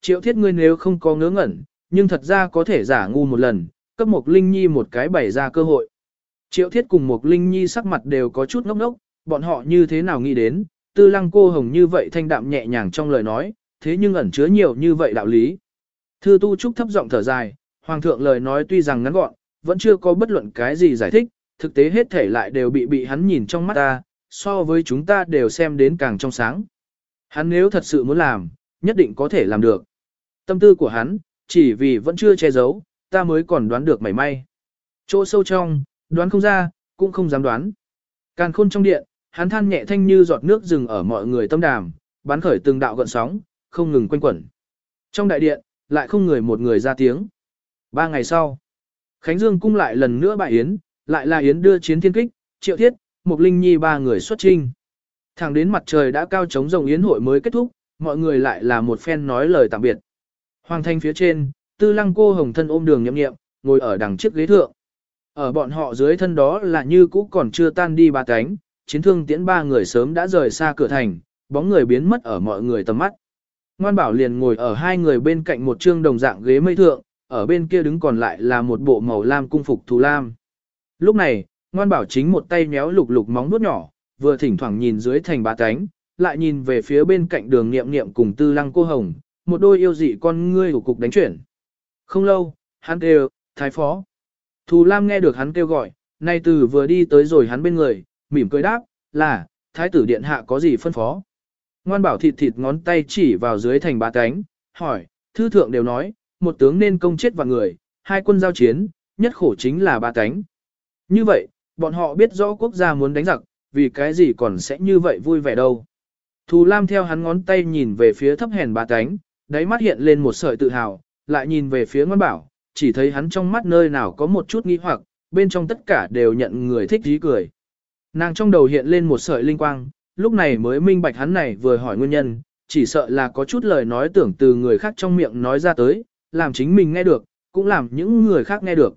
triệu thiết ngươi nếu không có ngớ ngẩn, nhưng thật ra có thể giả ngu một lần, cấp Mộc linh nhi một cái bày ra cơ hội. Triệu thiết cùng Mộc linh nhi sắc mặt đều có chút ngốc ngốc, bọn họ như thế nào nghĩ đến, tư lăng cô hồng như vậy thanh đạm nhẹ nhàng trong lời nói, thế nhưng ẩn chứa nhiều như vậy đạo lý. Thư tu trúc thấp giọng thở dài, hoàng thượng lời nói tuy rằng ngắn gọn, vẫn chưa có bất luận cái gì giải thích, thực tế hết thể lại đều bị bị hắn nhìn trong mắt ta, so với chúng ta đều xem đến càng trong sáng. Hắn nếu thật sự muốn làm, nhất định có thể làm được. Tâm tư của hắn, chỉ vì vẫn chưa che giấu, ta mới còn đoán được mảy may. Chỗ sâu trong, đoán không ra, cũng không dám đoán. Càn khôn trong điện, hắn than nhẹ thanh như giọt nước rừng ở mọi người tâm đàm, bắn khởi từng đạo gợn sóng, không ngừng quanh quẩn. Trong đại điện, lại không người một người ra tiếng. Ba ngày sau, Khánh Dương cung lại lần nữa bại Yến, lại là Yến đưa chiến thiên kích, triệu thiết, Mục Linh Nhi ba người xuất trinh. Thẳng đến mặt trời đã cao trống rồng Yến hội mới kết thúc, mọi người lại là một phen nói lời tạm biệt. Hoàng thanh phía trên, tư lăng cô hồng thân ôm đường nhậm nghiệm, ngồi ở đằng chiếc ghế thượng. Ở bọn họ dưới thân đó là như cũ còn chưa tan đi ba cánh, chiến thương tiễn ba người sớm đã rời xa cửa thành, bóng người biến mất ở mọi người tầm mắt. Ngoan bảo liền ngồi ở hai người bên cạnh một trương đồng dạng ghế mây thượng, ở bên kia đứng còn lại là một bộ màu lam cung phục thù lam. Lúc này, ngoan bảo chính một tay méo lục lục móng nuốt nhỏ, vừa thỉnh thoảng nhìn dưới thành ba cánh, lại nhìn về phía bên cạnh đường nghiệm nghiệm cùng tư lăng cô hồng, một đôi yêu dị con ngươi của cục đánh chuyển. Không lâu, hắn kêu, thái phó. Thù Lam nghe được hắn kêu gọi, nay từ vừa đi tới rồi hắn bên người, mỉm cười đáp, là, thái tử điện hạ có gì phân phó. Ngoan bảo thịt thịt ngón tay chỉ vào dưới thành ba cánh, hỏi, thư thượng đều nói, một tướng nên công chết vào người, hai quân giao chiến, nhất khổ chính là ba cánh. Như vậy, bọn họ biết rõ quốc gia muốn đánh giặc, vì cái gì còn sẽ như vậy vui vẻ đâu. Thù Lam theo hắn ngón tay nhìn về phía thấp hèn ba cánh, đáy mắt hiện lên một sợi tự hào, lại nhìn về phía ngoan bảo, chỉ thấy hắn trong mắt nơi nào có một chút nghi hoặc, bên trong tất cả đều nhận người thích dí cười. Nàng trong đầu hiện lên một sợi linh quang, lúc này mới minh bạch hắn này vừa hỏi nguyên nhân, chỉ sợ là có chút lời nói tưởng từ người khác trong miệng nói ra tới, làm chính mình nghe được, cũng làm những người khác nghe được.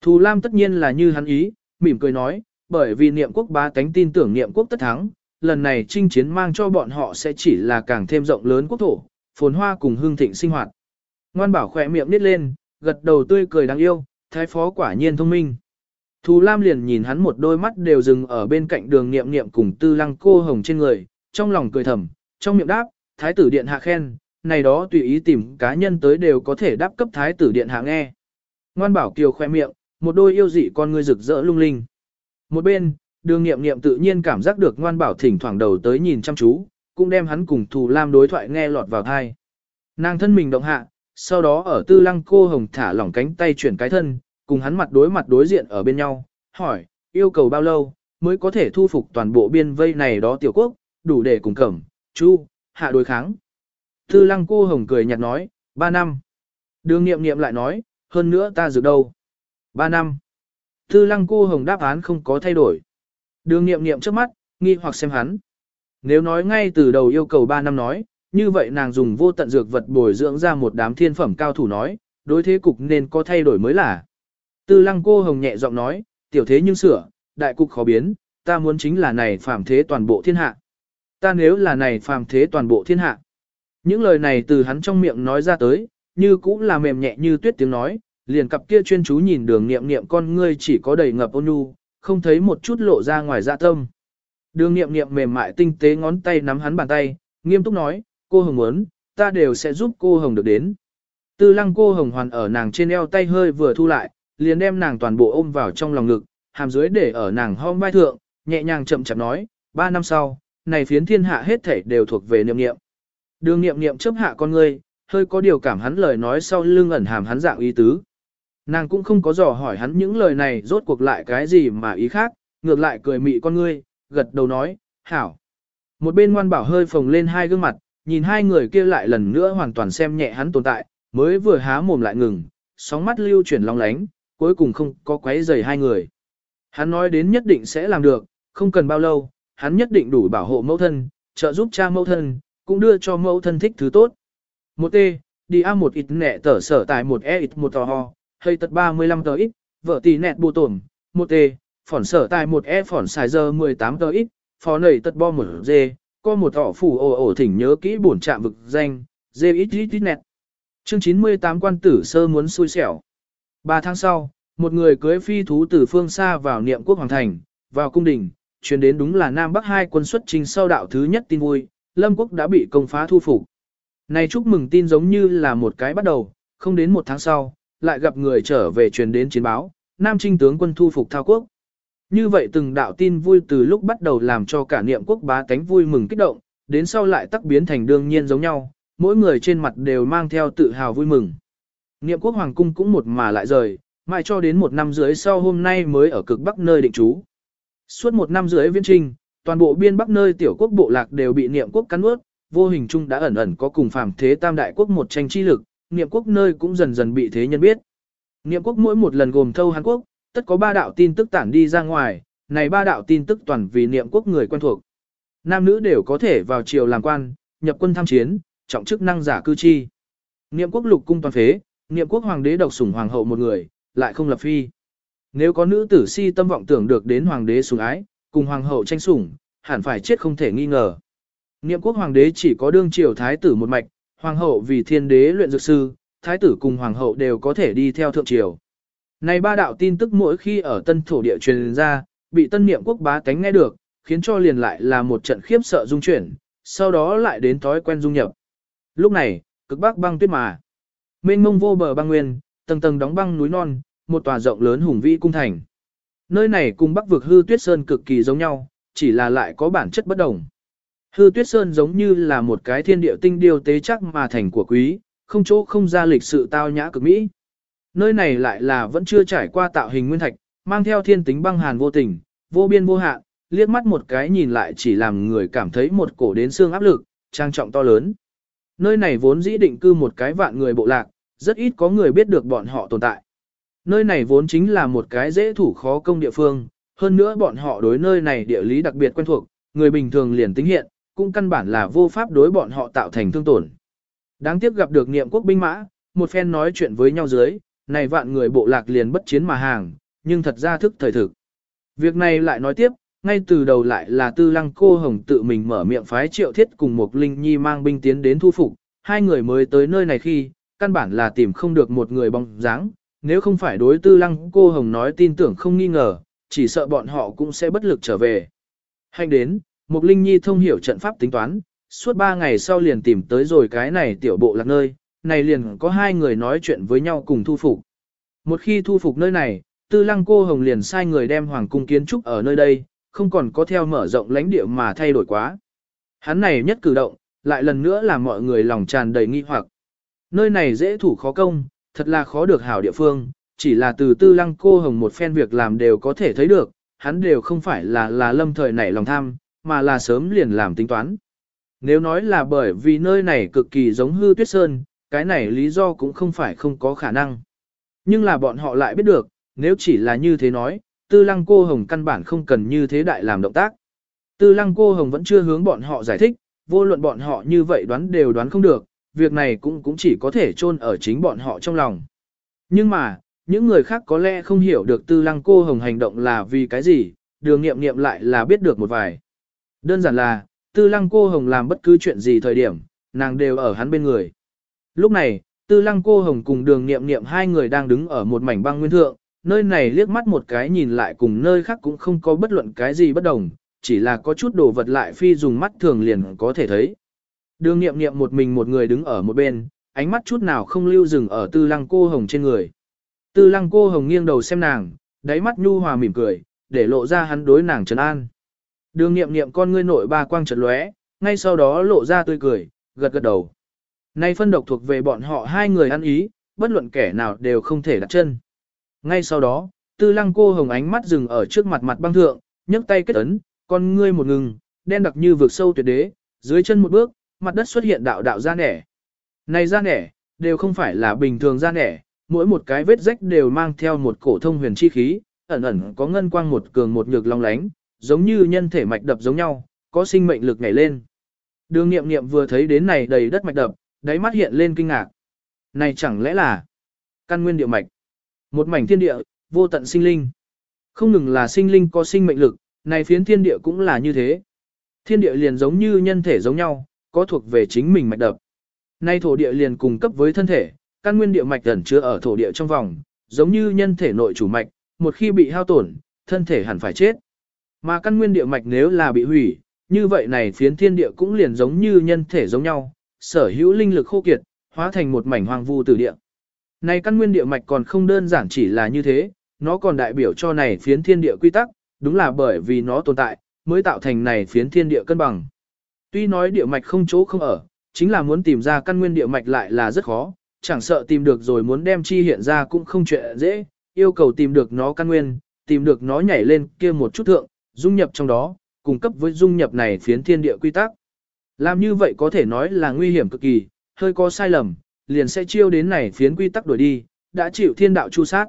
Thù Lam tất nhiên là như hắn ý, mỉm cười nói, bởi vì niệm quốc bá tánh tin tưởng niệm quốc tất thắng, lần này chinh chiến mang cho bọn họ sẽ chỉ là càng thêm rộng lớn quốc thổ, phồn hoa cùng hương thịnh sinh hoạt. Ngoan bảo khỏe miệng nít lên, gật đầu tươi cười đáng yêu, thái phó quả nhiên thông minh. Thù Lam liền nhìn hắn một đôi mắt đều dừng ở bên cạnh đường niệm niệm cùng tư lăng cô hồng trên người, trong lòng cười thầm, trong miệng đáp, thái tử điện hạ khen, này đó tùy ý tìm cá nhân tới đều có thể đáp cấp thái tử điện hạ nghe. Ngoan bảo kiều khoe miệng, một đôi yêu dị con ngươi rực rỡ lung linh. Một bên, đường niệm niệm tự nhiên cảm giác được ngoan bảo thỉnh thoảng đầu tới nhìn chăm chú, cũng đem hắn cùng thù lam đối thoại nghe lọt vào tai, Nàng thân mình động hạ, sau đó ở tư lăng cô hồng thả lỏng cánh tay chuyển cái thân, cùng hắn mặt đối mặt đối diện ở bên nhau, hỏi, yêu cầu bao lâu, mới có thể thu phục toàn bộ biên vây này đó tiểu quốc, đủ để cùng cẩm, chu, hạ đối kháng. Tư lăng cô hồng cười nhạt nói, ba năm. Đường nghiệm nghiệm lại nói, hơn nữa ta dược đâu. ba năm. Tư lăng cô hồng đáp án không có thay đổi. Đường nghiệm nghiệm trước mắt, nghi hoặc xem hắn. Nếu nói ngay từ đầu yêu cầu 3 năm nói, như vậy nàng dùng vô tận dược vật bồi dưỡng ra một đám thiên phẩm cao thủ nói, đối thế cục nên có thay đổi mới là. Tư lăng cô hồng nhẹ giọng nói, tiểu thế nhưng sửa, đại cục khó biến, ta muốn chính là này phàm thế toàn bộ thiên hạ. Ta nếu là này phàm thế toàn bộ thiên hạ. Những lời này từ hắn trong miệng nói ra tới, như cũng là mềm nhẹ như tuyết tiếng nói, liền cặp kia chuyên chú nhìn đường niệm niệm con ngươi chỉ có đầy ngập ôn nhu, không thấy một chút lộ ra ngoài dạ tâm. Đường nghiệm nghiệm mềm mại tinh tế ngón tay nắm hắn bàn tay, nghiêm túc nói, cô Hồng muốn, ta đều sẽ giúp cô Hồng được đến. Tư lăng cô Hồng hoàn ở nàng trên eo tay hơi vừa thu lại, liền đem nàng toàn bộ ôm vào trong lòng ngực, hàm dưới để ở nàng hông vai thượng, nhẹ nhàng chậm chạp nói, ba năm sau, này phiến thiên hạ hết thể đều thuộc về niệm niệm. Đường niệm niệm chấp hạ con ngươi, hơi có điều cảm hắn lời nói sau lưng ẩn hàm hắn dạng ý tứ. Nàng cũng không có dò hỏi hắn những lời này rốt cuộc lại cái gì mà ý khác, ngược lại cười mị con ngươi, gật đầu nói, hảo. Một bên ngoan bảo hơi phồng lên hai gương mặt, nhìn hai người kia lại lần nữa hoàn toàn xem nhẹ hắn tồn tại, mới vừa há mồm lại ngừng, sóng mắt lưu chuyển long lánh, cuối cùng không có quấy rầy hai người. Hắn nói đến nhất định sẽ làm được, không cần bao lâu, hắn nhất định đủ bảo hộ mẫu thân, trợ giúp cha mẫu thân, cũng đưa cho mẫu thân thích thứ tốt. Một T, đi A một ít nẹ tở sở tại một E ít một tò ho, hay tật 35 tờ ít, vợ tỷ nẹt bù tổn, một T, phỏn sở tài một e phỏn xài giờ 18 tờ ít, phó nầy tật bo một dê, có một họ phủ ồ ồ thỉnh nhớ kỹ bổn trạm vực danh, dê ít ít ít nẹt, Chương 98 quan tử sơ muốn xui xẻo. Ba tháng sau, một người cưới phi thú từ phương xa vào niệm quốc hoàng thành, vào cung đình, truyền đến đúng là Nam Bắc hai quân xuất trình sau đạo thứ nhất tin vui, Lâm quốc đã bị công phá thu phục. Này chúc mừng tin giống như là một cái bắt đầu, không đến một tháng sau, lại gặp người trở về truyền đến chiến báo, Nam Trinh tướng quân thu phục thao quốc. Như vậy từng đạo tin vui từ lúc bắt đầu làm cho cả niệm quốc bá tánh vui mừng kích động, đến sau lại tắc biến thành đương nhiên giống nhau, mỗi người trên mặt đều mang theo tự hào vui mừng. Niệm quốc hoàng cung cũng một mà lại rời, mãi cho đến một năm dưới sau hôm nay mới ở cực bắc nơi định trú. Suốt một năm dưới viên trinh, toàn bộ biên bắc nơi tiểu quốc bộ lạc đều bị niệm quốc cắn ướt, vô hình chung đã ẩn ẩn có cùng phàm thế tam đại quốc một tranh chi lực, niệm quốc nơi cũng dần dần bị thế nhân biết. Niệm quốc mỗi một lần gồm thâu Hàn Quốc, tất có ba đạo tin tức tản đi ra ngoài, này ba đạo tin tức toàn vì niệm quốc người quen thuộc. Nam nữ đều có thể vào triều làm quan, nhập quân tham chiến, trọng chức năng giả cư chi. Niệm quốc lục cung toàn phế, niệm quốc hoàng đế độc sủng hoàng hậu một người, lại không lập phi. Nếu có nữ tử si tâm vọng tưởng được đến hoàng đế sủng ái, cùng hoàng hậu tranh sủng, hẳn phải chết không thể nghi ngờ. Niệm quốc hoàng đế chỉ có đương triều thái tử một mạch, hoàng hậu vì thiên đế luyện dược sư, thái tử cùng hoàng hậu đều có thể đi theo thượng triều. Này ba đạo tin tức mỗi khi ở tân thổ địa truyền ra, bị tân niệm quốc bá tánh nghe được, khiến cho liền lại là một trận khiếp sợ dung chuyển, sau đó lại đến thói quen dung nhập. Lúc này, cực bắc băng tuyết mà. Mênh mông vô bờ băng nguyên, tầng tầng đóng băng núi non, một tòa rộng lớn hùng vĩ cung thành. Nơi này cùng bắc vực hư tuyết sơn cực kỳ giống nhau, chỉ là lại có bản chất bất đồng. Hư tuyết sơn giống như là một cái thiên địa tinh điều tế chắc mà thành của quý, không chỗ không ra lịch sự tao nhã cực mỹ. Nơi này lại là vẫn chưa trải qua tạo hình nguyên thạch, mang theo thiên tính băng hàn vô tình, vô biên vô hạn, liếc mắt một cái nhìn lại chỉ làm người cảm thấy một cổ đến xương áp lực, trang trọng to lớn. Nơi này vốn dĩ định cư một cái vạn người bộ lạc, rất ít có người biết được bọn họ tồn tại. Nơi này vốn chính là một cái dễ thủ khó công địa phương, hơn nữa bọn họ đối nơi này địa lý đặc biệt quen thuộc, người bình thường liền tính hiện, cũng căn bản là vô pháp đối bọn họ tạo thành thương tổn. Đáng tiếc gặp được niệm quốc binh mã, một phen nói chuyện với nhau dưới, này vạn người bộ lạc liền bất chiến mà hàng, nhưng thật ra thức thời thực. Việc này lại nói tiếp, ngay từ đầu lại là tư lăng cô hồng tự mình mở miệng phái triệu thiết cùng một linh nhi mang binh tiến đến thu phục, hai người mới tới nơi này khi, căn bản là tìm không được một người bóng dáng, nếu không phải đối tư lăng cô hồng nói tin tưởng không nghi ngờ, chỉ sợ bọn họ cũng sẽ bất lực trở về. Hành đến, một linh nhi thông hiểu trận pháp tính toán, suốt ba ngày sau liền tìm tới rồi cái này tiểu bộ lạc nơi, này liền có hai người nói chuyện với nhau cùng thu phục. Một khi thu phục nơi này, tư lăng cô hồng liền sai người đem hoàng cung kiến trúc ở nơi đây, không còn có theo mở rộng lãnh địa mà thay đổi quá. Hắn này nhất cử động, lại lần nữa làm mọi người lòng tràn đầy nghi hoặc. Nơi này dễ thủ khó công, thật là khó được hảo địa phương, chỉ là từ tư lăng cô hồng một phen việc làm đều có thể thấy được, hắn đều không phải là là lâm thời nảy lòng tham, mà là sớm liền làm tính toán. Nếu nói là bởi vì nơi này cực kỳ giống hư tuyết sơn, cái này lý do cũng không phải không có khả năng. Nhưng là bọn họ lại biết được, nếu chỉ là như thế nói, tư lăng cô hồng căn bản không cần như thế đại làm động tác. Tư lăng cô hồng vẫn chưa hướng bọn họ giải thích, vô luận bọn họ như vậy đoán đều đoán không được, việc này cũng cũng chỉ có thể chôn ở chính bọn họ trong lòng. Nhưng mà, những người khác có lẽ không hiểu được tư lăng cô hồng hành động là vì cái gì, đường nghiệm nghiệm lại là biết được một vài. Đơn giản là, tư lăng cô hồng làm bất cứ chuyện gì thời điểm, nàng đều ở hắn bên người. Lúc này, tư lăng cô hồng cùng đường nghiệm nghiệm hai người đang đứng ở một mảnh băng nguyên thượng, nơi này liếc mắt một cái nhìn lại cùng nơi khác cũng không có bất luận cái gì bất đồng, chỉ là có chút đồ vật lại phi dùng mắt thường liền có thể thấy. Đường nghiệm nghiệm một mình một người đứng ở một bên, ánh mắt chút nào không lưu dừng ở tư lăng cô hồng trên người. Tư lăng cô hồng nghiêng đầu xem nàng, đáy mắt nhu hòa mỉm cười, để lộ ra hắn đối nàng trấn an. Đường nghiệm nghiệm con ngươi nội ba quang chợt lóe, ngay sau đó lộ ra tươi cười, gật gật đầu. Nay phân độc thuộc về bọn họ hai người ăn ý, bất luận kẻ nào đều không thể đặt chân. Ngay sau đó, tư lăng cô hồng ánh mắt dừng ở trước mặt mặt băng thượng, nhấc tay kết ấn, con ngươi một ngừng, đen đặc như vực sâu tuyệt đế, dưới chân một bước, mặt đất xuất hiện đạo đạo ra nẻ. Này ra nẻ, đều không phải là bình thường ra nẻ, mỗi một cái vết rách đều mang theo một cổ thông huyền chi khí, ẩn ẩn có ngân quang một cường một nhược long lánh, giống như nhân thể mạch đập giống nhau, có sinh mệnh lực nhảy lên. Đường nghiệm nghiệm vừa thấy đến này đầy đất mạch đập, đáy mắt hiện lên kinh ngạc. Này chẳng lẽ là căn nguyên địa mạch? Một mảnh thiên địa, vô tận sinh linh. Không ngừng là sinh linh có sinh mệnh lực, này phiến thiên địa cũng là như thế. Thiên địa liền giống như nhân thể giống nhau, có thuộc về chính mình mạch đập. Nay thổ địa liền cùng cấp với thân thể, căn nguyên địa mạch ẩn chứa ở thổ địa trong vòng, giống như nhân thể nội chủ mạch, một khi bị hao tổn, thân thể hẳn phải chết. Mà căn nguyên địa mạch nếu là bị hủy, như vậy này phiến thiên địa cũng liền giống như nhân thể giống nhau, sở hữu linh lực khô kiệt, hóa thành một mảnh hoang vu tử địa. Này căn nguyên địa mạch còn không đơn giản chỉ là như thế, nó còn đại biểu cho này phiến thiên địa quy tắc, đúng là bởi vì nó tồn tại, mới tạo thành này phiến thiên địa cân bằng. Tuy nói địa mạch không chỗ không ở, chính là muốn tìm ra căn nguyên địa mạch lại là rất khó, chẳng sợ tìm được rồi muốn đem chi hiện ra cũng không chuyện dễ, yêu cầu tìm được nó căn nguyên, tìm được nó nhảy lên kia một chút thượng, dung nhập trong đó, cung cấp với dung nhập này phiến thiên địa quy tắc. Làm như vậy có thể nói là nguy hiểm cực kỳ, hơi có sai lầm, liền sẽ chiêu đến này phiến quy tắc đổi đi, đã chịu thiên đạo chu sát.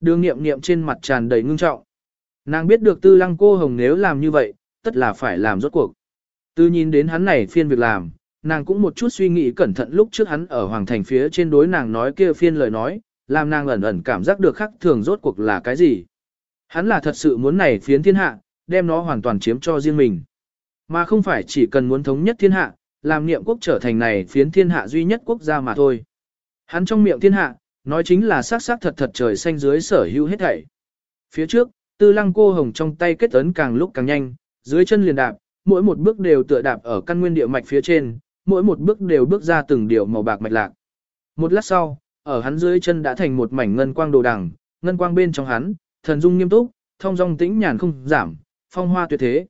Đường nghiệm nghiệm trên mặt tràn đầy ngưng trọng. Nàng biết được tư lăng cô hồng nếu làm như vậy, tất là phải làm rốt cuộc. Tư nhìn đến hắn này phiên việc làm, nàng cũng một chút suy nghĩ cẩn thận lúc trước hắn ở hoàng thành phía trên đối nàng nói kia phiên lời nói, làm nàng ẩn ẩn cảm giác được khắc thường rốt cuộc là cái gì. Hắn là thật sự muốn này phiến thiên hạ, đem nó hoàn toàn chiếm cho riêng mình. Mà không phải chỉ cần muốn thống nhất thiên hạ, làm niệm quốc trở thành này phiến thiên hạ duy nhất quốc gia mà thôi. Hắn trong miệng thiên hạ, nói chính là xác xác thật thật trời xanh dưới sở hữu hết thảy. Phía trước, tư lăng cô hồng trong tay kết ấn càng lúc càng nhanh, dưới chân liền đạp, mỗi một bước đều tựa đạp ở căn nguyên địa mạch phía trên, mỗi một bước đều bước ra từng điều màu bạc mạch lạc. Một lát sau, ở hắn dưới chân đã thành một mảnh ngân quang đồ đằng, ngân quang bên trong hắn, thần dung nghiêm túc, thông dong tĩnh nhàn không giảm, phong hoa tuyệt thế.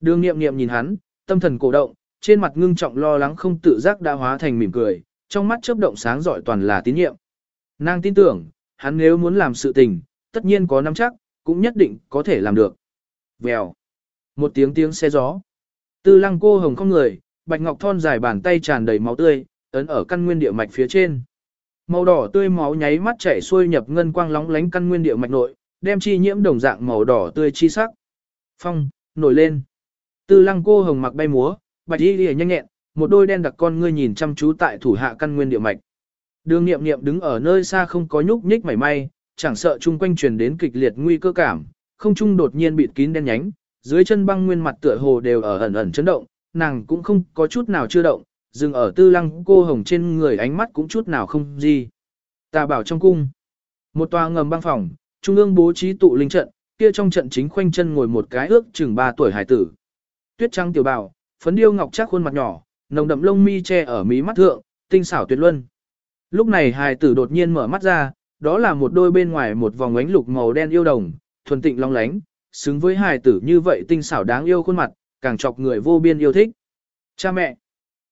Đường nghiệm nghiệm nhìn hắn, tâm thần cổ động, trên mặt ngưng trọng lo lắng không tự giác đã hóa thành mỉm cười, trong mắt chớp động sáng giỏi toàn là tín nhiệm. Nàng tin tưởng, hắn nếu muốn làm sự tình, tất nhiên có nắm chắc, cũng nhất định có thể làm được. Vèo. Một tiếng tiếng xe gió. Tư lăng cô hồng không người, bạch ngọc thon dài bàn tay tràn đầy máu tươi, ấn ở căn nguyên địa mạch phía trên. Màu đỏ tươi máu nháy mắt chảy xuôi nhập ngân quang lóng lánh căn nguyên địa mạch nội, đem chi nhiễm đồng dạng màu đỏ tươi chi sắc. Phong, nổi lên. Tư lăng cô hồng mặc bay múa, bạch y lìa nhanh nhẹn, một đôi đen đặc con ngươi nhìn chăm chú tại thủ hạ căn nguyên địa mạch. Đường nghiệm nghiệm đứng ở nơi xa không có nhúc nhích mảy may, chẳng sợ chung quanh truyền đến kịch liệt nguy cơ cảm, không trung đột nhiên bịt kín đen nhánh, dưới chân băng nguyên mặt tựa hồ đều ở ẩn ẩn chấn động, nàng cũng không có chút nào chưa động, dừng ở tư lăng cô hồng trên người ánh mắt cũng chút nào không gì. Ta bảo trong cung, một tòa ngầm băng phòng, trung ương bố trí tụ linh trận, kia trong trận chính khoanh chân ngồi một cái ước chừng 3 tuổi hải tử. Tuyết trắng tiểu bảo, phấn điêu ngọc chắc khuôn mặt nhỏ, nồng đậm lông mi che ở mí mắt thượng, tinh xảo tuyệt luân. Lúc này hài tử đột nhiên mở mắt ra, đó là một đôi bên ngoài một vòng ánh lục màu đen yêu đồng, thuần tịnh long lánh, xứng với hài tử như vậy tinh xảo đáng yêu khuôn mặt, càng chọc người vô biên yêu thích. Cha mẹ,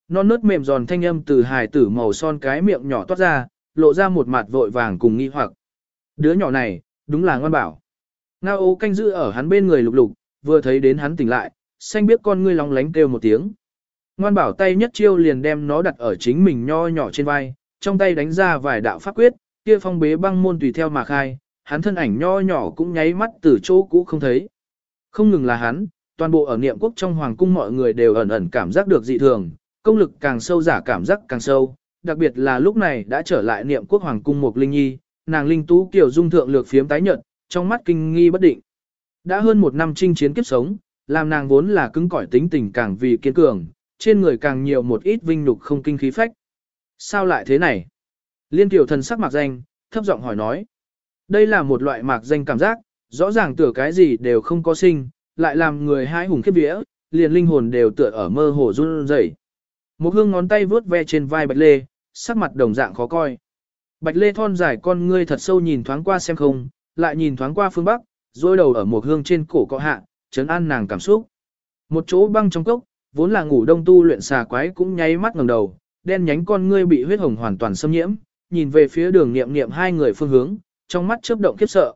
non nớt mềm giòn thanh âm từ hài tử màu son cái miệng nhỏ toát ra, lộ ra một mặt vội vàng cùng nghi hoặc. Đứa nhỏ này, đúng là ngoan bảo. Ngao canh giữ ở hắn bên người lục lục, vừa thấy đến hắn tỉnh lại, xanh biết con ngươi lóng lánh kêu một tiếng. Ngoan bảo tay nhất chiêu liền đem nó đặt ở chính mình nho nhỏ trên vai, trong tay đánh ra vài đạo pháp quyết, kia phong bế băng môn tùy theo mà khai, hắn thân ảnh nho nhỏ cũng nháy mắt từ chỗ cũ không thấy. Không ngừng là hắn, toàn bộ ở niệm quốc trong hoàng cung mọi người đều ẩn ẩn cảm giác được dị thường, công lực càng sâu giả cảm giác càng sâu, đặc biệt là lúc này đã trở lại niệm quốc hoàng cung một linh nhi, nàng linh tú kiểu dung thượng lược phiếm tái nhợt, trong mắt kinh nghi bất định. Đã hơn một năm chinh chiến kiếp sống, làm nàng vốn là cứng cỏi tính tình càng vì kiên cường, trên người càng nhiều một ít vinh nhục không kinh khí phách. Sao lại thế này? Liên tiểu thần sắc mạc danh, thấp giọng hỏi nói. Đây là một loại mạc danh cảm giác, rõ ràng tựa cái gì đều không có sinh, lại làm người hai hùng khiếp vía, liền linh hồn đều tựa ở mơ hồ run rẩy. Một hương ngón tay vướt ve trên vai Bạch Lê, sắc mặt đồng dạng khó coi. Bạch Lê thon dài con ngươi thật sâu nhìn thoáng qua xem không, lại nhìn thoáng qua phương Bắc, rồi đầu ở một hương trên cổ cọ hạ, chấn an nàng cảm xúc. Một chỗ băng trong cốc, vốn là ngủ đông tu luyện xà quái cũng nháy mắt ngẩng đầu, đen nhánh con ngươi bị huyết hồng hoàn toàn xâm nhiễm, nhìn về phía đường niệm niệm hai người phương hướng, trong mắt chớp động khiếp sợ.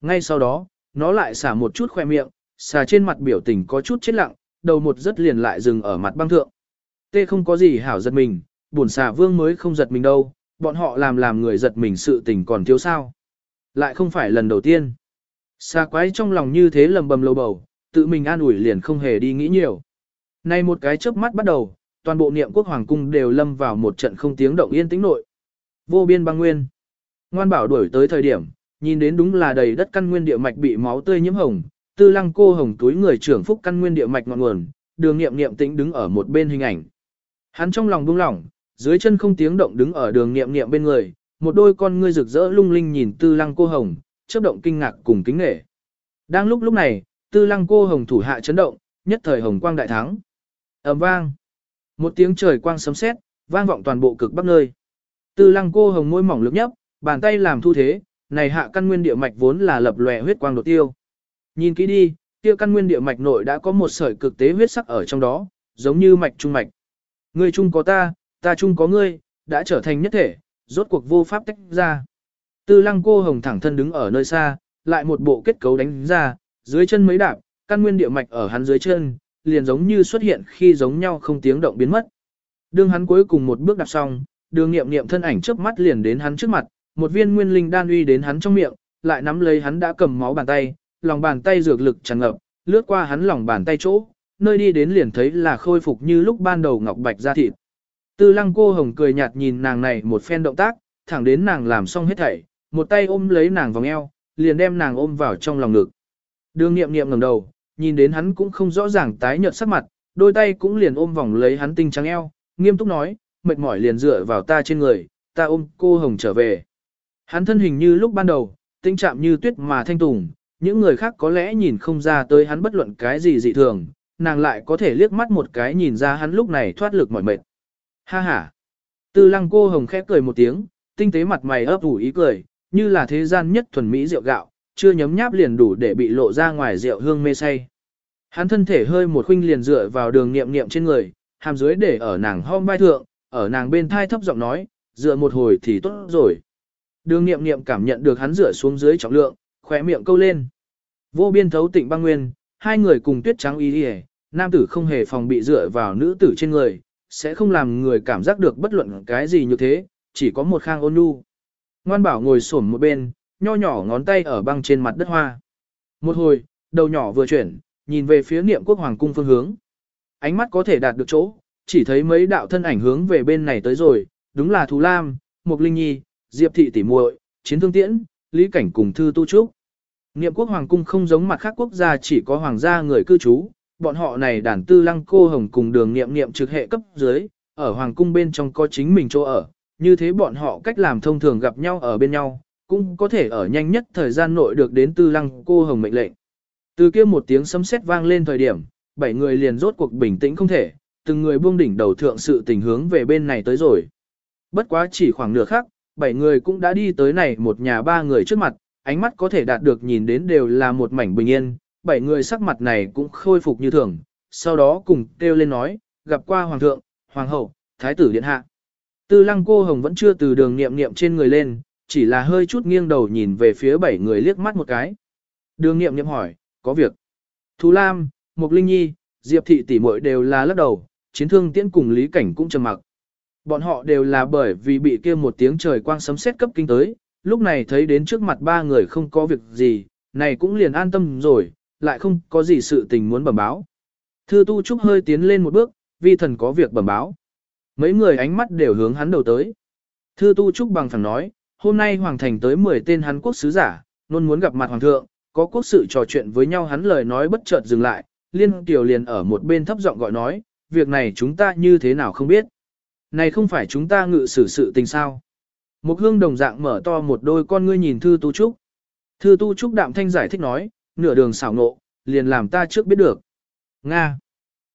Ngay sau đó, nó lại xả một chút khoe miệng, xà trên mặt biểu tình có chút chết lặng, đầu một rất liền lại dừng ở mặt băng thượng. Tê không có gì hảo giật mình, buồn xà vương mới không giật mình đâu, bọn họ làm làm người giật mình sự tình còn thiếu sao. Lại không phải lần đầu tiên. Xà quái trong lòng như thế lầm bầm lầu bầu, tự mình an ủi liền không hề đi nghĩ nhiều. Nay một cái chớp mắt bắt đầu, toàn bộ niệm quốc hoàng cung đều lâm vào một trận không tiếng động yên tĩnh nội. Vô biên băng nguyên. Ngoan bảo đuổi tới thời điểm, nhìn đến đúng là đầy đất căn nguyên địa mạch bị máu tươi nhiễm hồng, tư lăng cô hồng túi người trưởng phúc căn nguyên địa mạch ngọn nguồn, đường niệm niệm tĩnh đứng ở một bên hình ảnh. Hắn trong lòng buông lỏng, Dưới chân không tiếng động đứng ở đường niệm niệm bên người, một đôi con ngươi rực rỡ lung linh nhìn tư lăng cô hồng, chớp động kinh ngạc cùng kính nghệ. Đang lúc lúc này, tư lăng cô hồng thủ hạ chấn động, nhất thời hồng quang đại thắng. ầm vang. Một tiếng trời quang sấm sét, vang vọng toàn bộ cực bắc nơi. Tư lăng cô hồng môi mỏng lực nhấp, bàn tay làm thu thế, này hạ căn nguyên địa mạch vốn là lập lòe huyết quang đột tiêu. Nhìn kỹ đi, kia căn nguyên địa mạch nội đã có một sợi cực tế huyết sắc ở trong đó, giống như mạch trung mạch. Ngươi chung có ta, ta chung có ngươi, đã trở thành nhất thể, rốt cuộc vô pháp tách ra. Tư lăng cô hồng thẳng thân đứng ở nơi xa, lại một bộ kết cấu đánh ra, dưới chân mấy đạp, căn nguyên địa mạch ở hắn dưới chân, liền giống như xuất hiện khi giống nhau không tiếng động biến mất. Đương hắn cuối cùng một bước đạp xong, đường nghiệm nghiệm thân ảnh trước mắt liền đến hắn trước mặt, một viên nguyên linh đan uy đến hắn trong miệng, lại nắm lấy hắn đã cầm máu bàn tay, lòng bàn tay dược lực tràn ngập, lướt qua hắn lòng bàn tay chỗ, nơi đi đến liền thấy là khôi phục như lúc ban đầu ngọc bạch ra thịt. Tư lăng cô hồng cười nhạt nhìn nàng này một phen động tác, thẳng đến nàng làm xong hết thảy, một tay ôm lấy nàng vòng eo, liền đem nàng ôm vào trong lòng ngực. Đường nghiệm nghiệm ngẩng đầu, nhìn đến hắn cũng không rõ ràng tái nhợt sắc mặt, đôi tay cũng liền ôm vòng lấy hắn tinh trắng eo, nghiêm túc nói, mệt mỏi liền dựa vào ta trên người, ta ôm cô hồng trở về. Hắn thân hình như lúc ban đầu, tinh chạm như tuyết mà thanh tùng, những người khác có lẽ nhìn không ra tới hắn bất luận cái gì dị thường, nàng lại có thể liếc mắt một cái nhìn ra hắn lúc này thoát lực mỏi mệt. Ha ha! Tư lăng cô hồng khẽ cười một tiếng, tinh tế mặt mày ấp ủ ý cười, như là thế gian nhất thuần mỹ rượu gạo, chưa nhấm nháp liền đủ để bị lộ ra ngoài rượu hương mê say. Hắn thân thể hơi một khuynh liền dựa vào đường niệm niệm trên người, hàm dưới để ở nàng hom vai thượng, ở nàng bên thai thấp giọng nói, dựa một hồi thì tốt rồi. Đường niệm niệm cảm nhận được hắn dựa xuống dưới trọng lượng, khỏe miệng câu lên. Vô biên thấu tịnh băng nguyên, hai người cùng tuyết trắng y đi nam tử không hề phòng bị dựa vào nữ tử trên người, sẽ không làm người cảm giác được bất luận cái gì như thế, chỉ có một khang ôn nhu. Ngoan bảo ngồi xổm một bên, nho nhỏ ngón tay ở băng trên mặt đất hoa. Một hồi, đầu nhỏ vừa chuyển, nhìn về phía niệm quốc hoàng cung phương hướng. Ánh mắt có thể đạt được chỗ, chỉ thấy mấy đạo thân ảnh hướng về bên này tới rồi, đúng là Thú Lam, Mục Linh Nhi, Diệp Thị Tỷ muội, Chiến Thương Tiễn, Lý Cảnh cùng Thư Tu Trúc. Niệm quốc hoàng cung không giống mặt khác quốc gia chỉ có hoàng gia người cư trú, bọn họ này đàn tư lăng cô hồng cùng đường niệm niệm trực hệ cấp dưới, ở hoàng cung bên trong có chính mình chỗ ở, như thế bọn họ cách làm thông thường gặp nhau ở bên nhau, cũng có thể ở nhanh nhất thời gian nội được đến tư lăng cô hồng mệnh lệnh. Từ kia một tiếng sấm sét vang lên thời điểm, bảy người liền rốt cuộc bình tĩnh không thể, từng người buông đỉnh đầu thượng sự tình hướng về bên này tới rồi. Bất quá chỉ khoảng nửa khắc, bảy người cũng đã đi tới này một nhà ba người trước mặt, ánh mắt có thể đạt được nhìn đến đều là một mảnh bình yên, bảy người sắc mặt này cũng khôi phục như thường, sau đó cùng kêu lên nói, gặp qua hoàng thượng, hoàng hậu, thái tử điện hạ. Tư lăng cô hồng vẫn chưa từ đường niệm niệm trên người lên, chỉ là hơi chút nghiêng đầu nhìn về phía bảy người liếc mắt một cái. Đường niệm niệm hỏi, có việc. Thú Lam, Mục Linh Nhi, Diệp Thị tỷ muội đều là lắc đầu, chiến thương tiễn cùng Lý Cảnh cũng trầm mặc. Bọn họ đều là bởi vì bị kia một tiếng trời quang sấm sét cấp kinh tới, lúc này thấy đến trước mặt ba người không có việc gì, này cũng liền an tâm rồi, lại không có gì sự tình muốn bẩm báo. Thư tu trúc hơi tiến lên một bước, vi thần có việc bẩm báo. Mấy người ánh mắt đều hướng hắn đầu tới. Thư tu trúc bằng phẳng nói, hôm nay hoàng thành tới 10 tên hắn quốc sứ giả, luôn muốn gặp mặt hoàng thượng, có quốc sự trò chuyện với nhau hắn lời nói bất chợt dừng lại, liên tiểu liền ở một bên thấp giọng gọi nói, việc này chúng ta như thế nào không biết. Này không phải chúng ta ngự xử sự tình sao. Một hương đồng dạng mở to một đôi con ngươi nhìn thư tu trúc. Thư tu trúc đạm thanh giải thích nói, nửa đường xảo nộ, liền làm ta trước biết được. Nga.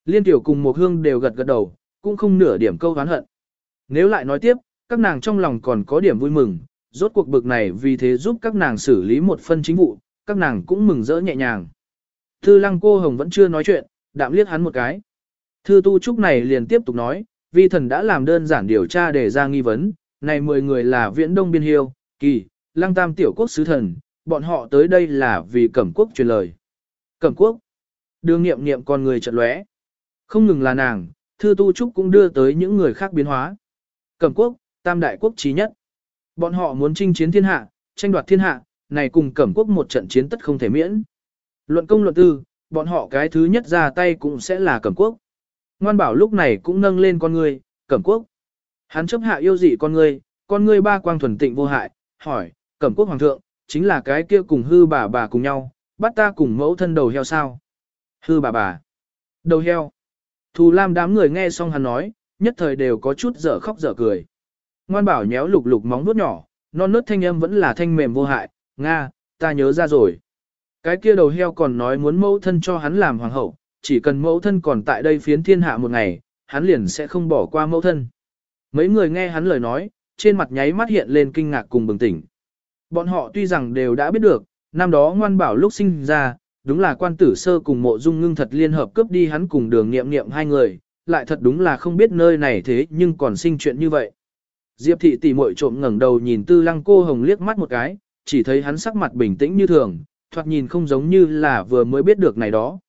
Liên tiểu cùng một hương đều gật gật đầu, cũng không nửa điểm câu hán hận. Nếu lại nói tiếp, các nàng trong lòng còn có điểm vui mừng, rốt cuộc bực này vì thế giúp các nàng xử lý một phân chính vụ, các nàng cũng mừng rỡ nhẹ nhàng. Thư lăng cô hồng vẫn chưa nói chuyện, đạm liếc hắn một cái. Thư tu trúc này liền tiếp tục nói, vi thần đã làm đơn giản điều tra để ra nghi vấn, này 10 người là viễn đông biên hiêu, kỳ, lăng tam tiểu quốc sứ thần, bọn họ tới đây là vì cẩm quốc truyền lời. Cẩm quốc, đường nghiệm nghiệm con người chợt lóe. Không ngừng là nàng, thư tu trúc cũng đưa tới những người khác biến hóa. Cẩm quốc, tam đại quốc trí nhất. Bọn họ muốn chinh chiến thiên hạ, tranh đoạt thiên hạ, này cùng cẩm quốc một trận chiến tất không thể miễn. Luận công luận tư, bọn họ cái thứ nhất ra tay cũng sẽ là cẩm quốc. Ngoan bảo lúc này cũng nâng lên con người, cẩm quốc. Hắn chấp hạ yêu dị con người, con người ba quang thuần tịnh vô hại, hỏi, cẩm quốc hoàng thượng, chính là cái kia cùng hư bà bà cùng nhau, bắt ta cùng mẫu thân đầu heo sao. Hư bà bà. Đầu heo. Thù Lam đám người nghe xong hắn nói, nhất thời đều có chút dở khóc dở cười. Ngoan bảo nhéo lục lục móng nuốt nhỏ, non nớt thanh âm vẫn là thanh mềm vô hại, Nga, ta nhớ ra rồi. Cái kia đầu heo còn nói muốn mẫu thân cho hắn làm hoàng hậu, chỉ cần mẫu thân còn tại đây phiến thiên hạ một ngày, hắn liền sẽ không bỏ qua mẫu thân. Mấy người nghe hắn lời nói, trên mặt nháy mắt hiện lên kinh ngạc cùng bừng tỉnh. Bọn họ tuy rằng đều đã biết được, năm đó ngoan bảo lúc sinh ra, đúng là quan tử sơ cùng mộ dung ngưng thật liên hợp cướp đi hắn cùng đường nghiệm nghiệm hai người, lại thật đúng là không biết nơi này thế nhưng còn sinh chuyện như vậy. Diệp thị tỷ muội trộm ngẩng đầu nhìn tư lăng cô hồng liếc mắt một cái, chỉ thấy hắn sắc mặt bình tĩnh như thường, thoạt nhìn không giống như là vừa mới biết được này đó.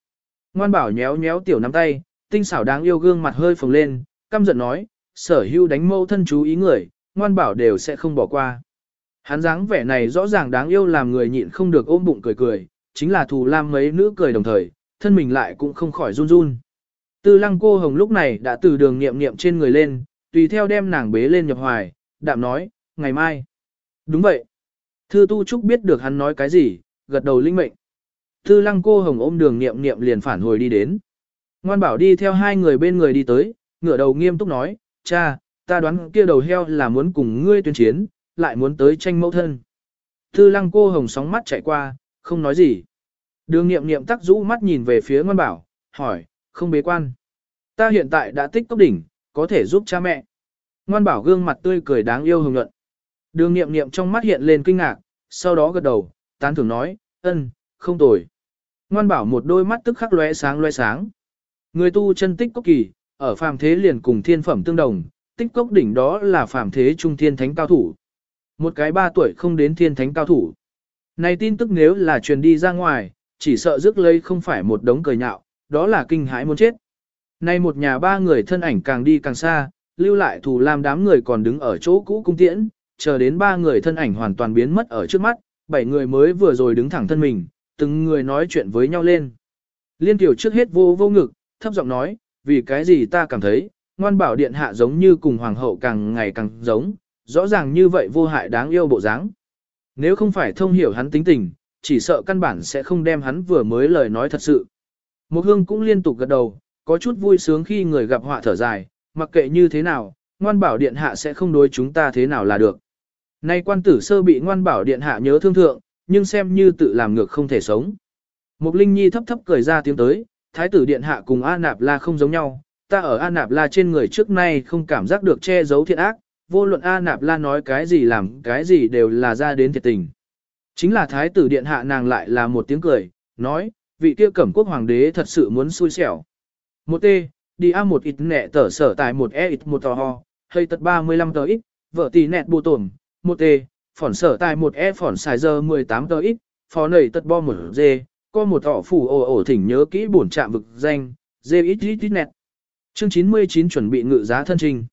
Ngoan bảo nhéo nhéo tiểu nắm tay, tinh xảo đáng yêu gương mặt hơi phồng lên, căm giận nói, sở hưu đánh mâu thân chú ý người, ngoan bảo đều sẽ không bỏ qua. Hắn dáng vẻ này rõ ràng đáng yêu làm người nhịn không được ôm bụng cười cười, chính là thù lam mấy nữ cười đồng thời, thân mình lại cũng không khỏi run run. Tư lăng cô hồng lúc này đã từ đường nghiệm nghiệm trên người lên, tùy theo đem nàng bế lên nhập hoài, đạm nói, ngày mai. Đúng vậy. Thư tu trúc biết được hắn nói cái gì, gật đầu linh mệnh. Thư lăng cô hồng ôm đường nghiệm nghiệm liền phản hồi đi đến. Ngoan bảo đi theo hai người bên người đi tới, ngửa đầu nghiêm túc nói, cha, ta đoán kia đầu heo là muốn cùng ngươi tuyên chiến, lại muốn tới tranh mẫu thân. Thư lăng cô hồng sóng mắt chạy qua, không nói gì. Đường nghiệm nghiệm tắc rũ mắt nhìn về phía ngoan bảo, hỏi, không bế quan. Ta hiện tại đã tích tốc đỉnh, có thể giúp cha mẹ. Ngoan bảo gương mặt tươi cười đáng yêu hồng nhuận. Đường nghiệm nghiệm trong mắt hiện lên kinh ngạc, sau đó gật đầu, tán thưởng nói, ân, không tồi. Ngoan bảo một đôi mắt tức khắc lóe sáng lóe sáng. Người tu chân tích cốc kỳ, ở phàm thế liền cùng thiên phẩm tương đồng, tích cốc đỉnh đó là phàm thế trung thiên thánh cao thủ. Một cái ba tuổi không đến thiên thánh cao thủ. Này tin tức nếu là truyền đi ra ngoài, chỉ sợ rước lấy không phải một đống cười nhạo, đó là kinh hãi muốn chết. Nay một nhà ba người thân ảnh càng đi càng xa, lưu lại thù lam đám người còn đứng ở chỗ cũ cung tiễn, chờ đến ba người thân ảnh hoàn toàn biến mất ở trước mắt, bảy người mới vừa rồi đứng thẳng thân mình, từng người nói chuyện với nhau lên. Liên tiểu trước hết vô vô ngực, thấp giọng nói, vì cái gì ta cảm thấy, ngoan bảo điện hạ giống như cùng hoàng hậu càng ngày càng giống, rõ ràng như vậy vô hại đáng yêu bộ dáng. Nếu không phải thông hiểu hắn tính tình, chỉ sợ căn bản sẽ không đem hắn vừa mới lời nói thật sự. Một hương cũng liên tục gật đầu, có chút vui sướng khi người gặp họa thở dài, mặc kệ như thế nào, ngoan bảo điện hạ sẽ không đối chúng ta thế nào là được. Nay quan tử sơ bị ngoan bảo điện hạ nhớ thương thượng, nhưng xem như tự làm ngược không thể sống. Mục Linh Nhi thấp thấp cười ra tiếng tới, thái tử điện hạ cùng A Nạp La không giống nhau, ta ở A Nạp La trên người trước nay không cảm giác được che giấu thiện ác, vô luận A Nạp La nói cái gì làm cái gì đều là ra đến thiệt tình. Chính là thái tử điện hạ nàng lại là một tiếng cười, nói, vị kia cẩm quốc hoàng đế thật sự muốn xui xẻo. Một T, đi A một ít nẹ tở sở tại một E ít một tò ho, hay tật 35 tờ ít, vợ tỷ nẹt bù tổn, một T, phỏn sở tại một E phỏn xài giờ 18 tờ ít, phó nầy tật bo một D, có một tỏ phủ ồ ồ thỉnh nhớ kỹ bổn trạm vực danh, D ít ít ít nẹt. Chương 99 chuẩn bị ngự giá thân trình.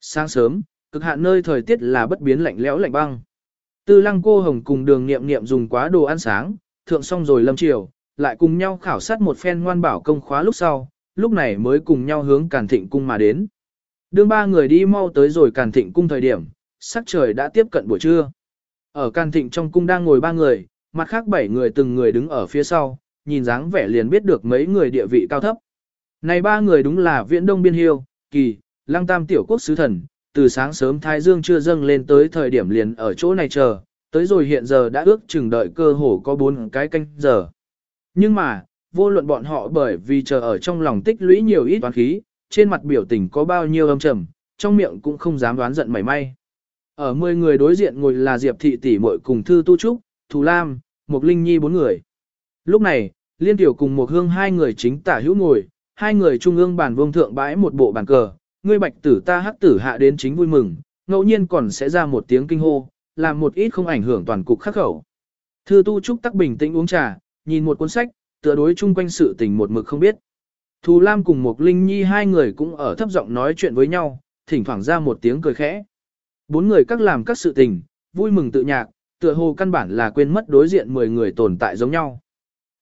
Sáng sớm, cực hạn nơi thời tiết là bất biến lạnh lẽo lạnh băng. Tư lăng cô hồng cùng đường nghiệm nghiệm dùng quá đồ ăn sáng, thượng xong rồi lâm chiều, lại cùng nhau khảo sát một phen ngoan bảo công khóa lúc sau, lúc này mới cùng nhau hướng càn thịnh cung mà đến. Đương ba người đi mau tới rồi càn thịnh cung thời điểm, sắc trời đã tiếp cận buổi trưa. Ở càn thịnh trong cung đang ngồi ba người, mặt khác bảy người từng người đứng ở phía sau, nhìn dáng vẻ liền biết được mấy người địa vị cao thấp. Này ba người đúng là viễn đông biên hiêu, kỳ, lăng tam tiểu quốc sứ thần, từ sáng sớm Thái Dương chưa dâng lên tới thời điểm liền ở chỗ này chờ, tới rồi hiện giờ đã ước chừng đợi cơ hồ có bốn cái canh giờ. Nhưng mà, vô luận bọn họ bởi vì chờ ở trong lòng tích lũy nhiều ít toán khí, trên mặt biểu tình có bao nhiêu âm trầm, trong miệng cũng không dám đoán giận mảy may. Ở 10 người đối diện ngồi là Diệp Thị tỷ muội cùng Thư Tu Trúc, Thù Lam, Mục Linh Nhi bốn người. Lúc này, Liên Tiểu cùng một hương hai người chính tả hữu ngồi, hai người trung ương bàn vương thượng bãi một bộ bàn cờ, ngươi bạch tử ta hắc tử hạ đến chính vui mừng, ngẫu nhiên còn sẽ ra một tiếng kinh hô, làm một ít không ảnh hưởng toàn cục khắc khẩu. Thư tu trúc tắc bình tĩnh uống trà, nhìn một cuốn sách, tựa đối chung quanh sự tình một mực không biết. Thù Lam cùng một Linh Nhi hai người cũng ở thấp giọng nói chuyện với nhau, thỉnh thoảng ra một tiếng cười khẽ. Bốn người các làm các sự tình, vui mừng tự nhạc, tựa hồ căn bản là quên mất đối diện 10 người tồn tại giống nhau.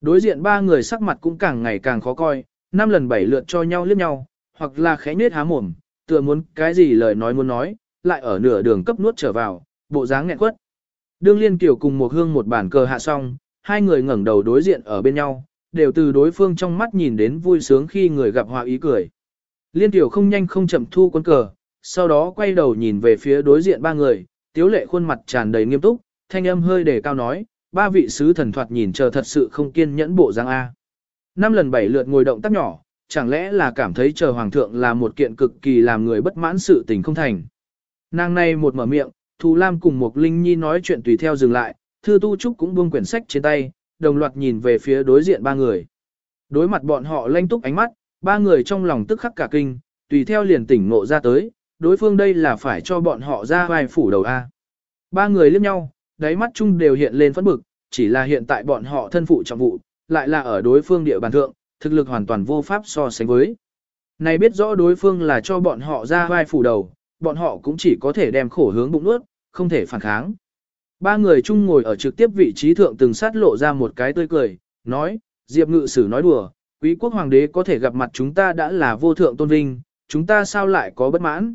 Đối diện ba người sắc mặt cũng càng ngày càng khó coi, năm lần bảy lượt cho nhau liếc nhau, hoặc là khẽ nết há mồm, tựa muốn cái gì lời nói muốn nói, lại ở nửa đường cấp nuốt trở vào, bộ dáng nghẹn quất. Đương Liên Kiều cùng một hương một bản cờ hạ xong, hai người ngẩng đầu đối diện ở bên nhau, đều từ đối phương trong mắt nhìn đến vui sướng khi người gặp họa ý cười. Liên tiểu không nhanh không chậm thu quân cờ, sau đó quay đầu nhìn về phía đối diện ba người, tiếu lệ khuôn mặt tràn đầy nghiêm túc, thanh âm hơi đề cao nói, ba vị sứ thần thoạt nhìn chờ thật sự không kiên nhẫn bộ dáng A. Năm lần bảy lượt ngồi động tác nhỏ, chẳng lẽ là cảm thấy chờ hoàng thượng là một kiện cực kỳ làm người bất mãn sự tình không thành. Nàng này một mở miệng, Thù Lam cùng một Linh Nhi nói chuyện tùy theo dừng lại, Thư Tu Trúc cũng buông quyển sách trên tay, đồng loạt nhìn về phía đối diện ba người. Đối mặt bọn họ lanh túc ánh mắt, ba người trong lòng tức khắc cả kinh, tùy theo liền tỉnh ngộ ra tới, đối phương đây là phải cho bọn họ ra vai phủ đầu A. Ba người liếc nhau, đáy mắt chung đều hiện lên phẫn bực, chỉ là hiện tại bọn họ thân phụ trọng vụ, lại là ở đối phương địa bàn thượng, thực lực hoàn toàn vô pháp so sánh với. Này biết rõ đối phương là cho bọn họ ra vai phủ đầu, bọn họ cũng chỉ có thể đem khổ hướng bụng nuốt, không thể phản kháng. Ba người chung ngồi ở trực tiếp vị trí thượng từng sát lộ ra một cái tươi cười, nói, Diệp ngự sử nói đùa, quý quốc hoàng đế có thể gặp mặt chúng ta đã là vô thượng tôn vinh, chúng ta sao lại có bất mãn.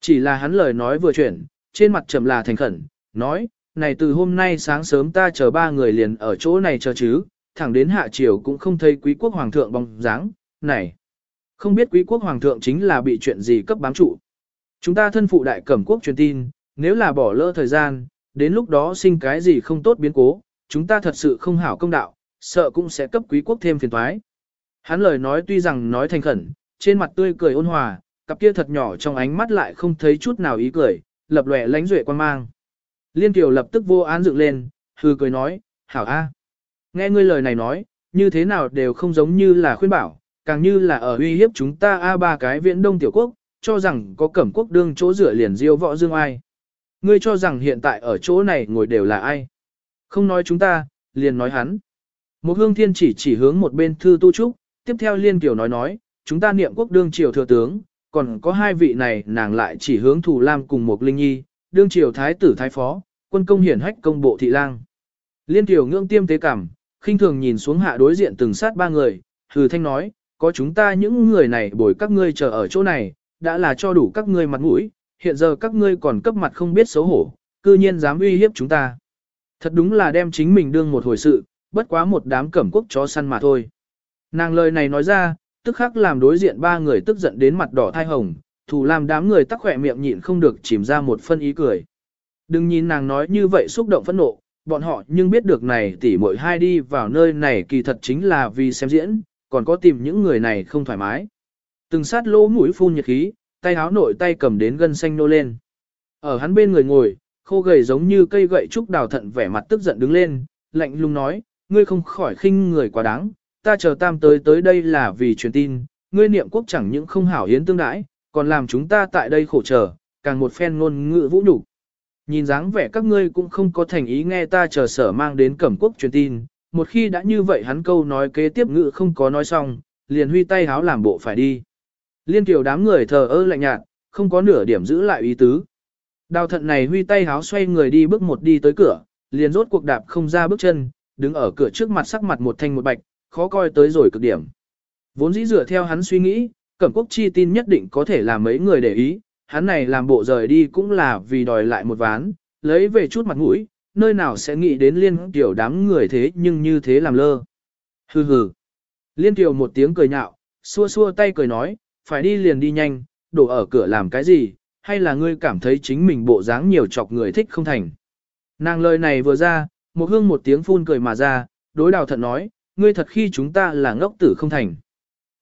Chỉ là hắn lời nói vừa chuyển, trên mặt trầm là thành khẩn, nói, này từ hôm nay sáng sớm ta chờ ba người liền ở chỗ này chờ chứ, thẳng đến hạ triều cũng không thấy quý quốc hoàng thượng bóng dáng, này. Không biết quý quốc hoàng thượng chính là bị chuyện gì cấp bám trụ. Chúng ta thân phụ đại cẩm quốc truyền tin, nếu là bỏ lỡ thời gian, đến lúc đó sinh cái gì không tốt biến cố, chúng ta thật sự không hảo công đạo, sợ cũng sẽ cấp quý quốc thêm phiền toái. Hắn lời nói tuy rằng nói thành khẩn, trên mặt tươi cười ôn hòa, cặp kia thật nhỏ trong ánh mắt lại không thấy chút nào ý cười, lập lòe lánh duệ quan mang. Liên Kiều lập tức vô án dựng lên, hừ cười nói, hảo a. Nghe ngươi lời này nói, như thế nào đều không giống như là khuyên bảo, càng như là ở uy hiếp chúng ta a ba cái viễn đông tiểu quốc, cho rằng có cẩm quốc đương chỗ rửa liền diêu võ dương ai. Ngươi cho rằng hiện tại ở chỗ này ngồi đều là ai. Không nói chúng ta, liền nói hắn. Một hương thiên chỉ chỉ hướng một bên thư tu trúc, tiếp theo liên tiểu nói nói, chúng ta niệm quốc đương triều thừa tướng, còn có hai vị này nàng lại chỉ hướng thủ lam cùng một linh nhi, đương triều thái tử thái phó, quân công hiển hách công bộ thị lang. Liên tiểu ngưỡng tiêm tế cảm, khinh thường nhìn xuống hạ đối diện từng sát ba người, hừ thanh nói, có chúng ta những người này bồi các ngươi chờ ở chỗ này, đã là cho đủ các ngươi mặt mũi, hiện giờ các ngươi còn cấp mặt không biết xấu hổ, cư nhiên dám uy hiếp chúng ta. Thật đúng là đem chính mình đương một hồi sự, bất quá một đám cẩm quốc chó săn mà thôi. Nàng lời này nói ra, tức khắc làm đối diện ba người tức giận đến mặt đỏ thai hồng, thủ làm đám người tắc khỏe miệng nhịn không được chìm ra một phân ý cười. Đừng nhìn nàng nói như vậy xúc động phẫn nộ, bọn họ nhưng biết được này tỉ mỗi hai đi vào nơi này kỳ thật chính là vì xem diễn, còn có tìm những người này không thoải mái. Từng sát lỗ mũi phun nhiệt khí, tay áo nội tay cầm đến gân xanh nô lên. Ở hắn bên người ngồi, khô gầy giống như cây gậy trúc đào thận vẻ mặt tức giận đứng lên, lạnh lùng nói, ngươi không khỏi khinh người quá đáng, ta chờ tam tới tới đây là vì truyền tin, ngươi niệm quốc chẳng những không hảo hiến tương đãi, còn làm chúng ta tại đây khổ chờ, càng một phen ngôn ngữ vũ nhục. Nhìn dáng vẻ các ngươi cũng không có thành ý nghe ta chờ sở mang đến cẩm quốc truyền tin, một khi đã như vậy hắn câu nói kế tiếp ngữ không có nói xong, liền huy tay háo làm bộ phải đi. Liên tiểu đám người thờ ơ lạnh nhạt, không có nửa điểm giữ lại ý tứ. Đào thận này huy tay háo xoay người đi bước một đi tới cửa, liền rốt cuộc đạp không ra bước chân, đứng ở cửa trước mặt sắc mặt một thanh một bạch, khó coi tới rồi cực điểm. Vốn dĩ dựa theo hắn suy nghĩ, Cẩm Quốc chi tin nhất định có thể làm mấy người để ý, hắn này làm bộ rời đi cũng là vì đòi lại một ván, lấy về chút mặt mũi, nơi nào sẽ nghĩ đến liên tiểu đám người thế nhưng như thế làm lơ. Hừ hừ. Liên tiểu một tiếng cười nhạo, xua xua tay cười nói, phải đi liền đi nhanh, đổ ở cửa làm cái gì, hay là ngươi cảm thấy chính mình bộ dáng nhiều chọc người thích không thành. Nàng lời này vừa ra, một hương một tiếng phun cười mà ra, đối đào thận nói, ngươi thật khi chúng ta là ngốc tử không thành.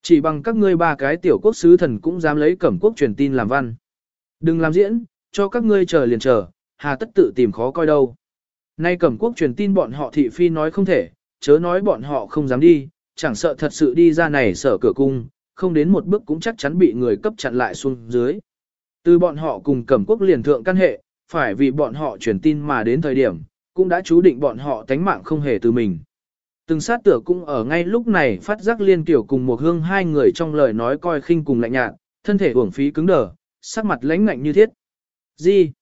Chỉ bằng các ngươi ba cái tiểu quốc sứ thần cũng dám lấy cẩm quốc truyền tin làm văn. Đừng làm diễn, cho các ngươi chờ liền chờ, hà tất tự tìm khó coi đâu. Nay cẩm quốc truyền tin bọn họ thị phi nói không thể, chớ nói bọn họ không dám đi, chẳng sợ thật sự đi ra này sở cửa cung, không đến một bước cũng chắc chắn bị người cấp chặn lại xuống dưới. Từ bọn họ cùng cẩm quốc liền thượng căn hệ, phải vì bọn họ truyền tin mà đến thời điểm, cũng đã chú định bọn họ tánh mạng không hề từ mình. Từng sát tửa cũng ở ngay lúc này phát giác liên tiểu cùng một hương hai người trong lời nói coi khinh cùng lạnh nhạt, thân thể uổng phí cứng đờ, sắc mặt lãnh ngạnh như thiết. Gì?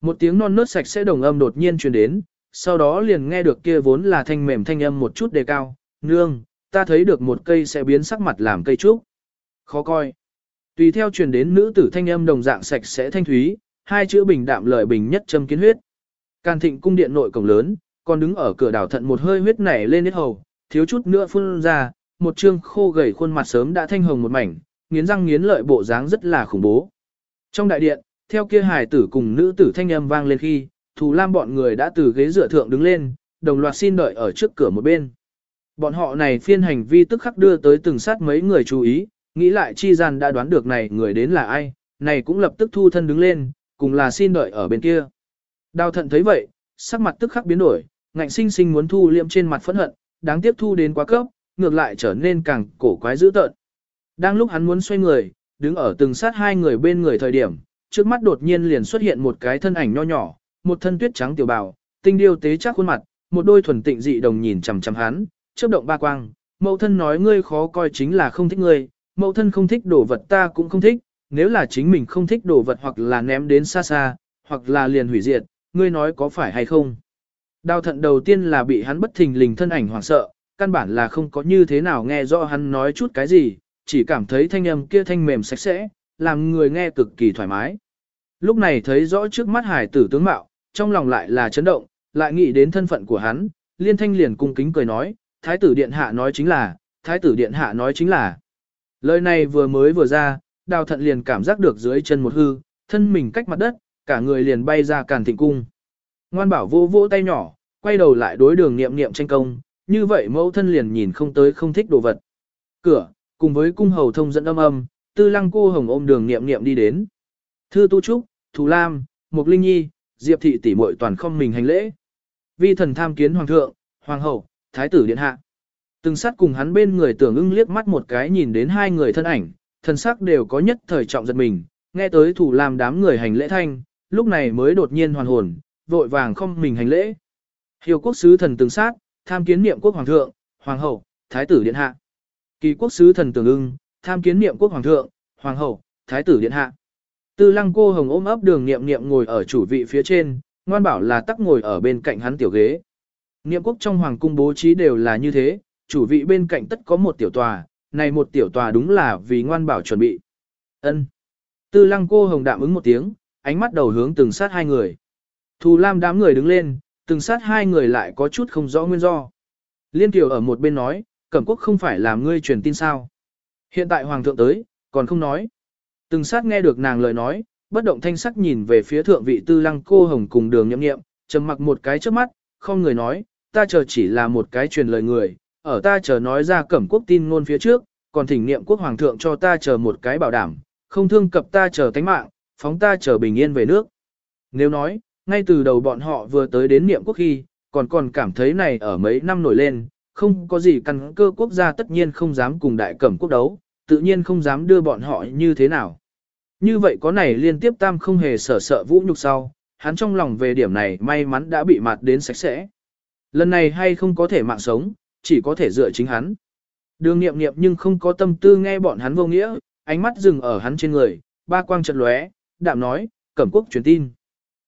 Một tiếng non nớt sạch sẽ đồng âm đột nhiên truyền đến, sau đó liền nghe được kia vốn là thanh mềm thanh âm một chút đề cao, nương, ta thấy được một cây sẽ biến sắc mặt làm cây trúc. Khó coi. Tùy theo truyền đến nữ tử thanh âm đồng dạng sạch sẽ thanh thúy, hai chữ bình đạm lợi bình nhất châm kiến huyết. Càn thịnh cung điện nội cổng lớn, còn đứng ở cửa đảo thận một hơi huyết nảy lên hết hầu, thiếu chút nữa phun ra, một trương khô gầy khuôn mặt sớm đã thanh hồng một mảnh, nghiến răng nghiến lợi bộ dáng rất là khủng bố. Trong đại điện, theo kia hài tử cùng nữ tử thanh âm vang lên khi, Thù Lam bọn người đã từ ghế dựa thượng đứng lên, đồng loạt xin đợi ở trước cửa một bên. Bọn họ này phiên hành vi tức khắc đưa tới từng sát mấy người chú ý, nghĩ lại chi gian đã đoán được này người đến là ai, này cũng lập tức thu thân đứng lên, cùng là xin đợi ở bên kia. Đào thận thấy vậy, sắc mặt tức khắc biến đổi, ngạnh sinh sinh muốn thu liệm trên mặt phẫn hận, đáng tiếp thu đến quá cấp, ngược lại trở nên càng cổ quái dữ tợn. Đang lúc hắn muốn xoay người, đứng ở từng sát hai người bên người thời điểm, trước mắt đột nhiên liền xuất hiện một cái thân ảnh nho nhỏ, một thân tuyết trắng tiểu bào, tinh điêu tế chắc khuôn mặt, một đôi thuần tịnh dị đồng nhìn chằm chằm hắn, chớp động ba quang, mẫu thân nói ngươi khó coi chính là không thích ngươi, mẫu thân không thích đồ vật ta cũng không thích, nếu là chính mình không thích đồ vật hoặc là ném đến xa xa, hoặc là liền hủy diệt, ngươi nói có phải hay không. Đào thận đầu tiên là bị hắn bất thình lình thân ảnh hoảng sợ, căn bản là không có như thế nào nghe rõ hắn nói chút cái gì, chỉ cảm thấy thanh âm kia thanh mềm sạch sẽ, làm người nghe cực kỳ thoải mái. Lúc này thấy rõ trước mắt hải tử tướng mạo, trong lòng lại là chấn động, lại nghĩ đến thân phận của hắn, liên thanh liền cung kính cười nói, thái tử điện hạ nói chính là, thái tử điện hạ nói chính là. Lời này vừa mới vừa ra, đào thận liền cảm giác được dưới chân một hư, thân mình cách mặt đất, cả người liền bay ra càn thịnh cung. Ngoan bảo vô vỗ tay nhỏ, quay đầu lại đối đường niệm niệm tranh công, như vậy mẫu thân liền nhìn không tới không thích đồ vật. Cửa, cùng với cung hầu thông dẫn âm âm, tư lăng cô hồng ôm đường niệm niệm đi đến. Thư tu trúc, thù lam, mục linh nhi, diệp thị tỷ muội toàn không mình hành lễ. Vi thần tham kiến hoàng thượng, hoàng hậu, thái tử điện hạ. Từng sát cùng hắn bên người tưởng ưng liếc mắt một cái nhìn đến hai người thân ảnh, thần sắc đều có nhất thời trọng giật mình, nghe tới thủ làm đám người hành lễ thanh, lúc này mới đột nhiên hoàn hồn, vội vàng không mình hành lễ. Hiếu quốc sứ thần từng sát, tham kiến niệm quốc hoàng thượng, hoàng hậu, thái tử điện hạ. Kỳ quốc sứ thần tưởng ưng, tham kiến niệm quốc hoàng thượng, hoàng hậu, thái tử điện hạ. Tư lăng cô hồng ôm ấp đường niệm niệm ngồi ở chủ vị phía trên, ngoan bảo là tắc ngồi ở bên cạnh hắn tiểu ghế. Niệm quốc trong hoàng cung bố trí đều là như thế, chủ vị bên cạnh tất có một tiểu tòa, này một tiểu tòa đúng là vì ngoan bảo chuẩn bị. Ân. Tư lăng cô hồng đạm ứng một tiếng, ánh mắt đầu hướng từng sát hai người. Thù lam đám người đứng lên, từng sát hai người lại có chút không rõ nguyên do. Liên tiểu ở một bên nói, cẩm quốc không phải làm ngươi truyền tin sao. Hiện tại hoàng thượng tới, còn không nói. Từng sát nghe được nàng lời nói, bất động thanh sắc nhìn về phía thượng vị tư lăng cô hồng cùng đường nhậm nghiệm, trầm mặc một cái trước mắt, không người nói, ta chờ chỉ là một cái truyền lời người, ở ta chờ nói ra cẩm quốc tin ngôn phía trước, còn thỉnh niệm quốc hoàng thượng cho ta chờ một cái bảo đảm, không thương cập ta chờ tánh mạng, phóng ta chờ bình yên về nước. Nếu nói, ngay từ đầu bọn họ vừa tới đến niệm quốc khi, còn còn cảm thấy này ở mấy năm nổi lên, không có gì căn cơ quốc gia tất nhiên không dám cùng đại cẩm quốc đấu, tự nhiên không dám đưa bọn họ như thế nào. Như vậy có này liên tiếp tam không hề sợ sợ vũ nhục sau, hắn trong lòng về điểm này may mắn đã bị mặt đến sạch sẽ. Lần này hay không có thể mạng sống, chỉ có thể dựa chính hắn. Đường nghiệm nghiệm nhưng không có tâm tư nghe bọn hắn vô nghĩa, ánh mắt dừng ở hắn trên người, ba quang trận lóe, đạm nói, cẩm quốc truyền tin.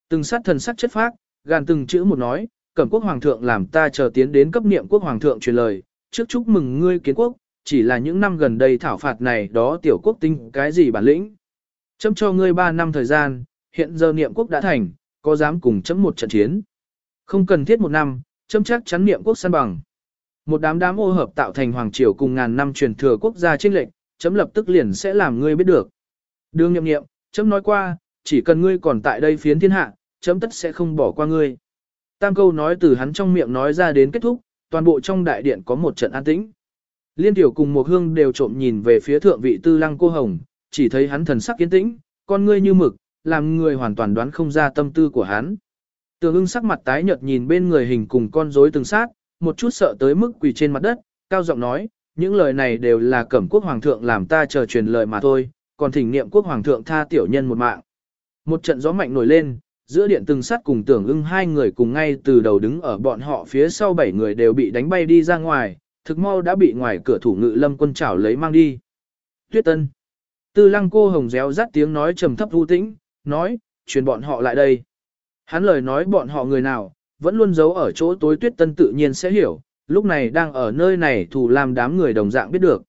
Từng sát thần sắc chất phác, gàn từng chữ một nói, cẩm quốc hoàng thượng làm ta chờ tiến đến cấp niệm quốc hoàng thượng truyền lời, trước chúc mừng ngươi kiến quốc, chỉ là những năm gần đây thảo phạt này đó tiểu quốc tinh cái gì bản lĩnh. Chấm cho ngươi ba năm thời gian, hiện giờ niệm quốc đã thành, có dám cùng chấm một trận chiến. Không cần thiết một năm, chấm chắc chắn niệm quốc săn bằng. Một đám đám ô hợp tạo thành hoàng triều cùng ngàn năm truyền thừa quốc gia trinh lệnh, chấm lập tức liền sẽ làm ngươi biết được. đương nhậm nghiệm, chấm nói qua, chỉ cần ngươi còn tại đây phiến thiên hạ, chấm tất sẽ không bỏ qua ngươi. Tam câu nói từ hắn trong miệng nói ra đến kết thúc, toàn bộ trong đại điện có một trận an tĩnh. Liên tiểu cùng một hương đều trộm nhìn về phía thượng vị tư lăng cô hồng, chỉ thấy hắn thần sắc kiến tĩnh, con ngươi như mực, làm người hoàn toàn đoán không ra tâm tư của hắn. Tường ưng sắc mặt tái nhợt nhìn bên người hình cùng con rối từng sát, một chút sợ tới mức quỳ trên mặt đất, cao giọng nói, những lời này đều là cẩm quốc hoàng thượng làm ta chờ truyền lời mà thôi, còn thỉnh niệm quốc hoàng thượng tha tiểu nhân một mạng. Một trận gió mạnh nổi lên, giữa điện từng sát cùng tưởng ưng hai người cùng ngay từ đầu đứng ở bọn họ phía sau bảy người đều bị đánh bay đi ra ngoài, thực mau đã bị ngoài cửa thủ ngự lâm quân chảo lấy mang đi. Tuyết tân. Tư lăng cô hồng réo rắt tiếng nói trầm thấp thu tĩnh, nói, truyền bọn họ lại đây. Hắn lời nói bọn họ người nào, vẫn luôn giấu ở chỗ tối tuyết tân tự nhiên sẽ hiểu, lúc này đang ở nơi này Thù Lam đám người đồng dạng biết được.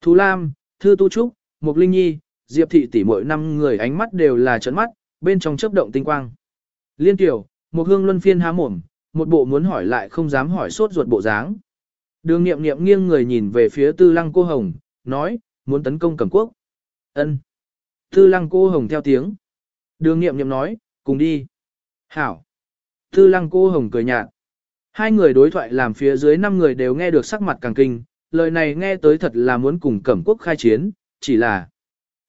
Thù Lam, Thư Tu Trúc, Mục Linh Nhi, Diệp Thị tỷ mỗi năm người ánh mắt đều là trấn mắt, bên trong chớp động tinh quang. Liên tiểu, một hương luân phiên há mồm, một bộ muốn hỏi lại không dám hỏi sốt ruột bộ dáng. Đường nghiệm nghiệm nghiêng người nhìn về phía tư lăng cô hồng, nói, muốn tấn công cẩm quốc. Ân. Tư lăng cô hồng theo tiếng. Đường nghiệm nghiệm nói, cùng đi. Hảo. Tư lăng cô hồng cười nhạt. Hai người đối thoại làm phía dưới năm người đều nghe được sắc mặt càng kinh, lời này nghe tới thật là muốn cùng cẩm quốc khai chiến, chỉ là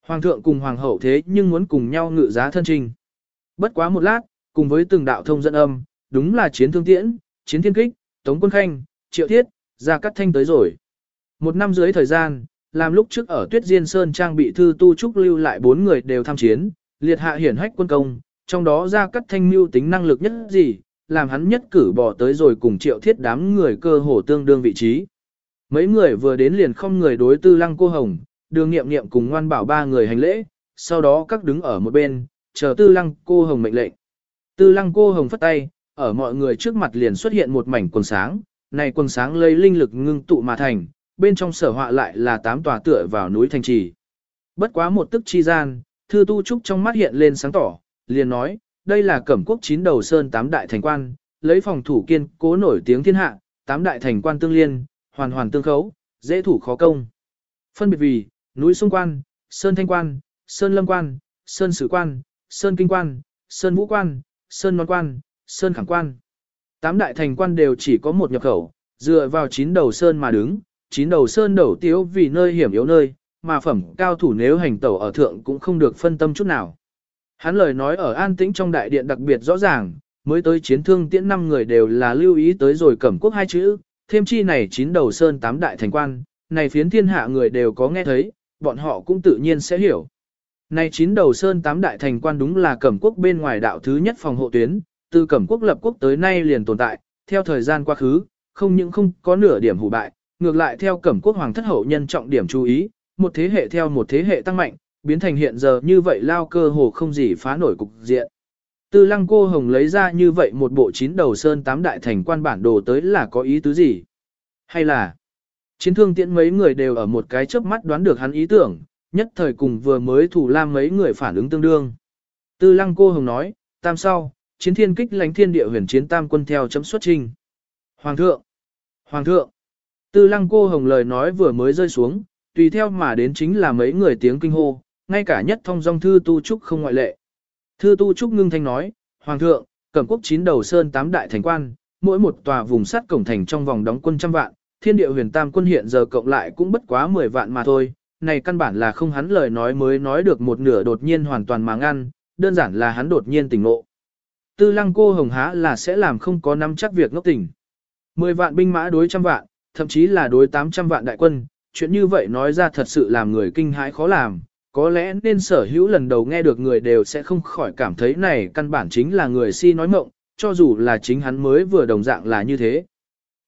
hoàng thượng cùng hoàng hậu thế nhưng muốn cùng nhau ngự giá thân trình. Bất quá một lát, cùng với từng đạo thông dẫn âm, đúng là chiến thương tiễn, chiến thiên kích, tống quân khanh, triệu thiết, ra cắt thanh tới rồi. Một năm dưới thời gian, làm lúc trước ở Tuyết Diên Sơn trang bị thư tu trúc lưu lại bốn người đều tham chiến, liệt hạ hiển hách quân công, trong đó ra cắt thanh mưu tính năng lực nhất gì, làm hắn nhất cử bỏ tới rồi cùng triệu thiết đám người cơ hồ tương đương vị trí. Mấy người vừa đến liền không người đối tư lăng cô hồng, đường nghiệm nghiệm cùng ngoan bảo ba người hành lễ, sau đó các đứng ở một bên, chờ tư lăng cô hồng mệnh lệnh. Tư lăng cô hồng phất tay, ở mọi người trước mặt liền xuất hiện một mảnh quần sáng, này quần sáng lấy linh lực ngưng tụ mà thành, bên trong sở họa lại là tám tòa tựa vào núi thành trì. Bất quá một tức chi gian, thư tu trúc trong mắt hiện lên sáng tỏ, liền nói, đây là cẩm quốc chín đầu sơn tám đại thành quan, lấy phòng thủ kiên cố nổi tiếng thiên hạ, tám đại thành quan tương liên, hoàn hoàn tương khấu, dễ thủ khó công. Phân biệt vì, núi sông quan, sơn thanh quan, sơn lâm quan, sơn sử quan, sơn kinh quan, sơn vũ quan, sơn non quan, sơn khẳng quan. Tám đại thành quan đều chỉ có một nhập khẩu, dựa vào chín đầu sơn mà đứng, chín đầu sơn đầu tiếu vì nơi hiểm yếu nơi, mà phẩm cao thủ nếu hành tẩu ở thượng cũng không được phân tâm chút nào. Hắn lời nói ở an tĩnh trong đại điện đặc biệt rõ ràng, mới tới chiến thương tiễn năm người đều là lưu ý tới rồi cẩm quốc hai chữ, thêm chi này chín đầu sơn tám đại thành quan, này phiến thiên hạ người đều có nghe thấy, bọn họ cũng tự nhiên sẽ hiểu. Này chín đầu sơn tám đại thành quan đúng là cẩm quốc bên ngoài đạo thứ nhất phòng hộ tuyến, từ cẩm quốc lập quốc tới nay liền tồn tại, theo thời gian quá khứ, không những không có nửa điểm hủ bại, ngược lại theo cẩm quốc hoàng thất hậu nhân trọng điểm chú ý, một thế hệ theo một thế hệ tăng mạnh, biến thành hiện giờ như vậy lao cơ hồ không gì phá nổi cục diện. Tư lăng cô hồng lấy ra như vậy một bộ chín đầu sơn tám đại thành quan bản đồ tới là có ý tứ gì? Hay là chiến thương tiễn mấy người đều ở một cái chớp mắt đoán được hắn ý tưởng, nhất thời cùng vừa mới thủ lam mấy người phản ứng tương đương. Tư lăng cô hồng nói, tam sau, chiến thiên kích lánh thiên địa huyền chiến tam quân theo chấm xuất trình. Hoàng thượng! Hoàng thượng! Tư lăng cô hồng lời nói vừa mới rơi xuống, tùy theo mà đến chính là mấy người tiếng kinh hô, ngay cả nhất thông dòng thư tu trúc không ngoại lệ. Thư tu trúc ngưng thanh nói, Hoàng thượng, cẩm quốc chín đầu sơn tám đại thành quan, mỗi một tòa vùng sắt cổng thành trong vòng đóng quân trăm vạn, thiên địa huyền tam quân hiện giờ cộng lại cũng bất quá 10 vạn mà thôi, này căn bản là không hắn lời nói mới nói được một nửa đột nhiên hoàn toàn mà ngăn, đơn giản là hắn đột nhiên tỉnh ngộ. Tư lăng cô hồng há là sẽ làm không có nắm chắc việc ngốc tỉnh. 10 vạn binh mã đối trăm vạn, thậm chí là đối 800 vạn đại quân, chuyện như vậy nói ra thật sự làm người kinh hãi khó làm, có lẽ nên sở hữu lần đầu nghe được người đều sẽ không khỏi cảm thấy này căn bản chính là người si nói mộng, cho dù là chính hắn mới vừa đồng dạng là như thế.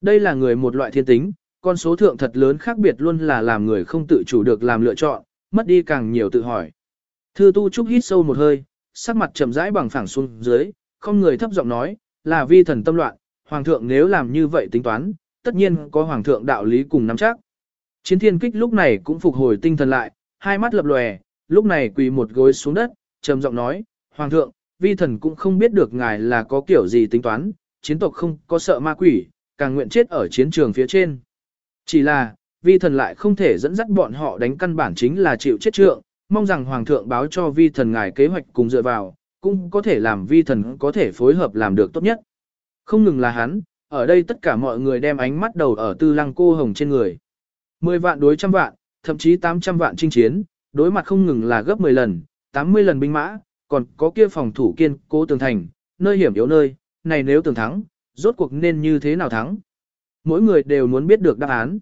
Đây là người một loại thiên tính, con số thượng thật lớn khác biệt luôn là làm người không tự chủ được làm lựa chọn, mất đi càng nhiều tự hỏi. Thư tu trúc hít sâu một hơi, sắc mặt trầm rãi bằng phẳng xuống dưới, không người thấp giọng nói, là vi thần tâm loạn, hoàng thượng nếu làm như vậy tính toán, tất nhiên có hoàng thượng đạo lý cùng nắm chắc. Chiến thiên kích lúc này cũng phục hồi tinh thần lại, hai mắt lập lòe, lúc này quỳ một gối xuống đất, trầm giọng nói, Hoàng thượng, vi thần cũng không biết được ngài là có kiểu gì tính toán, chiến tộc không có sợ ma quỷ, càng nguyện chết ở chiến trường phía trên. Chỉ là, vi thần lại không thể dẫn dắt bọn họ đánh căn bản chính là chịu chết trượng, mong rằng Hoàng thượng báo cho vi thần ngài kế hoạch cùng dựa vào, cũng có thể làm vi thần có thể phối hợp làm được tốt nhất. Không ngừng là hắn, ở đây tất cả mọi người đem ánh mắt đầu ở tư lăng cô hồng trên người. Mười vạn đối trăm vạn, thậm chí 800 vạn chinh chiến, đối mặt không ngừng là gấp 10 lần, 80 lần binh mã, còn có kia phòng thủ kiên cố tường thành, nơi hiểm yếu nơi, này nếu tường thắng, rốt cuộc nên như thế nào thắng. Mỗi người đều muốn biết được đáp án.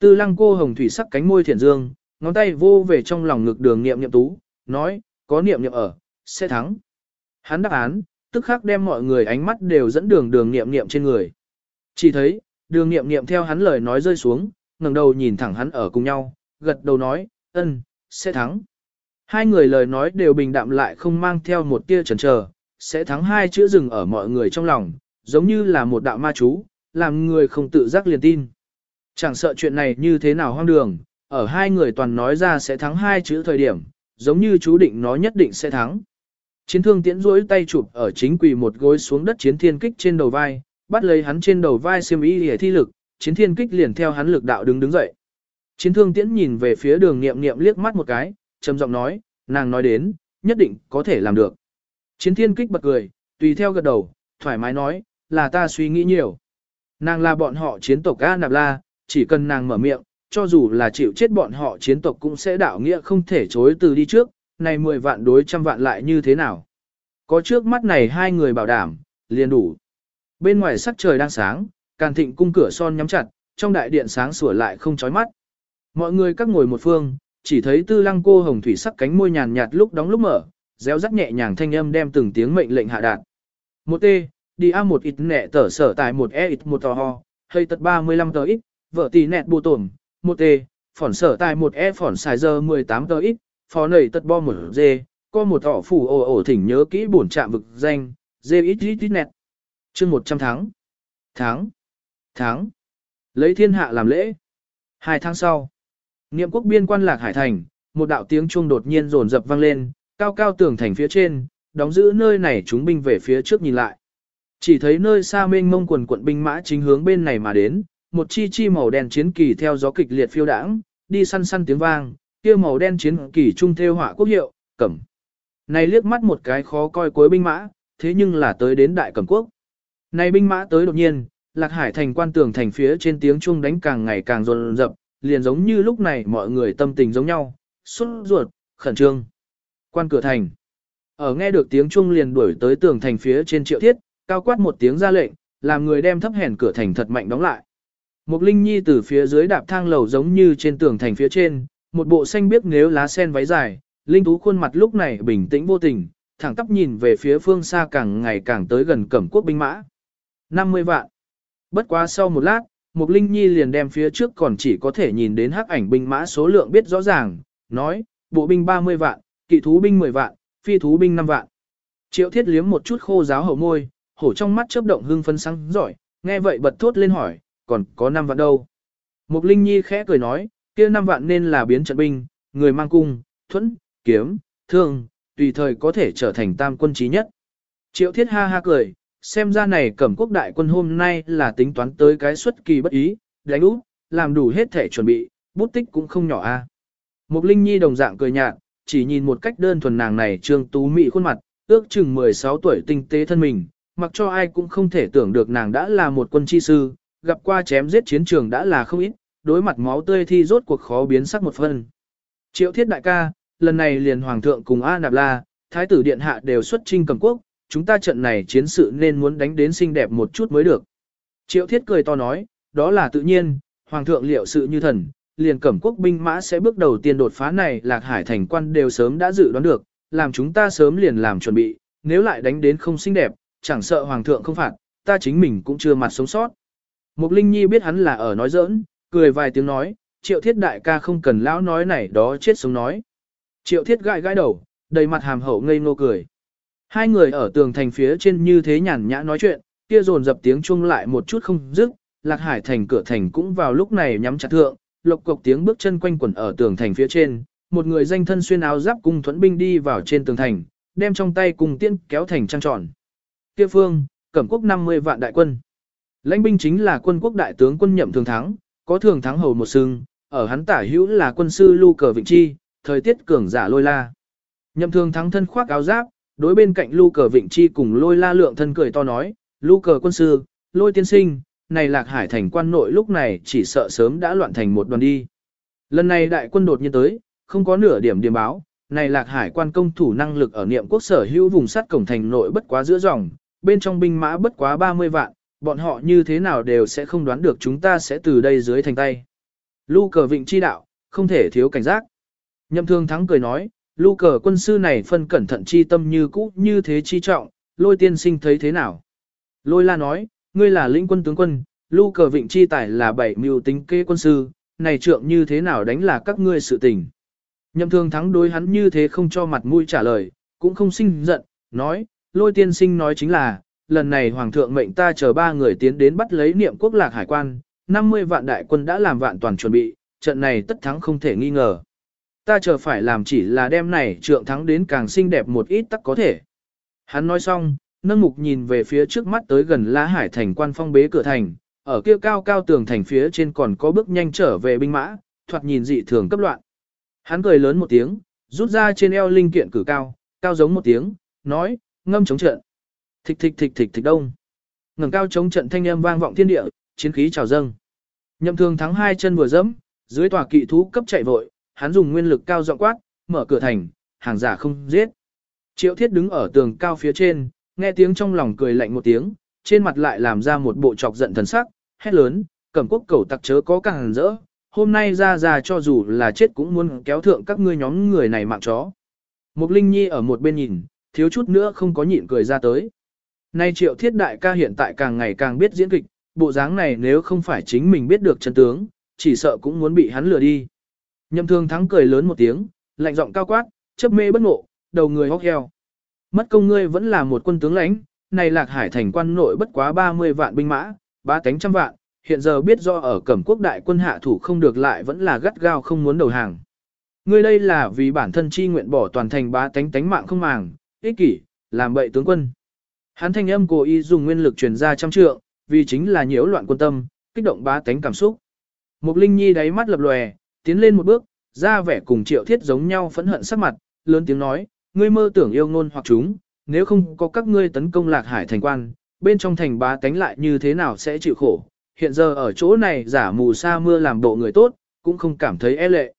Tư lăng cô hồng thủy sắc cánh môi thiện dương, ngón tay vô về trong lòng ngực đường niệm niệm tú, nói, có niệm niệm ở, sẽ thắng. Hắn đáp án, tức khắc đem mọi người ánh mắt đều dẫn đường đường niệm niệm trên người. Chỉ thấy, đường niệm niệm theo hắn lời nói rơi xuống, ngẩng đầu nhìn thẳng hắn ở cùng nhau, gật đầu nói, ân, sẽ thắng. Hai người lời nói đều bình đạm lại không mang theo một tia chần chờ, sẽ thắng hai chữ rừng ở mọi người trong lòng, giống như là một đạo ma chú, làm người không tự giác liền tin. Chẳng sợ chuyện này như thế nào hoang đường, ở hai người toàn nói ra sẽ thắng hai chữ thời điểm, giống như chú định nó nhất định sẽ thắng. Chiến thương tiễn duỗi tay chụp ở chính quỳ một gối xuống đất chiến thiên kích trên đầu vai, bắt lấy hắn trên đầu vai xiêm y hề thi lực, chiến thiên kích liền theo hắn lực đạo đứng đứng dậy. Chiến thương tiễn nhìn về phía đường nghiệm nghiệm liếc mắt một cái, trầm giọng nói, nàng nói đến, nhất định có thể làm được. Chiến thiên kích bật cười, tùy theo gật đầu, thoải mái nói, là ta suy nghĩ nhiều. Nàng là bọn họ chiến tộc A Nạp La, chỉ cần nàng mở miệng, cho dù là chịu chết bọn họ chiến tộc cũng sẽ đạo nghĩa không thể chối từ đi trước, này 10 vạn đối trăm vạn lại như thế nào. Có trước mắt này hai người bảo đảm, liền đủ. Bên ngoài sắc trời đang sáng, càn thịnh cung cửa son nhắm chặt, trong đại điện sáng sủa lại không chói mắt. Mọi người các ngồi một phương, chỉ thấy tư lăng cô hồng thủy sắc cánh môi nhàn nhạt lúc đóng lúc mở, réo rắt nhẹ nhàng thanh âm đem từng tiếng mệnh lệnh hạ đạt. Một T, đi A một ít nẹ tở sở tại một E ít một tò ho, hơi tật 35 tờ ít, vợ tỷ nẹt bù tổm, một T, phỏn sở tại một E phỏn xài giờ 18 tờ ít, phó nầy tật bo một dê, có một tỏ phủ ồ ồ thỉnh nhớ kỹ bổn trạm vực danh, dê ít ít ít nẹt. chương 100 tháng. Tháng. Tháng. Lấy thiên hạ làm lễ. Hai tháng sau. Niệm quốc biên quan lạc hải thành, một đạo tiếng chuông đột nhiên rồn rập vang lên, cao cao tường thành phía trên, đóng giữ nơi này chúng binh về phía trước nhìn lại. Chỉ thấy nơi xa mênh mông quần quận binh mã chính hướng bên này mà đến, một chi chi màu đen chiến kỳ theo gió kịch liệt phiêu đãng, đi săn săn tiếng vang, kia màu đen chiến kỳ trung theo họa quốc hiệu, cẩm. Này liếc mắt một cái khó coi cuối binh mã, thế nhưng là tới đến đại cẩm quốc. Này binh mã tới đột nhiên, lạc hải thành quan tường thành phía trên tiếng chuông đánh càng ngày càng rồn rập, liền giống như lúc này mọi người tâm tình giống nhau, xuất ruột, khẩn trương. Quan cửa thành. Ở nghe được tiếng chuông liền đuổi tới tường thành phía trên triệu thiết, cao quát một tiếng ra lệnh, làm người đem thấp hèn cửa thành thật mạnh đóng lại. Một linh nhi từ phía dưới đạp thang lầu giống như trên tường thành phía trên, một bộ xanh biếc nếu lá sen váy dài, linh thú khuôn mặt lúc này bình tĩnh vô tình, thẳng tắp nhìn về phía phương xa càng ngày càng tới gần cẩm quốc binh mã. 50 vạn. Bất quá sau một lát, Mục Linh Nhi liền đem phía trước còn chỉ có thể nhìn đến hắc ảnh binh mã số lượng biết rõ ràng, nói, bộ binh 30 vạn, kỵ thú binh 10 vạn, phi thú binh 5 vạn. Triệu thiết liếm một chút khô giáo hậu môi, hổ trong mắt chớp động hưng phấn sáng giỏi, nghe vậy bật thốt lên hỏi, còn có 5 vạn đâu? Mục Linh Nhi khẽ cười nói, kia 5 vạn nên là biến trận binh, người mang cung, thuẫn, kiếm, thương, tùy thời có thể trở thành tam quân trí nhất. Triệu thiết ha ha cười, xem ra này cẩm quốc đại quân hôm nay là tính toán tới cái xuất kỳ bất ý, đánh úp, làm đủ hết thể chuẩn bị, bút tích cũng không nhỏ a. Mục Linh Nhi đồng dạng cười nhạt, chỉ nhìn một cách đơn thuần nàng này trương tú mị khuôn mặt, ước chừng 16 tuổi tinh tế thân mình, mặc cho ai cũng không thể tưởng được nàng đã là một quân chi sư, gặp qua chém giết chiến trường đã là không ít, đối mặt máu tươi thi rốt cuộc khó biến sắc một phần Triệu thiết đại ca, lần này liền hoàng thượng cùng A Nạp La, thái tử điện hạ đều xuất trinh cầm quốc, chúng ta trận này chiến sự nên muốn đánh đến xinh đẹp một chút mới được. Triệu thiết cười to nói, đó là tự nhiên, hoàng thượng liệu sự như thần, liền cẩm quốc binh mã sẽ bước đầu tiên đột phá này lạc hải thành quan đều sớm đã dự đoán được, làm chúng ta sớm liền làm chuẩn bị, nếu lại đánh đến không xinh đẹp, chẳng sợ hoàng thượng không phạt, ta chính mình cũng chưa mặt sống sót. Mục Linh Nhi biết hắn là ở nói giỡn, cười vài tiếng nói, triệu thiết đại ca không cần lão nói này đó chết sống nói. Triệu thiết gãi gãi đầu, đầy mặt hàm hậu ngây ngô cười. Hai người ở tường thành phía trên như thế nhàn nhã nói chuyện, kia dồn dập tiếng chuông lại một chút không dứt, Lạc Hải thành cửa thành cũng vào lúc này nhắm chặt thượng, lộc cộc tiếng bước chân quanh quẩn ở tường thành phía trên, một người danh thân xuyên áo giáp cung thuẫn binh đi vào trên tường thành, đem trong tay cùng tiên kéo thành trăng tròn. Kia phương, cẩm quốc 50 vạn đại quân. Lãnh binh chính là quân quốc đại tướng quân nhậm thường thắng, có thường thắng hầu một sưng, ở hắn tả hữu là quân sư lưu cờ vịnh chi, thời tiết cường giả lôi la. Nhậm thường thắng thân khoác áo giáp, đối bên cạnh lưu cờ vịnh chi cùng lôi la lượng thân cười to nói, lưu cờ quân sư, lôi tiên sinh, này lạc hải thành quan nội lúc này chỉ sợ sớm đã loạn thành một đoàn đi. Lần này đại quân đột nhiên tới, không có nửa điểm điểm báo, này lạc hải quan công thủ năng lực ở niệm quốc sở hữu vùng sắt cổng thành nội bất quá giữa dòng, bên trong binh mã bất quá 30 vạn, bọn họ như thế nào đều sẽ không đoán được chúng ta sẽ từ đây dưới thành tay. Lưu cờ vịnh chi đạo, không thể thiếu cảnh giác. Nhậm thương thắng cười nói, lưu cờ quân sư này phân cẩn thận chi tâm như cũ như thế chi trọng, lôi tiên sinh thấy thế nào? Lôi la nói, ngươi là lĩnh quân tướng quân, lưu cờ vịnh chi tải là bảy mưu tính kê quân sư, này trượng như thế nào đánh là các ngươi sự tình. Nhậm thương thắng đối hắn như thế không cho mặt mũi trả lời, cũng không sinh giận, nói, lôi tiên sinh nói chính là, lần này hoàng thượng mệnh ta chờ ba người tiến đến bắt lấy niệm quốc lạc hải quan, 50 vạn đại quân đã làm vạn toàn chuẩn bị, trận này tất thắng không thể nghi ngờ. Ta chờ phải làm chỉ là đem này trượng thắng đến càng xinh đẹp một ít tắc có thể. Hắn nói xong, nâng mục nhìn về phía trước mắt tới gần lá hải thành quan phong bế cửa thành, ở kia cao cao tường thành phía trên còn có bước nhanh trở về binh mã, thoạt nhìn dị thường cấp loạn. Hắn cười lớn một tiếng, rút ra trên eo linh kiện cử cao, cao giống một tiếng, nói, ngâm chống trận. Thịch thịch thịch thịch thịch đông. ngẩng cao chống trận thanh âm vang vọng thiên địa, chiến khí trào dâng. Nhậm thường thắng hai chân vừa dẫm, dưới tòa kỵ thú cấp chạy vội, hắn dùng nguyên lực cao giọng quát, mở cửa thành, hàng giả không giết. Triệu thiết đứng ở tường cao phía trên, nghe tiếng trong lòng cười lạnh một tiếng, trên mặt lại làm ra một bộ trọc giận thần sắc, hét lớn, cẩm quốc cầu tặc chớ có càng rỡ, hôm nay ra ra cho dù là chết cũng muốn kéo thượng các ngươi nhóm người này mạng chó. Mục Linh Nhi ở một bên nhìn, thiếu chút nữa không có nhịn cười ra tới. Nay triệu thiết đại ca hiện tại càng ngày càng biết diễn kịch, bộ dáng này nếu không phải chính mình biết được chân tướng, chỉ sợ cũng muốn bị hắn lừa đi. Nhậm thương thắng cười lớn một tiếng, lạnh giọng cao quát, chấp mê bất ngộ, đầu người hóc heo. Mất công ngươi vẫn là một quân tướng lãnh, này lạc hải thành quan nội bất quá 30 vạn binh mã, ba cánh trăm vạn, hiện giờ biết do ở cẩm quốc đại quân hạ thủ không được lại vẫn là gắt gao không muốn đầu hàng. Ngươi đây là vì bản thân chi nguyện bỏ toàn thành ba tánh tánh mạng không màng, ích kỷ, làm bậy tướng quân. Hắn thanh âm cố ý dùng nguyên lực truyền ra trăm trượng, vì chính là nhiễu loạn quân tâm, kích động ba tánh cảm xúc. Mục Linh Nhi đáy mắt lập lòe, tiến lên một bước, ra vẻ cùng triệu thiết giống nhau phẫn hận sắc mặt, lớn tiếng nói, ngươi mơ tưởng yêu ngôn hoặc chúng, nếu không có các ngươi tấn công lạc hải thành quan, bên trong thành bá tánh lại như thế nào sẽ chịu khổ. Hiện giờ ở chỗ này giả mù sa mưa làm bộ người tốt, cũng không cảm thấy e lệ.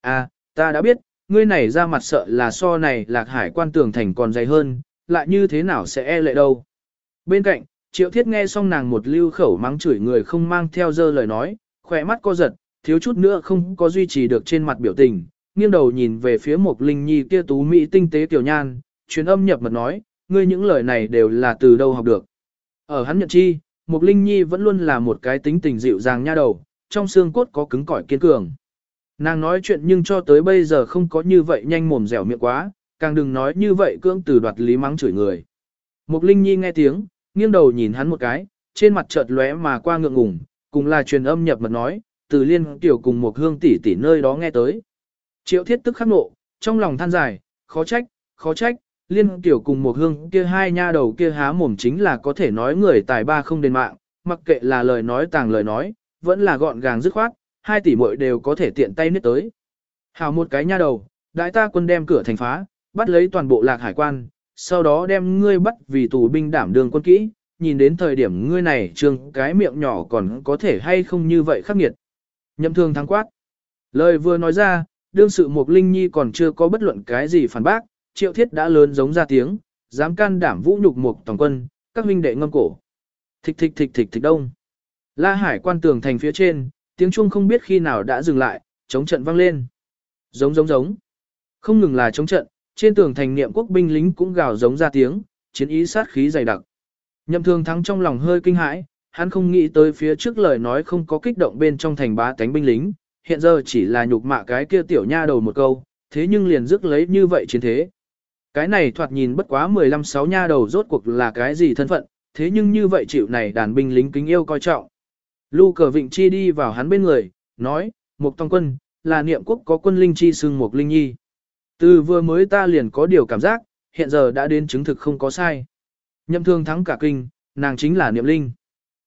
À, ta đã biết, ngươi này ra mặt sợ là so này lạc hải quan tường thành còn dày hơn, lại như thế nào sẽ e lệ đâu. Bên cạnh, triệu thiết nghe xong nàng một lưu khẩu mắng chửi người không mang theo dơ lời nói, khỏe mắt co giật, thiếu chút nữa không có duy trì được trên mặt biểu tình, nghiêng đầu nhìn về phía Mộc linh nhi kia tú mỹ tinh tế tiểu nhan, truyền âm nhập mật nói, ngươi những lời này đều là từ đâu học được. Ở hắn nhận chi, Mộc linh nhi vẫn luôn là một cái tính tình dịu dàng nha đầu, trong xương cốt có cứng cỏi kiên cường. Nàng nói chuyện nhưng cho tới bây giờ không có như vậy nhanh mồm dẻo miệng quá, càng đừng nói như vậy cưỡng từ đoạt lý mắng chửi người. Mục Linh Nhi nghe tiếng, nghiêng đầu nhìn hắn một cái, trên mặt chợt lóe mà qua ngượng ngùng, cùng là truyền âm nhập mật nói, từ liên tiểu cùng một hương tỷ tỷ nơi đó nghe tới. Triệu thiết tức khắc nộ, trong lòng than dài, khó trách, khó trách, liên tiểu cùng một hương kia hai nha đầu kia há mồm chính là có thể nói người tài ba không đền mạng, mặc kệ là lời nói tàng lời nói, vẫn là gọn gàng dứt khoát, hai tỷ muội đều có thể tiện tay nứt tới. Hào một cái nha đầu, đại ta quân đem cửa thành phá, bắt lấy toàn bộ lạc hải quan, sau đó đem ngươi bắt vì tù binh đảm đường quân kỹ, nhìn đến thời điểm ngươi này trương cái miệng nhỏ còn có thể hay không như vậy khắc nghiệt. Nhậm thương thắng quát. Lời vừa nói ra, đương sự Mục Linh Nhi còn chưa có bất luận cái gì phản bác, triệu thiết đã lớn giống ra tiếng, dám can đảm vũ nhục Mục Tổng quân, các huynh đệ ngâm cổ. Thịch thịch thịch thịch thịch đông. La hải quan tường thành phía trên, tiếng chuông không biết khi nào đã dừng lại, chống trận vang lên. Giống giống giống. Không ngừng là chống trận, trên tường thành niệm quốc binh lính cũng gào giống ra tiếng, chiến ý sát khí dày đặc. Nhậm Thương thắng trong lòng hơi kinh hãi, hắn không nghĩ tới phía trước lời nói không có kích động bên trong thành bá tánh binh lính, hiện giờ chỉ là nhục mạ cái kia tiểu nha đầu một câu, thế nhưng liền dứt lấy như vậy chiến thế. Cái này thoạt nhìn bất quá 15-6 nha đầu rốt cuộc là cái gì thân phận, thế nhưng như vậy chịu này đàn binh lính kính yêu coi trọng. Lu cờ vịnh chi đi vào hắn bên người, nói, Mục Tông Quân, là niệm quốc có quân linh chi xưng Mục Linh Nhi. Từ vừa mới ta liền có điều cảm giác, hiện giờ đã đến chứng thực không có sai. Nhậm thương thắng cả kinh, nàng chính là niệm linh.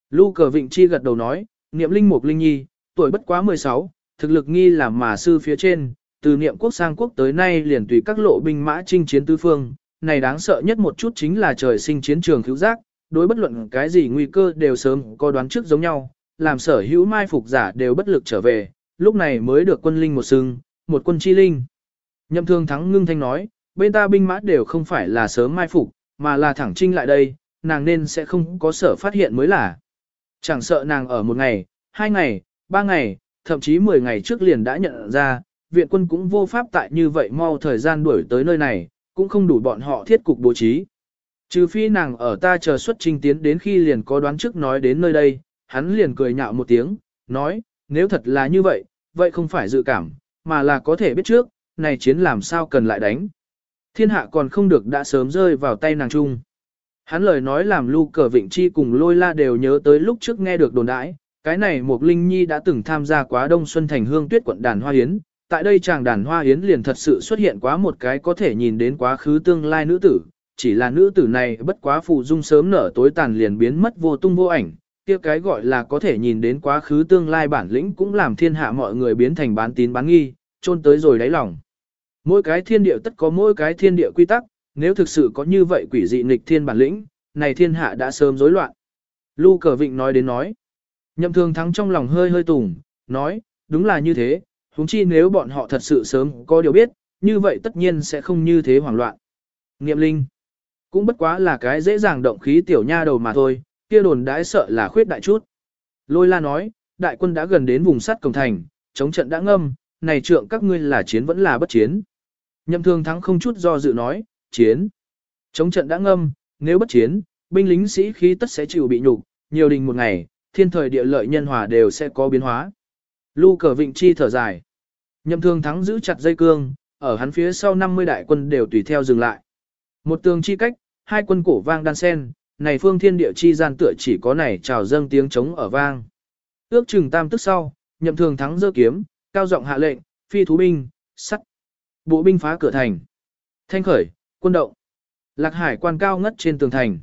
Lưu cờ vịnh chi gật đầu nói, niệm linh Mục Linh Nhi, tuổi bất quá 16, thực lực nghi là mà sư phía trên, từ niệm quốc sang quốc tới nay liền tùy các lộ binh mã chinh chiến tứ phương, này đáng sợ nhất một chút chính là trời sinh chiến trường cứu giác, đối bất luận cái gì nguy cơ đều sớm có đoán trước giống nhau, làm sở hữu mai phục giả đều bất lực trở về, lúc này mới được quân linh một sưng, một quân chi linh. Nhậm thương thắng ngưng thanh nói, bên ta binh mã đều không phải là sớm mai phục, mà là thẳng trinh lại đây, nàng nên sẽ không có sở phát hiện mới là. Chẳng sợ nàng ở một ngày, hai ngày, ba ngày, thậm chí 10 ngày trước liền đã nhận ra, viện quân cũng vô pháp tại như vậy mau thời gian đuổi tới nơi này, cũng không đủ bọn họ thiết cục bố trí. Trừ phi nàng ở ta chờ xuất trình tiến đến khi liền có đoán trước nói đến nơi đây, hắn liền cười nhạo một tiếng, nói, nếu thật là như vậy, vậy không phải dự cảm, mà là có thể biết trước, này chiến làm sao cần lại đánh. Thiên hạ còn không được đã sớm rơi vào tay nàng trung. Hắn lời nói làm lưu cờ vịnh chi cùng lôi la đều nhớ tới lúc trước nghe được đồn đãi, cái này một linh nhi đã từng tham gia quá đông xuân thành hương tuyết quận đàn hoa Yến. tại đây chàng đàn hoa Yến liền thật sự xuất hiện quá một cái có thể nhìn đến quá khứ tương lai nữ tử, chỉ là nữ tử này bất quá phụ dung sớm nở tối tàn liền biến mất vô tung vô ảnh, kia cái gọi là có thể nhìn đến quá khứ tương lai bản lĩnh cũng làm thiên hạ mọi người biến thành bán tín bán nghi, trôn tới rồi đáy lòng. Mỗi cái thiên địa tất có mỗi cái thiên địa quy tắc, nếu thực sự có như vậy quỷ dị nghịch thiên bản lĩnh, này thiên hạ đã sớm rối loạn. Lu Cờ Vịnh nói đến nói. Nhậm thường thắng trong lòng hơi hơi tùng, nói, đúng là như thế, huống chi nếu bọn họ thật sự sớm có điều biết, như vậy tất nhiên sẽ không như thế hoảng loạn. Niệm linh, cũng bất quá là cái dễ dàng động khí tiểu nha đầu mà thôi, kia đồn đãi sợ là khuyết đại chút. Lôi la nói, đại quân đã gần đến vùng sắt cổng thành, chống trận đã ngâm, này trượng các ngươi là chiến vẫn là bất chiến. Nhậm thường thắng không chút do dự nói, chiến. Chống trận đã ngâm, nếu bất chiến, binh lính sĩ khí tất sẽ chịu bị nhục, nhiều đình một ngày, thiên thời địa lợi nhân hòa đều sẽ có biến hóa. Lu cờ vịnh chi thở dài. Nhậm thường thắng giữ chặt dây cương, ở hắn phía sau 50 đại quân đều tùy theo dừng lại. Một tường chi cách, hai quân cổ vang đan sen, này phương thiên địa chi gian tựa chỉ có này trào dâng tiếng trống ở vang. Ước chừng tam tức sau, nhậm thường thắng dơ kiếm, cao giọng hạ lệnh, phi thú binh, sắt. Bộ binh phá cửa thành. Thanh khởi, quân động. Lạc hải quan cao ngất trên tường thành.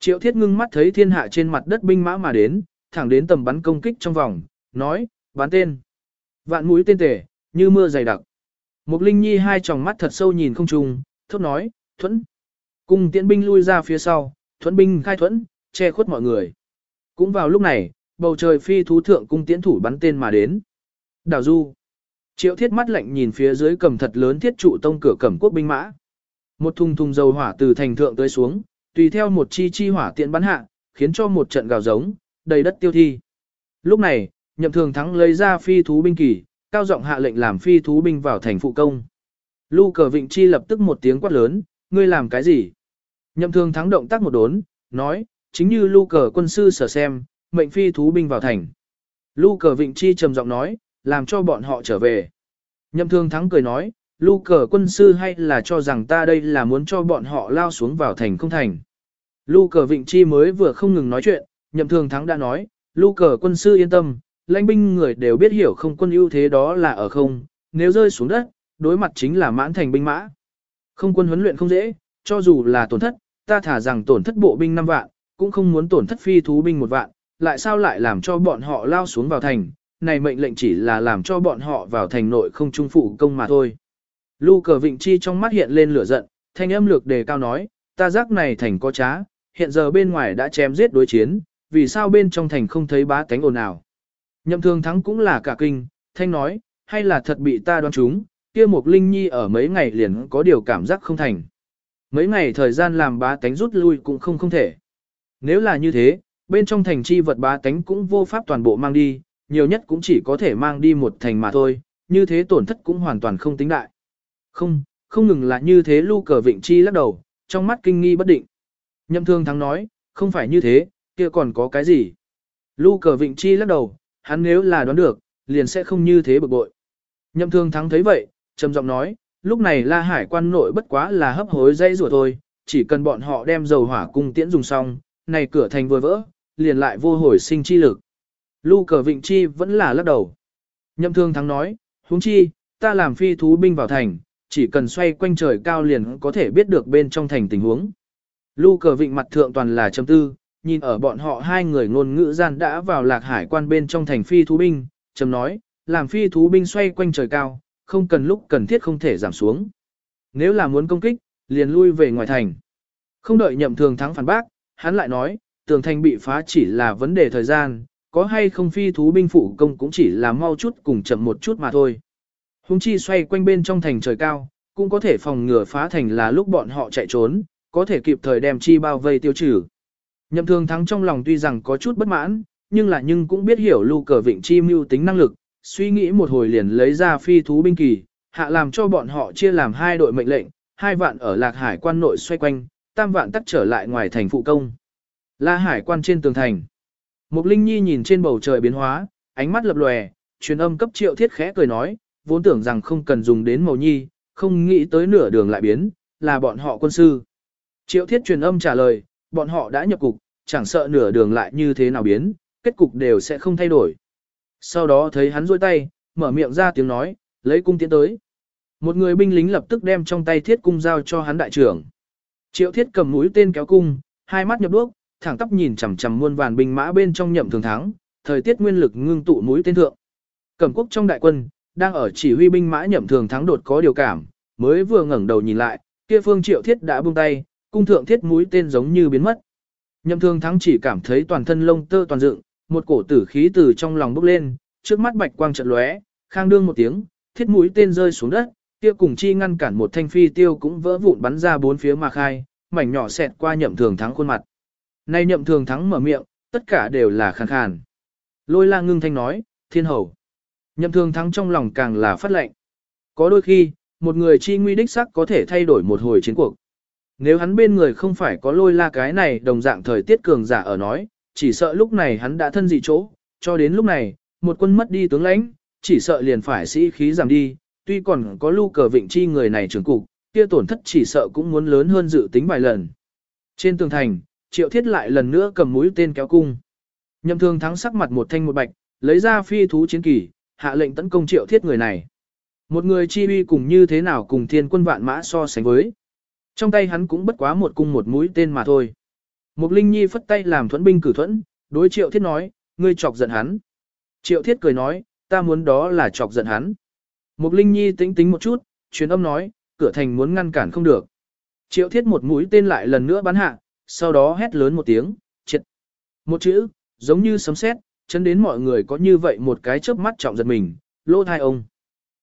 Triệu thiết ngưng mắt thấy thiên hạ trên mặt đất binh mã mà đến, thẳng đến tầm bắn công kích trong vòng, nói, bắn tên. Vạn mũi tên tể, như mưa dày đặc. Mục Linh Nhi hai tròng mắt thật sâu nhìn không trùng, thốt nói, thuẫn. Cùng tiễn binh lui ra phía sau, thuẫn binh khai thuẫn, che khuất mọi người. Cũng vào lúc này, bầu trời phi thú thượng cung tiễn thủ bắn tên mà đến. Đào du. Triệu thiết mắt lạnh nhìn phía dưới cầm thật lớn thiết trụ tông cửa cẩm quốc binh mã. Một thùng thùng dầu hỏa từ thành thượng tới xuống, tùy theo một chi chi hỏa tiện bắn hạ, khiến cho một trận gào giống, đầy đất tiêu thi. Lúc này, nhậm thường thắng lấy ra phi thú binh kỳ, cao giọng hạ lệnh làm phi thú binh vào thành phụ công. Lu cờ vịnh chi lập tức một tiếng quát lớn, ngươi làm cái gì? Nhậm thường thắng động tác một đốn, nói, chính như lu cờ quân sư sở xem, mệnh phi thú binh vào thành. Lu cờ vịnh chi trầm giọng nói, làm cho bọn họ trở về. Nhậm thường thắng cười nói, lu cờ quân sư hay là cho rằng ta đây là muốn cho bọn họ lao xuống vào thành không thành. Lu cờ vịnh chi mới vừa không ngừng nói chuyện, nhậm thường thắng đã nói, lu cờ quân sư yên tâm, lãnh binh người đều biết hiểu không quân ưu thế đó là ở không, nếu rơi xuống đất, đối mặt chính là mãn thành binh mã. Không quân huấn luyện không dễ, cho dù là tổn thất, ta thả rằng tổn thất bộ binh 5 vạn, cũng không muốn tổn thất phi thú binh một vạn, lại sao lại làm cho bọn họ lao xuống vào thành, này mệnh lệnh chỉ là làm cho bọn họ vào thành nội không trung phụ công mà thôi. Lu cờ vịnh chi trong mắt hiện lên lửa giận, thanh âm lược đề cao nói, ta giác này thành có trá, hiện giờ bên ngoài đã chém giết đối chiến, vì sao bên trong thành không thấy bá tánh ồn ào? Nhậm Thương thắng cũng là cả kinh, thanh nói, hay là thật bị ta đoán trúng, kia một linh nhi ở mấy ngày liền có điều cảm giác không thành. Mấy ngày thời gian làm bá tánh rút lui cũng không không thể. Nếu là như thế, bên trong thành chi vật bá tánh cũng vô pháp toàn bộ mang đi, nhiều nhất cũng chỉ có thể mang đi một thành mà thôi, như thế tổn thất cũng hoàn toàn không tính đại. Không, không ngừng là như thế lưu cờ vịnh chi lắc đầu, trong mắt kinh nghi bất định. Nhậm thương thắng nói, không phải như thế, kia còn có cái gì. Lưu cờ vịnh chi lắc đầu, hắn nếu là đoán được, liền sẽ không như thế bực bội. Nhậm thương thắng thấy vậy, trầm giọng nói, lúc này La Hải quan nội bất quá là hấp hối dây rùa thôi, chỉ cần bọn họ đem dầu hỏa cung tiễn dùng xong, này cửa thành vừa vỡ, liền lại vô hồi sinh chi lực. Lu cờ vịnh chi vẫn là lắc đầu. Nhậm thương thắng nói, huống chi, ta làm phi thú binh vào thành, chỉ cần xoay quanh trời cao liền có thể biết được bên trong thành tình huống. Lu cờ vịnh mặt thượng toàn là châm tư, nhìn ở bọn họ hai người ngôn ngữ gian đã vào lạc hải quan bên trong thành phi thú binh, trầm nói, làm phi thú binh xoay quanh trời cao, không cần lúc cần thiết không thể giảm xuống. Nếu là muốn công kích, liền lui về ngoài thành. Không đợi nhậm thường thắng phản bác, hắn lại nói, tường thành bị phá chỉ là vấn đề thời gian, có hay không phi thú binh phụ công cũng chỉ là mau chút cùng chậm một chút mà thôi. Hùng chi xoay quanh bên trong thành trời cao, cũng có thể phòng ngừa phá thành là lúc bọn họ chạy trốn, có thể kịp thời đem chi bao vây tiêu trừ. Nhậm thường thắng trong lòng tuy rằng có chút bất mãn, nhưng là nhưng cũng biết hiểu lưu cờ vịnh chi mưu tính năng lực, suy nghĩ một hồi liền lấy ra phi thú binh kỳ, hạ làm cho bọn họ chia làm hai đội mệnh lệnh, hai vạn ở lạc hải quan nội xoay quanh, tam vạn tắt trở lại ngoài thành phụ công. La hải quan trên tường thành. Mục Linh Nhi nhìn trên bầu trời biến hóa, ánh mắt lập lòe, truyền âm cấp triệu thiết khẽ cười nói, vốn tưởng rằng không cần dùng đến màu nhi, không nghĩ tới nửa đường lại biến, là bọn họ quân sư. Triệu thiết truyền âm trả lời, bọn họ đã nhập cục, chẳng sợ nửa đường lại như thế nào biến, kết cục đều sẽ không thay đổi. Sau đó thấy hắn rôi tay, mở miệng ra tiếng nói, lấy cung tiến tới. Một người binh lính lập tức đem trong tay thiết cung giao cho hắn đại trưởng. Triệu thiết cầm mũi tên kéo cung, hai mắt nhập đuốc, thẳng tắp nhìn chằm chằm muôn vàn binh mã bên trong nhậm thường thắng, thời tiết nguyên lực ngưng tụ mũi tên thượng. Cẩm quốc trong đại quân, đang ở chỉ huy binh mã nhậm thường thắng đột có điều cảm, mới vừa ngẩng đầu nhìn lại, kia phương triệu thiết đã buông tay, cung thượng thiết mũi tên giống như biến mất. Nhậm thường thắng chỉ cảm thấy toàn thân lông tơ toàn dựng, một cổ tử khí từ trong lòng bốc lên, trước mắt bạch quang trận lóe, khang đương một tiếng, thiết mũi tên rơi xuống đất, kia cùng chi ngăn cản một thanh phi tiêu cũng vỡ vụn bắn ra bốn phía mà khai, mảnh nhỏ xẹt qua nhậm thường thắng khuôn mặt. Nay nhậm thường thắng mở miệng, tất cả đều là khàn khàn. Lôi la ngưng thanh nói, thiên hầu. Nhậm thường thắng trong lòng càng là phát lệnh. Có đôi khi, một người chi nguy đích sắc có thể thay đổi một hồi chiến cuộc. Nếu hắn bên người không phải có lôi la cái này đồng dạng thời tiết cường giả ở nói, chỉ sợ lúc này hắn đã thân dị chỗ, cho đến lúc này, một quân mất đi tướng lãnh, chỉ sợ liền phải sĩ khí giảm đi, tuy còn có lưu cờ vịnh chi người này trưởng cục, kia tổn thất chỉ sợ cũng muốn lớn hơn dự tính vài lần. Trên tường thành, triệu thiết lại lần nữa cầm mũi tên kéo cung. Nhậm thương thắng sắc mặt một thanh một bạch, lấy ra phi thú chiến kỳ, hạ lệnh tấn công triệu thiết người này. Một người chi uy cùng như thế nào cùng thiên quân vạn mã so sánh với. Trong tay hắn cũng bất quá một cung một mũi tên mà thôi. Mục Linh Nhi phất tay làm thuẫn binh cử thuẫn, đối triệu thiết nói, ngươi chọc giận hắn. Triệu thiết cười nói, ta muốn đó là chọc giận hắn. Mục Linh Nhi tính tính một chút, truyền âm nói, cửa thành muốn ngăn cản không được. Triệu thiết một mũi tên lại lần nữa bắn hạ, sau đó hét lớn một tiếng, triệt. Một chữ, giống như sấm sét, chân đến mọi người có như vậy một cái chớp mắt trọng giật mình, lô thai ông.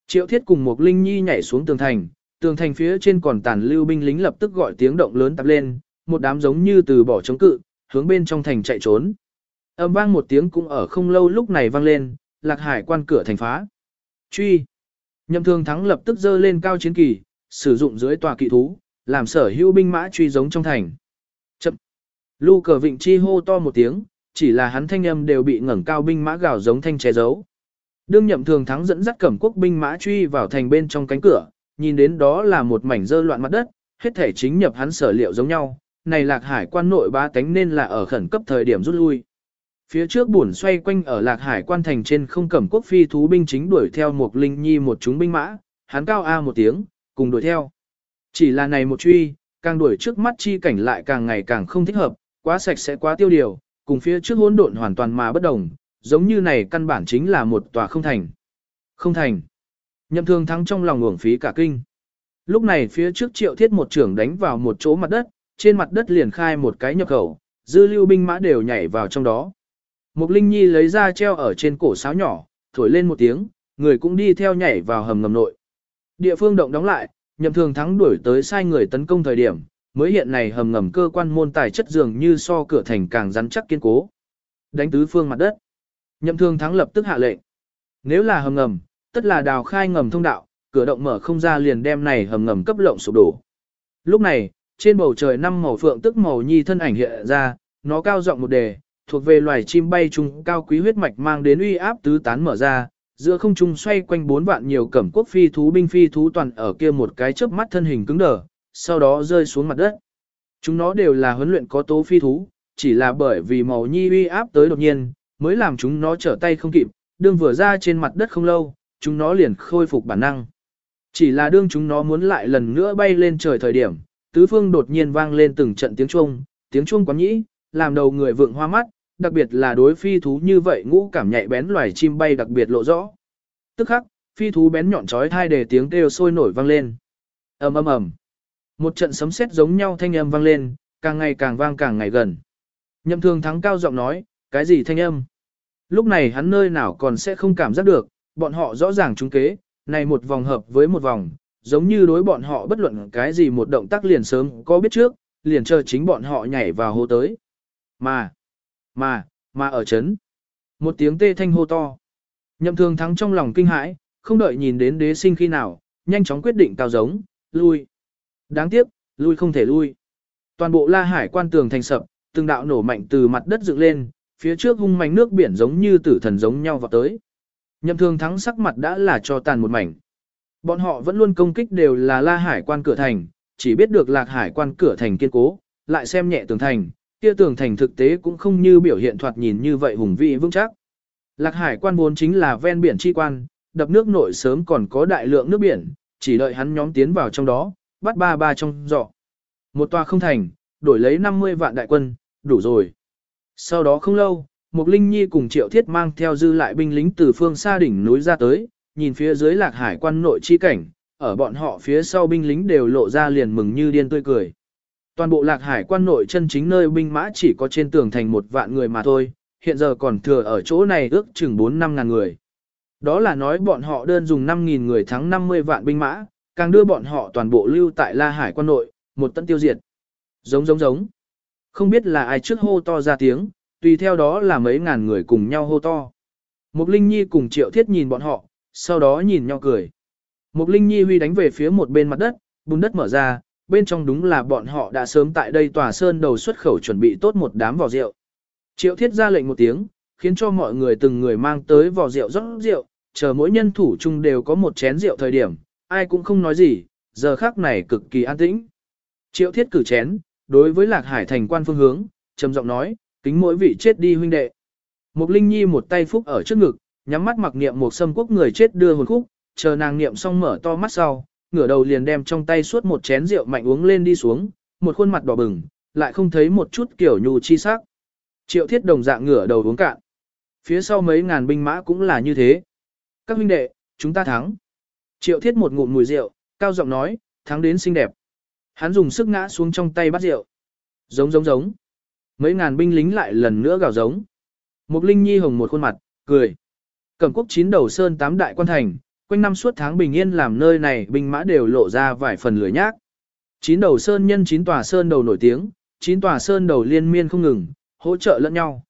Triệu thiết cùng một linh nhi nhảy xuống tường thành, tường thành phía trên còn tàn lưu binh lính lập tức gọi tiếng động lớn tập lên, một đám giống như từ bỏ chống cự, hướng bên trong thành chạy trốn. Âm vang một tiếng cũng ở không lâu lúc này vang lên, lạc hải quan cửa thành phá. Truy. Nhậm thương thắng lập tức dơ lên cao chiến kỳ, sử dụng dưới tòa kỵ thú, làm sở hữu binh mã truy giống trong thành. Chậm. Lu cờ vịnh chi hô to một tiếng, chỉ là hắn thanh âm đều bị ngẩng cao binh mã gào giống thanh che giấu. Đương nhậm thường thắng dẫn dắt cẩm quốc binh mã truy vào thành bên trong cánh cửa, nhìn đến đó là một mảnh dơ loạn mặt đất, hết thể chính nhập hắn sở liệu giống nhau, này lạc hải quan nội ba tánh nên là ở khẩn cấp thời điểm rút lui. Phía trước buồn xoay quanh ở lạc hải quan thành trên không cẩm quốc phi thú binh chính đuổi theo một linh nhi một chúng binh mã, hắn cao A một tiếng, cùng đuổi theo. Chỉ là này một truy, càng đuổi trước mắt chi cảnh lại càng ngày càng không thích hợp, quá sạch sẽ quá tiêu điều, cùng phía trước hỗn độn hoàn toàn mà bất đồng, giống như này căn bản chính là một tòa không thành. Không thành. Nhậm thương thắng trong lòng uổng phí cả kinh. Lúc này phía trước triệu thiết một trưởng đánh vào một chỗ mặt đất, trên mặt đất liền khai một cái nhập khẩu, dư lưu binh mã đều nhảy vào trong đó. Mục Linh Nhi lấy ra treo ở trên cổ sáo nhỏ, thổi lên một tiếng, người cũng đi theo nhảy vào hầm ngầm nội. Địa phương động đóng lại, nhậm thường thắng đuổi tới sai người tấn công thời điểm, mới hiện này hầm ngầm cơ quan môn tài chất dường như so cửa thành càng rắn chắc kiên cố. Đánh tứ phương mặt đất. Nhậm thương thắng lập tức hạ lệnh. Nếu là hầm ngầm, tất là đào khai ngầm thông đạo, cửa động mở không ra liền đem này hầm ngầm cấp lộng sụp đổ. Lúc này, trên bầu trời năm màu phượng tức màu nhi thân ảnh hiện ra, nó cao giọng một đề, thuộc về loài chim bay trung cao quý huyết mạch mang đến uy áp tứ tán mở ra, giữa không trung xoay quanh bốn vạn nhiều cẩm quốc phi thú binh phi thú toàn ở kia một cái chớp mắt thân hình cứng đờ, sau đó rơi xuống mặt đất. Chúng nó đều là huấn luyện có tố phi thú, chỉ là bởi vì màu nhi uy áp tới đột nhiên, mới làm chúng nó trở tay không kịp, đương vừa ra trên mặt đất không lâu, chúng nó liền khôi phục bản năng. Chỉ là đương chúng nó muốn lại lần nữa bay lên trời thời điểm, tứ phương đột nhiên vang lên từng trận tiếng chuông, tiếng chuông quán nhĩ, làm đầu người vượng hoa mắt, đặc biệt là đối phi thú như vậy ngũ cảm nhạy bén loài chim bay đặc biệt lộ rõ. Tức khắc, phi thú bén nhọn chói thai để tiếng kêu sôi nổi vang lên. ầm ầm ầm, một trận sấm sét giống nhau thanh âm vang lên, càng ngày càng vang càng ngày gần. Nhậm Thường thắng cao giọng nói, cái gì thanh âm? Lúc này hắn nơi nào còn sẽ không cảm giác được, bọn họ rõ ràng trúng kế, này một vòng hợp với một vòng, giống như đối bọn họ bất luận cái gì một động tác liền sớm có biết trước, liền chờ chính bọn họ nhảy vào hô tới. Mà, mà, mà ở chấn. Một tiếng tê thanh hô to. Nhậm thường thắng trong lòng kinh hãi, không đợi nhìn đến đế sinh khi nào, nhanh chóng quyết định cao giống, lui. Đáng tiếc, lui không thể lui. Toàn bộ la hải quan tường thành sập, từng đạo nổ mạnh từ mặt đất dựng lên, phía trước hung mạnh nước biển giống như tử thần giống nhau vào tới. Nhậm thường thắng sắc mặt đã là cho tàn một mảnh. Bọn họ vẫn luôn công kích đều là la hải quan cửa thành, chỉ biết được lạc hải quan cửa thành kiên cố, lại xem nhẹ tường thành, kia tường thành thực tế cũng không như biểu hiện thoạt nhìn như vậy hùng vĩ vững chắc. Lạc hải quan vốn chính là ven biển chi quan, đập nước nội sớm còn có đại lượng nước biển, chỉ đợi hắn nhóm tiến vào trong đó, bắt ba ba trong giỏ. Một tòa không thành, đổi lấy 50 vạn đại quân, đủ rồi. Sau đó không lâu, Mục Linh Nhi cùng Triệu Thiết mang theo dư lại binh lính từ phương xa đỉnh núi ra tới, nhìn phía dưới lạc hải quan nội chi cảnh, ở bọn họ phía sau binh lính đều lộ ra liền mừng như điên tươi cười. Toàn bộ lạc hải quan nội chân chính nơi binh mã chỉ có trên tường thành một vạn người mà thôi, hiện giờ còn thừa ở chỗ này ước chừng 4-5 ngàn người. Đó là nói bọn họ đơn dùng 5.000 người thắng 50 vạn binh mã, càng đưa bọn họ toàn bộ lưu tại La Hải quan nội, một tận tiêu diệt. Giống giống giống. Không biết là ai trước hô to ra tiếng, tùy theo đó là mấy ngàn người cùng nhau hô to. Mục Linh Nhi cùng Triệu Thiết nhìn bọn họ, sau đó nhìn nhau cười. Mục Linh Nhi huy đánh về phía một bên mặt đất, bùn đất mở ra, bên trong đúng là bọn họ đã sớm tại đây tòa sơn đầu xuất khẩu chuẩn bị tốt một đám vỏ rượu. Triệu Thiết ra lệnh một tiếng, khiến cho mọi người từng người mang tới vỏ rượu rót rượu, chờ mỗi nhân thủ chung đều có một chén rượu thời điểm, ai cũng không nói gì, giờ khắc này cực kỳ an tĩnh. Triệu Thiết cử chén, đối với Lạc Hải thành quan phương hướng, trầm giọng nói, kính mỗi vị chết đi huynh đệ. Mục Linh Nhi một tay phúc ở trước ngực, nhắm mắt mặc niệm một sâm quốc người chết đưa hồn khúc, chờ nàng niệm xong mở to mắt sau, ngửa đầu liền đem trong tay suốt một chén rượu mạnh uống lên đi xuống, một khuôn mặt đỏ bừng, lại không thấy một chút kiểu nhu chi sắc. Triệu thiết đồng dạng ngửa đầu uống cạn. Phía sau mấy ngàn binh mã cũng là như thế. Các huynh đệ, chúng ta thắng. Triệu thiết một ngụm mùi rượu, cao giọng nói, thắng đến xinh đẹp. Hắn dùng sức ngã xuống trong tay bắt rượu. Giống giống giống. Mấy ngàn binh lính lại lần nữa gào giống. Một linh nhi hồng một khuôn mặt, cười. Cẩm quốc chín đầu sơn tám đại quan thành, quanh năm suốt tháng bình yên làm nơi này binh mã đều lộ ra vài phần lửa nhác. Chín đầu sơn nhân chín tòa sơn đầu nổi tiếng, chín tòa sơn đầu liên miên không ngừng, hỗ trợ lẫn nhau.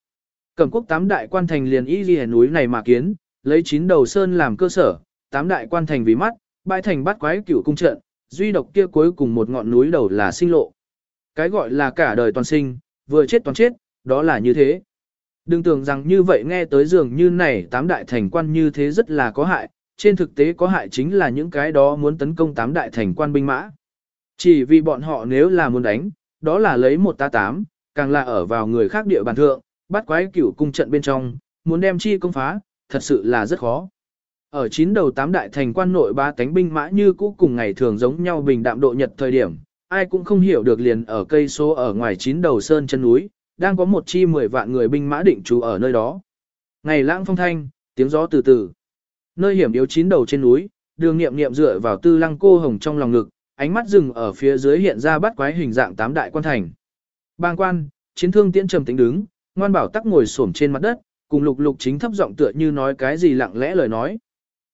Cẩm quốc tám đại quan thành liền y ghi núi này mà kiến, lấy chín đầu sơn làm cơ sở, tám đại quan thành vì mắt, bãi thành bắt quái cửu cung trận, duy độc kia cuối cùng một ngọn núi đầu là sinh lộ. Cái gọi là cả đời toàn sinh, vừa chết toàn chết, đó là như thế. Đừng tưởng rằng như vậy nghe tới dường như này tám đại thành quan như thế rất là có hại, trên thực tế có hại chính là những cái đó muốn tấn công tám đại thành quan binh mã. Chỉ vì bọn họ nếu là muốn đánh, đó là lấy một ta tám, càng là ở vào người khác địa bàn thượng, bắt quái cửu cung trận bên trong, muốn đem chi công phá, thật sự là rất khó. Ở chín đầu tám đại thành quan nội ba cánh binh mã như cũ cùng ngày thường giống nhau bình đạm độ nhật thời điểm, ai cũng không hiểu được liền ở cây số ở ngoài chín đầu sơn chân núi, đang có một chi mười vạn người binh mã định trú ở nơi đó. Ngày lãng phong thanh, tiếng gió từ từ. Nơi hiểm yếu chín đầu trên núi, đường nghiệm nghiệm dựa vào tư lăng cô hồng trong lòng ngực, ánh mắt dừng ở phía dưới hiện ra bắt quái hình dạng tám đại quan thành. Bang quan, chiến thương tiễn trầm tính đứng, ngoan bảo tắc ngồi xổm trên mặt đất, cùng lục lục chính thấp giọng tựa như nói cái gì lặng lẽ lời nói.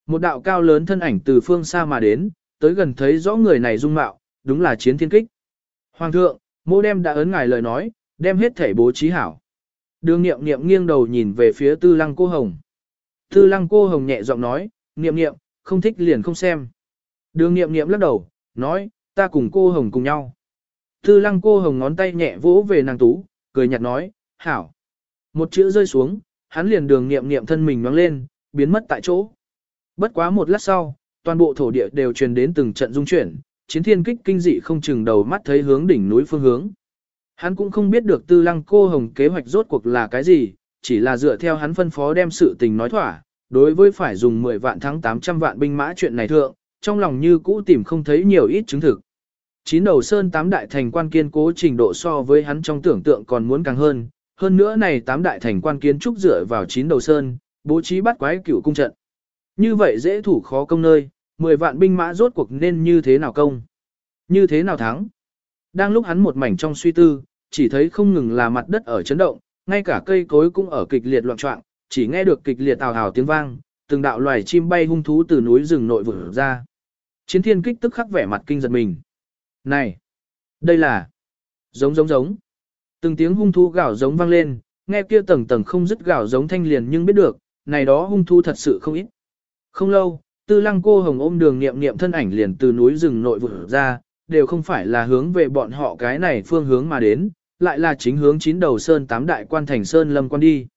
Một đạo cao lớn thân ảnh từ phương xa mà đến, tới gần thấy rõ người này dung mạo, đúng là chiến thiên kích. Hoàng thượng, mô đem đã ấn ngài lời nói, đem hết thể bố trí hảo. Đường nghiệm nghiệm nghiêng đầu nhìn về phía tư lăng cô hồng. Tư lăng cô hồng nhẹ giọng nói, nghiệm nghiệm, không thích liền không xem. Đường nghiệm nghiệm lắc đầu, nói, ta cùng cô hồng cùng nhau. Tư lăng cô hồng ngón tay nhẹ vỗ về nàng tú, cười nhạt nói, hảo. Một chữ rơi xuống, hắn liền đường nghiệm nghiệm thân mình nhoáng lên, biến mất tại chỗ. Bất quá một lát sau, toàn bộ thổ địa đều truyền đến từng trận dung chuyển, chiến thiên kích kinh dị không chừng đầu mắt thấy hướng đỉnh núi phương hướng. Hắn cũng không biết được tư lăng cô hồng kế hoạch rốt cuộc là cái gì, chỉ là dựa theo hắn phân phó đem sự tình nói thỏa, đối với phải dùng 10 vạn thắng 800 vạn binh mã chuyện này thượng, trong lòng như cũ tìm không thấy nhiều ít chứng thực. Chín đầu sơn tám đại thành quan kiên cố trình độ so với hắn trong tưởng tượng còn muốn càng hơn, hơn nữa này tám đại thành quan kiến trúc dựa vào chín đầu sơn, bố trí bắt quái cửu cung trận. Như vậy dễ thủ khó công nơi, 10 vạn binh mã rốt cuộc nên như thế nào công? Như thế nào thắng? Đang lúc hắn một mảnh trong suy tư, chỉ thấy không ngừng là mặt đất ở chấn động, ngay cả cây cối cũng ở kịch liệt loạn trọng, chỉ nghe được kịch liệt tào hào tiếng vang, từng đạo loài chim bay hung thú từ núi rừng nội vỡ ra. Chiến thiên kích tức khắc vẻ mặt kinh giật mình. Này! Đây là... Giống giống giống. Từng tiếng hung thú gào giống vang lên, nghe kia tầng tầng không dứt gào giống thanh liền nhưng biết được, này đó hung thú thật sự không ít. Không lâu, tư lăng cô hồng ôm đường nghiệm nghiệm thân ảnh liền từ núi rừng nội vỡ ra, đều không phải là hướng về bọn họ cái này phương hướng mà đến, lại là chính hướng chín đầu sơn tám đại quan thành sơn lâm quan đi.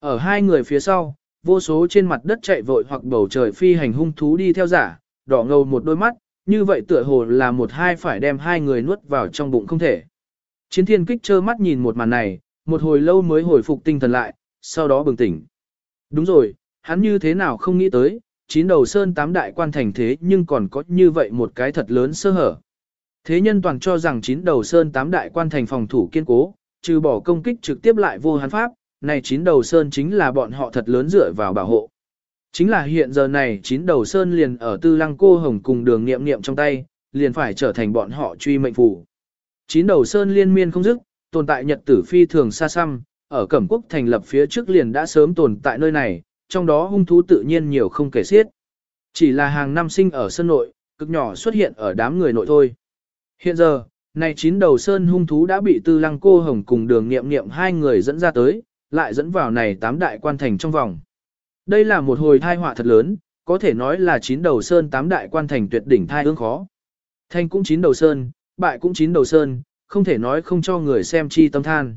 Ở hai người phía sau, vô số trên mặt đất chạy vội hoặc bầu trời phi hành hung thú đi theo giả, đỏ ngầu một đôi mắt, như vậy tựa hồ là một hai phải đem hai người nuốt vào trong bụng không thể. Chiến thiên kích trơ mắt nhìn một màn này, một hồi lâu mới hồi phục tinh thần lại, sau đó bừng tỉnh. Đúng rồi, hắn như thế nào không nghĩ tới, chín đầu sơn tám đại quan thành thế nhưng còn có như vậy một cái thật lớn sơ hở. Thế nhân toàn cho rằng chín đầu sơn tám đại quan thành phòng thủ kiên cố, trừ bỏ công kích trực tiếp lại vô hán pháp, này chín đầu sơn chính là bọn họ thật lớn dựa vào bảo hộ. Chính là hiện giờ này chín đầu sơn liền ở tư lăng cô hồng cùng đường nghiệm nghiệm trong tay, liền phải trở thành bọn họ truy mệnh phủ. Chín đầu sơn liên miên không dứt, tồn tại nhật tử phi thường xa xăm, ở Cẩm Quốc thành lập phía trước liền đã sớm tồn tại nơi này, trong đó hung thú tự nhiên nhiều không kể xiết. Chỉ là hàng năm sinh ở sân nội, cực nhỏ xuất hiện ở đám người nội thôi. Hiện giờ, này chín đầu sơn hung thú đã bị tư lăng cô hồng cùng đường nghiệm nghiệm hai người dẫn ra tới, lại dẫn vào này tám đại quan thành trong vòng. Đây là một hồi thai họa thật lớn, có thể nói là chín đầu sơn tám đại quan thành tuyệt đỉnh thai ương khó. Thanh cũng chín đầu sơn, bại cũng chín đầu sơn, không thể nói không cho người xem chi tâm than.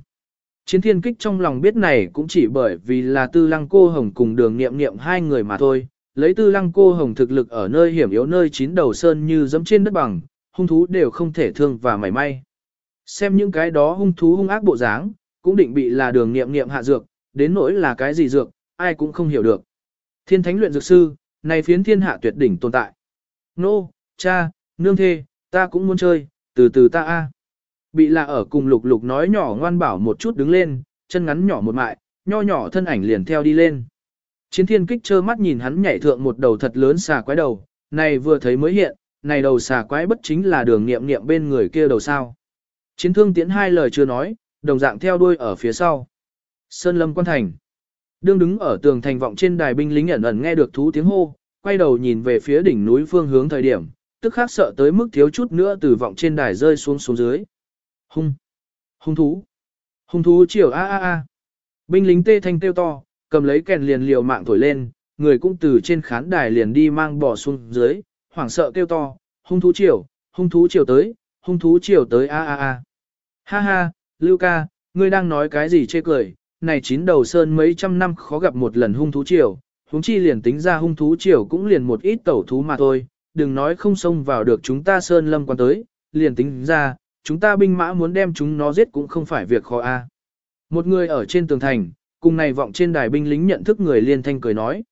Chiến thiên kích trong lòng biết này cũng chỉ bởi vì là tư lăng cô hồng cùng đường nghiệm nghiệm hai người mà thôi, lấy tư lăng cô hồng thực lực ở nơi hiểm yếu nơi chín đầu sơn như dẫm trên đất bằng, hung thú đều không thể thương và mảy may. Xem những cái đó hung thú hung ác bộ dáng, cũng định bị là đường nghiệm nghiệm hạ dược, đến nỗi là cái gì dược, ai cũng không hiểu được. Thiên thánh luyện dược sư, này phiến thiên hạ tuyệt đỉnh tồn tại. Nô, cha, nương thê, ta cũng muốn chơi, từ từ ta a. Bị là ở cùng lục lục nói nhỏ ngoan bảo một chút đứng lên, chân ngắn nhỏ một mại, nho nhỏ thân ảnh liền theo đi lên. Chiến thiên kích trơ mắt nhìn hắn nhảy thượng một đầu thật lớn xà quái đầu, này vừa thấy mới hiện, này đầu xà quái bất chính là đường nghiệm nghiệm bên người kia đầu sao. Chiến thương tiến hai lời chưa nói, đồng dạng theo đuôi ở phía sau. Sơn lâm quan thành. Đương đứng ở tường thành vọng trên đài binh lính ẩn ẩn nghe được thú tiếng hô, quay đầu nhìn về phía đỉnh núi phương hướng thời điểm, tức khắc sợ tới mức thiếu chút nữa từ vọng trên đài rơi xuống xuống dưới. Hung! Hung thú! Hung thú chiều a a a! Binh lính tê thanh tiêu to, cầm lấy kèn liền liều mạng thổi lên, người cũng từ trên khán đài liền đi mang bỏ xuống dưới, hoảng sợ kêu to, hung thú chiều, hung thú chiều tới, hung thú chiều tới a a a. Ha ha, Lưu ca, ngươi đang nói cái gì chê cười, này chín đầu sơn mấy trăm năm khó gặp một lần hung thú chiều, huống chi liền tính ra hung thú chiều cũng liền một ít tẩu thú mà thôi, đừng nói không xông vào được chúng ta sơn lâm quan tới, liền tính ra, chúng ta binh mã muốn đem chúng nó giết cũng không phải việc khó a. Một người ở trên tường thành, cùng này vọng trên đài binh lính nhận thức người liên thanh cười nói.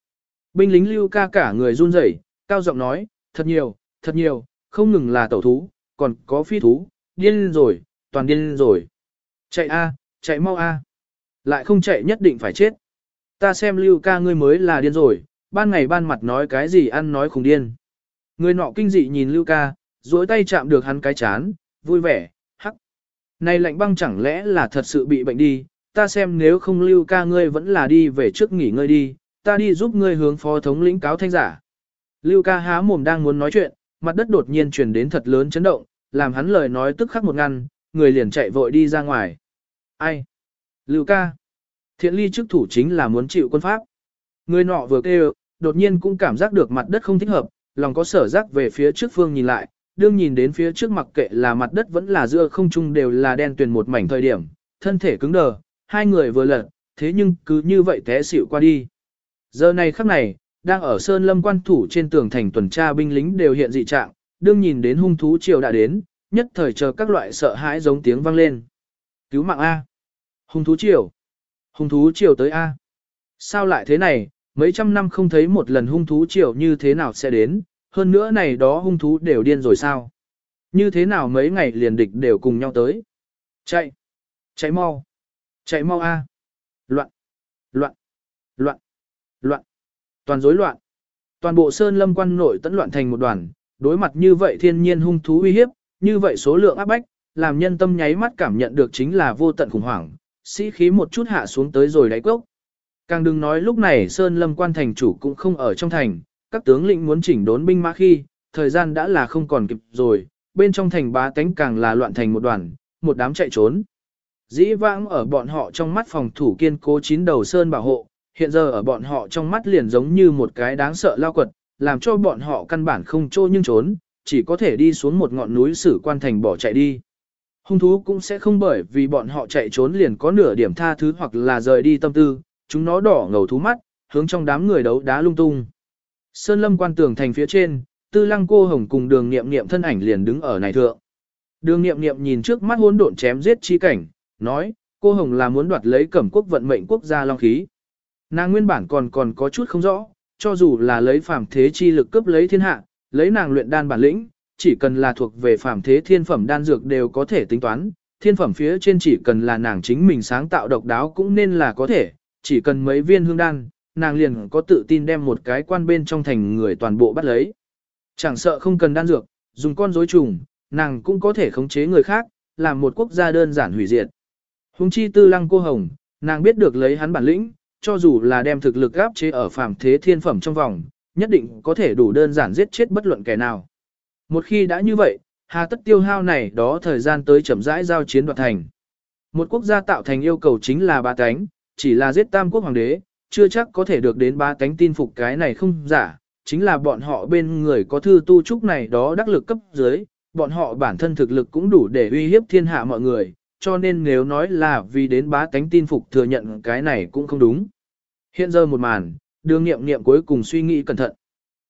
Binh lính lưu ca cả người run rẩy, cao giọng nói, thật nhiều, thật nhiều, không ngừng là tẩu thú, còn có phi thú, điên rồi, toàn điên rồi. Chạy a, chạy mau a. Lại không chạy nhất định phải chết. Ta xem lưu ca ngươi mới là điên rồi, ban ngày ban mặt nói cái gì ăn nói khùng điên. Người nọ kinh dị nhìn lưu ca, duỗi tay chạm được hắn cái chán, vui vẻ, hắc. Này lạnh băng chẳng lẽ là thật sự bị bệnh đi, ta xem nếu không lưu ca ngươi vẫn là đi về trước nghỉ ngơi đi, ta đi giúp ngươi hướng phó thống lĩnh cáo thanh giả. Lưu ca há mồm đang muốn nói chuyện, mặt đất đột nhiên truyền đến thật lớn chấn động, làm hắn lời nói tức khắc một ngăn, người liền chạy vội đi ra ngoài. Ai? Lưu ca. Thiện ly chức thủ chính là muốn chịu quân pháp. Người nọ vừa kêu, đột nhiên cũng cảm giác được mặt đất không thích hợp, lòng có sở giác về phía trước phương nhìn lại, đương nhìn đến phía trước mặc kệ là mặt đất vẫn là giữa không trung đều là đen tuyền một mảnh thời điểm, thân thể cứng đờ, hai người vừa lật, thế nhưng cứ như vậy té xỉu qua đi. Giờ này khắc này, đang ở sơn lâm quan thủ trên tường thành tuần tra binh lính đều hiện dị trạng, đương nhìn đến hung thú triều đã đến, nhất thời chờ các loại sợ hãi giống tiếng vang lên. Cứu mạng A. Hung thú triều. Hung thú triều tới A. Sao lại thế này, mấy trăm năm không thấy một lần hung thú triều như thế nào sẽ đến, hơn nữa này đó hung thú đều điên rồi sao? Như thế nào mấy ngày liền địch đều cùng nhau tới? Chạy! Chạy mau! Chạy mau a! Loạn! Loạn! Loạn! Loạn! Toàn rối loạn! Toàn bộ sơn lâm quan nội tẫn loạn thành một đoàn, đối mặt như vậy thiên nhiên hung thú uy hiếp, như vậy số lượng áp bách, làm nhân tâm nháy mắt cảm nhận được chính là vô tận khủng hoảng, sĩ khí một chút hạ xuống tới rồi đáy cốc. Càng đừng nói lúc này Sơn Lâm quan thành chủ cũng không ở trong thành, các tướng lĩnh muốn chỉnh đốn binh mã khi, thời gian đã là không còn kịp rồi, bên trong thành bá tánh càng là loạn thành một đoàn, một đám chạy trốn. Dĩ vãng ở bọn họ trong mắt phòng thủ kiên cố chín đầu sơn bảo hộ, hiện giờ ở bọn họ trong mắt liền giống như một cái đáng sợ lao quật, làm cho bọn họ căn bản không trô nhưng trốn, chỉ có thể đi xuống một ngọn núi sử quan thành bỏ chạy đi. Hung thú cũng sẽ không bởi vì bọn họ chạy trốn liền có nửa điểm tha thứ hoặc là rời đi tâm tư, chúng nó đỏ ngầu thú mắt, hướng trong đám người đấu đá lung tung. Sơn lâm quan tường thành phía trên, tư lăng cô hồng cùng đường nghiệm nghiệm thân ảnh liền đứng ở này thượng. Đường nghiệm nghiệm nhìn trước mắt hỗn độn chém giết chi cảnh, nói, cô hồng là muốn đoạt lấy cẩm quốc vận mệnh quốc gia long khí. Nàng nguyên bản còn còn có chút không rõ, cho dù là lấy phàm thế chi lực cướp lấy thiên hạ, lấy nàng luyện đan bản lĩnh, chỉ cần là thuộc về phàm thế thiên phẩm đan dược đều có thể tính toán, thiên phẩm phía trên chỉ cần là nàng chính mình sáng tạo độc đáo cũng nên là có thể, chỉ cần mấy viên hương đan, nàng liền có tự tin đem một cái quan bên trong thành người toàn bộ bắt lấy. Chẳng sợ không cần đan dược, dùng con rối trùng, nàng cũng có thể khống chế người khác, làm một quốc gia đơn giản hủy diệt. Hùng chi tư lăng cô hồng, nàng biết được lấy hắn bản lĩnh, cho dù là đem thực lực áp chế ở phàm thế thiên phẩm trong vòng, nhất định có thể đủ đơn giản giết chết bất luận kẻ nào. Một khi đã như vậy, hà tất tiêu hao này đó thời gian tới chậm rãi giao chiến đoạt thành. Một quốc gia tạo thành yêu cầu chính là ba cánh, chỉ là giết tam quốc hoàng đế, chưa chắc có thể được đến ba cánh tin phục cái này không giả, chính là bọn họ bên người có thư tu trúc này đó đắc lực cấp dưới, bọn họ bản thân thực lực cũng đủ để uy hiếp thiên hạ mọi người, cho nên nếu nói là vì đến bá tánh tin phục thừa nhận cái này cũng không đúng. Hiện giờ một màn, đường nghiệm nghiệm cuối cùng suy nghĩ cẩn thận.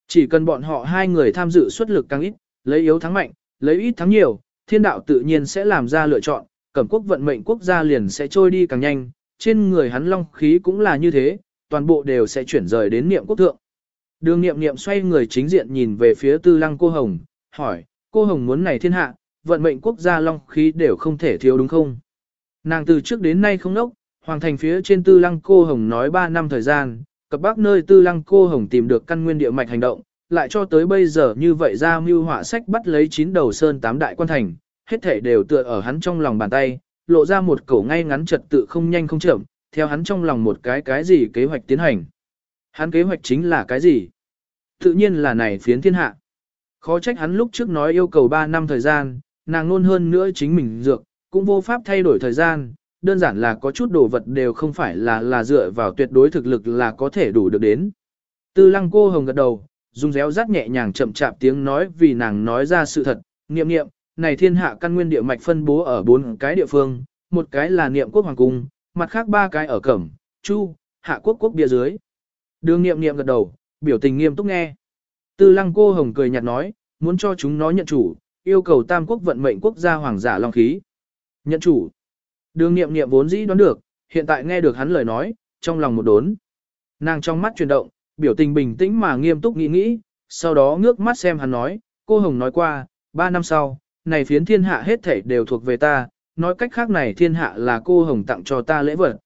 Chỉ cần bọn họ hai người tham dự xuất lực càng ít, lấy yếu thắng mạnh, lấy ít thắng nhiều, thiên đạo tự nhiên sẽ làm ra lựa chọn, cẩm quốc vận mệnh quốc gia liền sẽ trôi đi càng nhanh, trên người hắn long khí cũng là như thế, toàn bộ đều sẽ chuyển rời đến niệm quốc thượng. Đường niệm niệm xoay người chính diện nhìn về phía tư lăng cô hồng, hỏi, cô hồng muốn này thiên hạ, vận mệnh quốc gia long khí đều không thể thiếu đúng không? Nàng từ trước đến nay không nốc, hoàng thành phía trên tư lăng cô hồng nói 3 năm thời gian, cập bác nơi tư lăng cô hồng tìm được căn nguyên địa mạch hành động, lại cho tới bây giờ như vậy ra mưu họa sách bắt lấy chín đầu sơn tám đại quan thành, hết thể đều tựa ở hắn trong lòng bàn tay, lộ ra một cổ ngay ngắn trật tự không nhanh không chậm, theo hắn trong lòng một cái cái gì kế hoạch tiến hành. Hắn kế hoạch chính là cái gì? Tự nhiên là này phiến thiên hạ. Khó trách hắn lúc trước nói yêu cầu 3 năm thời gian, nàng luôn hơn nữa chính mình dược, cũng vô pháp thay đổi thời gian, đơn giản là có chút đồ vật đều không phải là là dựa vào tuyệt đối thực lực là có thể đủ được đến. Tư lăng cô hồng gật đầu, dùng réo rắt nhẹ nhàng chậm chạp tiếng nói vì nàng nói ra sự thật, niệm niệm, này thiên hạ căn nguyên địa mạch phân bố ở bốn cái địa phương, một cái là niệm quốc hoàng cung, mặt khác ba cái ở cẩm, chu, hạ quốc quốc bia dưới. Đường niệm niệm gật đầu, biểu tình nghiêm túc nghe. Tư lăng cô hồng cười nhạt nói, muốn cho chúng nó nhận chủ, yêu cầu tam quốc vận mệnh quốc gia hoàng giả long khí. Nhận chủ. Đường nghiệm nghiệm vốn dĩ đoán được, hiện tại nghe được hắn lời nói, trong lòng một đốn. Nàng trong mắt chuyển động, biểu tình bình tĩnh mà nghiêm túc nghĩ nghĩ, sau đó ngước mắt xem hắn nói, cô Hồng nói qua, ba năm sau, này phiến thiên hạ hết thảy đều thuộc về ta, nói cách khác này thiên hạ là cô Hồng tặng cho ta lễ vật.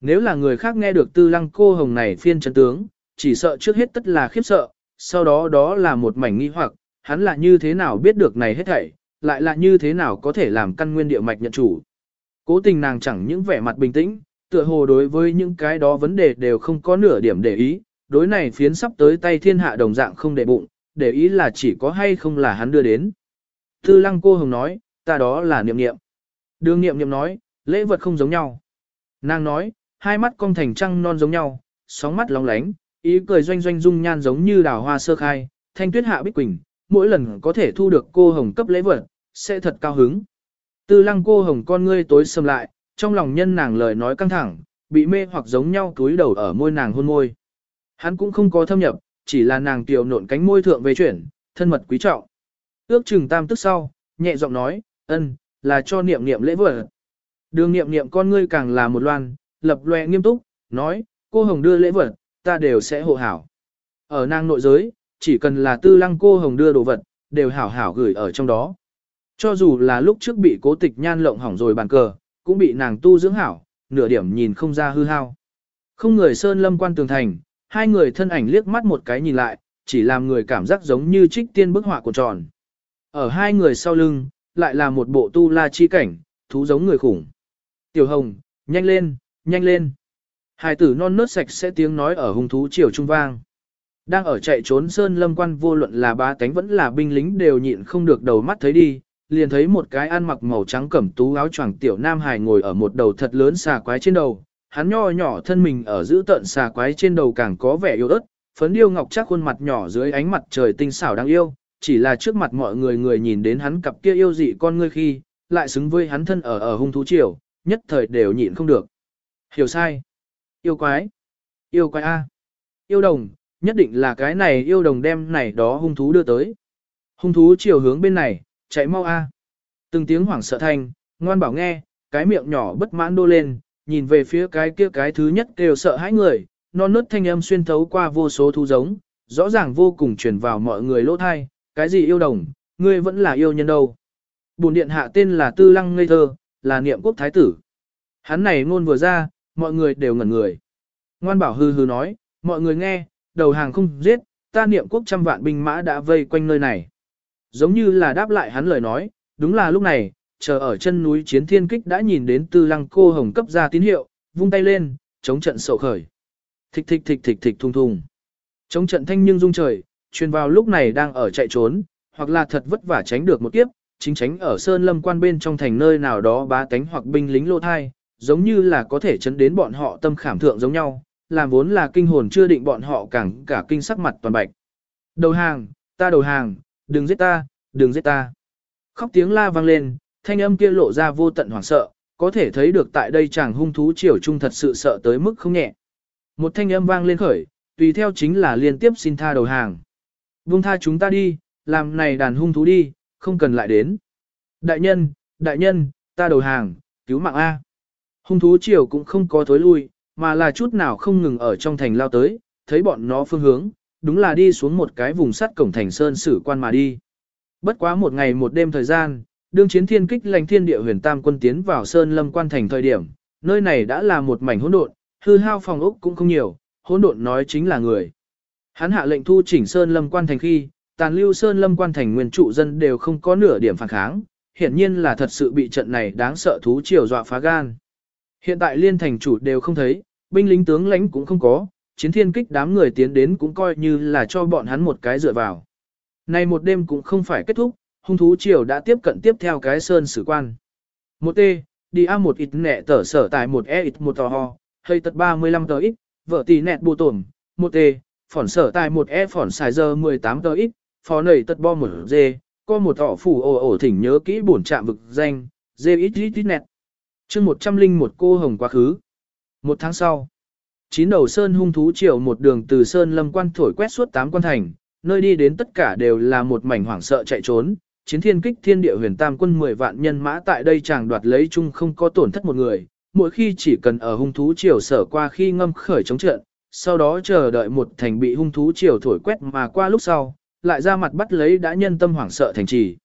Nếu là người khác nghe được tư lăng cô Hồng này phiên chân tướng, chỉ sợ trước hết tất là khiếp sợ, sau đó đó là một mảnh nghi hoặc, hắn là như thế nào biết được này hết thảy, lại là như thế nào có thể làm căn nguyên địa mạch nhận chủ. Cố tình nàng chẳng những vẻ mặt bình tĩnh, tựa hồ đối với những cái đó vấn đề đều không có nửa điểm để ý, đối này phiến sắp tới tay thiên hạ đồng dạng không để bụng, để ý là chỉ có hay không là hắn đưa đến. Tư lăng cô hồng nói, ta đó là niệm niệm. Đường niệm niệm nói, lễ vật không giống nhau. Nàng nói, hai mắt cong thành trăng non giống nhau, sóng mắt lóng lánh, ý cười doanh doanh dung nhan giống như đào hoa sơ khai, thanh tuyết hạ bích quỳnh, mỗi lần có thể thu được cô hồng cấp lễ vật, sẽ thật cao hứng. Tư lăng cô hồng con ngươi tối sầm lại, trong lòng nhân nàng lời nói căng thẳng, bị mê hoặc giống nhau túi đầu ở môi nàng hôn môi. Hắn cũng không có thâm nhập, chỉ là nàng tiểu nộn cánh môi thượng về chuyển, thân mật quý trọng. Ước chừng tam tức sau, nhẹ giọng nói, ân, là cho niệm niệm lễ vật. Đường niệm niệm con ngươi càng là một loan, lập loe nghiêm túc, nói, cô hồng đưa lễ vật, ta đều sẽ hộ hảo. Ở nàng nội giới, chỉ cần là tư lăng cô hồng đưa đồ vật, đều hảo hảo gửi ở trong đó. Cho dù là lúc trước bị cố tịch nhan lộng hỏng rồi bàn cờ, cũng bị nàng tu dưỡng hảo, nửa điểm nhìn không ra hư hao. Không người sơn lâm quan tường thành, hai người thân ảnh liếc mắt một cái nhìn lại, chỉ làm người cảm giác giống như trích tiên bức họa của tròn. Ở hai người sau lưng, lại là một bộ tu la chi cảnh, thú giống người khủng. Tiểu hồng, nhanh lên, nhanh lên. Hai tử non nớt sạch sẽ tiếng nói ở hung thú chiều trung vang. Đang ở chạy trốn sơn lâm quan vô luận là ba cánh vẫn là binh lính đều nhịn không được đầu mắt thấy đi, liền thấy một cái ăn mặc màu trắng cẩm tú áo choàng tiểu nam hài ngồi ở một đầu thật lớn xà quái trên đầu, hắn nho nhỏ thân mình ở giữ tận xà quái trên đầu càng có vẻ yếu ớt, phấn điêu ngọc chắc khuôn mặt nhỏ dưới ánh mặt trời tinh xảo đáng yêu, chỉ là trước mặt mọi người người nhìn đến hắn cặp kia yêu dị con ngươi khi, lại xứng với hắn thân ở ở hung thú triều, nhất thời đều nhịn không được. Hiểu sai. Yêu quái. Yêu quái A. Yêu đồng, nhất định là cái này yêu đồng đem này đó hung thú đưa tới. Hung thú chiều hướng bên này, chạy mau A. Từng tiếng hoảng sợ thanh, ngoan bảo nghe, cái miệng nhỏ bất mãn đô lên, nhìn về phía cái kia cái thứ nhất đều sợ hãi người, non nớt thanh âm xuyên thấu qua vô số thu giống, rõ ràng vô cùng truyền vào mọi người lỗ thai, cái gì yêu đồng, ngươi vẫn là yêu nhân đâu. Bùn điện hạ tên là Tư Lăng Ngây Thơ, là niệm quốc thái tử. Hắn này ngôn vừa ra, mọi người đều ngẩn người. Ngoan bảo hư hư nói, Mọi người nghe, đầu hàng không giết, ta niệm quốc trăm vạn binh mã đã vây quanh nơi này. Giống như là đáp lại hắn lời nói, đúng là lúc này, chờ ở chân núi chiến thiên kích đã nhìn đến tư lăng cô hồng cấp ra tín hiệu, vung tay lên, chống trận sậu khởi. Thịch thịch thịch thịch thịch thùng thùng. Chống trận thanh nhưng rung trời, truyền vào lúc này đang ở chạy trốn, hoặc là thật vất vả tránh được một kiếp, chính tránh ở sơn lâm quan bên trong thành nơi nào đó bá tánh hoặc binh lính lô thai, giống như là có thể chấn đến bọn họ tâm khảm thượng giống nhau, làm vốn là kinh hồn chưa định bọn họ càng cả kinh sắc mặt toàn bạch. Đầu hàng, ta đầu hàng, đừng giết ta, đừng giết ta. Khóc tiếng la vang lên, thanh âm kia lộ ra vô tận hoảng sợ, có thể thấy được tại đây chàng hung thú triều trung thật sự sợ tới mức không nhẹ. Một thanh âm vang lên khởi, tùy theo chính là liên tiếp xin tha đầu hàng. Buông tha chúng ta đi, làm này đàn hung thú đi, không cần lại đến. Đại nhân, đại nhân, ta đầu hàng, cứu mạng A. Hung thú chiều cũng không có thối lui, mà là chút nào không ngừng ở trong thành lao tới, thấy bọn nó phương hướng, đúng là đi xuống một cái vùng sắt cổng thành sơn sử quan mà đi. Bất quá một ngày một đêm thời gian, đương chiến thiên kích lãnh thiên địa huyền tam quân tiến vào sơn lâm quan thành thời điểm, nơi này đã là một mảnh hỗn độn, hư hao phòng ốc cũng không nhiều, hỗn độn nói chính là người. Hắn hạ lệnh thu chỉnh sơn lâm quan thành khi, tàn lưu sơn lâm quan thành nguyên trụ dân đều không có nửa điểm phản kháng, hiển nhiên là thật sự bị trận này đáng sợ thú triều dọa phá gan. Hiện tại liên thành chủ đều không thấy, binh lính tướng lãnh cũng không có, chiến thiên kích đám người tiến đến cũng coi như là cho bọn hắn một cái dựa vào. Này một đêm cũng không phải kết thúc, hung thú triều đã tiếp cận tiếp theo cái sơn sử quan. Một T, đi A một ít nẹ tở sở tại một E ít một tò ho, hơi tật 35 tờ ít, vợ tỷ nẹt bù tổn, một T, phỏn sở tại một E phỏn xài giờ 18 tờ ít, phó nầy tật bo một dê có một tỏ phủ ổ ổ thỉnh nhớ kỹ bổn trạm vực danh, dê ít ít ít nẹt. chương 101 cô hồng quá khứ. Một tháng sau, chín đầu sơn hung thú triều một đường từ sơn lâm quan thổi quét suốt tám quan thành, nơi đi đến tất cả đều là một mảnh hoảng sợ chạy trốn, chiến thiên kích thiên địa huyền tam quân 10 vạn nhân mã tại đây chàng đoạt lấy chung không có tổn thất một người, mỗi khi chỉ cần ở hung thú triều sở qua khi ngâm khởi chống trận, sau đó chờ đợi một thành bị hung thú triều thổi quét mà qua lúc sau, lại ra mặt bắt lấy đã nhân tâm hoảng sợ thành trì.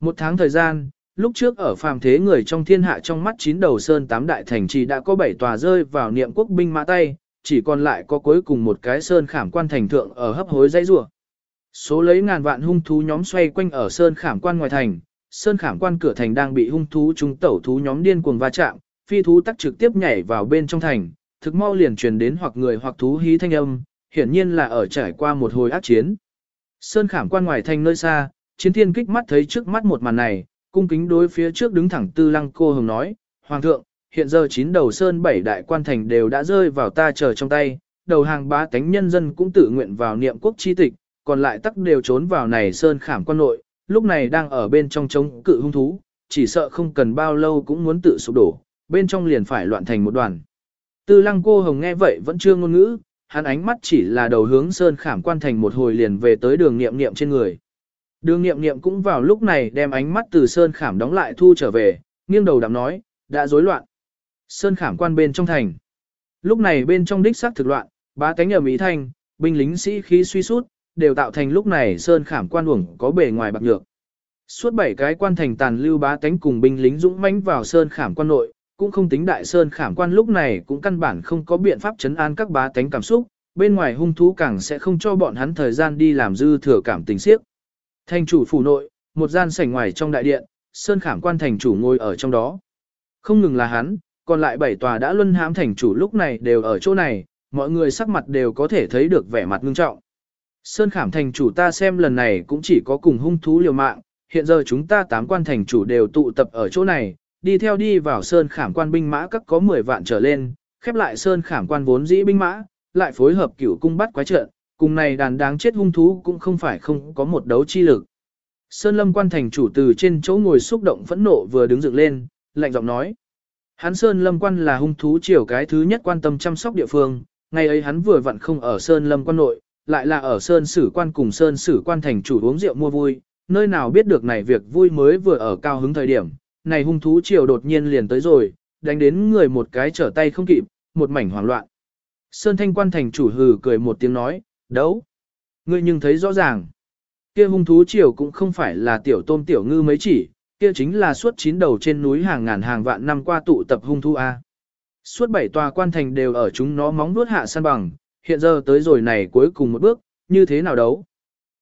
Một tháng thời gian, lúc trước ở phàm thế người trong thiên hạ trong mắt chín đầu sơn tám đại thành trì đã có bảy tòa rơi vào niệm quốc binh mã tay, chỉ còn lại có cuối cùng một cái sơn khảm quan thành thượng ở hấp hối dây rùa Số lấy ngàn vạn hung thú nhóm xoay quanh ở sơn khảm quan ngoài thành, sơn khảm quan cửa thành đang bị hung thú chúng tẩu thú nhóm điên cuồng va chạm, phi thú tắc trực tiếp nhảy vào bên trong thành, thực mau liền truyền đến hoặc người hoặc thú hí thanh âm, hiển nhiên là ở trải qua một hồi ác chiến. Sơn khảm quan ngoài thành nơi xa, chiến thiên kích mắt thấy trước mắt một màn này, cung kính đối phía trước đứng thẳng tư lăng cô hồng nói, Hoàng thượng, hiện giờ chín đầu sơn bảy đại quan thành đều đã rơi vào ta chờ trong tay, đầu hàng bá tánh nhân dân cũng tự nguyện vào niệm quốc chi tịch, còn lại tắc đều trốn vào này sơn khảm quan nội, lúc này đang ở bên trong chống cự hung thú, chỉ sợ không cần bao lâu cũng muốn tự sụp đổ, bên trong liền phải loạn thành một đoàn. Tư lăng cô hồng nghe vậy vẫn chưa ngôn ngữ, hắn ánh mắt chỉ là đầu hướng sơn khảm quan thành một hồi liền về tới đường niệm niệm trên người. Đường niệm niệm cũng vào lúc này đem ánh mắt từ sơn khảm đóng lại thu trở về, nghiêng đầu đạm nói, đã rối loạn. Sơn khảm quan bên trong thành. Lúc này bên trong đích xác thực loạn, bá tánh ở Mỹ Thanh, binh lính sĩ khí suy sút, đều tạo thành lúc này sơn khảm quan uổng có bề ngoài bạc nhược. Suốt bảy cái quan thành tàn lưu bá tánh cùng binh lính dũng mãnh vào sơn khảm quan nội, cũng không tính đại sơn khảm quan lúc này cũng căn bản không có biện pháp chấn an các bá tánh cảm xúc, bên ngoài hung thú càng sẽ không cho bọn hắn thời gian đi làm dư thừa cảm tình siếc. Thành chủ phủ nội, một gian sảnh ngoài trong đại điện, sơn khảm quan thành chủ ngồi ở trong đó. Không ngừng là hắn, còn lại bảy tòa đã luân hãm thành chủ lúc này đều ở chỗ này, mọi người sắc mặt đều có thể thấy được vẻ mặt ngưng trọng. Sơn Khảm thành chủ ta xem lần này cũng chỉ có cùng hung thú liều mạng, hiện giờ chúng ta tám quan thành chủ đều tụ tập ở chỗ này, đi theo đi vào Sơn Khảm quan binh mã các có 10 vạn trở lên, khép lại Sơn Khảm quan vốn dĩ binh mã, lại phối hợp cửu cung bắt quái trận, cùng này đàn đáng chết hung thú cũng không phải không có một đấu chi lực. Sơn Lâm quan thành chủ từ trên chỗ ngồi xúc động phẫn nộ vừa đứng dựng lên, lạnh giọng nói. Hắn Sơn Lâm quan là hung thú triều cái thứ nhất quan tâm chăm sóc địa phương, ngày ấy hắn vừa vặn không ở Sơn Lâm quan nội, lại là ở Sơn Sử Quan cùng Sơn Sử Quan thành chủ uống rượu mua vui, nơi nào biết được này việc vui mới vừa ở cao hứng thời điểm, này hung thú triều đột nhiên liền tới rồi, đánh đến người một cái trở tay không kịp, một mảnh hoảng loạn. Sơn Thanh Quan thành chủ hừ cười một tiếng nói, đấu. Ngươi nhưng thấy rõ ràng, kia hung thú triều cũng không phải là tiểu tôm tiểu ngư mấy chỉ, kia chính là suốt chín đầu trên núi hàng ngàn hàng vạn năm qua tụ tập hung thú A. Suốt bảy tòa quan thành đều ở chúng nó móng nuốt hạ săn bằng, hiện giờ tới rồi này cuối cùng một bước, như thế nào đấu.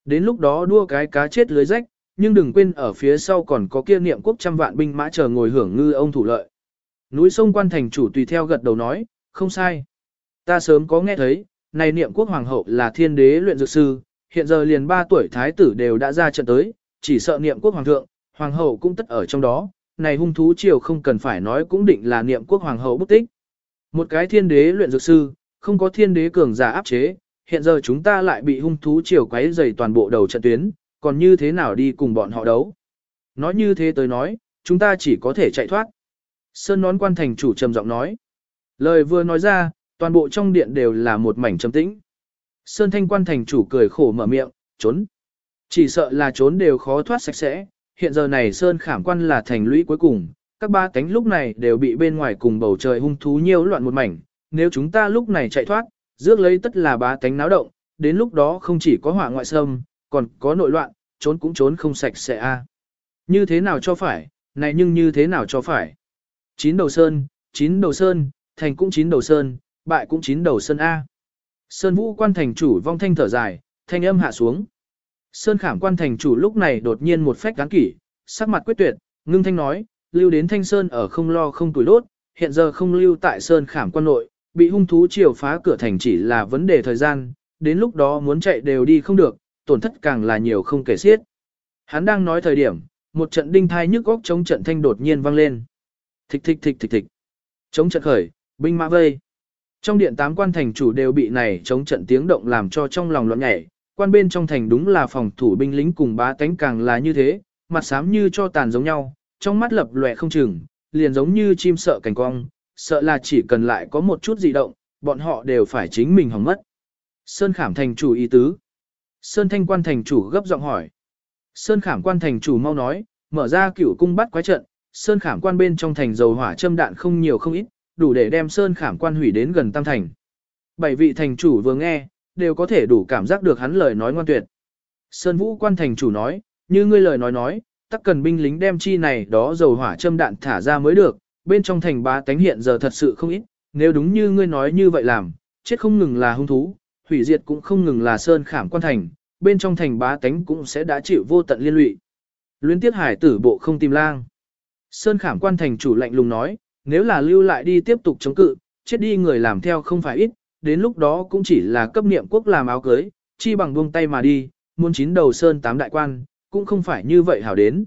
Đến lúc đó đua cái cá chết lưới rách, nhưng đừng quên ở phía sau còn có kia niệm quốc trăm vạn binh mã chờ ngồi hưởng ngư ông thủ lợi. Núi sông quan thành chủ tùy theo gật đầu nói, không sai. Ta sớm có nghe thấy, này niệm quốc hoàng hậu là thiên đế luyện dược sư, hiện giờ liền 3 tuổi thái tử đều đã ra trận tới, chỉ sợ niệm quốc hoàng thượng, hoàng hậu cũng tất ở trong đó, này hung thú triều không cần phải nói cũng định là niệm quốc hoàng hậu bất tích. Một cái thiên đế luyện dược sư, không có thiên đế cường giả áp chế, hiện giờ chúng ta lại bị hung thú triều quấy dày toàn bộ đầu trận tuyến, còn như thế nào đi cùng bọn họ đấu. Nói như thế tới nói, chúng ta chỉ có thể chạy thoát. Sơn nón quan thành chủ trầm giọng nói. Lời vừa nói ra, toàn bộ trong điện đều là một mảnh trầm tĩnh. Sơn thanh quan thành chủ cười khổ mở miệng, trốn. Chỉ sợ là trốn đều khó thoát sạch sẽ, hiện giờ này Sơn khảm quan là thành lũy cuối cùng, các ba cánh lúc này đều bị bên ngoài cùng bầu trời hung thú nhiễu loạn một mảnh, nếu chúng ta lúc này chạy thoát, rước lấy tất là ba cánh náo động, đến lúc đó không chỉ có hỏa ngoại sâm, còn có nội loạn, trốn cũng trốn không sạch sẽ a. Như thế nào cho phải, này nhưng như thế nào cho phải. Chín đầu sơn, chín đầu sơn, thành cũng chín đầu sơn, bại cũng chín đầu sơn A. Sơn vũ quan thành chủ vong thanh thở dài, thanh âm hạ xuống. Sơn khảm quan thành chủ lúc này đột nhiên một phách gắn kỷ, sắc mặt quyết tuyệt, ngưng thanh nói, lưu đến thanh sơn ở không lo không tuổi đốt, hiện giờ không lưu tại sơn khảm quan nội, bị hung thú chiều phá cửa thành chỉ là vấn đề thời gian, đến lúc đó muốn chạy đều đi không được, tổn thất càng là nhiều không kể xiết. Hắn đang nói thời điểm, một trận đinh thai nhức góc chống trận thanh đột nhiên vang lên. Thịch thịch thịch thịch thịch. Chống trận khởi, binh mã vây. Trong điện tám quan thành chủ đều bị này chống trận tiếng động làm cho trong lòng loạn nhảy, quan bên trong thành đúng là phòng thủ binh lính cùng bá tánh càng là như thế, mặt xám như cho tàn giống nhau, trong mắt lập lòe không chừng, liền giống như chim sợ cảnh cong, sợ là chỉ cần lại có một chút dị động, bọn họ đều phải chính mình hỏng mất. Sơn Khảm thành chủ ý tứ. Sơn Thanh quan thành chủ gấp giọng hỏi. Sơn Khảm quan thành chủ mau nói, mở ra cửu cung bắt quái trận, Sơn Khảm quan bên trong thành dầu hỏa châm đạn không nhiều không ít, đủ để đem Sơn Khảm quan hủy đến gần tam thành. Bảy vị thành chủ vừa nghe, đều có thể đủ cảm giác được hắn lời nói ngoan tuyệt. Sơn Vũ quan thành chủ nói, như ngươi lời nói nói, tắc cần binh lính đem chi này đó dầu hỏa châm đạn thả ra mới được, bên trong thành bá tánh hiện giờ thật sự không ít, nếu đúng như ngươi nói như vậy làm, chết không ngừng là hung thú, hủy diệt cũng không ngừng là sơn khảm quan thành, bên trong thành bá tánh cũng sẽ đã chịu vô tận liên lụy. Luyến tiếc hải tử bộ không tìm lang. Sơn khảm quan thành chủ lạnh lùng nói, nếu là lưu lại đi tiếp tục chống cự, chết đi người làm theo không phải ít, đến lúc đó cũng chỉ là cấp niệm quốc làm áo cưới, chi bằng buông tay mà đi, muốn chín đầu sơn tám đại quan, cũng không phải như vậy hảo đến.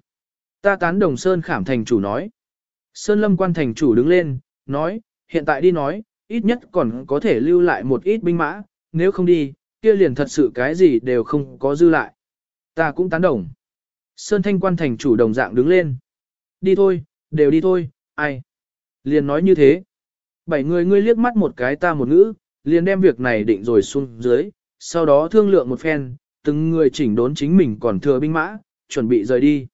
Ta tán đồng sơn khảm thành chủ nói. Sơn lâm quan thành chủ đứng lên, nói, hiện tại đi nói, ít nhất còn có thể lưu lại một ít binh mã, nếu không đi, kia liền thật sự cái gì đều không có dư lại. Ta cũng tán đồng. Sơn thanh quan thành chủ đồng dạng đứng lên. Đi thôi, đều đi thôi, ai. Liền nói như thế. Bảy người ngươi liếc mắt một cái ta một ngữ, liền đem việc này định rồi xuống dưới, sau đó thương lượng một phen, từng người chỉnh đốn chính mình còn thừa binh mã, chuẩn bị rời đi.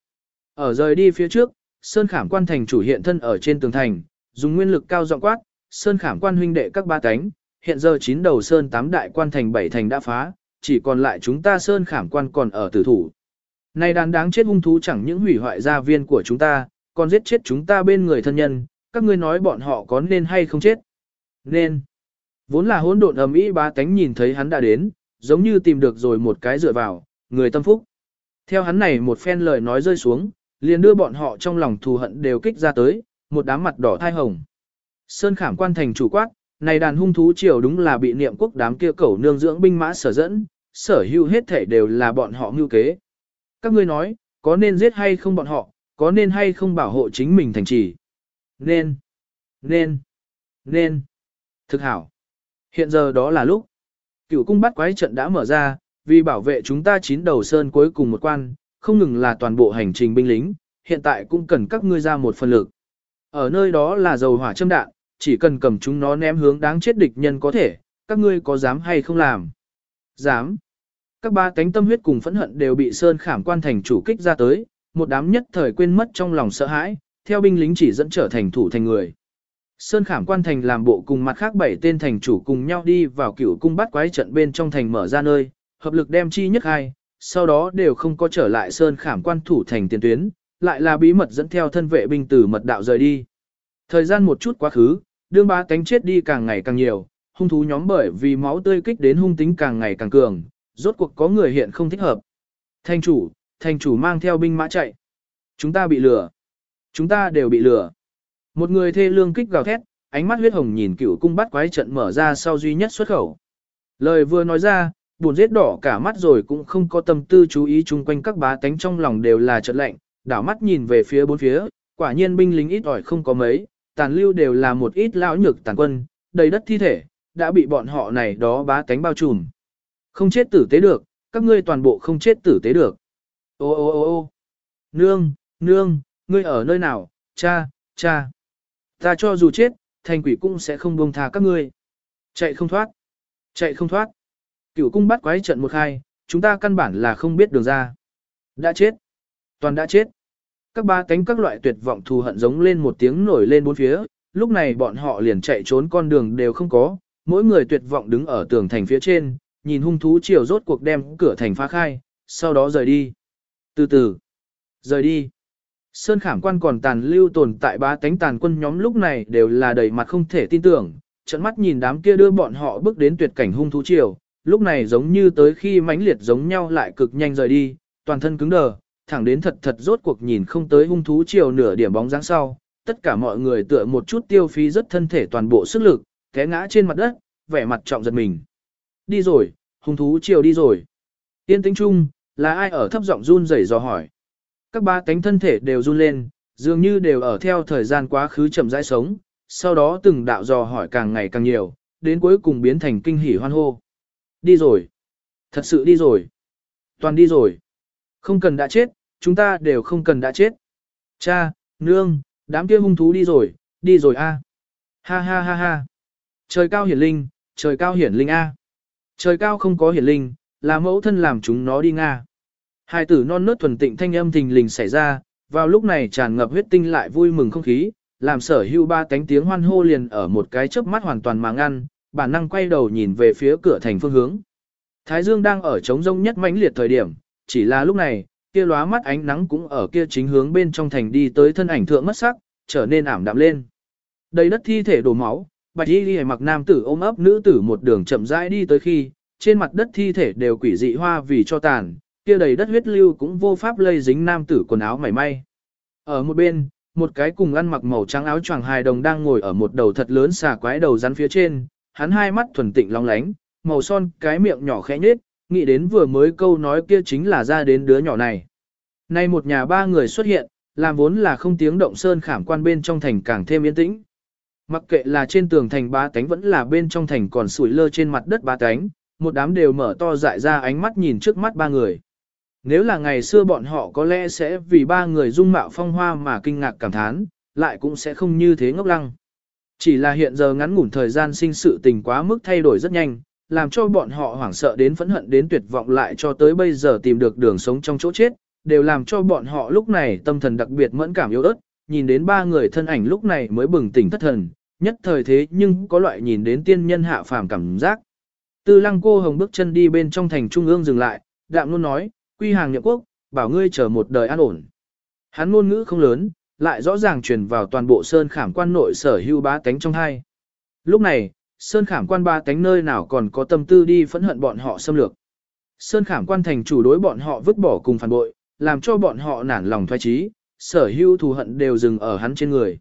Ở rời đi phía trước, Sơn Khảm quan thành chủ hiện thân ở trên tường thành, dùng nguyên lực cao giọng quát, Sơn Khảm quan huynh đệ các ba cánh, hiện giờ chín đầu Sơn tám đại quan thành bảy thành đã phá, chỉ còn lại chúng ta Sơn Khảm quan còn ở tử thủ. Này đàn đáng chết hung thú chẳng những hủy hoại gia viên của chúng ta, còn giết chết chúng ta bên người thân nhân, các ngươi nói bọn họ có nên hay không chết? Nên. Vốn là hỗn độn ầm ĩ ba tánh nhìn thấy hắn đã đến, giống như tìm được rồi một cái dựa vào, người tâm phúc. Theo hắn này một phen lời nói rơi xuống, liền đưa bọn họ trong lòng thù hận đều kích ra tới, một đám mặt đỏ thai hồng. Sơn khảm quan thành chủ quát, này đàn hung thú triều đúng là bị niệm quốc đám kia cẩu nương dưỡng binh mã sở dẫn, sở hữu hết thể đều là bọn họ mưu kế. Các ngươi nói, có nên giết hay không bọn họ, có nên hay không bảo hộ chính mình thành trì. Nên, nên, nên, thực hảo. Hiện giờ đó là lúc. Cựu cung bắt quái trận đã mở ra, vì bảo vệ chúng ta chín đầu sơn cuối cùng một quan, không ngừng là toàn bộ hành trình binh lính, hiện tại cũng cần các ngươi ra một phần lực. Ở nơi đó là dầu hỏa châm đạn, chỉ cần cầm chúng nó ném hướng đáng chết địch nhân có thể, các ngươi có dám hay không làm? Dám. Các ba cánh tâm huyết cùng phẫn hận đều bị Sơn Khảm quan thành chủ kích ra tới, một đám nhất thời quên mất trong lòng sợ hãi, theo binh lính chỉ dẫn trở thành thủ thành người. Sơn Khảm quan thành làm bộ cùng mặt khác bảy tên thành chủ cùng nhau đi vào cửu cung bắt quái trận bên trong thành mở ra nơi, hợp lực đem chi nhất hai, sau đó đều không có trở lại Sơn Khảm quan thủ thành tiền tuyến, lại là bí mật dẫn theo thân vệ binh từ mật đạo rời đi. Thời gian một chút quá khứ, đương ba cánh chết đi càng ngày càng nhiều, hung thú nhóm bởi vì máu tươi kích đến hung tính càng ngày càng cường, rốt cuộc có người hiện không thích hợp. Thành chủ, thành chủ mang theo binh mã chạy. Chúng ta bị lừa. Chúng ta đều bị lừa. Một người thê lương kích gào thét, ánh mắt huyết hồng nhìn cựu cung bắt quái trận mở ra sau duy nhất xuất khẩu. Lời vừa nói ra, buồn giết đỏ cả mắt rồi cũng không có tâm tư chú ý chung quanh các bá tánh trong lòng đều là trận lạnh, đảo mắt nhìn về phía bốn phía, quả nhiên binh lính ít ỏi không có mấy, tàn lưu đều là một ít lão nhược tàn quân, đầy đất thi thể, đã bị bọn họ này đó bá cánh bao trùm. Không chết tử tế được, các ngươi toàn bộ không chết tử tế được. Ô ô ô ô nương, nương, ngươi ở nơi nào, cha, cha. Ta cho dù chết, thành quỷ cũng sẽ không buông tha các ngươi. Chạy không thoát, chạy không thoát. Cửu cung bắt quái trận một hai, chúng ta căn bản là không biết đường ra. Đã chết, toàn đã chết. Các ba cánh các loại tuyệt vọng thù hận giống lên một tiếng nổi lên bốn phía, lúc này bọn họ liền chạy trốn con đường đều không có, mỗi người tuyệt vọng đứng ở tường thành phía trên, nhìn hung thú chiều rốt cuộc đem cửa thành phá khai, sau đó rời đi. Từ từ, rời đi. Sơn khảm quan còn tàn lưu tồn tại ba tánh tàn quân nhóm lúc này đều là đầy mặt không thể tin tưởng, trận mắt nhìn đám kia đưa bọn họ bước đến tuyệt cảnh hung thú chiều, lúc này giống như tới khi mãnh liệt giống nhau lại cực nhanh rời đi, toàn thân cứng đờ, thẳng đến thật thật rốt cuộc nhìn không tới hung thú chiều nửa điểm bóng dáng sau, tất cả mọi người tựa một chút tiêu phí rất thân thể toàn bộ sức lực, té ngã trên mặt đất, vẻ mặt trọng giật mình. Đi rồi, hung thú chiều đi rồi. Tiên tĩnh chung, là ai ở thấp giọng run rẩy dò hỏi. Các ba cánh thân thể đều run lên, dường như đều ở theo thời gian quá khứ chậm rãi sống, sau đó từng đạo dò hỏi càng ngày càng nhiều, đến cuối cùng biến thành kinh hỉ hoan hô. Đi rồi. Thật sự đi rồi. Toàn đi rồi. Không cần đã chết, chúng ta đều không cần đã chết. Cha, nương, đám kia hung thú đi rồi, đi rồi a. Ha ha ha ha. Trời cao hiển linh, trời cao hiển linh a. Trời cao không có hiển linh, là mẫu thân làm chúng nó đi nga. Hai tử non nớt thuần tịnh thanh âm thình lình xảy ra, vào lúc này tràn ngập huyết tinh lại vui mừng không khí, làm sở hưu ba cánh tiếng hoan hô liền ở một cái chớp mắt hoàn toàn mà ngăn, bản năng quay đầu nhìn về phía cửa thành phương hướng. Thái dương đang ở trống rông nhất mãnh liệt thời điểm, chỉ là lúc này, kia lóa mắt ánh nắng cũng ở kia chính hướng bên trong thành đi tới thân ảnh thượng mất sắc, trở nên ảm đạm lên. Đầy đất thi thể đổ máu, bạch y ghi mặc nam tử ôm ấp nữ tử một đường chậm rãi đi tới khi, trên mặt đất thi thể đều quỷ dị hoa vì cho tàn, kia đầy đất huyết lưu cũng vô pháp lây dính nam tử quần áo mảy may. Ở một bên, một cái cùng ăn mặc màu trắng áo choàng hài đồng đang ngồi ở một đầu thật lớn xà quái đầu rắn phía trên, hắn hai mắt thuần tịnh long lánh, màu son cái miệng nhỏ khẽ nhếch, nghĩ đến vừa mới câu nói kia chính là ra đến đứa nhỏ này. Nay một nhà ba người xuất hiện, làm vốn là không tiếng động sơn khảm quan bên trong thành càng thêm yên tĩnh. Mặc kệ là trên tường thành ba tánh vẫn là bên trong thành còn sủi lơ trên mặt đất ba tánh, một đám đều mở to dại ra ánh mắt nhìn trước mắt ba người. Nếu là ngày xưa bọn họ có lẽ sẽ vì ba người dung mạo phong hoa mà kinh ngạc cảm thán, lại cũng sẽ không như thế ngốc lăng. Chỉ là hiện giờ ngắn ngủn thời gian sinh sự tình quá mức thay đổi rất nhanh, làm cho bọn họ hoảng sợ đến phẫn hận đến tuyệt vọng lại cho tới bây giờ tìm được đường sống trong chỗ chết, đều làm cho bọn họ lúc này tâm thần đặc biệt mẫn cảm yếu ớt, nhìn đến ba người thân ảnh lúc này mới bừng tỉnh thất thần, nhất thời thế nhưng có loại nhìn đến tiên nhân hạ phàm cảm giác. Tư lăng cô hồng bước chân đi bên trong thành trung ương dừng lại, đạm luôn nói, quy hàng nhậm quốc, bảo ngươi chờ một đời an ổn. Hắn ngôn ngữ không lớn, lại rõ ràng truyền vào toàn bộ sơn khảm quan nội sở hưu bá tánh trong hai. Lúc này, sơn khảm quan ba cánh nơi nào còn có tâm tư đi phẫn hận bọn họ xâm lược. Sơn khảm quan thành chủ đối bọn họ vứt bỏ cùng phản bội, làm cho bọn họ nản lòng thoái trí, sở hưu thù hận đều dừng ở hắn trên người.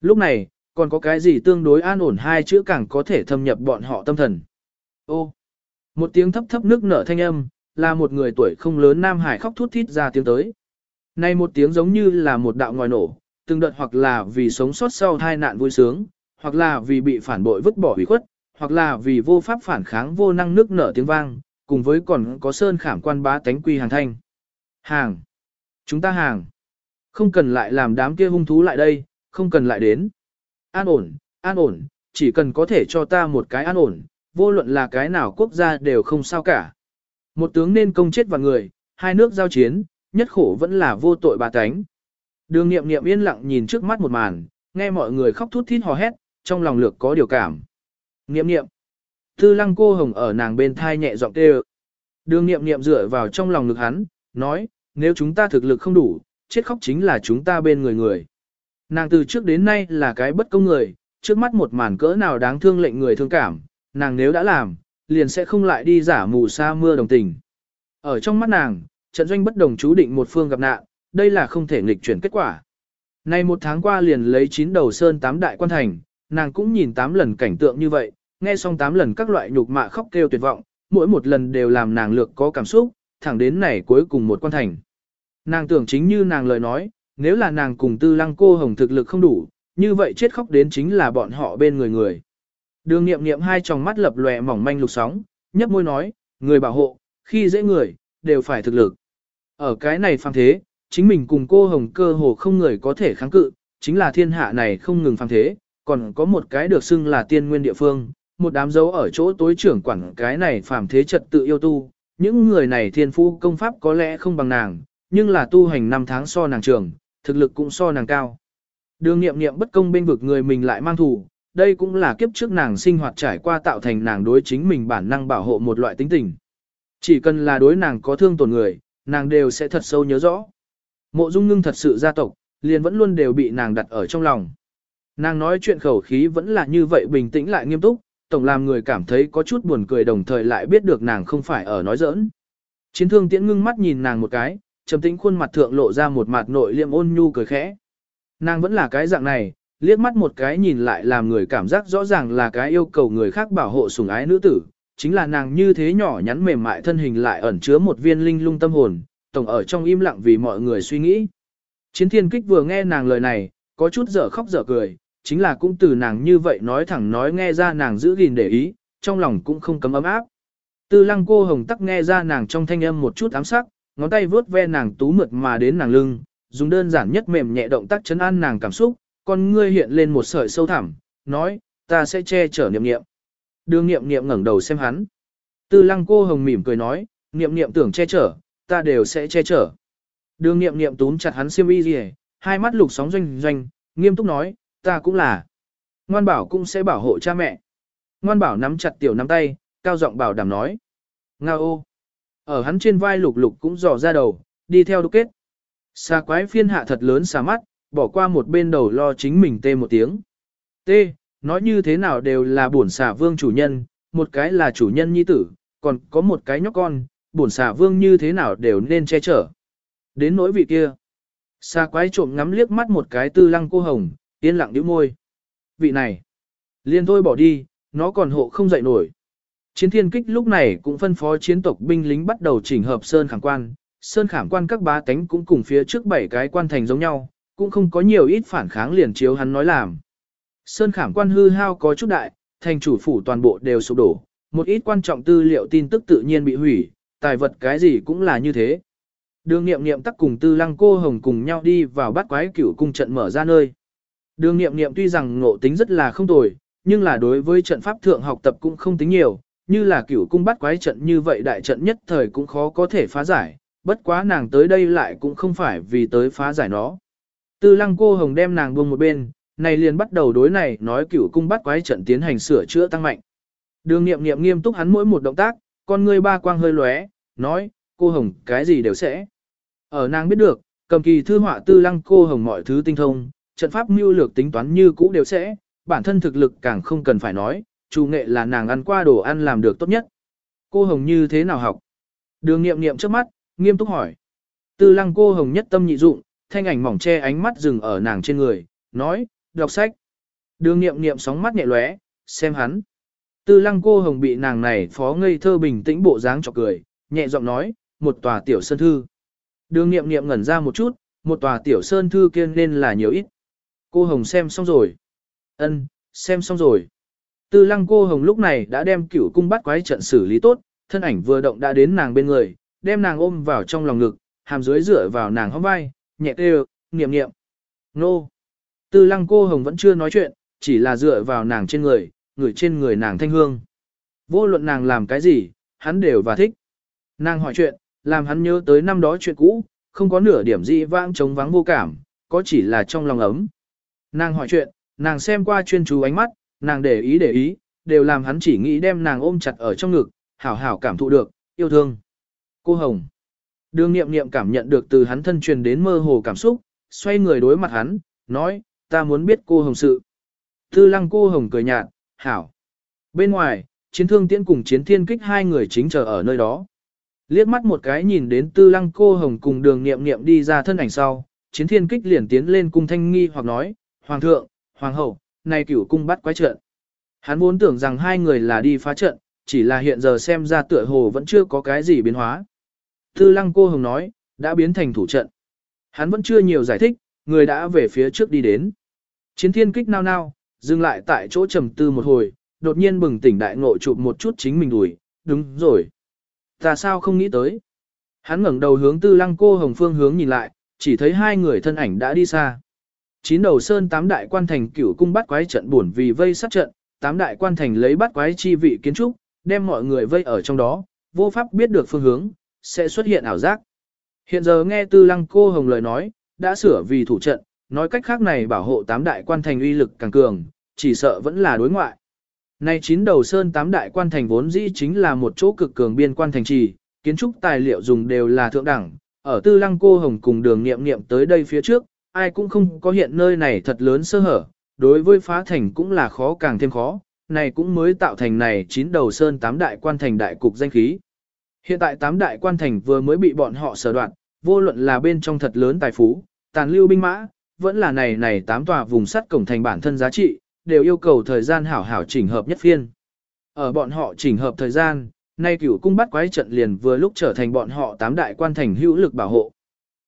Lúc này, còn có cái gì tương đối an ổn hai chữ càng có thể thâm nhập bọn họ tâm thần. Ô, một tiếng thấp thấp nước nở thanh âm, là một người tuổi không lớn Nam Hải khóc thút thít ra tiếng tới. Nay một tiếng giống như là một đạo ngòi nổ, từng đợt hoặc là vì sống sót sau tai nạn vui sướng, hoặc là vì bị phản bội vứt bỏ hủy khuất, hoặc là vì vô pháp phản kháng vô năng nước nở tiếng vang, cùng với còn có sơn khảm quan bá tánh quy hàng thanh. Hàng. Chúng ta hàng. Không cần lại làm đám kia hung thú lại đây, không cần lại đến. An ổn, an ổn, chỉ cần có thể cho ta một cái an ổn, vô luận là cái nào quốc gia đều không sao cả. Một tướng nên công chết vào người, hai nước giao chiến, nhất khổ vẫn là vô tội bà tánh. Đường nghiệm nghiệm yên lặng nhìn trước mắt một màn, nghe mọi người khóc thút thít hò hét, trong lòng lược có điều cảm. Nghiệm nghiệm. Tư lăng cô hồng ở nàng bên thai nhẹ giọng kêu. Đường nghiệm nghiệm dựa vào trong lòng ngực hắn, nói, nếu chúng ta thực lực không đủ, chết khóc chính là chúng ta bên người người. Nàng từ trước đến nay là cái bất công người, trước mắt một màn cỡ nào đáng thương lệnh người thương cảm, nàng nếu đã làm, liền sẽ không lại đi giả mù sa mưa đồng tình. Ở trong mắt nàng, trận doanh bất đồng chú định một phương gặp nạn, đây là không thể nghịch chuyển kết quả. Nay một tháng qua liền lấy chín đầu sơn tám đại quan thành, nàng cũng nhìn tám lần cảnh tượng như vậy, nghe xong tám lần các loại nhục mạ khóc kêu tuyệt vọng, mỗi một lần đều làm nàng lược có cảm xúc, thẳng đến này cuối cùng một quan thành. Nàng tưởng chính như nàng lời nói, nếu là nàng cùng tư lăng cô hồng thực lực không đủ, như vậy chết khóc đến chính là bọn họ bên người người. Đường nghiệm nghiệm hai tròng mắt lập lòe mỏng manh lục sóng, nhấp môi nói, người bảo hộ, khi dễ người, đều phải thực lực. Ở cái này phang thế, chính mình cùng cô hồng cơ hồ không người có thể kháng cự, chính là thiên hạ này không ngừng phang thế, còn có một cái được xưng là tiên nguyên địa phương, một đám dấu ở chỗ tối trưởng quản cái này phàm thế trật tự yêu tu, những người này thiên phú công pháp có lẽ không bằng nàng, nhưng là tu hành năm tháng so nàng trường, thực lực cũng so nàng cao. Đường nghiệm nghiệm bất công bên vực người mình lại mang thủ, đây cũng là kiếp trước nàng sinh hoạt trải qua tạo thành nàng đối chính mình bản năng bảo hộ một loại tính tình. Chỉ cần là đối nàng có thương tổn người, nàng đều sẽ thật sâu nhớ rõ. Mộ dung ngưng thật sự gia tộc, liền vẫn luôn đều bị nàng đặt ở trong lòng. Nàng nói chuyện khẩu khí vẫn là như vậy bình tĩnh lại nghiêm túc, tổng làm người cảm thấy có chút buồn cười đồng thời lại biết được nàng không phải ở nói giỡn. Chiến thương tiễn ngưng mắt nhìn nàng một cái, trầm tĩnh khuôn mặt thượng lộ ra một mặt nội liêm ôn nhu cười khẽ. Nàng vẫn là cái dạng này, liếc mắt một cái nhìn lại làm người cảm giác rõ ràng là cái yêu cầu người khác bảo hộ sủng ái nữ tử, chính là nàng như thế nhỏ nhắn mềm mại thân hình lại ẩn chứa một viên linh lung tâm hồn, tổng ở trong im lặng vì mọi người suy nghĩ. Chiến thiên kích vừa nghe nàng lời này, có chút dở khóc dở cười, chính là cũng từ nàng như vậy nói thẳng nói nghe ra nàng giữ gìn để ý, trong lòng cũng không cấm ấm áp. Tư lăng cô hồng tắc nghe ra nàng trong thanh âm một chút ám sắc, ngón tay vướt ve nàng tú mượt mà đến nàng lưng, dùng đơn giản nhất mềm nhẹ động tác chấn an nàng cảm xúc, con ngươi hiện lên một sợi sâu thẳm, nói, ta sẽ che chở niệm niệm. Đường niệm niệm ngẩng đầu xem hắn. Tư lăng cô hồng mỉm cười nói, niệm niệm tưởng che chở, ta đều sẽ che chở. Đường niệm niệm túm chặt hắn xiêm y gì, hai mắt lục sóng doanh doanh, nghiêm túc nói, ta cũng là. Ngoan bảo cũng sẽ bảo hộ cha mẹ. Ngoan bảo nắm chặt tiểu nắm tay, cao giọng bảo đảm nói. Nga ô. Ở hắn trên vai lục lục cũng dò ra đầu, đi theo đúc kết. Xa quái phiên hạ thật lớn xà mắt, bỏ qua một bên đầu lo chính mình tê một tiếng. Tê, nói như thế nào đều là bổn xà vương chủ nhân, một cái là chủ nhân nhi tử, còn có một cái nhóc con, bổn xà vương như thế nào đều nên che chở. Đến nỗi vị kia. Xa quái trộm ngắm liếc mắt một cái tư lăng cô hồng, yên lặng nhíu môi. Vị này. liền thôi bỏ đi, nó còn hộ không dậy nổi. Chiến thiên kích lúc này cũng phân phó chiến tộc binh lính bắt đầu chỉnh hợp sơn khảm quan. Sơn khảm quan các bá tánh cũng cùng phía trước bảy cái quan thành giống nhau, cũng không có nhiều ít phản kháng liền chiếu hắn nói làm. Sơn khảm quan hư hao có chút đại, thành chủ phủ toàn bộ đều sụp đổ, một ít quan trọng tư liệu tin tức tự nhiên bị hủy, tài vật cái gì cũng là như thế. Đường nghiệm nghiệm tắc cùng tư lăng cô hồng cùng nhau đi vào bắt quái cửu cung trận mở ra nơi. Đường nghiệm nghiệm tuy rằng ngộ tính rất là không tồi, nhưng là đối với trận pháp thượng học tập cũng không tính nhiều, như là cửu cung bắt quái trận như vậy đại trận nhất thời cũng khó có thể phá giải, bất quá nàng tới đây lại cũng không phải vì tới phá giải nó. Tư lăng cô hồng đem nàng buông một bên, này liền bắt đầu đối này nói cửu cung bắt quái trận tiến hành sửa chữa tăng mạnh. Đường nghiệm nghiệm nghiêm túc hắn mỗi một động tác, con ngươi ba quang hơi lóe, nói, cô hồng cái gì đều sẽ. Ở nàng biết được, cầm kỳ thư họa tư lăng cô hồng mọi thứ tinh thông, trận pháp mưu lược tính toán như cũ đều sẽ, bản thân thực lực càng không cần phải nói, chủ nghệ là nàng ăn qua đồ ăn làm được tốt nhất. Cô hồng như thế nào học? Đường nghiệm nghiệm trước mắt, nghiêm túc hỏi. Tư lăng cô hồng nhất tâm nhị dụng, thanh ảnh mỏng che ánh mắt dừng ở nàng trên người, nói, đọc sách. Đường nghiệm nghiệm sóng mắt nhẹ lóe, xem hắn. Tư lăng cô hồng bị nàng này phó ngây thơ bình tĩnh bộ dáng chọc cười, nhẹ giọng nói, một tòa tiểu sơn thư. Đường nghiệm nghiệm ngẩn ra một chút, một tòa tiểu sơn thư kia nên là nhiều ít. Cô hồng xem xong rồi. ân xem xong rồi. Tư lăng cô hồng lúc này đã đem cửu cung bắt quái trận xử lý tốt, thân ảnh vừa động đã đến nàng bên người, đem nàng ôm vào trong lòng ngực, hàm dưới dựa vào nàng hông vai, nhẹ kêu, niệm niệm. Nô. Tư lăng cô hồng vẫn chưa nói chuyện, chỉ là dựa vào nàng trên người, người trên người nàng thanh hương. Vô luận nàng làm cái gì, hắn đều và thích. Nàng hỏi chuyện, làm hắn nhớ tới năm đó chuyện cũ, không có nửa điểm gì vãng chống vắng vô cảm, có chỉ là trong lòng ấm. Nàng hỏi chuyện, nàng xem qua chuyên chú ánh mắt, nàng để ý để ý, đều làm hắn chỉ nghĩ đem nàng ôm chặt ở trong ngực, hảo hảo cảm thụ được, yêu thương. Cô Hồng. Đường nghiệm nghiệm cảm nhận được từ hắn thân truyền đến mơ hồ cảm xúc, xoay người đối mặt hắn, nói, ta muốn biết cô Hồng sự. Tư lăng cô Hồng cười nhạt, hảo. Bên ngoài, chiến thương tiễn cùng chiến thiên kích hai người chính chờ ở nơi đó. Liếc mắt một cái nhìn đến tư lăng cô hồng cùng đường nghiệm nghiệm đi ra thân ảnh sau, chiến thiên kích liền tiến lên cung thanh nghi hoặc nói, Hoàng thượng, Hoàng hậu, nay cửu cung bắt quái trận. Hắn vốn tưởng rằng hai người là đi phá trận, chỉ là hiện giờ xem ra tựa hồ vẫn chưa có cái gì biến hóa. Tư lăng cô hồng nói, đã biến thành thủ trận. Hắn vẫn chưa nhiều giải thích, người đã về phía trước đi đến. Chiến thiên kích nao nao, dừng lại tại chỗ trầm tư một hồi, đột nhiên bừng tỉnh đại ngộ chụp một chút chính mình đuổi, đúng rồi. Ta sao không nghĩ tới? Hắn ngẩng đầu hướng tư lăng cô hồng phương hướng nhìn lại, chỉ thấy hai người thân ảnh đã đi xa. Chín đầu sơn tám đại quan thành cửu cung bắt quái trận buồn vì vây sát trận, tám đại quan thành lấy bắt quái chi vị kiến trúc, đem mọi người vây ở trong đó, vô pháp biết được phương hướng, sẽ xuất hiện ảo giác. Hiện giờ nghe tư lăng cô hồng lời nói, đã sửa vì thủ trận, nói cách khác này bảo hộ tám đại quan thành uy lực càng cường, chỉ sợ vẫn là đối ngoại. Nay chín đầu sơn tám đại quan thành vốn dĩ chính là một chỗ cực cường biên quan thành trì, kiến trúc tài liệu dùng đều là thượng đẳng, ở tư lăng cô hồng cùng đường nghiệm nghiệm tới đây phía trước, ai cũng không có hiện nơi này thật lớn sơ hở, đối với phá thành cũng là khó càng thêm khó, này cũng mới tạo thành này chín đầu sơn tám đại quan thành đại cục danh khí. Hiện tại tám đại quan thành vừa mới bị bọn họ sở đoạn, vô luận là bên trong thật lớn tài phú, tàn lưu binh mã, vẫn là này này tám tòa vùng sắt cổng thành bản thân giá trị, đều yêu cầu thời gian hảo hảo chỉnh hợp nhất phiên. Ở bọn họ chỉnh hợp thời gian, nay cửu cung bắt quái trận liền vừa lúc trở thành bọn họ tám đại quan thành hữu lực bảo hộ.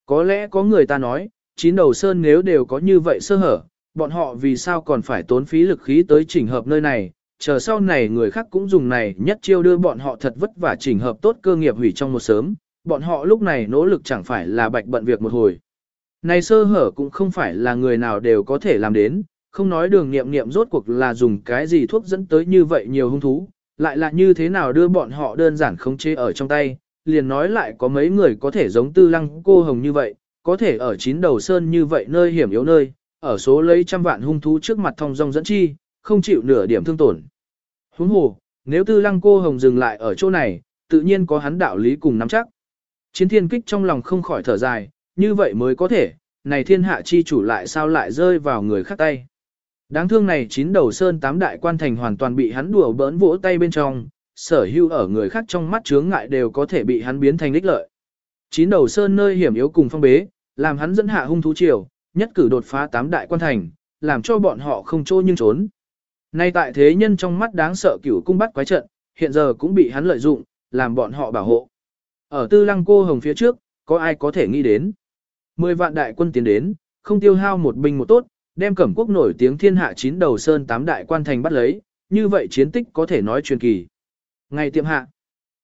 Có lẽ có người ta nói, chín đầu sơn nếu đều có như vậy sơ hở, bọn họ vì sao còn phải tốn phí lực khí tới chỉnh hợp nơi này, chờ sau này người khác cũng dùng này nhất chiêu đưa bọn họ thật vất vả chỉnh hợp tốt cơ nghiệp hủy trong một sớm, bọn họ lúc này nỗ lực chẳng phải là bạch bận việc một hồi. Này sơ hở cũng không phải là người nào đều có thể làm đến, không nói đường nghiệm nghiệm rốt cuộc là dùng cái gì thuốc dẫn tới như vậy nhiều hung thú, lại là như thế nào đưa bọn họ đơn giản khống chế ở trong tay, liền nói lại có mấy người có thể giống tư lăng cô hồng như vậy, có thể ở chín đầu sơn như vậy nơi hiểm yếu nơi, ở số lấy trăm vạn hung thú trước mặt thông dong dẫn chi, không chịu nửa điểm thương tổn. Huống hồ, nếu tư lăng cô hồng dừng lại ở chỗ này, tự nhiên có hắn đạo lý cùng nắm chắc. Chiến thiên kích trong lòng không khỏi thở dài, như vậy mới có thể, này thiên hạ chi chủ lại sao lại rơi vào người khác tay. Đáng thương này chín đầu sơn tám đại quan thành hoàn toàn bị hắn đùa bỡn vỗ tay bên trong, sở hữu ở người khác trong mắt chướng ngại đều có thể bị hắn biến thành đích lợi. Chín đầu sơn nơi hiểm yếu cùng phong bế, làm hắn dẫn hạ hung thú triều, nhất cử đột phá tám đại quan thành, làm cho bọn họ không trôi nhưng trốn. Nay tại thế nhân trong mắt đáng sợ cửu cung bắt quái trận, hiện giờ cũng bị hắn lợi dụng, làm bọn họ bảo hộ. Ở tư lăng cô hồng phía trước, có ai có thể nghĩ đến. Mười vạn đại quân tiến đến, không tiêu hao một binh một tốt, đem cẩm quốc nổi tiếng thiên hạ chín đầu sơn tám đại quan thành bắt lấy, như vậy chiến tích có thể nói truyền kỳ. Ngày tiệm hạ,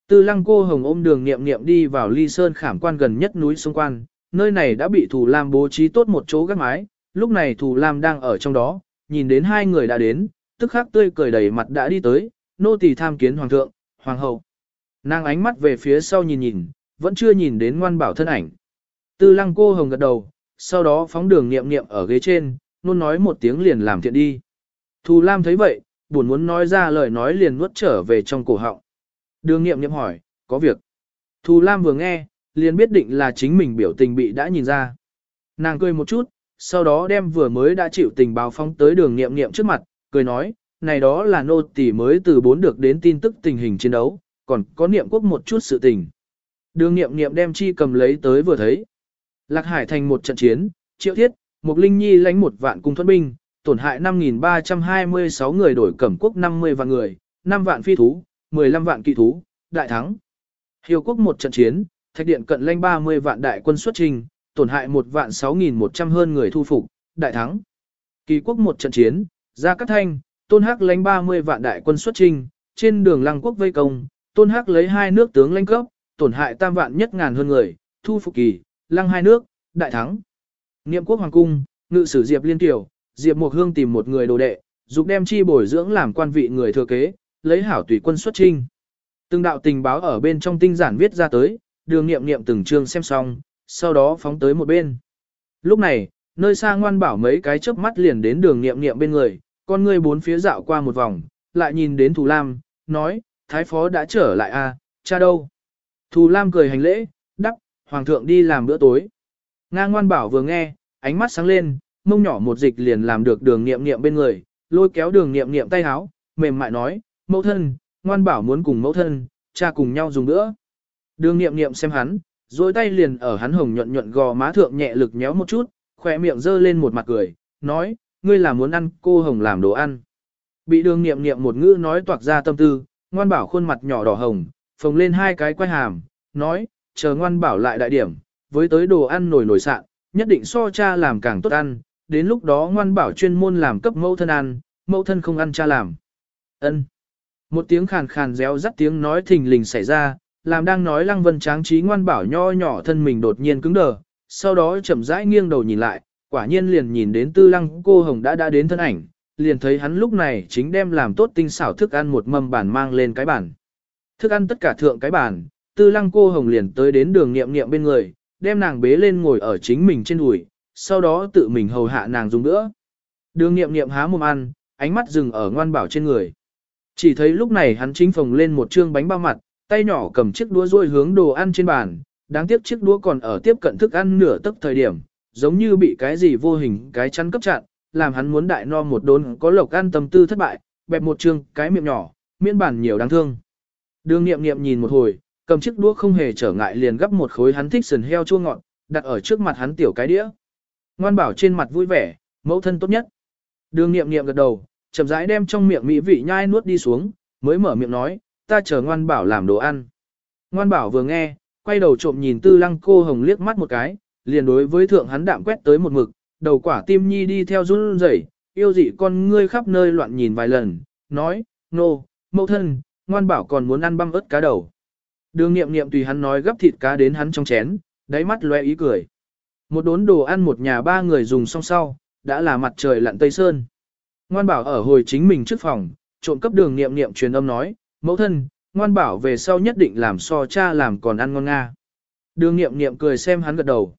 tư lăng cô hồng ôm đường niệm niệm đi vào ly sơn khảm quan gần nhất núi xung quan, nơi này đã bị Thù Lam bố trí tốt một chỗ gác mái, lúc này Thù Lam đang ở trong đó, nhìn đến hai người đã đến, tức khắc tươi cười đầy mặt đã đi tới, nô tỳ tham kiến hoàng thượng, hoàng hậu. Nàng ánh mắt về phía sau nhìn nhìn, vẫn chưa nhìn đến ngoan bảo thân ảnh. Tư lăng cô hồng gật đầu, sau đó phóng đường niệm niệm ở ghế trên, nôn nói một tiếng liền làm thiện đi. Thù Lam thấy vậy, buồn muốn nói ra lời nói liền nuốt trở về trong cổ họng. Đường niệm niệm hỏi, có việc. Thù Lam vừa nghe, liền biết định là chính mình biểu tình bị đã nhìn ra. Nàng cười một chút, sau đó đem vừa mới đã chịu tình báo phóng tới đường niệm niệm trước mặt, cười nói, này đó là nô tỳ mới từ bốn được đến tin tức tình hình chiến đấu, còn có niệm quốc một chút sự tình. Đường niệm niệm đem chi cầm lấy tới vừa thấy. Lạc Hải thành một trận chiến, triệu thiết, Mục Linh Nhi lãnh một vạn cung thuẫn binh, tổn hại 5.326 người đổi cẩm quốc 50 vạn người, 5 vạn phi thú, 15 vạn kỵ thú, đại thắng. Hiếu quốc một trận chiến, thạch điện cận lãnh 30 vạn đại quân xuất trình, tổn hại một vạn 6.100 hơn người thu phục, đại thắng. Kỳ quốc một trận chiến, ra cắt thanh, tôn hắc lãnh 30 vạn đại quân xuất trình, trên đường lăng quốc vây công, tôn hắc lấy hai nước tướng lãnh cấp, tổn hại tam vạn nhất ngàn hơn người, thu phục kỳ, lăng hai nước, đại thắng. Niệm quốc hoàng cung, ngự sử Diệp Liên Tiểu, Diệp Mộc Hương tìm một người đồ đệ, dục đem chi bồi dưỡng làm quan vị người thừa kế, lấy hảo tùy quân xuất trinh. Từng đạo tình báo ở bên trong tinh giản viết ra tới, đường niệm niệm từng chương xem xong, sau đó phóng tới một bên. Lúc này, nơi xa ngoan bảo mấy cái chớp mắt liền đến đường niệm niệm bên người, con người bốn phía dạo qua một vòng, lại nhìn đến Thù Lam, nói, Thái Phó đã trở lại à, cha đâu? Thù Lam cười hành lễ, đắc, Hoàng thượng đi làm bữa tối. Nga ngoan bảo vừa nghe, ánh mắt sáng lên, mông nhỏ một dịch liền làm được đường nghiệm nghiệm bên người, lôi kéo đường nghiệm nghiệm tay háo, mềm mại nói, mẫu thân, ngoan bảo muốn cùng mẫu thân, cha cùng nhau dùng nữa. Đường nghiệm nghiệm xem hắn, rồi tay liền ở hắn hồng nhuận nhuận gò má thượng nhẹ lực nhéo một chút, khỏe miệng dơ lên một mặt cười, nói, ngươi là muốn ăn cô hồng làm đồ ăn. Bị đường nghiệm nghiệm một ngữ nói toạc ra tâm tư, ngoan bảo khuôn mặt nhỏ đỏ hồng, phồng lên hai cái quay hàm, nói, chờ ngoan bảo lại đại điểm, với tới đồ ăn nổi nổi sạn, nhất định so cha làm càng tốt ăn, đến lúc đó ngoan bảo chuyên môn làm cấp mẫu thân ăn, mẫu thân không ăn cha làm. ân một tiếng khàn khàn réo rắt tiếng nói thình lình xảy ra, làm đang nói lăng vân tráng trí ngoan bảo nho nhỏ thân mình đột nhiên cứng đờ, sau đó chậm rãi nghiêng đầu nhìn lại, quả nhiên liền nhìn đến tư lăng cô hồng đã đã đến thân ảnh, liền thấy hắn lúc này chính đem làm tốt tinh xảo thức ăn một mâm bàn mang lên cái bàn. Thức ăn tất cả thượng cái bàn, tư lăng cô hồng liền tới đến đường nghiệm nghiệm bên người, đem nàng bế lên ngồi ở chính mình trên đùi, sau đó tự mình hầu hạ nàng dùng nữa. Đường nghiệm nghiệm há mồm ăn, ánh mắt dừng ở ngoan bảo trên người. Chỉ thấy lúc này hắn chính phồng lên một trương bánh bao mặt, tay nhỏ cầm chiếc đũa rôi hướng đồ ăn trên bàn, đáng tiếc chiếc đũa còn ở tiếp cận thức ăn nửa tấc thời điểm, giống như bị cái gì vô hình cái chắn cấp chặn, làm hắn muốn đại no một đốn có lộc ăn tâm tư thất bại, bẹp một trương cái miệng nhỏ, miễn bản nhiều đáng thương. Đường nghiệm nghiệm nhìn một hồi, cầm chiếc đũa không hề trở ngại liền gấp một khối hắn thích sườn heo chua ngọt, đặt ở trước mặt hắn tiểu cái đĩa. Ngoan bảo trên mặt vui vẻ, mẫu thân tốt nhất. Đường nghiệm nghiệm gật đầu, chậm rãi đem trong miệng mỹ vị nhai nuốt đi xuống, mới mở miệng nói, ta chờ ngoan bảo làm đồ ăn. Ngoan bảo vừa nghe, quay đầu trộm nhìn tư lăng cô hồng liếc mắt một cái, liền đối với thượng hắn đạm quét tới một mực, đầu quả tim nhi đi theo run rẩy, yêu dị con ngươi khắp nơi loạn nhìn vài lần, nói, nô, no, mẫu thân, ngoan bảo còn muốn ăn băm ớt cá đầu. Đường nghiệm nghiệm tùy hắn nói gấp thịt cá đến hắn trong chén, đáy mắt loe ý cười. Một đốn đồ ăn một nhà ba người dùng xong sau, đã là mặt trời lặn tây sơn. Ngoan bảo ở hồi chính mình trước phòng, trộn cấp đường nghiệm nghiệm truyền âm nói, mẫu thân, ngoan bảo về sau nhất định làm so cha làm còn ăn ngon nga. Đường nghiệm nghiệm cười xem hắn gật đầu.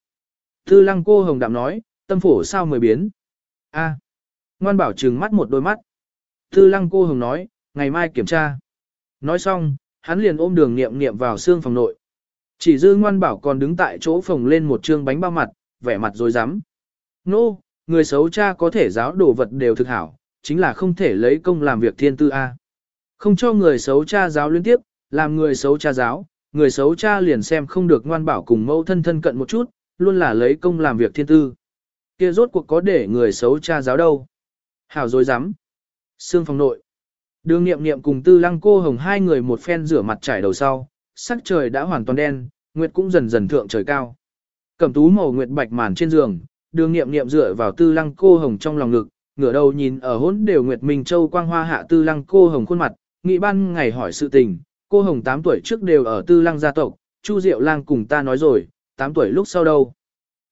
Tư lăng cô hồng đạm nói, tâm phổ sao mười biến. a ngoan bảo trừng mắt một đôi mắt. Tư lăng cô hồng nói, ngày mai kiểm tra. Nói xong, hắn liền ôm đường nghiệm nghiệm vào xương phòng nội. Chỉ dư ngoan bảo còn đứng tại chỗ phòng lên một trương bánh bao mặt, vẻ mặt rồi rắm Nô, no, người xấu cha có thể giáo đồ vật đều thực hảo, chính là không thể lấy công làm việc thiên tư A. Không cho người xấu cha giáo liên tiếp, làm người xấu cha giáo, người xấu cha liền xem không được ngoan bảo cùng mẫu thân thân cận một chút, luôn là lấy công làm việc thiên tư. Kia rốt cuộc có để người xấu cha giáo đâu. Hảo dối rắm Sương phòng nội. Đường nghiệm nghiệm cùng tư lăng cô hồng hai người một phen rửa mặt trải đầu sau, sắc trời đã hoàn toàn đen, nguyệt cũng dần dần thượng trời cao. Cẩm tú màu nguyệt bạch màn trên giường, đường nghiệm nghiệm dựa vào tư lăng cô hồng trong lòng ngực, ngửa đầu nhìn ở hỗn đều nguyệt minh châu quang hoa hạ tư lăng cô hồng khuôn mặt, nghị ban ngày hỏi sự tình, cô hồng 8 tuổi trước đều ở tư lăng gia tộc, Chu Diệu Lang cùng ta nói rồi, 8 tuổi lúc sau đâu.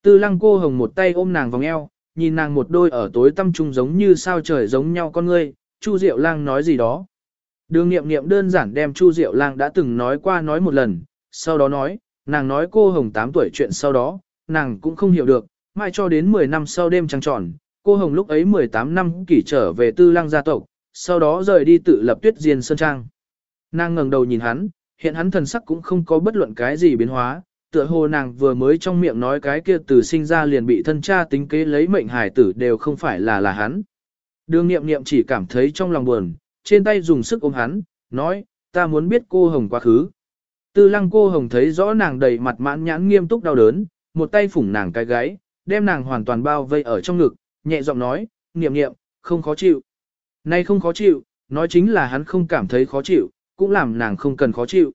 Tư lăng cô hồng một tay ôm nàng vòng eo, nhìn nàng một đôi ở tối tâm trung giống như sao trời giống nhau con ngươi, Chu Diệu Lang nói gì đó. Đường nghiệm nghiệm đơn giản đem Chu Diệu Lang đã từng nói qua nói một lần, sau đó nói, nàng nói cô Hồng 8 tuổi chuyện sau đó, nàng cũng không hiểu được, mãi cho đến 10 năm sau đêm trăng tròn, cô Hồng lúc ấy 18 năm kỷ trở về tư lăng gia tộc, sau đó rời đi tự lập tuyết diên sơn trang. Nàng ngẩng đầu nhìn hắn, hiện hắn thần sắc cũng không có bất luận cái gì biến hóa, tựa hồ nàng vừa mới trong miệng nói cái kia từ sinh ra liền bị thân cha tính kế lấy mệnh hải tử đều không phải là là hắn. Đường nghiệm nghiệm chỉ cảm thấy trong lòng buồn, trên tay dùng sức ôm hắn, nói, ta muốn biết cô Hồng quá khứ. Tư lăng cô Hồng thấy rõ nàng đầy mặt mãn nhãn nghiêm túc đau đớn, một tay phủng nàng cái gáy, đem nàng hoàn toàn bao vây ở trong ngực, nhẹ giọng nói, niệm niệm, không khó chịu. Nay không khó chịu, nói chính là hắn không cảm thấy khó chịu, cũng làm nàng không cần khó chịu.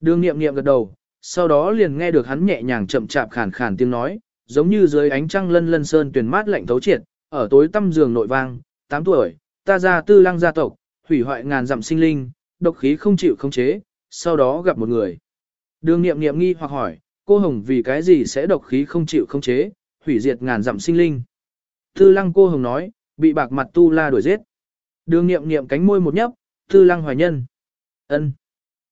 Đường niệm niệm gật đầu, sau đó liền nghe được hắn nhẹ nhàng chậm chạp khàn khàn tiếng nói, giống như dưới ánh trăng lân lân sơn tuyền mát lạnh thấu triệt, ở tối tăm giường nội vang, 8 tuổi, ta ra tư lăng gia tộc, hủy hoại ngàn dặm sinh linh, độc khí không chịu khống chế, sau đó gặp một người. Đường niệm niệm nghi hoặc hỏi, cô Hồng vì cái gì sẽ độc khí không chịu khống chế, hủy diệt ngàn dặm sinh linh. Tư lăng cô Hồng nói, bị bạc mặt tu la đuổi giết. Đường nghiệm nghiệm cánh môi một nhấp, tư lăng hoài nhân. ân.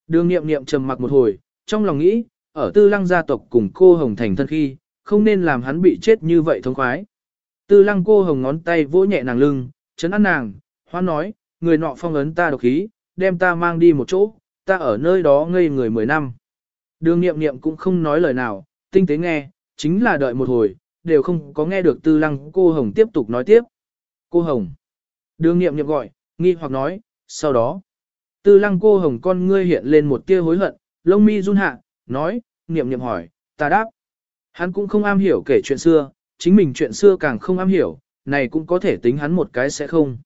Đường nghiệm nghiệm trầm mặc một hồi, trong lòng nghĩ, ở tư lăng gia tộc cùng cô Hồng thành thân khi, không nên làm hắn bị chết như vậy thống khoái. Tư lăng cô Hồng ngón tay vỗ nhẹ nàng lưng, chấn an nàng, hoa nói, người nọ phong ấn ta độc khí, đem ta mang đi một chỗ, ta ở nơi đó ngây người 10 năm. Đường nghiệm nghiệm cũng không nói lời nào, tinh tế nghe, chính là đợi một hồi, đều không có nghe được tư lăng cô Hồng tiếp tục nói tiếp. Cô Hồng. Đường nghiệm nghiệm gọi, nghi hoặc nói, sau đó. Tư lăng cô hồng con ngươi hiện lên một tia hối hận, lông mi run hạ, nói, niệm niệm hỏi, ta đáp. Hắn cũng không am hiểu kể chuyện xưa, chính mình chuyện xưa càng không am hiểu, này cũng có thể tính hắn một cái sẽ không.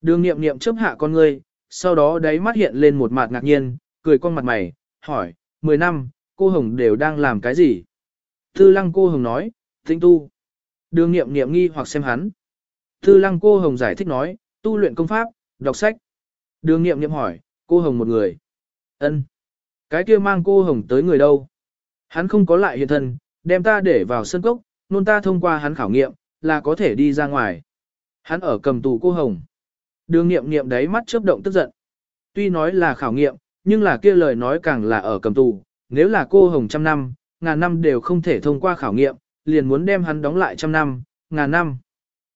Đường niệm niệm chớp hạ con ngươi, sau đó đáy mắt hiện lên một mặt ngạc nhiên, cười con mặt mày, hỏi, 10 năm, cô Hồng đều đang làm cái gì? Tư lăng cô Hồng nói, tinh tu. Đường niệm niệm nghi hoặc xem hắn. Tư lăng cô Hồng giải thích nói, tu luyện công pháp, đọc sách. Đường niệm niệm hỏi, cô Hồng một người. ân Cái kia mang cô Hồng tới người đâu? Hắn không có lại hiện thân, đem ta để vào sân cốc, nôn ta thông qua hắn khảo nghiệm, là có thể đi ra ngoài. Hắn ở cầm tù cô Hồng. Đường nghiệm nghiệm đấy mắt chớp động tức giận. Tuy nói là khảo nghiệm, nhưng là kia lời nói càng là ở cầm tù. Nếu là cô Hồng trăm năm, ngàn năm đều không thể thông qua khảo nghiệm, liền muốn đem hắn đóng lại trăm năm, ngàn năm.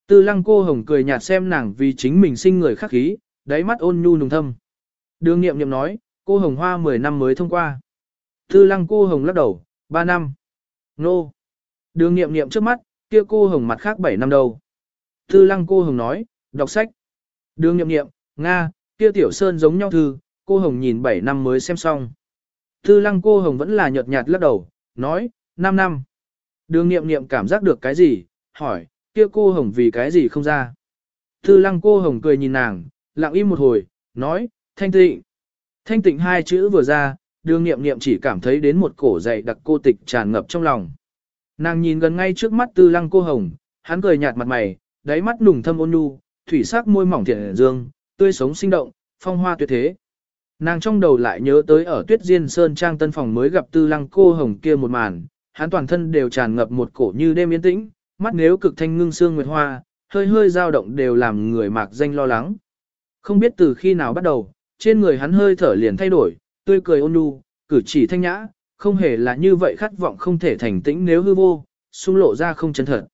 Tư lăng cô Hồng cười nhạt xem nàng vì chính mình sinh người khắc khí, đáy mắt ôn nhu nùng thâm. Đường nghiệm nghiệm nói, cô Hồng Hoa 10 năm mới thông qua. Tư lăng cô Hồng lắc đầu, 3 năm. Nô. Đường nghiệm nghiệm trước mắt, kia cô Hồng mặt khác 7 năm đầu. Tư lăng cô Hồng nói, đọc sách. Đường nghiệm nghiệm, Nga, kia tiểu sơn giống nhau thư, cô Hồng nhìn 7 năm mới xem xong. Tư lăng cô Hồng vẫn là nhợt nhạt lắc đầu, nói, 5 năm. Đường nghiệm nghiệm cảm giác được cái gì, hỏi, kia cô Hồng vì cái gì không ra. Tư lăng cô Hồng cười nhìn nàng, lặng im một hồi, nói, thanh tịnh. Thanh tịnh hai chữ vừa ra, đường nghiệm nghiệm chỉ cảm thấy đến một cổ dày đặc cô tịch tràn ngập trong lòng. Nàng nhìn gần ngay trước mắt tư lăng cô Hồng, hắn cười nhạt mặt mày, đáy mắt nùng thâm ôn nhu, thủy sắc môi mỏng thiện dương, tươi sống sinh động, phong hoa tuyệt thế. Nàng trong đầu lại nhớ tới ở Tuyết Diên Sơn Trang tân phòng mới gặp Tư Lăng cô hồng kia một màn, hắn toàn thân đều tràn ngập một cổ như đêm yên tĩnh, mắt nếu cực thanh ngưng xương nguyệt hoa, hơi hơi dao động đều làm người mạc danh lo lắng. Không biết từ khi nào bắt đầu, trên người hắn hơi thở liền thay đổi, tươi cười ôn nhu, cử chỉ thanh nhã, không hề là như vậy khát vọng không thể thành tĩnh nếu hư vô, xung lộ ra không chân thật.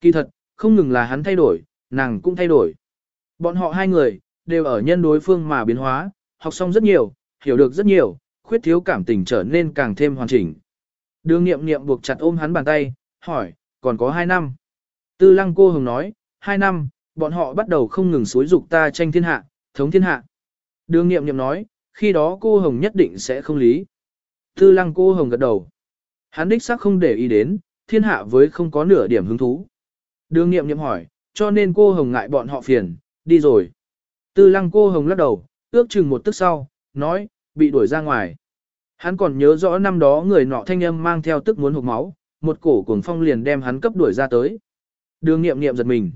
Kỳ thật, không ngừng là hắn thay đổi, nàng cũng thay đổi. Bọn họ hai người, đều ở nhân đối phương mà biến hóa, học xong rất nhiều, hiểu được rất nhiều, khuyết thiếu cảm tình trở nên càng thêm hoàn chỉnh. Đường nghiệm nghiệm buộc chặt ôm hắn bàn tay, hỏi, còn có hai năm. Tư lăng cô hồng nói, hai năm, bọn họ bắt đầu không ngừng xối dục ta tranh thiên hạ, thống thiên hạ. Đường nghiệm nghiệm nói, khi đó cô hồng nhất định sẽ không lý. Tư lăng cô hồng gật đầu. Hắn đích xác không để ý đến, thiên hạ với không có nửa điểm hứng thú. Đường nghiệm nghiệm hỏi, cho nên cô Hồng ngại bọn họ phiền, đi rồi. Tư lăng cô Hồng lắc đầu, ước chừng một tức sau, nói, bị đuổi ra ngoài. Hắn còn nhớ rõ năm đó người nọ thanh âm mang theo tức muốn hụt máu, một cổ cuồng phong liền đem hắn cấp đuổi ra tới. Đường nghiệm nghiệm giật mình.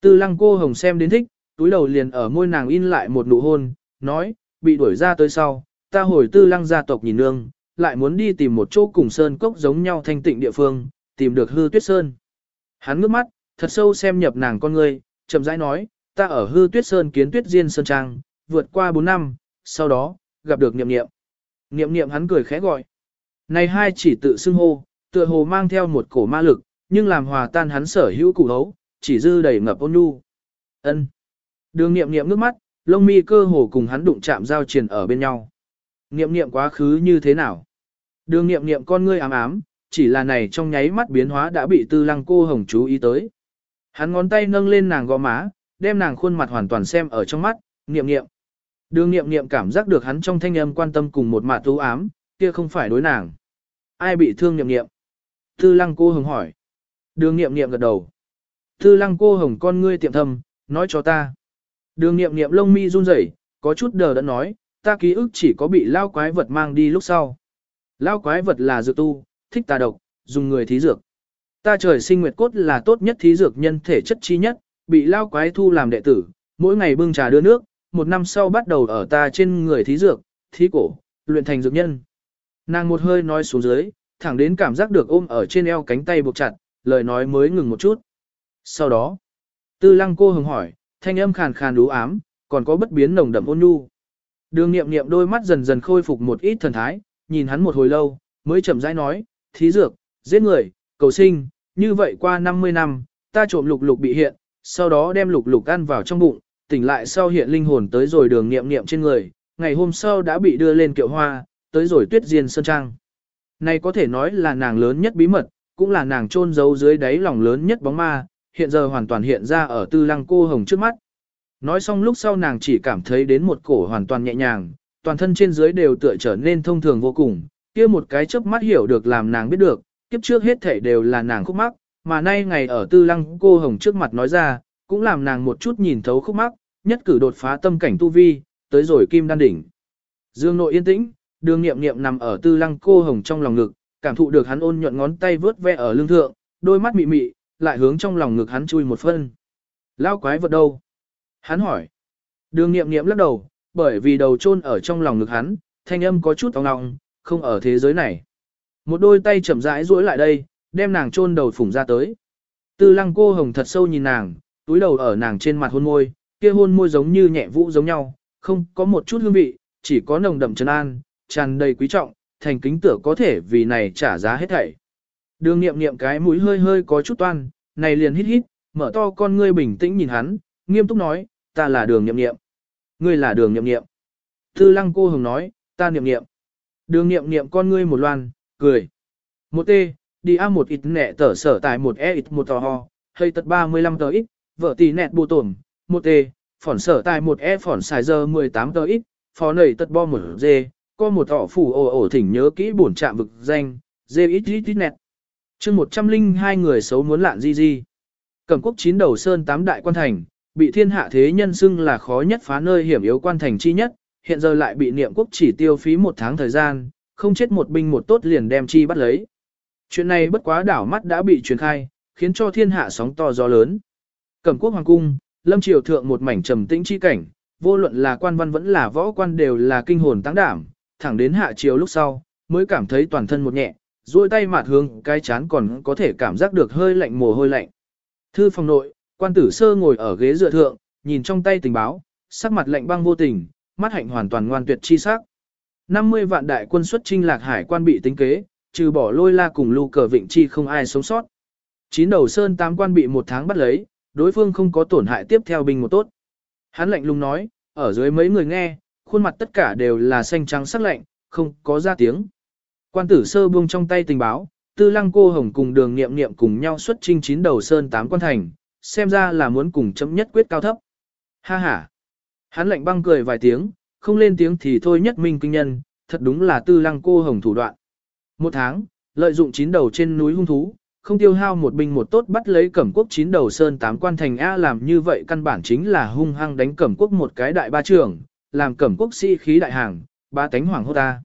Tư lăng cô Hồng xem đến thích, túi đầu liền ở môi nàng in lại một nụ hôn, nói, bị đuổi ra tới sau, ta hồi tư lăng gia tộc nhìn nương, lại muốn đi tìm một chỗ cùng sơn cốc giống nhau thanh tịnh địa phương, tìm được hư tuyết sơn. Hắn ngước mắt, thật sâu xem nhập nàng con người, chậm rãi nói, ta ở hư tuyết sơn kiến tuyết diên sơn trang, vượt qua 4 năm, sau đó, gặp được niệm niệm. Niệm niệm hắn cười khẽ gọi. Này hai chỉ tự xưng hô, tựa hồ mang theo một cổ ma lực, nhưng làm hòa tan hắn sở hữu củ hấu, chỉ dư đầy ngập ôn nhu. Ân. Đường niệm niệm nước mắt, lông mi cơ hồ cùng hắn đụng chạm giao triền ở bên nhau. Niệm niệm quá khứ như thế nào? Đường niệm niệm con ngươi ám ám, chỉ là này trong nháy mắt biến hóa đã bị tư lăng cô hồng chú ý tới. Hắn ngón tay nâng lên nàng gò má, đem nàng khuôn mặt hoàn toàn xem ở trong mắt, niệm niệm. Đường niệm niệm cảm giác được hắn trong thanh âm quan tâm cùng một mạt tú ám, kia không phải đối nàng. Ai bị thương niệm niệm? Tư lăng cô hồng hỏi. Đường niệm niệm gật đầu. Tư lăng cô hồng con ngươi tiệm thầm, nói cho ta. Đường niệm niệm lông mi run rẩy, có chút đờ đẫn nói, ta ký ức chỉ có bị lao quái vật mang đi lúc sau. Lao quái vật là dược tu, thích tà độc, dùng người thí dược. Ta trời sinh nguyệt cốt là tốt nhất thí dược nhân thể chất chi nhất, bị lao quái thu làm đệ tử, mỗi ngày bưng trà đưa nước, một năm sau bắt đầu ở ta trên người thí dược, thí cổ, luyện thành dược nhân. Nàng một hơi nói xuống dưới, thẳng đến cảm giác được ôm ở trên eo cánh tay buộc chặt, lời nói mới ngừng một chút. Sau đó, tư lăng cô hừng hỏi, thanh âm khàn khàn đú ám, còn có bất biến nồng đậm ôn nhu. Đường nghiệm nghiệm đôi mắt dần dần khôi phục một ít thần thái, nhìn hắn một hồi lâu, mới chậm rãi nói, thí dược, giết người, cầu sinh, như vậy qua 50 năm, ta trộm lục lục bị hiện, sau đó đem lục lục ăn vào trong bụng, tỉnh lại sau hiện linh hồn tới rồi đường nghiệm nghiệm trên người, ngày hôm sau đã bị đưa lên kiệu hoa, tới rồi tuyết diên sơn trang. Này có thể nói là nàng lớn nhất bí mật, cũng là nàng chôn giấu dưới đáy lòng lớn nhất bóng ma, hiện giờ hoàn toàn hiện ra ở tư lăng cô hồng trước mắt. Nói xong lúc sau nàng chỉ cảm thấy đến một cổ hoàn toàn nhẹ nhàng, toàn thân trên dưới đều tựa trở nên thông thường vô cùng, kia một cái chớp mắt hiểu được làm nàng biết được, kiếp trước hết thể đều là nàng khúc mắc, mà nay ngày ở tư lăng cô hồng trước mặt nói ra, cũng làm nàng một chút nhìn thấu khúc mắc, nhất cử đột phá tâm cảnh tu vi, tới rồi kim đan đỉnh. Dương nội yên tĩnh, đường nghiệm nghiệm nằm ở tư lăng cô hồng trong lòng ngực, cảm thụ được hắn ôn nhuận ngón tay vớt ve ở lưng thượng, đôi mắt mị mị, lại hướng trong lòng ngực hắn chui một phân. Lao quái vật đâu? Hắn hỏi. Đường nghiệm nghiệm lắc đầu, bởi vì đầu chôn ở trong lòng ngực hắn, thanh âm có chút ong ong, không ở thế giới này. Một đôi tay chậm rãi duỗi lại đây, đem nàng chôn đầu phủng ra tới. Tư lăng cô hồng thật sâu nhìn nàng, túi đầu ở nàng trên mặt hôn môi, kia hôn môi giống như nhẹ vũ giống nhau, không có một chút hương vị, chỉ có nồng đậm trấn an, tràn đầy quý trọng, thành kính tựa có thể vì này trả giá hết thảy. Đường nghiệm nghiệm cái mũi hơi hơi có chút toan, này liền hít hít, mở to con ngươi bình tĩnh nhìn hắn, nghiêm túc nói, ta là đường nghiệm nghiệm. Ngươi là đường nghiệm nghiệm. Tư lăng cô hồng nói, ta nghiệm nghiệm. Đường nghiệm nghiệm con ngươi một loan, cười. Một tê, đi A một ít nẹ tở sở tại một E ít một tò ho, hay tật 35 tờ ít, vợ tỷ nẹt bù tổm, một T, phỏn sở tại một E phỏn xài giờ 18 tờ ít, phó nầy tật bo một D, có một tỏ phủ ổ ổ thỉnh nhớ kỹ bổn trạm vực danh, dê ít ít ít nẹt. chương 102 người xấu muốn lạn di di. Cẩm quốc chín đầu sơn tám đại quan thành, bị thiên hạ thế nhân xưng là khó nhất phá nơi hiểm yếu quan thành chi nhất, hiện giờ lại bị niệm quốc chỉ tiêu phí một tháng thời gian, không chết một binh một tốt liền đem chi bắt lấy. Chuyện này bất quá đảo mắt đã bị truyền khai, khiến cho thiên hạ sóng to gió lớn. Cẩm quốc hoàng cung, lâm triều thượng một mảnh trầm tĩnh chi cảnh, vô luận là quan văn vẫn là võ quan đều là kinh hồn tăng đảm, thẳng đến hạ triều lúc sau, mới cảm thấy toàn thân một nhẹ, duỗi tay mạt hướng cái chán còn có thể cảm giác được hơi lạnh mồ hôi lạnh. Thư phòng nội, quan tử sơ ngồi ở ghế dựa thượng, nhìn trong tay tình báo, sắc mặt lạnh băng vô tình, mắt hạnh hoàn toàn ngoan tuyệt chi sắc. 50 vạn đại quân xuất trinh lạc hải quan bị tính kế, trừ bỏ lôi la cùng lưu cờ vịnh chi không ai sống sót. Chín đầu sơn tám quan bị một tháng bắt lấy, đối phương không có tổn hại tiếp theo binh một tốt. Hắn lạnh lùng nói, ở dưới mấy người nghe, khuôn mặt tất cả đều là xanh trắng sắc lạnh, không có ra tiếng. Quan tử sơ buông trong tay tình báo, tư lăng cô hồng cùng đường nghiệm nghiệm cùng nhau xuất trinh chín đầu sơn tám quan thành, xem ra là muốn cùng chấm nhất quyết cao thấp. Ha ha. Hắn lạnh băng cười vài tiếng, không lên tiếng thì thôi nhất minh kinh nhân, thật đúng là tư lăng cô hồng thủ đoạn. Một tháng, lợi dụng chín đầu trên núi hung thú, không tiêu hao một binh một tốt bắt lấy cẩm quốc chín đầu sơn tám quan thành A làm như vậy căn bản chính là hung hăng đánh cẩm quốc một cái đại ba trưởng, làm cẩm quốc sĩ khí đại hàng, ba tánh hoàng hốt ta.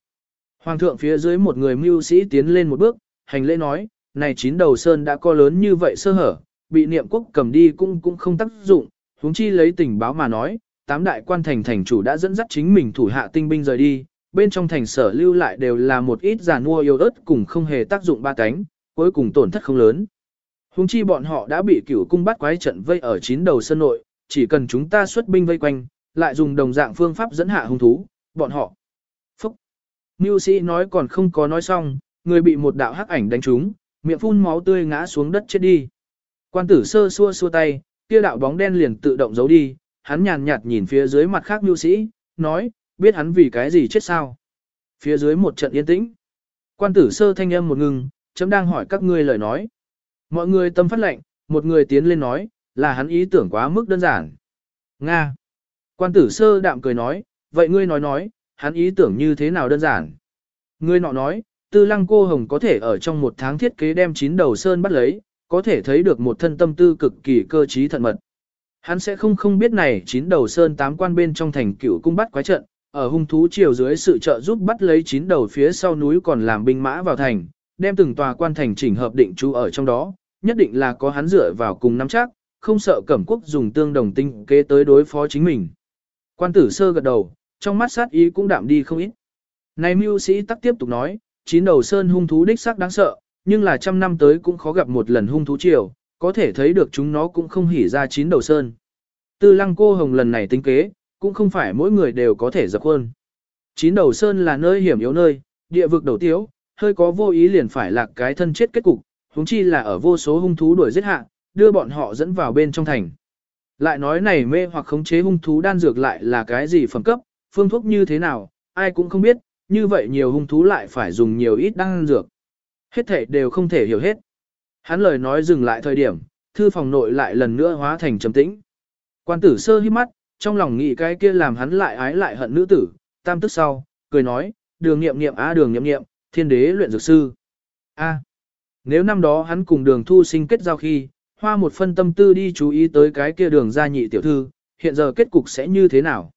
Hoàng thượng phía dưới một người mưu sĩ tiến lên một bước, hành lễ nói, này chín đầu sơn đã có lớn như vậy sơ hở, bị niệm quốc cầm đi cũng cũng không tác dụng, huống chi lấy tình báo mà nói, tám đại quan thành thành chủ đã dẫn dắt chính mình thủ hạ tinh binh rời đi, bên trong thành sở lưu lại đều là một ít giàn mua yêu ớt cùng không hề tác dụng ba cánh, cuối cùng tổn thất không lớn. Hùng chi bọn họ đã bị cửu cung bắt quái trận vây ở chín đầu sân nội, chỉ cần chúng ta xuất binh vây quanh, lại dùng đồng dạng phương pháp dẫn hạ hung thú, bọn họ. Phúc! Mưu sĩ nói còn không có nói xong, người bị một đạo hắc ảnh đánh trúng, miệng phun máu tươi ngã xuống đất chết đi. Quan tử sơ xua xua tay, kia đạo bóng đen liền tự động giấu đi, hắn nhàn nhạt nhìn phía dưới mặt khác mưu sĩ, nói, biết hắn vì cái gì chết sao. Phía dưới một trận yên tĩnh. Quan tử sơ thanh âm một ngừng, chấm đang hỏi các ngươi lời nói. Mọi người tâm phát lệnh, một người tiến lên nói, là hắn ý tưởng quá mức đơn giản. Nga. Quan tử sơ đạm cười nói, vậy ngươi nói nói, hắn ý tưởng như thế nào đơn giản. Ngươi nọ nói, tư lăng cô hồng có thể ở trong một tháng thiết kế đem chín đầu sơn bắt lấy, có thể thấy được một thân tâm tư cực kỳ cơ trí thận mật. Hắn sẽ không không biết này chín đầu sơn tám quan bên trong thành cựu cung bắt quái trận, ở hung thú chiều dưới sự trợ giúp bắt lấy chín đầu phía sau núi còn làm binh mã vào thành, đem từng tòa quan thành chỉnh hợp định trú ở trong đó, nhất định là có hắn dựa vào cùng nắm chắc, không sợ cẩm quốc dùng tương đồng tinh kế tới đối phó chính mình. Quan tử sơ gật đầu, trong mắt sát ý cũng đạm đi không ít. Này mưu sĩ tắc tiếp tục nói, chín đầu sơn hung thú đích xác đáng sợ, nhưng là trăm năm tới cũng khó gặp một lần hung thú triều có thể thấy được chúng nó cũng không hỉ ra chín đầu sơn. Tư lăng cô hồng lần này tính kế, cũng không phải mỗi người đều có thể dập khuôn. Chín đầu sơn là nơi hiểm yếu nơi, địa vực đầu tiếu, hơi có vô ý liền phải lạc cái thân chết kết cục, huống chi là ở vô số hung thú đuổi giết hạ, đưa bọn họ dẫn vào bên trong thành. Lại nói này mê hoặc khống chế hung thú đan dược lại là cái gì phẩm cấp, phương thuốc như thế nào, ai cũng không biết, như vậy nhiều hung thú lại phải dùng nhiều ít đan dược. Hết thể đều không thể hiểu hết. Hắn lời nói dừng lại thời điểm, thư phòng nội lại lần nữa hóa thành trầm tĩnh. Quan tử sơ hít mắt, trong lòng nghĩ cái kia làm hắn lại ái lại hận nữ tử, tam tức sau, cười nói, đường nghiệm nghiệm á đường nghiệm nghiệm, thiên đế luyện dược sư. A. nếu năm đó hắn cùng đường thu sinh kết giao khi, hoa một phân tâm tư đi chú ý tới cái kia đường gia nhị tiểu thư, hiện giờ kết cục sẽ như thế nào?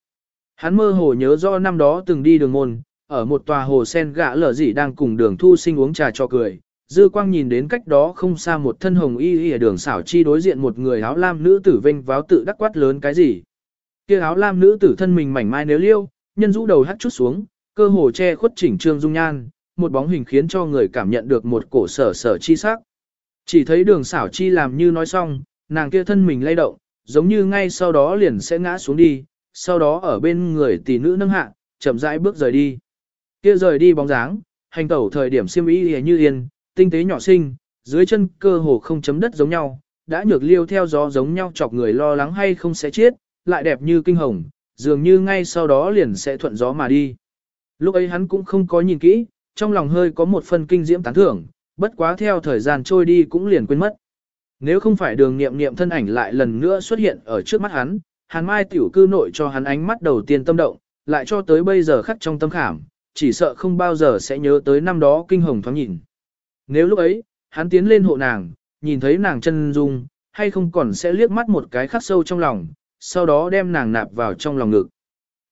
Hắn mơ hồ nhớ do năm đó từng đi đường môn, ở một tòa hồ sen gã lở gì đang cùng đường thu sinh uống trà cho cười. Dư quang nhìn đến cách đó không xa một thân hồng y y ở đường xảo chi đối diện một người áo lam nữ tử vinh váo tự đắc quát lớn cái gì. kia áo lam nữ tử thân mình mảnh mai nếu liêu, nhân rũ đầu hắt chút xuống, cơ hồ che khuất chỉnh trương dung nhan, một bóng hình khiến cho người cảm nhận được một cổ sở sở chi sắc. Chỉ thấy đường xảo chi làm như nói xong, nàng kia thân mình lay động, giống như ngay sau đó liền sẽ ngã xuống đi, sau đó ở bên người tỷ nữ nâng hạ, chậm rãi bước rời đi. Kia rời đi bóng dáng, hành tẩu thời điểm xiêm y như yên, tinh tế nhỏ xinh, dưới chân cơ hồ không chấm đất giống nhau, đã nhược liêu theo gió giống nhau chọc người lo lắng hay không sẽ chết, lại đẹp như kinh hồng, dường như ngay sau đó liền sẽ thuận gió mà đi. Lúc ấy hắn cũng không có nhìn kỹ, trong lòng hơi có một phần kinh diễm tán thưởng, bất quá theo thời gian trôi đi cũng liền quên mất. Nếu không phải đường nghiệm nghiệm thân ảnh lại lần nữa xuất hiện ở trước mắt hắn, hàn mai tiểu cư nội cho hắn ánh mắt đầu tiên tâm động, lại cho tới bây giờ khắc trong tâm khảm, chỉ sợ không bao giờ sẽ nhớ tới năm đó kinh hồng thoáng nhìn. Nếu lúc ấy, hắn tiến lên hộ nàng, nhìn thấy nàng chân dung, hay không còn sẽ liếc mắt một cái khắc sâu trong lòng, sau đó đem nàng nạp vào trong lòng ngực.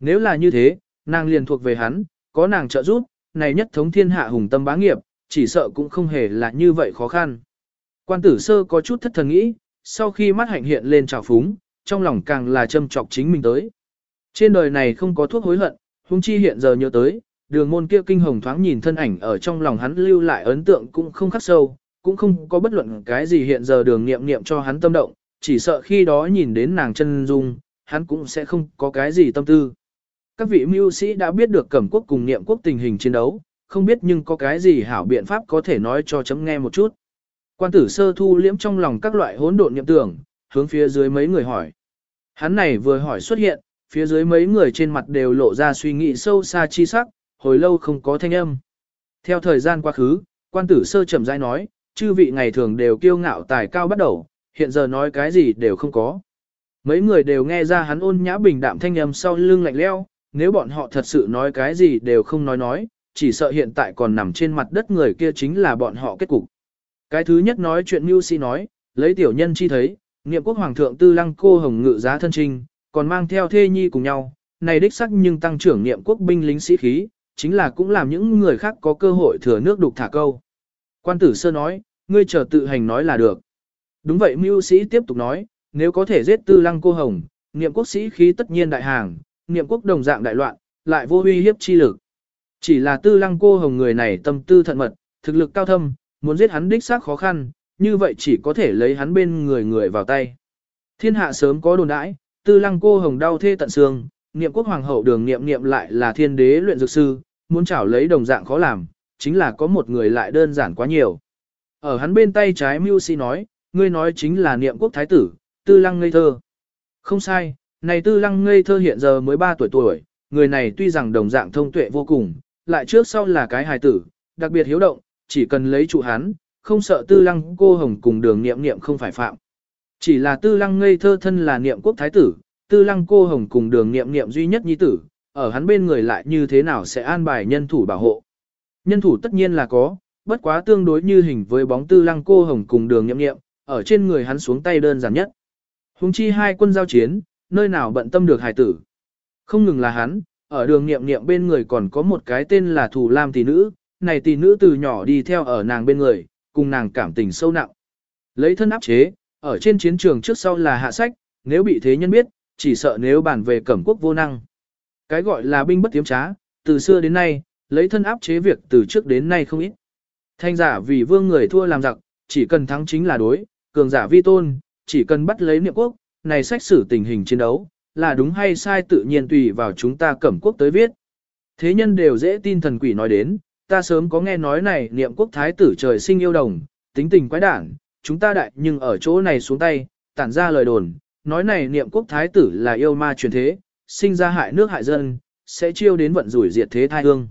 Nếu là như thế, nàng liền thuộc về hắn, có nàng trợ giúp, này nhất thống thiên hạ hùng tâm bá nghiệp, chỉ sợ cũng không hề là như vậy khó khăn. Quan tử sơ có chút thất thần nghĩ, sau khi mắt hạnh hiện lên trào phúng, trong lòng càng là châm trọc chính mình tới. Trên đời này không có thuốc hối hận, huống chi hiện giờ nhớ tới, đường môn kia kinh hồng thoáng nhìn thân ảnh ở trong lòng hắn lưu lại ấn tượng cũng không khắc sâu, cũng không có bất luận cái gì hiện giờ đường nghiệm nghiệm cho hắn tâm động, chỉ sợ khi đó nhìn đến nàng chân dung, hắn cũng sẽ không có cái gì tâm tư. Các vị mưu sĩ đã biết được cẩm quốc cùng niệm quốc tình hình chiến đấu, không biết nhưng có cái gì hảo biện pháp có thể nói cho chấm nghe một chút. Quan tử sơ thu liễm trong lòng các loại hỗn độn niệm tưởng, hướng phía dưới mấy người hỏi. Hắn này vừa hỏi xuất hiện, phía dưới mấy người trên mặt đều lộ ra suy nghĩ sâu xa chi sắc, hồi lâu không có thanh âm. Theo thời gian quá khứ, quan tử sơ chậm rãi nói, chư vị ngày thường đều kiêu ngạo tài cao bắt đầu, hiện giờ nói cái gì đều không có. Mấy người đều nghe ra hắn ôn nhã bình đạm thanh âm sau lưng lạnh leo, nếu bọn họ thật sự nói cái gì đều không nói nói, chỉ sợ hiện tại còn nằm trên mặt đất người kia chính là bọn họ kết cục. Cái thứ nhất nói chuyện mưu sĩ nói, lấy tiểu nhân chi thấy, niệm quốc hoàng thượng tư lăng cô hồng ngự giá thân trinh, còn mang theo thê nhi cùng nhau, này đích sắc nhưng tăng trưởng niệm quốc binh lính sĩ khí, chính là cũng làm những người khác có cơ hội thừa nước đục thả câu. Quan tử sơ nói, ngươi chờ tự hành nói là được. Đúng vậy mưu sĩ tiếp tục nói, nếu có thể giết tư lăng cô hồng, niệm quốc sĩ khí tất nhiên đại hàng, niệm quốc đồng dạng đại loạn, lại vô uy hiếp chi lực. Chỉ là tư lăng cô hồng người này tâm tư thận mật, thực lực cao thâm, muốn giết hắn đích xác khó khăn, như vậy chỉ có thể lấy hắn bên người người vào tay. Thiên hạ sớm có đồn đãi, tư lăng cô hồng đau thê tận xương, niệm quốc hoàng hậu đường niệm niệm lại là thiên đế luyện dược sư, muốn chảo lấy đồng dạng khó làm, chính là có một người lại đơn giản quá nhiều. Ở hắn bên tay trái mưu sĩ nói, ngươi nói chính là niệm quốc thái tử, tư lăng ngây thơ. Không sai, này tư lăng ngây thơ hiện giờ mới 3 tuổi tuổi, người này tuy rằng đồng dạng thông tuệ vô cùng, lại trước sau là cái hài tử, đặc biệt hiếu động, chỉ cần lấy trụ hắn, không sợ tư lăng cô hồng cùng đường niệm niệm không phải phạm. Chỉ là tư lăng ngây thơ thân là niệm quốc thái tử, tư lăng cô hồng cùng đường niệm niệm duy nhất nhi tử, ở hắn bên người lại như thế nào sẽ an bài nhân thủ bảo hộ. Nhân thủ tất nhiên là có, bất quá tương đối như hình với bóng tư lăng cô hồng cùng đường niệm niệm, ở trên người hắn xuống tay đơn giản nhất. Hùng chi hai quân giao chiến, nơi nào bận tâm được hài tử. Không ngừng là hắn, ở đường niệm niệm bên người còn có một cái tên là Thù Lam tỷ nữ, này tỷ nữ từ nhỏ đi theo ở nàng bên người, cùng nàng cảm tình sâu nặng. Lấy thân áp chế, ở trên chiến trường trước sau là hạ sách, nếu bị thế nhân biết, chỉ sợ nếu bản về cẩm quốc vô năng. Cái gọi là binh bất tiếm trá, từ xưa đến nay, lấy thân áp chế việc từ trước đến nay không ít. Thanh giả vì vương người thua làm giặc, chỉ cần thắng chính là đối, cường giả vi tôn, chỉ cần bắt lấy niệm quốc, này sách sử tình hình chiến đấu, là đúng hay sai tự nhiên tùy vào chúng ta cẩm quốc tới viết. Thế nhân đều dễ tin thần quỷ nói đến, ta sớm có nghe nói này niệm quốc thái tử trời sinh yêu đồng, tính tình quái đản, chúng ta đại nhưng ở chỗ này xuống tay, tản ra lời đồn, nói này niệm quốc thái tử là yêu ma truyền thế, sinh ra hại nước hại dân, sẽ chiêu đến vận rủi diệt thế thai hương.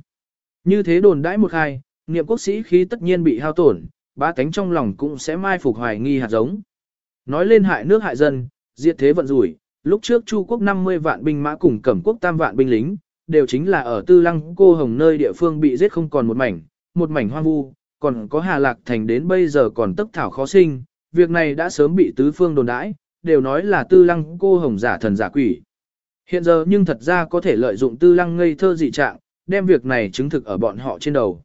Như thế đồn đãi một hai niệm quốc sĩ khí tất nhiên bị hao tổn, ba tánh trong lòng cũng sẽ mai phục hoài nghi hạt giống. Nói lên hại nước hại dân, diệt thế vận rủi, lúc trước Chu quốc 50 vạn binh mã cùng Cẩm quốc tam vạn binh lính, đều chính là ở Tư Lăng cô hồng nơi địa phương bị giết không còn một mảnh, một mảnh hoang vu, còn có Hà Lạc thành đến bây giờ còn tức thảo khó sinh, việc này đã sớm bị tứ phương đồn đãi, đều nói là Tư Lăng cô hồng giả thần giả quỷ. Hiện giờ nhưng thật ra có thể lợi dụng Tư Lăng ngây thơ dị trạng, đem việc này chứng thực ở bọn họ trên đầu.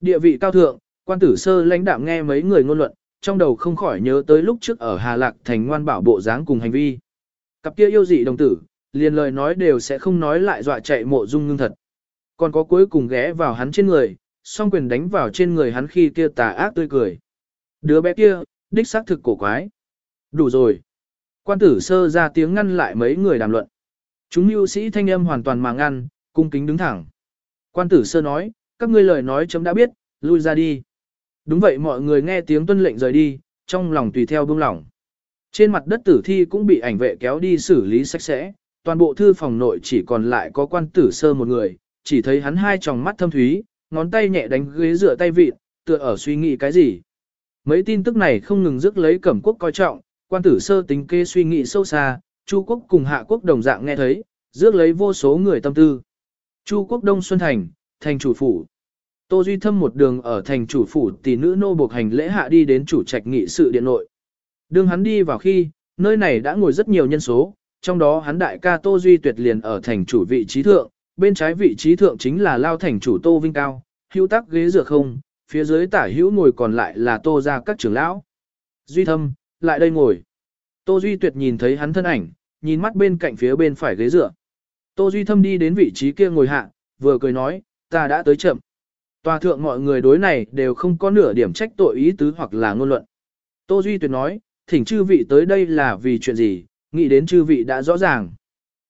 Địa vị cao thượng, quan tử sơ lãnh đạm nghe mấy người ngôn luận, trong đầu không khỏi nhớ tới lúc trước ở Hà Lạc thành ngoan bảo bộ dáng cùng hành vi. Cặp kia yêu dị đồng tử, liền lời nói đều sẽ không nói lại dọa chạy mộ dung ngưng thật. Còn có cuối cùng ghé vào hắn trên người, song quyền đánh vào trên người hắn khi kia tà ác tươi cười. Đứa bé kia, đích xác thực cổ quái. Đủ rồi. Quan tử sơ ra tiếng ngăn lại mấy người đàm luận. Chúng mưu sĩ thanh âm hoàn toàn mà ngăn, cung kính đứng thẳng. Quan tử sơ nói, các ngươi lời nói chấm đã biết, lui ra đi. Đúng vậy mọi người nghe tiếng tuân lệnh rời đi, trong lòng tùy theo buông lỏng. Trên mặt đất tử thi cũng bị ảnh vệ kéo đi xử lý sạch sẽ, toàn bộ thư phòng nội chỉ còn lại có quan tử sơ một người, chỉ thấy hắn hai tròng mắt thâm thúy, ngón tay nhẹ đánh ghế dựa tay vịt, tựa ở suy nghĩ cái gì. Mấy tin tức này không ngừng rước lấy cẩm quốc coi trọng, quan tử sơ tính kê suy nghĩ sâu xa, Chu quốc cùng hạ quốc đồng dạng nghe thấy, rước lấy vô số người tâm tư. Chu quốc Đông Xuân Thành, thành chủ phủ. Tô Duy Thâm một đường ở thành chủ phủ tỷ nữ nô buộc hành lễ hạ đi đến chủ trạch nghị sự điện nội. Đường hắn đi vào khi, nơi này đã ngồi rất nhiều nhân số, trong đó hắn đại ca Tô Duy Tuyệt liền ở thành chủ vị trí thượng, bên trái vị trí thượng chính là lao thành chủ Tô Vinh Cao, hữu tắc ghế dựa không, phía dưới tả hữu ngồi còn lại là Tô ra các trưởng lão. Duy Thâm, lại đây ngồi. Tô Duy Tuyệt nhìn thấy hắn thân ảnh, nhìn mắt bên cạnh phía bên phải ghế dựa. Tô Duy Thâm đi đến vị trí kia ngồi hạ, vừa cười nói, ta đã tới chậm. Tòa thượng mọi người đối này đều không có nửa điểm trách tội ý tứ hoặc là ngôn luận. Tô Duy Tuyệt nói, thỉnh chư vị tới đây là vì chuyện gì, nghĩ đến chư vị đã rõ ràng.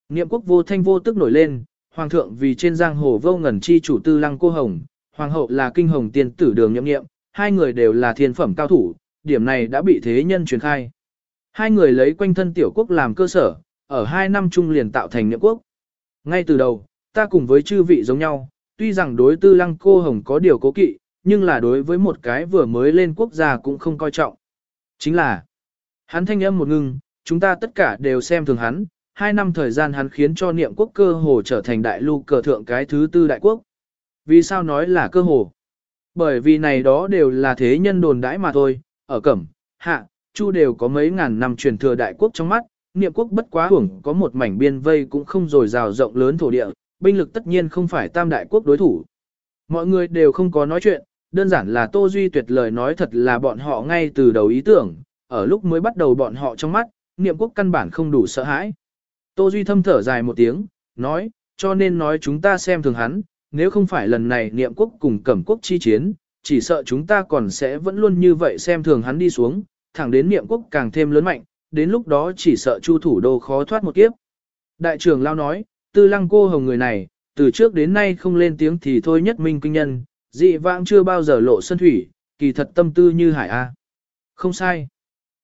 Niệm quốc vô thanh vô tức nổi lên, hoàng thượng vì trên giang hồ vô ngần chi chủ tư lăng cô hồng, hoàng hậu là kinh hồng tiên tử đường nhậm nghiệm, hai người đều là thiên phẩm cao thủ, điểm này đã bị thế nhân truyền khai. Hai người lấy quanh thân tiểu quốc làm cơ sở, ở hai năm chung liền tạo thành niệm quốc. Ngay từ đầu, ta cùng với chư vị giống nhau, tuy rằng đối tư lăng cô hồng có điều cố kỵ, nhưng là đối với một cái vừa mới lên quốc gia cũng không coi trọng. Chính là, hắn thanh âm một ngưng, chúng ta tất cả đều xem thường hắn, hai năm thời gian hắn khiến cho niệm quốc cơ hồ trở thành đại lưu cờ thượng cái thứ tư đại quốc. Vì sao nói là cơ hồ? Bởi vì này đó đều là thế nhân đồn đãi mà thôi, ở Cẩm, Hạ, Chu đều có mấy ngàn năm truyền thừa đại quốc trong mắt, niệm quốc bất quá hưởng có một mảnh biên vây cũng không dồi dào rộng lớn thổ địa, binh lực tất nhiên không phải tam đại quốc đối thủ. Mọi người đều không có nói chuyện, đơn giản là Tô Duy tuyệt lời nói thật là bọn họ ngay từ đầu ý tưởng, ở lúc mới bắt đầu bọn họ trong mắt, niệm quốc căn bản không đủ sợ hãi. Tô Duy thâm thở dài một tiếng, nói, cho nên nói chúng ta xem thường hắn, nếu không phải lần này niệm quốc cùng cẩm quốc chi chiến, chỉ sợ chúng ta còn sẽ vẫn luôn như vậy xem thường hắn đi xuống, thẳng đến niệm quốc càng thêm lớn mạnh, đến lúc đó chỉ sợ chu thủ đô khó thoát một kiếp. Đại trưởng Lao nói, tư lăng cô hồng người này, từ trước đến nay không lên tiếng thì thôi nhất minh kinh nhân, dị vãng chưa bao giờ lộ sân thủy, kỳ thật tâm tư như hải A. Không sai.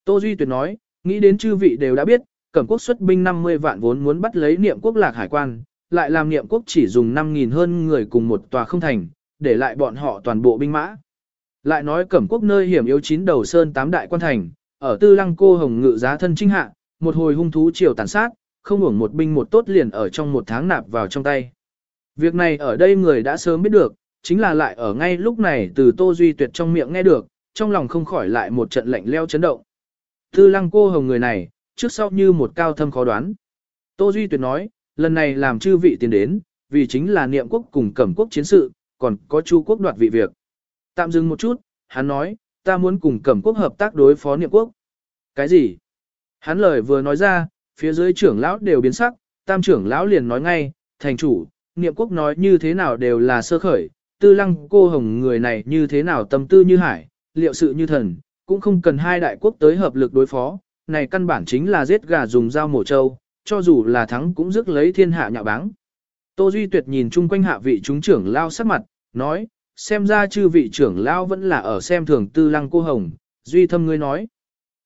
Tô Duy Tuyệt nói, nghĩ đến chư vị đều đã biết, cẩm quốc xuất binh 50 vạn vốn muốn bắt lấy niệm quốc lạc hải quan, lại làm niệm quốc chỉ dùng 5.000 hơn người cùng một tòa không thành, để lại bọn họ toàn bộ binh mã. Lại nói cẩm quốc nơi hiểm yếu chín đầu sơn tám đại quan thành, ở tư lăng cô hồng ngự giá thân trinh hạ, một hồi hung thú triều tàn sát, không hưởng một binh một tốt liền ở trong một tháng nạp vào trong tay. Việc này ở đây người đã sớm biết được, chính là lại ở ngay lúc này từ Tô Duy Tuyệt trong miệng nghe được, trong lòng không khỏi lại một trận lạnh leo chấn động. Tư lăng cô hồng người này, trước sau như một cao thâm khó đoán. Tô Duy Tuyệt nói, lần này làm chư vị tiến đến, vì chính là niệm quốc cùng cẩm quốc chiến sự, còn có chu quốc đoạt vị việc. Tạm dừng một chút, hắn nói, ta muốn cùng cẩm quốc hợp tác đối phó niệm quốc. Cái gì? Hắn lời vừa nói ra, phía dưới trưởng lão đều biến sắc, tam trưởng lão liền nói ngay, thành chủ, niệm quốc nói như thế nào đều là sơ khởi, tư lăng cô hồng người này như thế nào tâm tư như hải, liệu sự như thần, cũng không cần hai đại quốc tới hợp lực đối phó, này căn bản chính là giết gà dùng dao mổ trâu, cho dù là thắng cũng rước lấy thiên hạ nhạo báng. Tô Duy Tuyệt nhìn chung quanh hạ vị chúng trưởng lao sắc mặt, nói, xem ra chư vị trưởng lao vẫn là ở xem thường tư lăng cô hồng, Duy Thâm ngươi nói.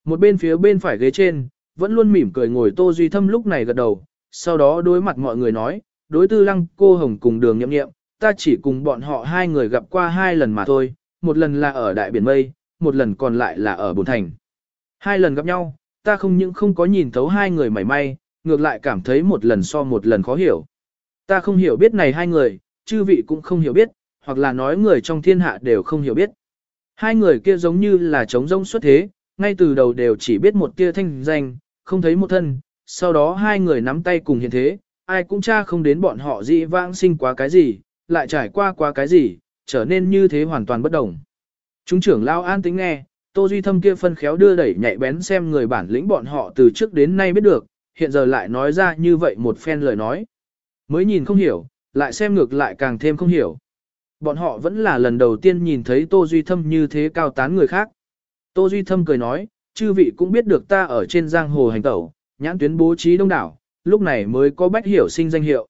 Một bên phía bên phải ghế trên, vẫn luôn mỉm cười ngồi Tô Duy Thâm lúc này gật đầu, sau đó đối mặt mọi người nói, đối tư lăng cô hồng cùng đường nhậm nghiệm, ta chỉ cùng bọn họ hai người gặp qua hai lần mà thôi, một lần là ở Đại Biển Mây, một lần còn lại là ở Bồn Thành. Hai lần gặp nhau, ta không những không có nhìn thấu hai người mảy may, ngược lại cảm thấy một lần so một lần khó hiểu. Ta không hiểu biết này hai người, chư vị cũng không hiểu biết, hoặc là nói người trong thiên hạ đều không hiểu biết. Hai người kia giống như là trống rông xuất thế, ngay từ đầu đều chỉ biết một tia thanh danh, không thấy một thân, sau đó hai người nắm tay cùng hiện thế, ai cũng tra không đến bọn họ dị vãng sinh quá cái gì, lại trải qua quá cái gì, trở nên như thế hoàn toàn bất đồng. Chúng trưởng lao an tính nghe, Tô Duy Thâm kia phân khéo đưa đẩy nhạy bén xem người bản lĩnh bọn họ từ trước đến nay biết được, hiện giờ lại nói ra như vậy một phen lời nói. Mới nhìn không hiểu, lại xem ngược lại càng thêm không hiểu. Bọn họ vẫn là lần đầu tiên nhìn thấy Tô Duy Thâm như thế cao tán người khác. Tô Duy Thâm cười nói, chư vị cũng biết được ta ở trên giang hồ hành tẩu, nhãn tuyến bố trí đông đảo, lúc này mới có bách hiểu sinh danh hiệu.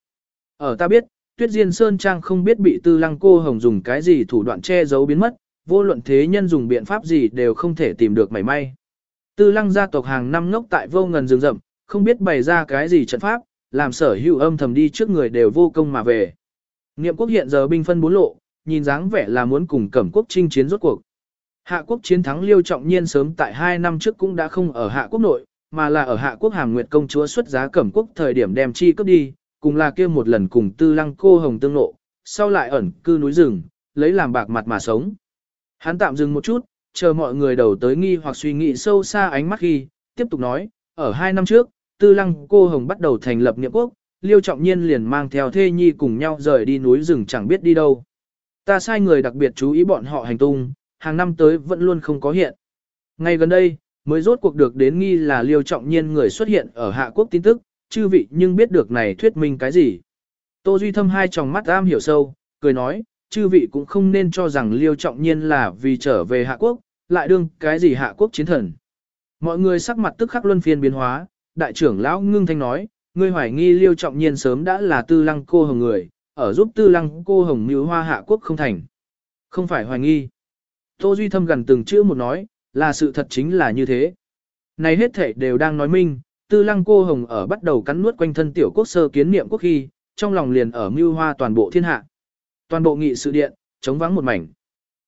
Ở ta biết, Tuyết Diên Sơn Trang không biết bị tư lăng cô hồng dùng cái gì thủ đoạn che giấu biến mất, vô luận thế nhân dùng biện pháp gì đều không thể tìm được mảy may. Tư lăng gia tộc hàng năm ngốc tại vô ngần rừng rậm, không biết bày ra cái gì trận pháp, làm sở hữu âm thầm đi trước người đều vô công mà về. Niệm quốc hiện giờ binh phân bốn lộ, nhìn dáng vẻ là muốn cùng cẩm quốc chinh chiến rốt cuộc. Hạ quốc chiến thắng liêu trọng nhiên sớm tại hai năm trước cũng đã không ở hạ quốc nội, mà là ở hạ quốc hàm nguyệt công chúa xuất giá cẩm quốc thời điểm đem chi cấp đi, cùng là kia một lần cùng tư lăng cô hồng tương nộ, sau lại ẩn cư núi rừng, lấy làm bạc mặt mà sống. Hắn tạm dừng một chút, chờ mọi người đầu tới nghi hoặc suy nghĩ sâu xa ánh mắt khi, tiếp tục nói, ở hai năm trước, tư lăng cô hồng bắt đầu thành lập niệm quốc, liêu trọng nhiên liền mang theo thê nhi cùng nhau rời đi núi rừng chẳng biết đi đâu. Ta sai người đặc biệt chú ý bọn họ hành tung, hàng năm tới vẫn luôn không có hiện. Ngay gần đây, mới rốt cuộc được đến nghi là liêu trọng nhiên người xuất hiện ở hạ quốc tin tức, chư vị nhưng biết được này thuyết minh cái gì. Tô Duy Thâm hai tròng mắt am hiểu sâu, cười nói, chư vị cũng không nên cho rằng liêu trọng nhiên là vì trở về hạ quốc, lại đương cái gì hạ quốc chiến thần. Mọi người sắc mặt tức khắc luân phiên biến hóa, đại trưởng lão ngưng thanh nói, ngươi hoài nghi liêu trọng nhiên sớm đã là tư lăng cô hồng người, ở giúp tư lăng cô hồng mưu hoa hạ quốc không thành. Không phải hoài nghi. Tô Duy Thâm gần từng chữ một nói, là sự thật chính là như thế. Này hết thể đều đang nói minh, tư lăng cô hồng ở bắt đầu cắn nuốt quanh thân tiểu quốc sơ kiến niệm quốc khi, trong lòng liền ở mưu hoa toàn bộ thiên hạ. Toàn bộ nghị sự điện, chống vắng một mảnh.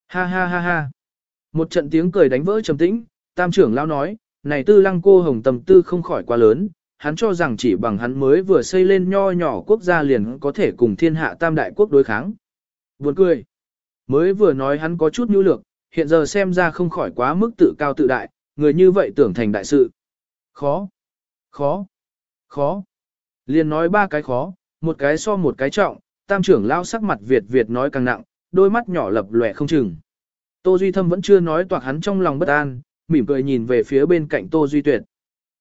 Ha ha ha ha. Một trận tiếng cười đánh vỡ trầm tĩnh, tam trưởng lao nói, này tư lăng cô hồng tầm tư không khỏi quá lớn, hắn cho rằng chỉ bằng hắn mới vừa xây lên nho nhỏ quốc gia liền có thể cùng thiên hạ tam đại quốc đối kháng. Buồn cười. Mới vừa nói hắn có chút nhu lược, hiện giờ xem ra không khỏi quá mức tự cao tự đại, người như vậy tưởng thành đại sự. Khó. Khó. Khó. Liền nói ba cái khó, một cái so một cái trọng, tam trưởng lao sắc mặt Việt Việt nói càng nặng, đôi mắt nhỏ lập lòe không chừng. Tô Duy Thâm vẫn chưa nói toạc hắn trong lòng bất an, mỉm cười nhìn về phía bên cạnh Tô Duy Tuyệt.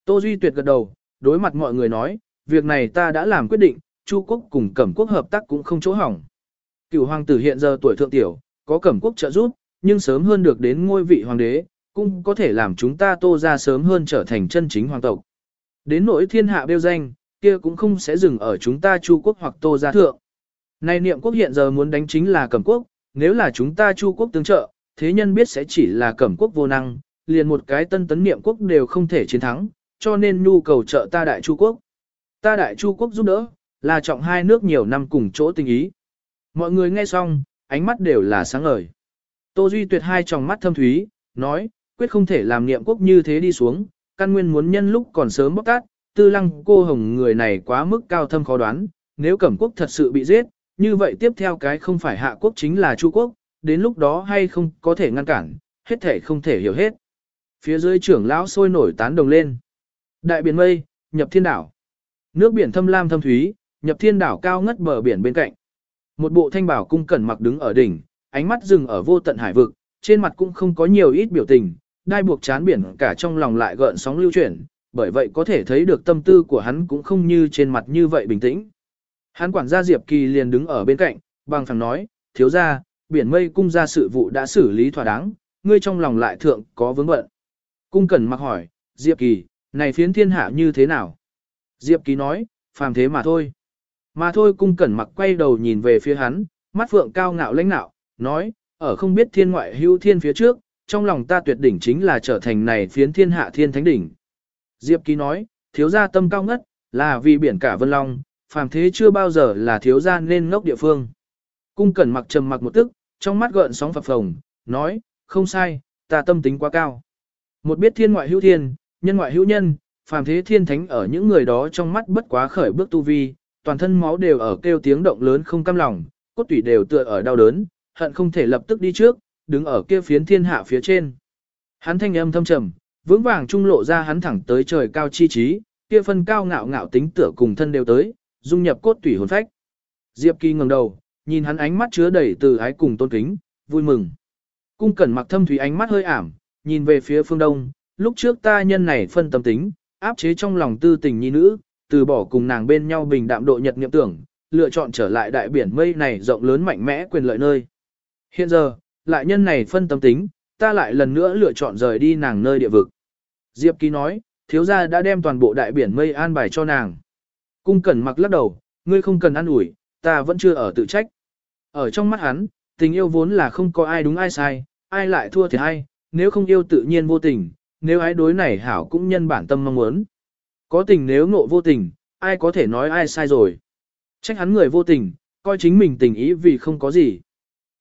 Tô Duy Tuyệt gật đầu, đối mặt mọi người nói, việc này ta đã làm quyết định, Chu quốc cùng Cẩm quốc hợp tác cũng không chỗ hỏng. Cửu hoàng tử hiện giờ tuổi thượng tiểu, có Cẩm quốc trợ giúp, nhưng sớm hơn được đến ngôi vị hoàng đế, cũng có thể làm chúng ta Tô ra sớm hơn trở thành chân chính hoàng tộc. Đến nỗi thiên hạ bêu danh, kia cũng không sẽ dừng ở chúng ta Chu quốc hoặc Tô gia thượng. Nay niệm quốc hiện giờ muốn đánh chính là Cẩm quốc, nếu là chúng ta Chu quốc tương trợ, thế nhân biết sẽ chỉ là Cẩm quốc vô năng, liền một cái tân tấn niệm quốc đều không thể chiến thắng, cho nên nhu cầu trợ ta đại Chu quốc. Ta đại Chu quốc giúp đỡ, là trọng hai nước nhiều năm cùng chỗ tình ý. Mọi người nghe xong, ánh mắt đều là sáng ngời. Tô Duy tuyệt hai tròng mắt thâm thúy, nói, quyết không thể làm niệm quốc như thế đi xuống, căn nguyên muốn nhân lúc còn sớm bóc tát, tư lăng cô hồng người này quá mức cao thâm khó đoán, nếu cẩm quốc thật sự bị giết, như vậy tiếp theo cái không phải hạ quốc chính là Chu quốc, đến lúc đó hay không có thể ngăn cản, hết thể không thể hiểu hết. Phía dưới trưởng lão sôi nổi tán đồng lên. Đại biển mây, nhập thiên đảo. Nước biển thâm lam thâm thúy, nhập thiên đảo cao ngất bờ biển bên cạnh. Một bộ thanh bảo cung cẩn mặc đứng ở đỉnh, ánh mắt dừng ở vô tận hải vực, trên mặt cũng không có nhiều ít biểu tình, đai buộc chán biển cả trong lòng lại gợn sóng lưu chuyển, bởi vậy có thể thấy được tâm tư của hắn cũng không như trên mặt như vậy bình tĩnh. Hắn quản gia Diệp Kỳ liền đứng ở bên cạnh, bằng phẳng nói, thiếu gia, biển mây cung ra sự vụ đã xử lý thỏa đáng, ngươi trong lòng lại thượng có vướng bận. Cung cần mặc hỏi, Diệp Kỳ, này phiến thiên hạ như thế nào? Diệp Kỳ nói, phàm thế mà thôi. Mà thôi cung cẩn mặc quay đầu nhìn về phía hắn, mắt phượng cao ngạo lãnh nạo, nói, ở không biết thiên ngoại hữu thiên phía trước, trong lòng ta tuyệt đỉnh chính là trở thành này phiến thiên hạ thiên thánh đỉnh. Diệp ký nói, thiếu gia tâm cao ngất, là vì biển cả vân long, phàm thế chưa bao giờ là thiếu gia nên ngốc địa phương. Cung cẩn mặc trầm mặc một tức, trong mắt gợn sóng phập phồng, nói, không sai, ta tâm tính quá cao. Một biết thiên ngoại hữu thiên, nhân ngoại hữu nhân, phàm thế thiên thánh ở những người đó trong mắt bất quá khởi bước tu vi, toàn thân máu đều ở kêu tiếng động lớn không cam lòng, cốt tủy đều tựa ở đau đớn, hận không thể lập tức đi trước, đứng ở kia phiến thiên hạ phía trên. Hắn thanh âm thâm trầm, vững vàng trung lộ ra hắn thẳng tới trời cao chi trí, kia phân cao ngạo ngạo tính tựa cùng thân đều tới, dung nhập cốt tủy hồn phách. Diệp Kỳ ngẩng đầu, nhìn hắn ánh mắt chứa đầy từ ái cùng tôn kính, vui mừng. Cung cẩn mặc thâm thủy ánh mắt hơi ảm, nhìn về phía phương đông, lúc trước ta nhân này phân tâm tính, áp chế trong lòng tư tình nhi nữ, từ bỏ cùng nàng bên nhau bình đạm độ nhật niệm tưởng, lựa chọn trở lại đại biển mây này rộng lớn mạnh mẽ quyền lợi nơi. Hiện giờ, lại nhân này phân tâm tính, ta lại lần nữa lựa chọn rời đi nàng nơi địa vực. Diệp Ký nói, thiếu gia đã đem toàn bộ đại biển mây an bài cho nàng. Cung cẩn mặc lắc đầu, ngươi không cần ăn ủi, ta vẫn chưa ở tự trách. Ở trong mắt hắn, tình yêu vốn là không có ai đúng ai sai, ai lại thua thì ai, nếu không yêu tự nhiên vô tình, nếu ái đối này hảo cũng nhân bản tâm mong muốn. Có tình nếu ngộ vô tình, ai có thể nói ai sai rồi. Trách hắn người vô tình, coi chính mình tình ý vì không có gì.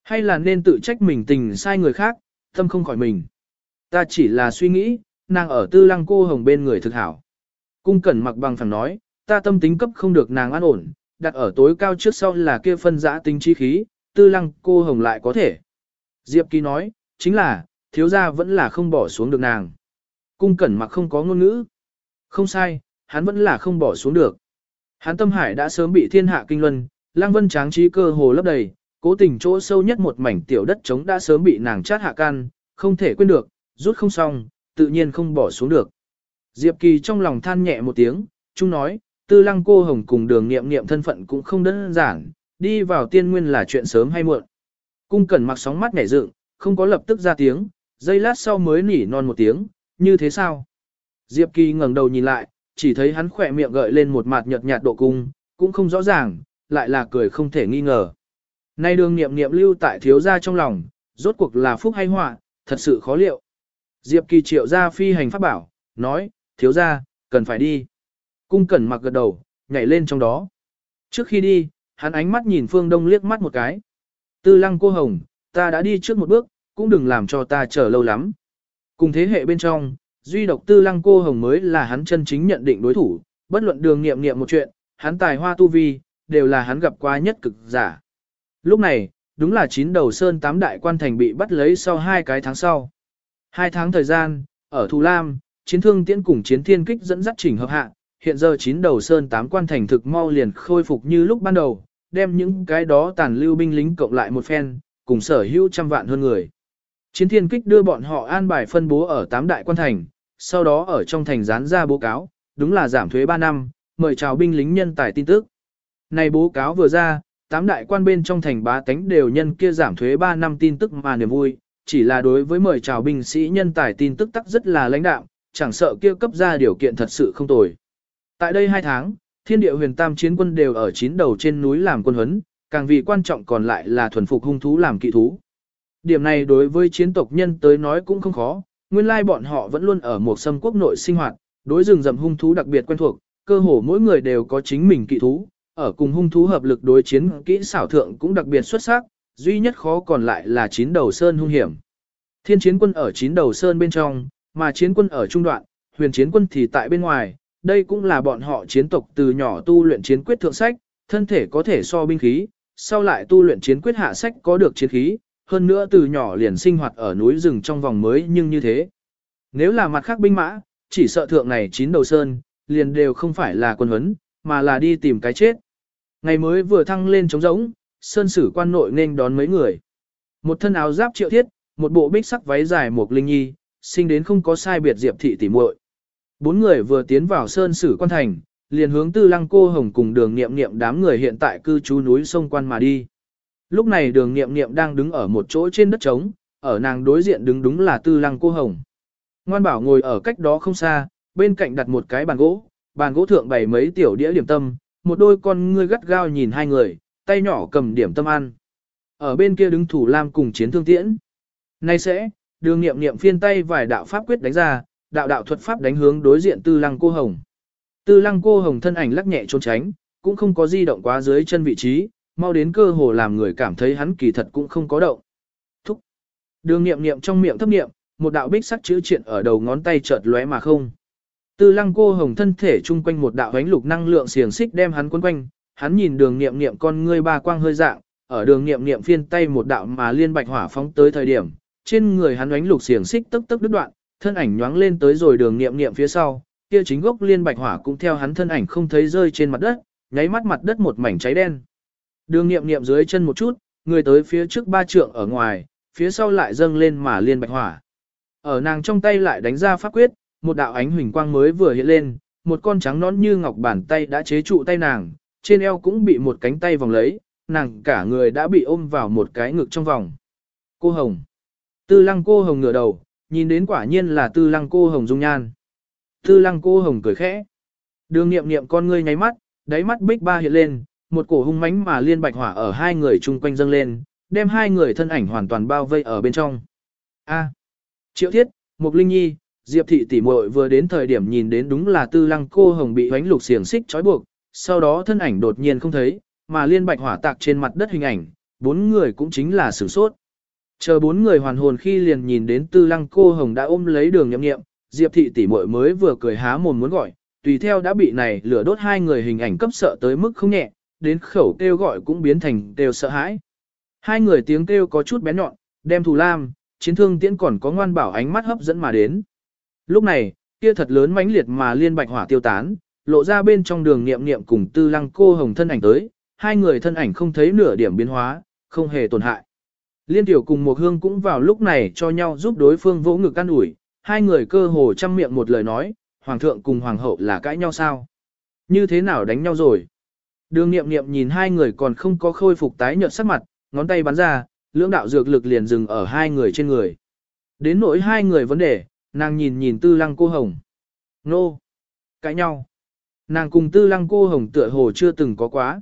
Hay là nên tự trách mình tình sai người khác, tâm không khỏi mình. Ta chỉ là suy nghĩ, nàng ở tư lăng cô hồng bên người thực hảo. Cung cẩn mặc bằng phẳng nói, ta tâm tính cấp không được nàng an ổn, đặt ở tối cao trước sau là kia phân giã tính chi khí, tư lăng cô hồng lại có thể. Diệp Kỳ nói, chính là, thiếu gia vẫn là không bỏ xuống được nàng. Cung cẩn mặc không có ngôn ngữ. Không sai, hắn vẫn là không bỏ xuống được. Hắn tâm hải đã sớm bị thiên hạ kinh luân, lang vân tráng trí cơ hồ lấp đầy, cố tình chỗ sâu nhất một mảnh tiểu đất trống đã sớm bị nàng chát hạ can, không thể quên được, rút không xong, tự nhiên không bỏ xuống được. Diệp Kỳ trong lòng than nhẹ một tiếng, chung nói, tư lăng cô hồng cùng đường nghiệm nghiệm thân phận cũng không đơn giản, đi vào tiên nguyên là chuyện sớm hay muộn. Cung cẩn mặc sóng mắt nhảy dựng, không có lập tức ra tiếng, giây lát sau mới nỉ non một tiếng, như thế sao? Diệp Kỳ ngẩng đầu nhìn lại, chỉ thấy hắn khỏe miệng gợi lên một mặt nhợt nhạt độ cung, cũng không rõ ràng, lại là cười không thể nghi ngờ. Nay đường niệm niệm lưu tại thiếu gia trong lòng, rốt cuộc là phúc hay họa, thật sự khó liệu. Diệp Kỳ triệu ra phi hành pháp bảo, nói, thiếu gia, cần phải đi. Cung cẩn mặc gật đầu, nhảy lên trong đó. Trước khi đi, hắn ánh mắt nhìn phương đông liếc mắt một cái. Tư lăng cô hồng, ta đã đi trước một bước, cũng đừng làm cho ta chờ lâu lắm. Cùng thế hệ bên trong, duy độc tư lăng cô hồng mới là hắn chân chính nhận định đối thủ, bất luận đường nghiệm nghiệm một chuyện, hắn tài hoa tu vi, đều là hắn gặp qua nhất cực giả. Lúc này, đúng là chín đầu sơn tám đại quan thành bị bắt lấy sau hai cái tháng sau. Hai tháng thời gian, ở Thù Lam, chiến thương tiễn cùng chiến thiên kích dẫn dắt chỉnh hợp hạ, hiện giờ chín đầu sơn tám quan thành thực mau liền khôi phục như lúc ban đầu, đem những cái đó tàn lưu binh lính cộng lại một phen, cùng sở hữu trăm vạn hơn người. Chiến thiên kích đưa bọn họ an bài phân bố ở tám đại quan thành, sau đó ở trong thành dán ra bố cáo, đúng là giảm thuế 3 năm, mời chào binh lính nhân tài tin tức. Này bố cáo vừa ra, tám đại quan bên trong thành bá tánh đều nhân kia giảm thuế 3 năm tin tức mà niềm vui, chỉ là đối với mời chào binh sĩ nhân tài tin tức tắc rất là lãnh đạo, chẳng sợ kia cấp ra điều kiện thật sự không tồi. Tại đây hai tháng, thiên địa huyền tam chiến quân đều ở chín đầu trên núi làm quân huấn, càng vì quan trọng còn lại là thuần phục hung thú làm kỵ thú. Điểm này đối với chiến tộc nhân tới nói cũng không khó, nguyên lai bọn họ vẫn luôn ở một sâm quốc nội sinh hoạt, đối rừng rậm hung thú đặc biệt quen thuộc, cơ hồ mỗi người đều có chính mình kỵ thú, ở cùng hung thú hợp lực đối chiến kỹ xảo thượng cũng đặc biệt xuất sắc, duy nhất khó còn lại là chín đầu sơn hung hiểm. Thiên chiến quân ở chín đầu sơn bên trong, mà chiến quân ở trung đoạn, huyền chiến quân thì tại bên ngoài, đây cũng là bọn họ chiến tộc từ nhỏ tu luyện chiến quyết thượng sách, thân thể có thể so binh khí, sau lại tu luyện chiến quyết hạ sách có được chiến khí, hơn nữa từ nhỏ liền sinh hoạt ở núi rừng trong vòng mới nhưng như thế. Nếu là mặt khác binh mã, chỉ sợ thượng này chín đầu sơn, liền đều không phải là quân huấn, mà là đi tìm cái chết. Ngày mới vừa thăng lên trống rỗng, sơn sử quan nội nên đón mấy người. Một thân áo giáp triệu thiết, một bộ bích sắc váy dài một linh nhi, sinh đến không có sai biệt diệp thị tỉ muội. Bốn người vừa tiến vào sơn sử quan thành, liền hướng tư lăng cô hồng cùng đường nghiệm nghiệm đám người hiện tại cư trú núi sông quan mà đi. Lúc này đường nghiệm nghiệm đang đứng ở một chỗ trên đất trống, ở nàng đối diện đứng đúng là tư lăng cô hồng. Ngoan bảo ngồi ở cách đó không xa, bên cạnh đặt một cái bàn gỗ, bàn gỗ thượng bày mấy tiểu đĩa điểm tâm, một đôi con ngươi gắt gao nhìn hai người, tay nhỏ cầm điểm tâm ăn. Ở bên kia đứng thủ lam cùng chiến thương tiễn. Nay sẽ, đường nghiệm nghiệm phiên tay vài đạo pháp quyết đánh ra, đạo đạo thuật pháp đánh hướng đối diện tư lăng cô hồng. Tư lăng cô hồng thân ảnh lắc nhẹ trốn tránh, cũng không có di động quá dưới chân vị trí, mau đến cơ hồ làm người cảm thấy hắn kỳ thật cũng không có động. Thúc. Đường nghiệm nghiệm trong miệng thấp niệm, một đạo bích sắc chữ triện ở đầu ngón tay chợt lóe mà không. Tư lăng cô hồng thân thể chung quanh một đạo ánh lục năng lượng xiềng xích đem hắn quấn quanh, hắn nhìn đường nghiệm nghiệm con ngươi ba quang hơi dạng, ở đường nghiệm nghiệm phiên tay một đạo mà liên bạch hỏa phóng tới thời điểm, trên người hắn ánh lục xiềng xích tức tức đứt đoạn, thân ảnh nhoáng lên tới rồi đường nghiệm nghiệm phía sau, kia chính gốc liên bạch hỏa cũng theo hắn thân ảnh không thấy rơi trên mặt đất, nháy mắt mặt đất một mảnh cháy đen. Đường nghiệm nghiệm dưới chân một chút, người tới phía trước ba trượng ở ngoài, phía sau lại dâng lên mà liên bạch hỏa. Ở nàng trong tay lại đánh ra pháp quyết, một đạo ánh huỳnh quang mới vừa hiện lên, một con trắng nón như ngọc bàn tay đã chế trụ tay nàng, trên eo cũng bị một cánh tay vòng lấy, nàng cả người đã bị ôm vào một cái ngực trong vòng. Cô Hồng. Tư lăng cô Hồng ngửa đầu, nhìn đến quả nhiên là tư lăng cô Hồng dung nhan. Tư lăng cô Hồng cười khẽ. Đường nghiệm nghiệm con ngươi nháy mắt, đáy mắt bích ba hiện lên, một cổ hung mãnh mà liên bạch hỏa ở hai người chung quanh dâng lên, đem hai người thân ảnh hoàn toàn bao vây ở bên trong. A. Triệu Thiết, Mục Linh Nhi, Diệp thị tỷ muội vừa đến thời điểm nhìn đến đúng là Tư Lăng cô hồng bị hoánh lục xiềng xích trói buộc, sau đó thân ảnh đột nhiên không thấy, mà liên bạch hỏa tạc trên mặt đất hình ảnh, bốn người cũng chính là sử sốt. Chờ bốn người hoàn hồn khi liền nhìn đến Tư Lăng cô hồng đã ôm lấy đường nhậm nghiệm, Diệp thị tỷ muội mới vừa cười há mồm muốn gọi, tùy theo đã bị này lửa đốt hai người hình ảnh cấp sợ tới mức không nhẹ, đến khẩu kêu gọi cũng biến thành đều sợ hãi. Hai người tiếng kêu có chút bé nhọn, đem thù lam, chiến thương tiễn còn có ngoan bảo ánh mắt hấp dẫn mà đến. Lúc này, kia thật lớn mãnh liệt mà liên bạch hỏa tiêu tán, lộ ra bên trong đường niệm niệm cùng tư lăng cô hồng thân ảnh tới, hai người thân ảnh không thấy nửa điểm biến hóa, không hề tổn hại. Liên tiểu cùng một hương cũng vào lúc này cho nhau giúp đối phương vỗ ngực căn ủi, hai người cơ hồ chăm miệng một lời nói, hoàng thượng cùng hoàng hậu là cãi nhau sao? Như thế nào đánh nhau rồi? Đường nghiệm nghiệm nhìn hai người còn không có khôi phục tái nhợt sắc mặt, ngón tay bắn ra, lưỡng đạo dược lực liền dừng ở hai người trên người. Đến nỗi hai người vấn đề, nàng nhìn nhìn tư lăng cô hồng. Nô! Cãi nhau! Nàng cùng tư lăng cô hồng tựa hồ chưa từng có quá.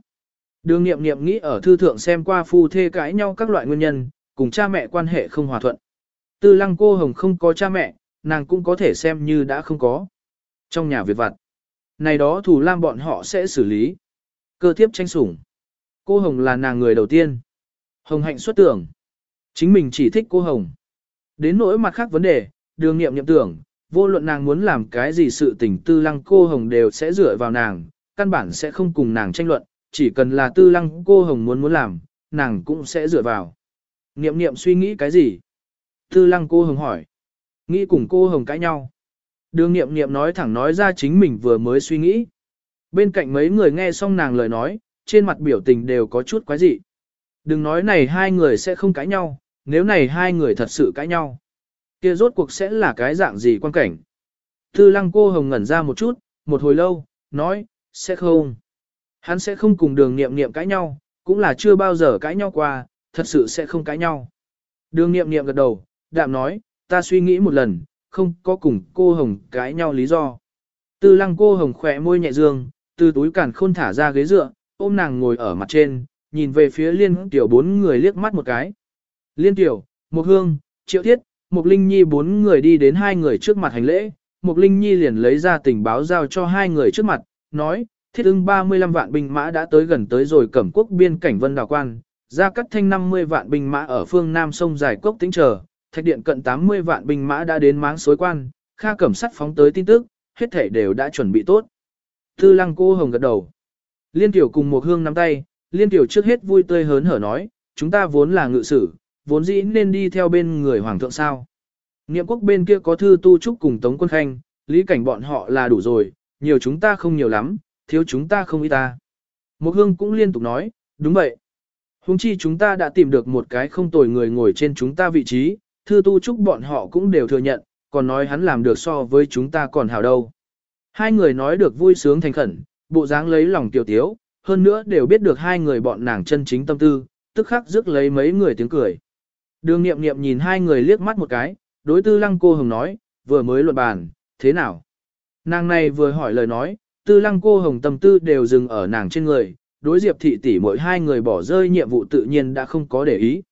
Đường nghiệm nghiệm nghĩ ở thư thượng xem qua phu thê cãi nhau các loại nguyên nhân, cùng cha mẹ quan hệ không hòa thuận. Tư lăng cô hồng không có cha mẹ, nàng cũng có thể xem như đã không có. Trong nhà việc vặt, này đó thủ lam bọn họ sẽ xử lý. Cơ thiếp tranh sủng. Cô Hồng là nàng người đầu tiên. Hồng hạnh xuất tưởng. Chính mình chỉ thích cô Hồng. Đến nỗi mặt khác vấn đề, đường nghiệm nhậm tưởng, vô luận nàng muốn làm cái gì sự tình tư lăng cô Hồng đều sẽ dựa vào nàng, căn bản sẽ không cùng nàng tranh luận, chỉ cần là tư lăng cô Hồng muốn muốn làm, nàng cũng sẽ dựa vào. Niệm niệm suy nghĩ cái gì? Tư lăng cô Hồng hỏi. Nghĩ cùng cô Hồng cãi nhau. Đường niệm niệm nói thẳng nói ra chính mình vừa mới suy nghĩ. Bên cạnh mấy người nghe xong nàng lời nói, trên mặt biểu tình đều có chút quái dị. Đừng nói này hai người sẽ không cãi nhau, nếu này hai người thật sự cãi nhau kia rốt cuộc sẽ là cái dạng gì quan cảnh. Tư lăng cô hồng ngẩn ra một chút, một hồi lâu, nói, sẽ không. Hắn sẽ không cùng đường nghiệm nghiệm cãi nhau, cũng là chưa bao giờ cãi nhau qua, thật sự sẽ không cãi nhau. Đường nghiệm nghiệm gật đầu, đạm nói, ta suy nghĩ một lần, không có cùng cô hồng cãi nhau lý do. Tư lăng cô hồng khỏe môi nhẹ dương, từ túi cản khôn thả ra ghế dựa, ôm nàng ngồi ở mặt trên, nhìn về phía liên tiểu bốn người liếc mắt một cái. Liên tiểu, một hương, triệu thiết, Mục linh nhi bốn người đi đến hai người trước mặt hành lễ, Mục linh nhi liền lấy ra tình báo giao cho hai người trước mặt, nói, thiết ưng 35 vạn binh mã đã tới gần tới rồi cẩm quốc biên cảnh vân đào quan, ra cắt thanh 50 vạn binh mã ở phương Nam sông dài cốc tính chờ, thạch điện cận 80 vạn binh mã đã đến máng suối quan, kha cẩm sắt phóng tới tin tức, hết thể đều đã chuẩn bị tốt. Tư lăng cô hồng gật đầu. Liên tiểu cùng một hương nắm tay, liên tiểu trước hết vui tươi hớn hở nói, chúng ta vốn là ngự sử, vốn dĩ nên đi theo bên người hoàng thượng sao. Niệm quốc bên kia có thư tu trúc cùng tống quân khanh, lý cảnh bọn họ là đủ rồi, nhiều chúng ta không nhiều lắm, thiếu chúng ta không ít ta. Một hương cũng liên tục nói, đúng vậy. Hùng chi chúng ta đã tìm được một cái không tồi người ngồi trên chúng ta vị trí, thư tu trúc bọn họ cũng đều thừa nhận, còn nói hắn làm được so với chúng ta còn hào đâu. Hai người nói được vui sướng thành khẩn, bộ dáng lấy lòng tiểu tiếu, hơn nữa đều biết được hai người bọn nàng chân chính tâm tư, tức khắc rước lấy mấy người tiếng cười. Đường nghiệm nghiệm nhìn hai người liếc mắt một cái, đối tư lăng cô hồng nói, vừa mới luận bàn, thế nào? Nàng này vừa hỏi lời nói, tư lăng cô hồng tâm tư đều dừng ở nàng trên người, đối diệp thị tỷ mỗi hai người bỏ rơi nhiệm vụ tự nhiên đã không có để ý.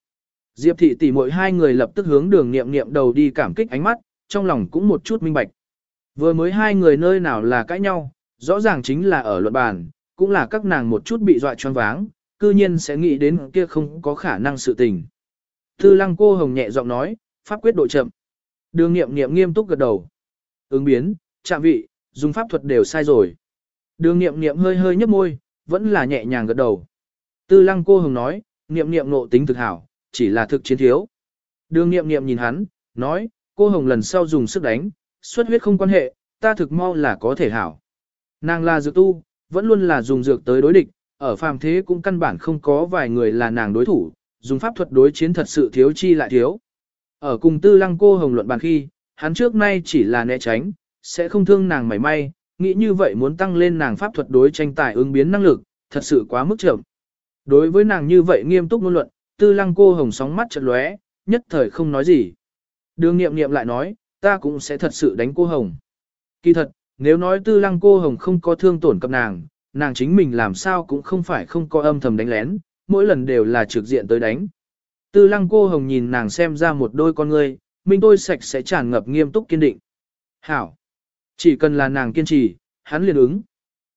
Diệp thị tỷ mỗi hai người lập tức hướng đường nghiệm nghiệm đầu đi cảm kích ánh mắt, trong lòng cũng một chút minh bạch. Vừa mới hai người nơi nào là cãi nhau, rõ ràng chính là ở luận bàn, cũng là các nàng một chút bị dọa choáng váng, cư nhiên sẽ nghĩ đến kia không có khả năng sự tình. Tư lăng cô hồng nhẹ giọng nói, pháp quyết độ chậm. Đường nghiệm nghiệm nghiêm túc gật đầu. Ứng biến, chạm vị, dùng pháp thuật đều sai rồi. Đường nghiệm nghiệm hơi hơi nhấp môi, vẫn là nhẹ nhàng gật đầu. Tư lăng cô hồng nói, nghiệm nghiệm nộ tính thực hảo, chỉ là thực chiến thiếu. Đường nghiệm nghiệm nhìn hắn, nói, cô hồng lần sau dùng sức đánh, xuất huyết không quan hệ, ta thực mau là có thể hảo. Nàng là dược tu, vẫn luôn là dùng dược tới đối địch, ở phàm thế cũng căn bản không có vài người là nàng đối thủ, dùng pháp thuật đối chiến thật sự thiếu chi lại thiếu. Ở cùng tư lăng cô hồng luận bàn khi, hắn trước nay chỉ là né tránh, sẽ không thương nàng mảy may, nghĩ như vậy muốn tăng lên nàng pháp thuật đối tranh tài ứng biến năng lực, thật sự quá mức chậm. Đối với nàng như vậy nghiêm túc ngôn luận, tư lăng cô hồng sóng mắt chợt lóe, nhất thời không nói gì. Đường nghiệm nghiệm lại nói, ta cũng sẽ thật sự đánh cô hồng. Kỳ thật, nếu nói tư lăng cô hồng không có thương tổn cập nàng, nàng chính mình làm sao cũng không phải không có âm thầm đánh lén, mỗi lần đều là trực diện tới đánh. Tư lăng cô hồng nhìn nàng xem ra một đôi con ngươi, minh tôi sạch sẽ tràn ngập nghiêm túc kiên định. Hảo! Chỉ cần là nàng kiên trì, hắn liền ứng.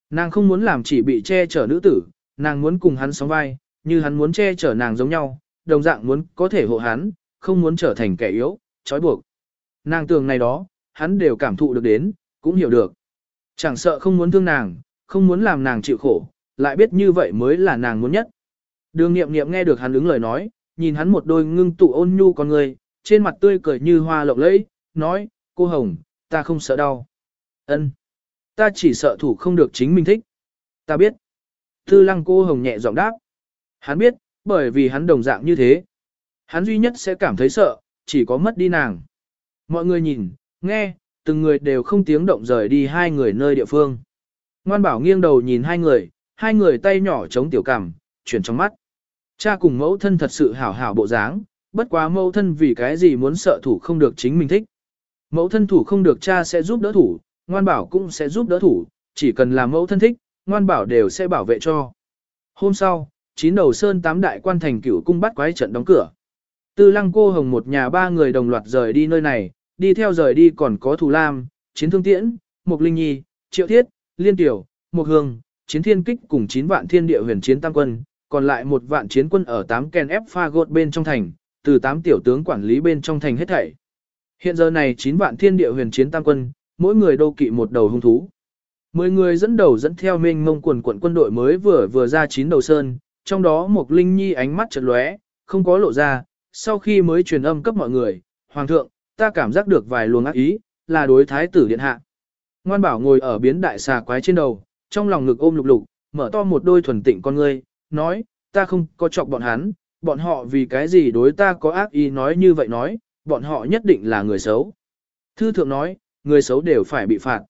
Nàng không muốn làm chỉ bị che chở nữ tử, nàng muốn cùng hắn sóng vai, như hắn muốn che chở nàng giống nhau, đồng dạng muốn có thể hộ hắn, không muốn trở thành kẻ yếu, trói buộc. Nàng tưởng này đó, hắn đều cảm thụ được đến, cũng hiểu được. Chẳng sợ không muốn thương nàng, không muốn làm nàng chịu khổ, lại biết như vậy mới là nàng muốn nhất. Đường nghiệm nghiệm nghe được hắn ứng lời nói, nhìn hắn một đôi ngưng tụ ôn nhu con người, trên mặt tươi cười như hoa lộng lẫy, nói, cô Hồng, ta không sợ đau. ân Ta chỉ sợ thủ không được chính mình thích. Ta biết. Tư lăng cô Hồng nhẹ giọng đáp. Hắn biết, bởi vì hắn đồng dạng như thế. Hắn duy nhất sẽ cảm thấy sợ, chỉ có mất đi nàng. Mọi người nhìn, nghe, từng người đều không tiếng động rời đi hai người nơi địa phương. Ngoan bảo nghiêng đầu nhìn hai người, hai người tay nhỏ chống tiểu cằm, chuyển trong mắt. Cha cùng mẫu thân thật sự hảo hảo bộ dáng, bất quá mẫu thân vì cái gì muốn sợ thủ không được chính mình thích. Mẫu thân thủ không được cha sẽ giúp đỡ thủ, ngoan bảo cũng sẽ giúp đỡ thủ, chỉ cần là mẫu thân thích, ngoan bảo đều sẽ bảo vệ cho. Hôm sau, chín đầu sơn tám đại quan thành cửu cung bắt quái trận đóng cửa. Tư lăng cô hồng một nhà ba người đồng loạt rời đi nơi này, đi theo rời đi còn có Thù Lam, Chiến Thương Tiễn, Mục Linh Nhi, Triệu Thiết, Liên Tiểu, Mục Hương, Chiến Thiên Kích cùng chín vạn thiên địa huyền chiến tam quân, còn lại một vạn chiến quân ở 8 ken ép pha gột bên trong thành, từ 8 tiểu tướng quản lý bên trong thành hết thảy. Hiện giờ này 9 vạn thiên địa huyền chiến tam quân, mỗi người đô kỵ một đầu hung thú. Mười người dẫn đầu dẫn theo mênh mông quần quận quân đội mới vừa vừa ra chín đầu sơn, trong đó một linh nhi ánh mắt chợt lóe, không có lộ ra, sau khi mới truyền âm cấp mọi người, Hoàng thượng, ta cảm giác được vài luồng ác ý, là đối thái tử điện hạ. Ngoan bảo ngồi ở biến đại xà quái trên đầu, trong lòng ngực ôm lục lục, mở to một đôi thuần tịnh con ngươi, nói, ta không có chọc bọn hắn, bọn họ vì cái gì đối ta có ác ý nói như vậy nói, bọn họ nhất định là người xấu. Thư thượng nói, người xấu đều phải bị phạt.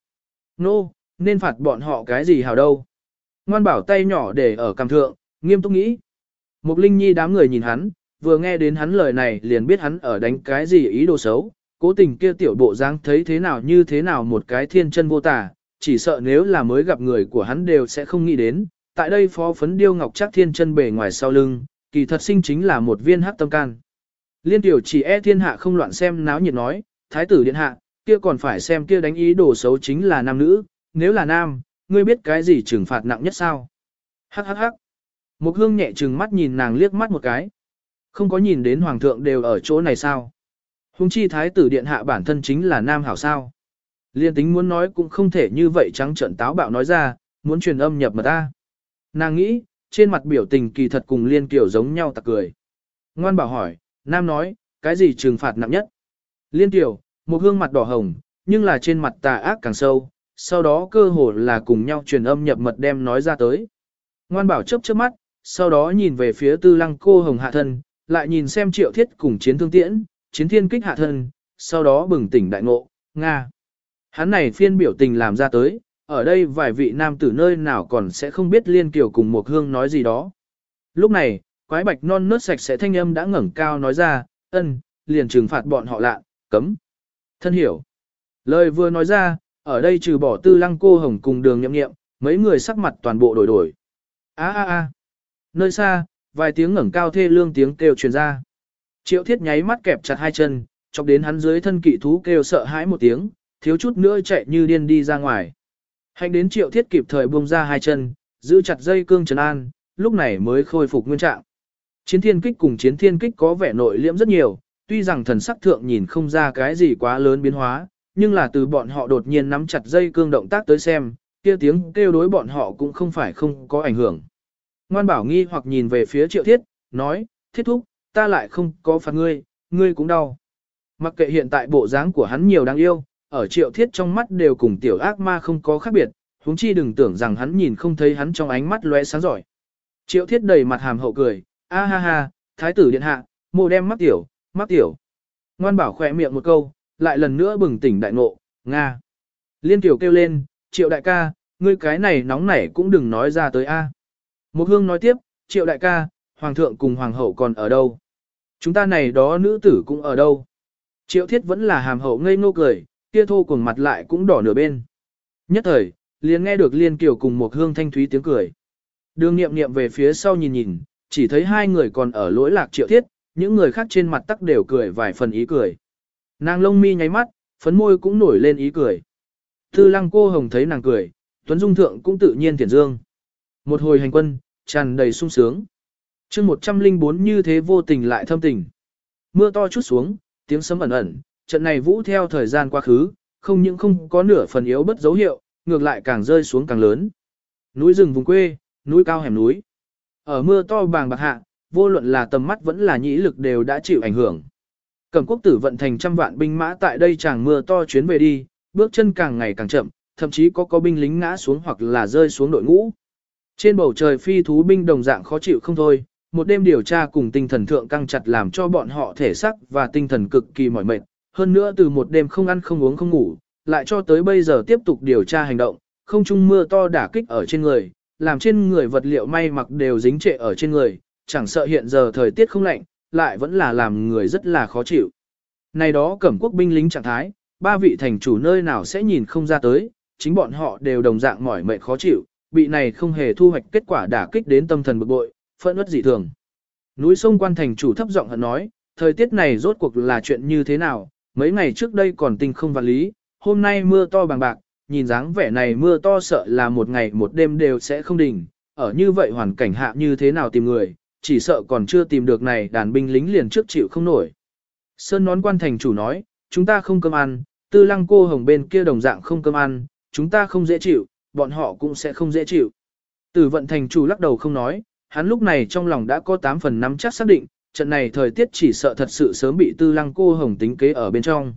Nô, no, nên phạt bọn họ cái gì hào đâu. Ngoan bảo tay nhỏ để ở cằm thượng, nghiêm túc nghĩ. Mục Linh Nhi đám người nhìn hắn, vừa nghe đến hắn lời này liền biết hắn ở đánh cái gì ý đồ xấu, cố tình kia tiểu bộ dáng thấy thế nào như thế nào một cái thiên chân vô tả, chỉ sợ nếu là mới gặp người của hắn đều sẽ không nghĩ đến. Tại đây phó phấn điêu ngọc chắc thiên chân bề ngoài sau lưng, kỳ thật sinh chính là một viên hắc tâm can. Liên tiểu chỉ e thiên hạ không loạn xem náo nhiệt nói, thái tử điện hạ, kia còn phải xem kia đánh ý đồ xấu chính là nam nữ, nếu là nam, ngươi biết cái gì trừng phạt nặng nhất sao? Hắc hắc hắc. Một hương nhẹ trừng mắt nhìn nàng liếc mắt một cái. Không có nhìn đến hoàng thượng đều ở chỗ này sao? Hùng chi thái tử điện hạ bản thân chính là nam hảo sao? Liên tính muốn nói cũng không thể như vậy trắng trợn táo bạo nói ra, muốn truyền âm nhập mà ta. Nàng nghĩ, trên mặt biểu tình kỳ thật cùng liên kiểu giống nhau tặc cười. Ngoan bảo hỏi, nam nói, cái gì trừng phạt nặng nhất? Liên tiểu, một gương mặt đỏ hồng, nhưng là trên mặt tà ác càng sâu, sau đó cơ hồ là cùng nhau truyền âm nhập mật đem nói ra tới. Ngoan bảo chớp chớp mắt, sau đó nhìn về phía tư lăng cô hồng hạ thân, lại nhìn xem triệu thiết cùng chiến thương tiễn, chiến thiên kích hạ thân, sau đó bừng tỉnh đại ngộ, Nga. Hắn này phiên biểu tình làm ra tới, ở đây vài vị nam tử nơi nào còn sẽ không biết liên kiều cùng một hương nói gì đó. Lúc này, quái bạch non nớt sạch sẽ thanh âm đã ngẩng cao nói ra, ân, liền trừng phạt bọn họ lạ, cấm. Thân hiểu. Lời vừa nói ra, ở đây trừ bỏ tư lăng cô hồng cùng đường nhậm nghiệm, mấy người sắc mặt toàn bộ đổi đổi. a a a Nơi xa, vài tiếng ngẩng cao thê lương tiếng kêu truyền ra. Triệu thiết nháy mắt kẹp chặt hai chân, chọc đến hắn dưới thân kỵ thú kêu sợ hãi một tiếng, thiếu chút nữa chạy như điên đi ra ngoài. Hành đến triệu thiết kịp thời buông ra hai chân, giữ chặt dây cương trần an, lúc này mới khôi phục nguyên trạng. Chiến thiên kích cùng chiến thiên kích có vẻ nội liễm rất nhiều, tuy rằng thần sắc thượng nhìn không ra cái gì quá lớn biến hóa, nhưng là từ bọn họ đột nhiên nắm chặt dây cương động tác tới xem, kia tiếng kêu đối bọn họ cũng không phải không có ảnh hưởng. Ngoan bảo nghi hoặc nhìn về phía triệu thiết, nói, thiết thúc, ta lại không có phạt ngươi, ngươi cũng đau. Mặc kệ hiện tại bộ dáng của hắn nhiều đáng yêu, ở triệu thiết trong mắt đều cùng tiểu ác ma không có khác biệt, huống chi đừng tưởng rằng hắn nhìn không thấy hắn trong ánh mắt lóe sáng giỏi. Triệu thiết đầy mặt hàm hậu cười, a ha ha, thái tử điện hạ, mồ đem mắc tiểu, mắc tiểu. Ngoan bảo khỏe miệng một câu, lại lần nữa bừng tỉnh đại ngộ, Nga. Liên tiểu kêu lên, triệu đại ca, ngươi cái này nóng nảy cũng đừng nói ra tới A. Một hương nói tiếp, triệu đại ca, hoàng thượng cùng hoàng hậu còn ở đâu? Chúng ta này đó nữ tử cũng ở đâu? Triệu thiết vẫn là hàm hậu ngây ngô cười, kia thô cuồng mặt lại cũng đỏ nửa bên. Nhất thời, liền nghe được liên kiều cùng một hương thanh thúy tiếng cười. Đường nghiệm nghiệm về phía sau nhìn nhìn, chỉ thấy hai người còn ở lỗi lạc triệu thiết, những người khác trên mặt tắc đều cười vài phần ý cười. Nàng lông mi nháy mắt, phấn môi cũng nổi lên ý cười. Tư lăng cô hồng thấy nàng cười, Tuấn Dung Thượng cũng tự nhiên thiển dương. Một hồi hành quân, tràn đầy sung sướng. chương 104 như thế vô tình lại thâm tình. Mưa to chút xuống, tiếng sấm ẩn ẩn, trận này vũ theo thời gian quá khứ, không những không có nửa phần yếu bất dấu hiệu, ngược lại càng rơi xuống càng lớn. Núi rừng vùng quê, núi cao hẻm núi. Ở mưa to bàng bạc hạ, vô luận là tầm mắt vẫn là nhĩ lực đều đã chịu ảnh hưởng. Cẩm quốc tử vận thành trăm vạn binh mã tại đây chàng mưa to chuyến về đi, bước chân càng ngày càng chậm, thậm chí có có binh lính ngã xuống hoặc là rơi xuống đội ngũ. Trên bầu trời phi thú binh đồng dạng khó chịu không thôi, một đêm điều tra cùng tinh thần thượng căng chặt làm cho bọn họ thể sắc và tinh thần cực kỳ mỏi mệt. Hơn nữa từ một đêm không ăn không uống không ngủ, lại cho tới bây giờ tiếp tục điều tra hành động, không trung mưa to đả kích ở trên người, làm trên người vật liệu may mặc đều dính trệ ở trên người, chẳng sợ hiện giờ thời tiết không lạnh, lại vẫn là làm người rất là khó chịu. Này đó cẩm quốc binh lính trạng thái, ba vị thành chủ nơi nào sẽ nhìn không ra tới, chính bọn họ đều đồng dạng mỏi mệt khó chịu, bị này không hề thu hoạch kết quả đả kích đến tâm thần bực bội, phẫn uất dị thường. Núi sông quan thành chủ thấp giọng hận nói, thời tiết này rốt cuộc là chuyện như thế nào, mấy ngày trước đây còn tinh không vạn lý, hôm nay mưa to bằng bạc, nhìn dáng vẻ này mưa to sợ là một ngày một đêm đều sẽ không đỉnh, ở như vậy hoàn cảnh hạ như thế nào tìm người, chỉ sợ còn chưa tìm được này đàn binh lính liền trước chịu không nổi. Sơn nón quan thành chủ nói, chúng ta không cơm ăn, tư lăng cô hồng bên kia đồng dạng không cơm ăn, chúng ta không dễ chịu, bọn họ cũng sẽ không dễ chịu. Tử vận thành chủ lắc đầu không nói, hắn lúc này trong lòng đã có 8 phần 5 chắc xác định, trận này thời tiết chỉ sợ thật sự sớm bị tư lăng cô hồng tính kế ở bên trong.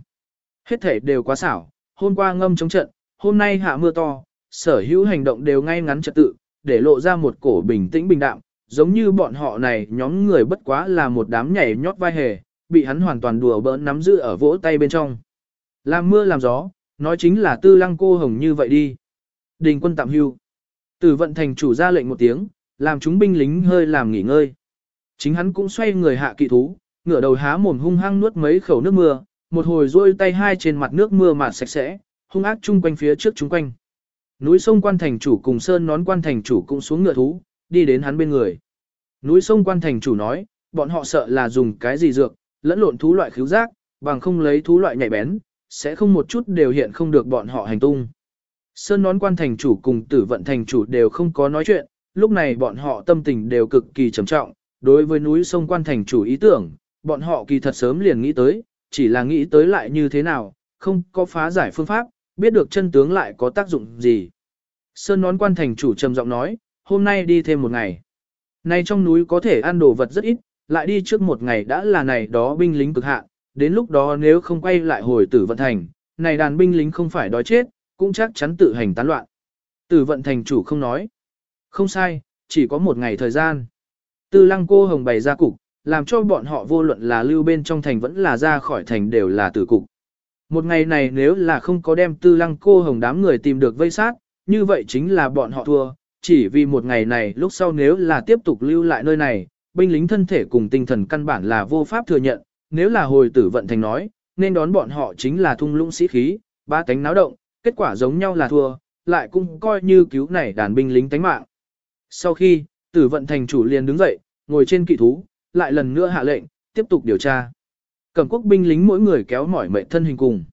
Hết thể đều quá xảo, hôm qua ngâm chống trận, hôm nay hạ mưa to, sở hữu hành động đều ngay ngắn trật tự, để lộ ra một cổ bình tĩnh bình đạm, giống như bọn họ này nhóm người bất quá là một đám nhảy nhót vai hề, bị hắn hoàn toàn đùa bỡn nắm giữ ở vỗ tay bên trong. Làm mưa làm gió, nói chính là tư lăng cô hồng như vậy đi. Đình quân tạm hưu. Tử vận thành chủ ra lệnh một tiếng, làm chúng binh lính hơi làm nghỉ ngơi. Chính hắn cũng xoay người hạ kỵ thú, ngửa đầu há mồm hung hăng nuốt mấy khẩu nước mưa, một hồi rôi tay hai trên mặt nước mưa mà sạch sẽ, hung ác chung quanh phía trước chúng quanh. Núi sông quan thành chủ cùng sơn nón quan thành chủ cũng xuống ngựa thú, đi đến hắn bên người. Núi sông quan thành chủ nói, bọn họ sợ là dùng cái gì dược, lẫn lộn thú loại khiếu giác, bằng không lấy thú loại nhạy bén, sẽ không một chút đều hiện không được bọn họ hành tung. Sơn nón quan thành chủ cùng tử vận thành chủ đều không có nói chuyện, lúc này bọn họ tâm tình đều cực kỳ trầm trọng, đối với núi sông quan thành chủ ý tưởng, bọn họ kỳ thật sớm liền nghĩ tới, chỉ là nghĩ tới lại như thế nào, không có phá giải phương pháp, biết được chân tướng lại có tác dụng gì. Sơn nón quan thành chủ trầm giọng nói, hôm nay đi thêm một ngày. Nay trong núi có thể ăn đồ vật rất ít, lại đi trước một ngày đã là này đó binh lính cực hạn, đến lúc đó nếu không quay lại hồi tử vận thành, này đàn binh lính không phải đói chết, cũng chắc chắn tự hành tán loạn. Tử vận thành chủ không nói. Không sai, chỉ có một ngày thời gian. Tư lăng cô hồng bày ra cục, làm cho bọn họ vô luận là lưu bên trong thành vẫn là ra khỏi thành đều là tử cục. Một ngày này nếu là không có đem tư lăng cô hồng đám người tìm được vây sát, như vậy chính là bọn họ thua, chỉ vì một ngày này lúc sau nếu là tiếp tục lưu lại nơi này, binh lính thân thể cùng tinh thần căn bản là vô pháp thừa nhận, nếu là hồi tử vận thành nói, nên đón bọn họ chính là thung lũng sĩ khí, ba cánh náo động, kết quả giống nhau là thua, lại cũng coi như cứu này đàn binh lính tánh mạng. Sau khi, tử vận thành chủ liền đứng dậy, ngồi trên kỵ thú, lại lần nữa hạ lệnh, tiếp tục điều tra. Cẩm quốc binh lính mỗi người kéo mỏi mệt thân hình cùng.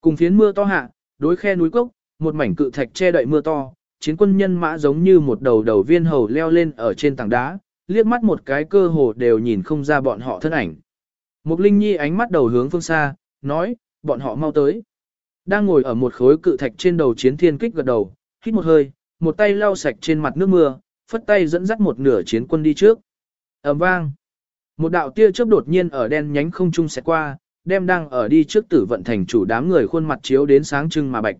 Cùng phiến mưa to hạ, đối khe núi cốc, một mảnh cự thạch che đậy mưa to, chiến quân nhân mã giống như một đầu đầu viên hầu leo lên ở trên tảng đá, liếc mắt một cái cơ hồ đều nhìn không ra bọn họ thân ảnh. Mục Linh Nhi ánh mắt đầu hướng phương xa, nói, bọn họ mau tới. đang ngồi ở một khối cự thạch trên đầu chiến thiên kích gật đầu, hít một hơi, một tay lau sạch trên mặt nước mưa, phất tay dẫn dắt một nửa chiến quân đi trước. ầm vang. Một đạo tia chớp đột nhiên ở đen nhánh không trung sẽ qua, đem đang ở đi trước tử vận thành chủ đám người khuôn mặt chiếu đến sáng trưng mà bạch.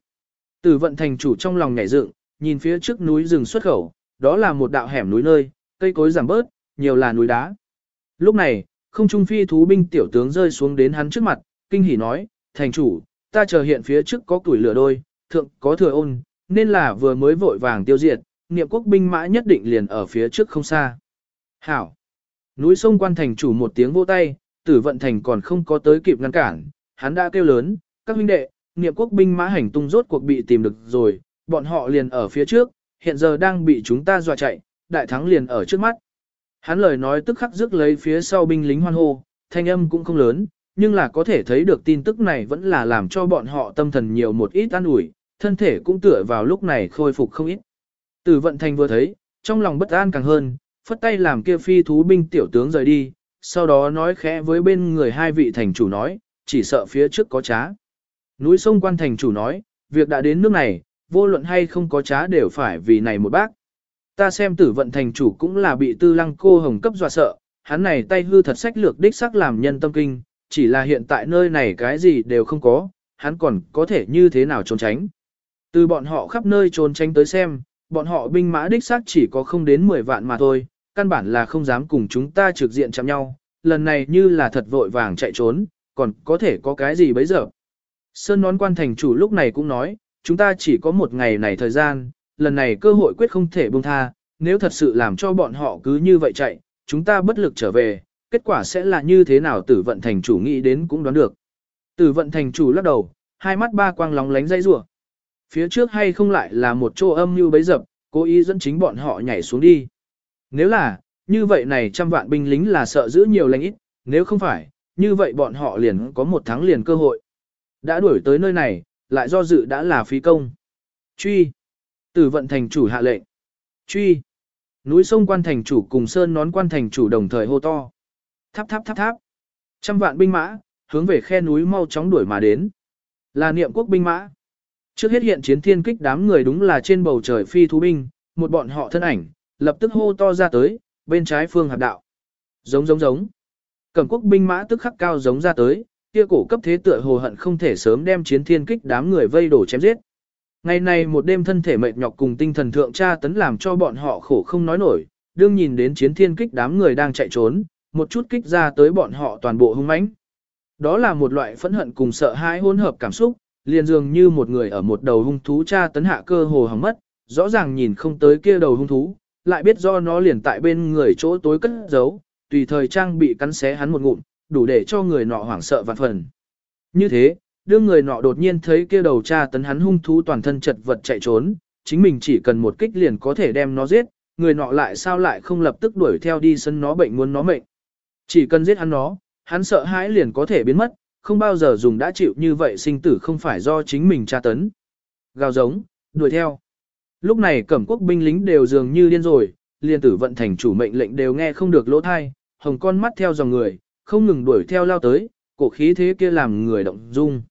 Tử vận thành chủ trong lòng nhảy dựng, nhìn phía trước núi rừng xuất khẩu, đó là một đạo hẻm núi nơi, cây cối giảm bớt, nhiều là núi đá. Lúc này, không trung phi thú binh tiểu tướng rơi xuống đến hắn trước mặt, kinh hỉ nói, thành chủ, ta chờ hiện phía trước có tuổi lửa đôi, thượng có thừa ôn, nên là vừa mới vội vàng tiêu diệt, niệm quốc binh mã nhất định liền ở phía trước không xa. Hảo! Núi sông quan thành chủ một tiếng vô tay, tử vận thành còn không có tới kịp ngăn cản, hắn đã kêu lớn, các huynh đệ, niệm quốc binh mã hành tung rốt cuộc bị tìm được rồi, bọn họ liền ở phía trước, hiện giờ đang bị chúng ta dọa chạy, đại thắng liền ở trước mắt. Hắn lời nói tức khắc rước lấy phía sau binh lính hoan hô, thanh âm cũng không lớn, nhưng là có thể thấy được tin tức này vẫn là làm cho bọn họ tâm thần nhiều một ít an ủi, thân thể cũng tựa vào lúc này khôi phục không ít. Tử vận thành vừa thấy, trong lòng bất an càng hơn, phất tay làm kia phi thú binh tiểu tướng rời đi, sau đó nói khẽ với bên người hai vị thành chủ nói, chỉ sợ phía trước có trá. Núi sông quan thành chủ nói, việc đã đến nước này, vô luận hay không có trá đều phải vì này một bác. Ta xem tử vận thành chủ cũng là bị tư lăng cô hồng cấp dọa sợ, hắn này tay hư thật sách lược đích sắc làm nhân tâm kinh, chỉ là hiện tại nơi này cái gì đều không có, hắn còn có thể như thế nào trốn tránh. Từ bọn họ khắp nơi trốn tránh tới xem, bọn họ binh mã đích xác chỉ có không đến 10 vạn mà thôi, căn bản là không dám cùng chúng ta trực diện chạm nhau, lần này như là thật vội vàng chạy trốn, còn có thể có cái gì bấy giờ. Sơn nón quan thành chủ lúc này cũng nói, chúng ta chỉ có một ngày này thời gian, lần này cơ hội quyết không thể buông tha, nếu thật sự làm cho bọn họ cứ như vậy chạy, chúng ta bất lực trở về, kết quả sẽ là như thế nào tử vận thành chủ nghĩ đến cũng đoán được. Tử vận thành chủ lắc đầu, hai mắt ba quang lóng lánh dây rủa Phía trước hay không lại là một chỗ âm như bấy dập, cố ý dẫn chính bọn họ nhảy xuống đi. Nếu là, như vậy này trăm vạn binh lính là sợ giữ nhiều lành ít, nếu không phải, như vậy bọn họ liền có một tháng liền cơ hội. Đã đuổi tới nơi này, lại do dự đã là phí công. Truy. Tử vận thành chủ hạ lệnh. Truy. Núi sông quan thành chủ cùng sơn nón quan thành chủ đồng thời hô to. Tháp tháp tháp tháp. Trăm vạn binh mã, hướng về khe núi mau chóng đuổi mà đến. Là niệm quốc binh mã. Trước hết hiện chiến thiên kích đám người đúng là trên bầu trời phi thú binh, một bọn họ thân ảnh, lập tức hô to ra tới, bên trái phương hạp đạo. Giống giống giống. Cẩm quốc binh mã tức khắc cao giống ra tới, kia cổ cấp thế tựa hồ hận không thể sớm đem chiến thiên kích đám người vây đổ chém giết. Ngày này một đêm thân thể mệt nhọc cùng tinh thần thượng tra tấn làm cho bọn họ khổ không nói nổi, đương nhìn đến chiến thiên kích đám người đang chạy trốn, một chút kích ra tới bọn họ toàn bộ hung mãnh. Đó là một loại phẫn hận cùng sợ hãi hỗn hợp cảm xúc, liền dường như một người ở một đầu hung thú tra tấn hạ cơ hồ hỏng mất, rõ ràng nhìn không tới kia đầu hung thú, lại biết do nó liền tại bên người chỗ tối cất giấu, tùy thời trang bị cắn xé hắn một ngụm, đủ để cho người nọ hoảng sợ vạn phần. Như thế, đương người nọ đột nhiên thấy kia đầu tra tấn hắn hung thú toàn thân chật vật chạy trốn, chính mình chỉ cần một kích liền có thể đem nó giết, người nọ lại sao lại không lập tức đuổi theo đi sân nó bệnh muốn nó mệnh. Chỉ cần giết hắn nó, hắn sợ hãi liền có thể biến mất, không bao giờ dùng đã chịu như vậy sinh tử không phải do chính mình tra tấn. Gào giống, đuổi theo. Lúc này cẩm quốc binh lính đều dường như điên rồi, liên tử vận thành chủ mệnh lệnh đều nghe không được lỗ thai, hồng con mắt theo dòng người, không ngừng đuổi theo lao tới, cổ khí thế kia làm người động dung.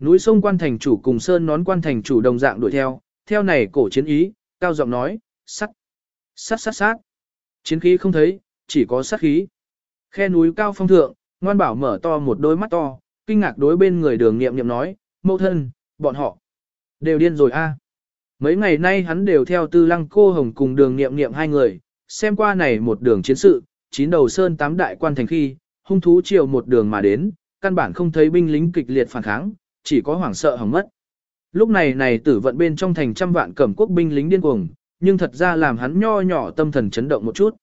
Núi sông quan thành chủ cùng sơn nón quan thành chủ đồng dạng đuổi theo, theo này cổ chiến ý, cao giọng nói, sắt, sắt sắt sắt. Chiến khí không thấy, chỉ có sát khí. Khe núi cao phong thượng, ngoan bảo mở to một đôi mắt to, kinh ngạc đối bên người đường nghiệm nghiệm nói, mẫu thân, bọn họ, đều điên rồi a. Mấy ngày nay hắn đều theo tư lăng cô hồng cùng đường nghiệm nghiệm hai người, xem qua này một đường chiến sự, chín đầu sơn tám đại quan thành khi, hung thú chiều một đường mà đến, căn bản không thấy binh lính kịch liệt phản kháng, chỉ có hoảng sợ hỏng mất. Lúc này này tử vận bên trong thành trăm vạn cẩm quốc binh lính điên cuồng, nhưng thật ra làm hắn nho nhỏ tâm thần chấn động một chút.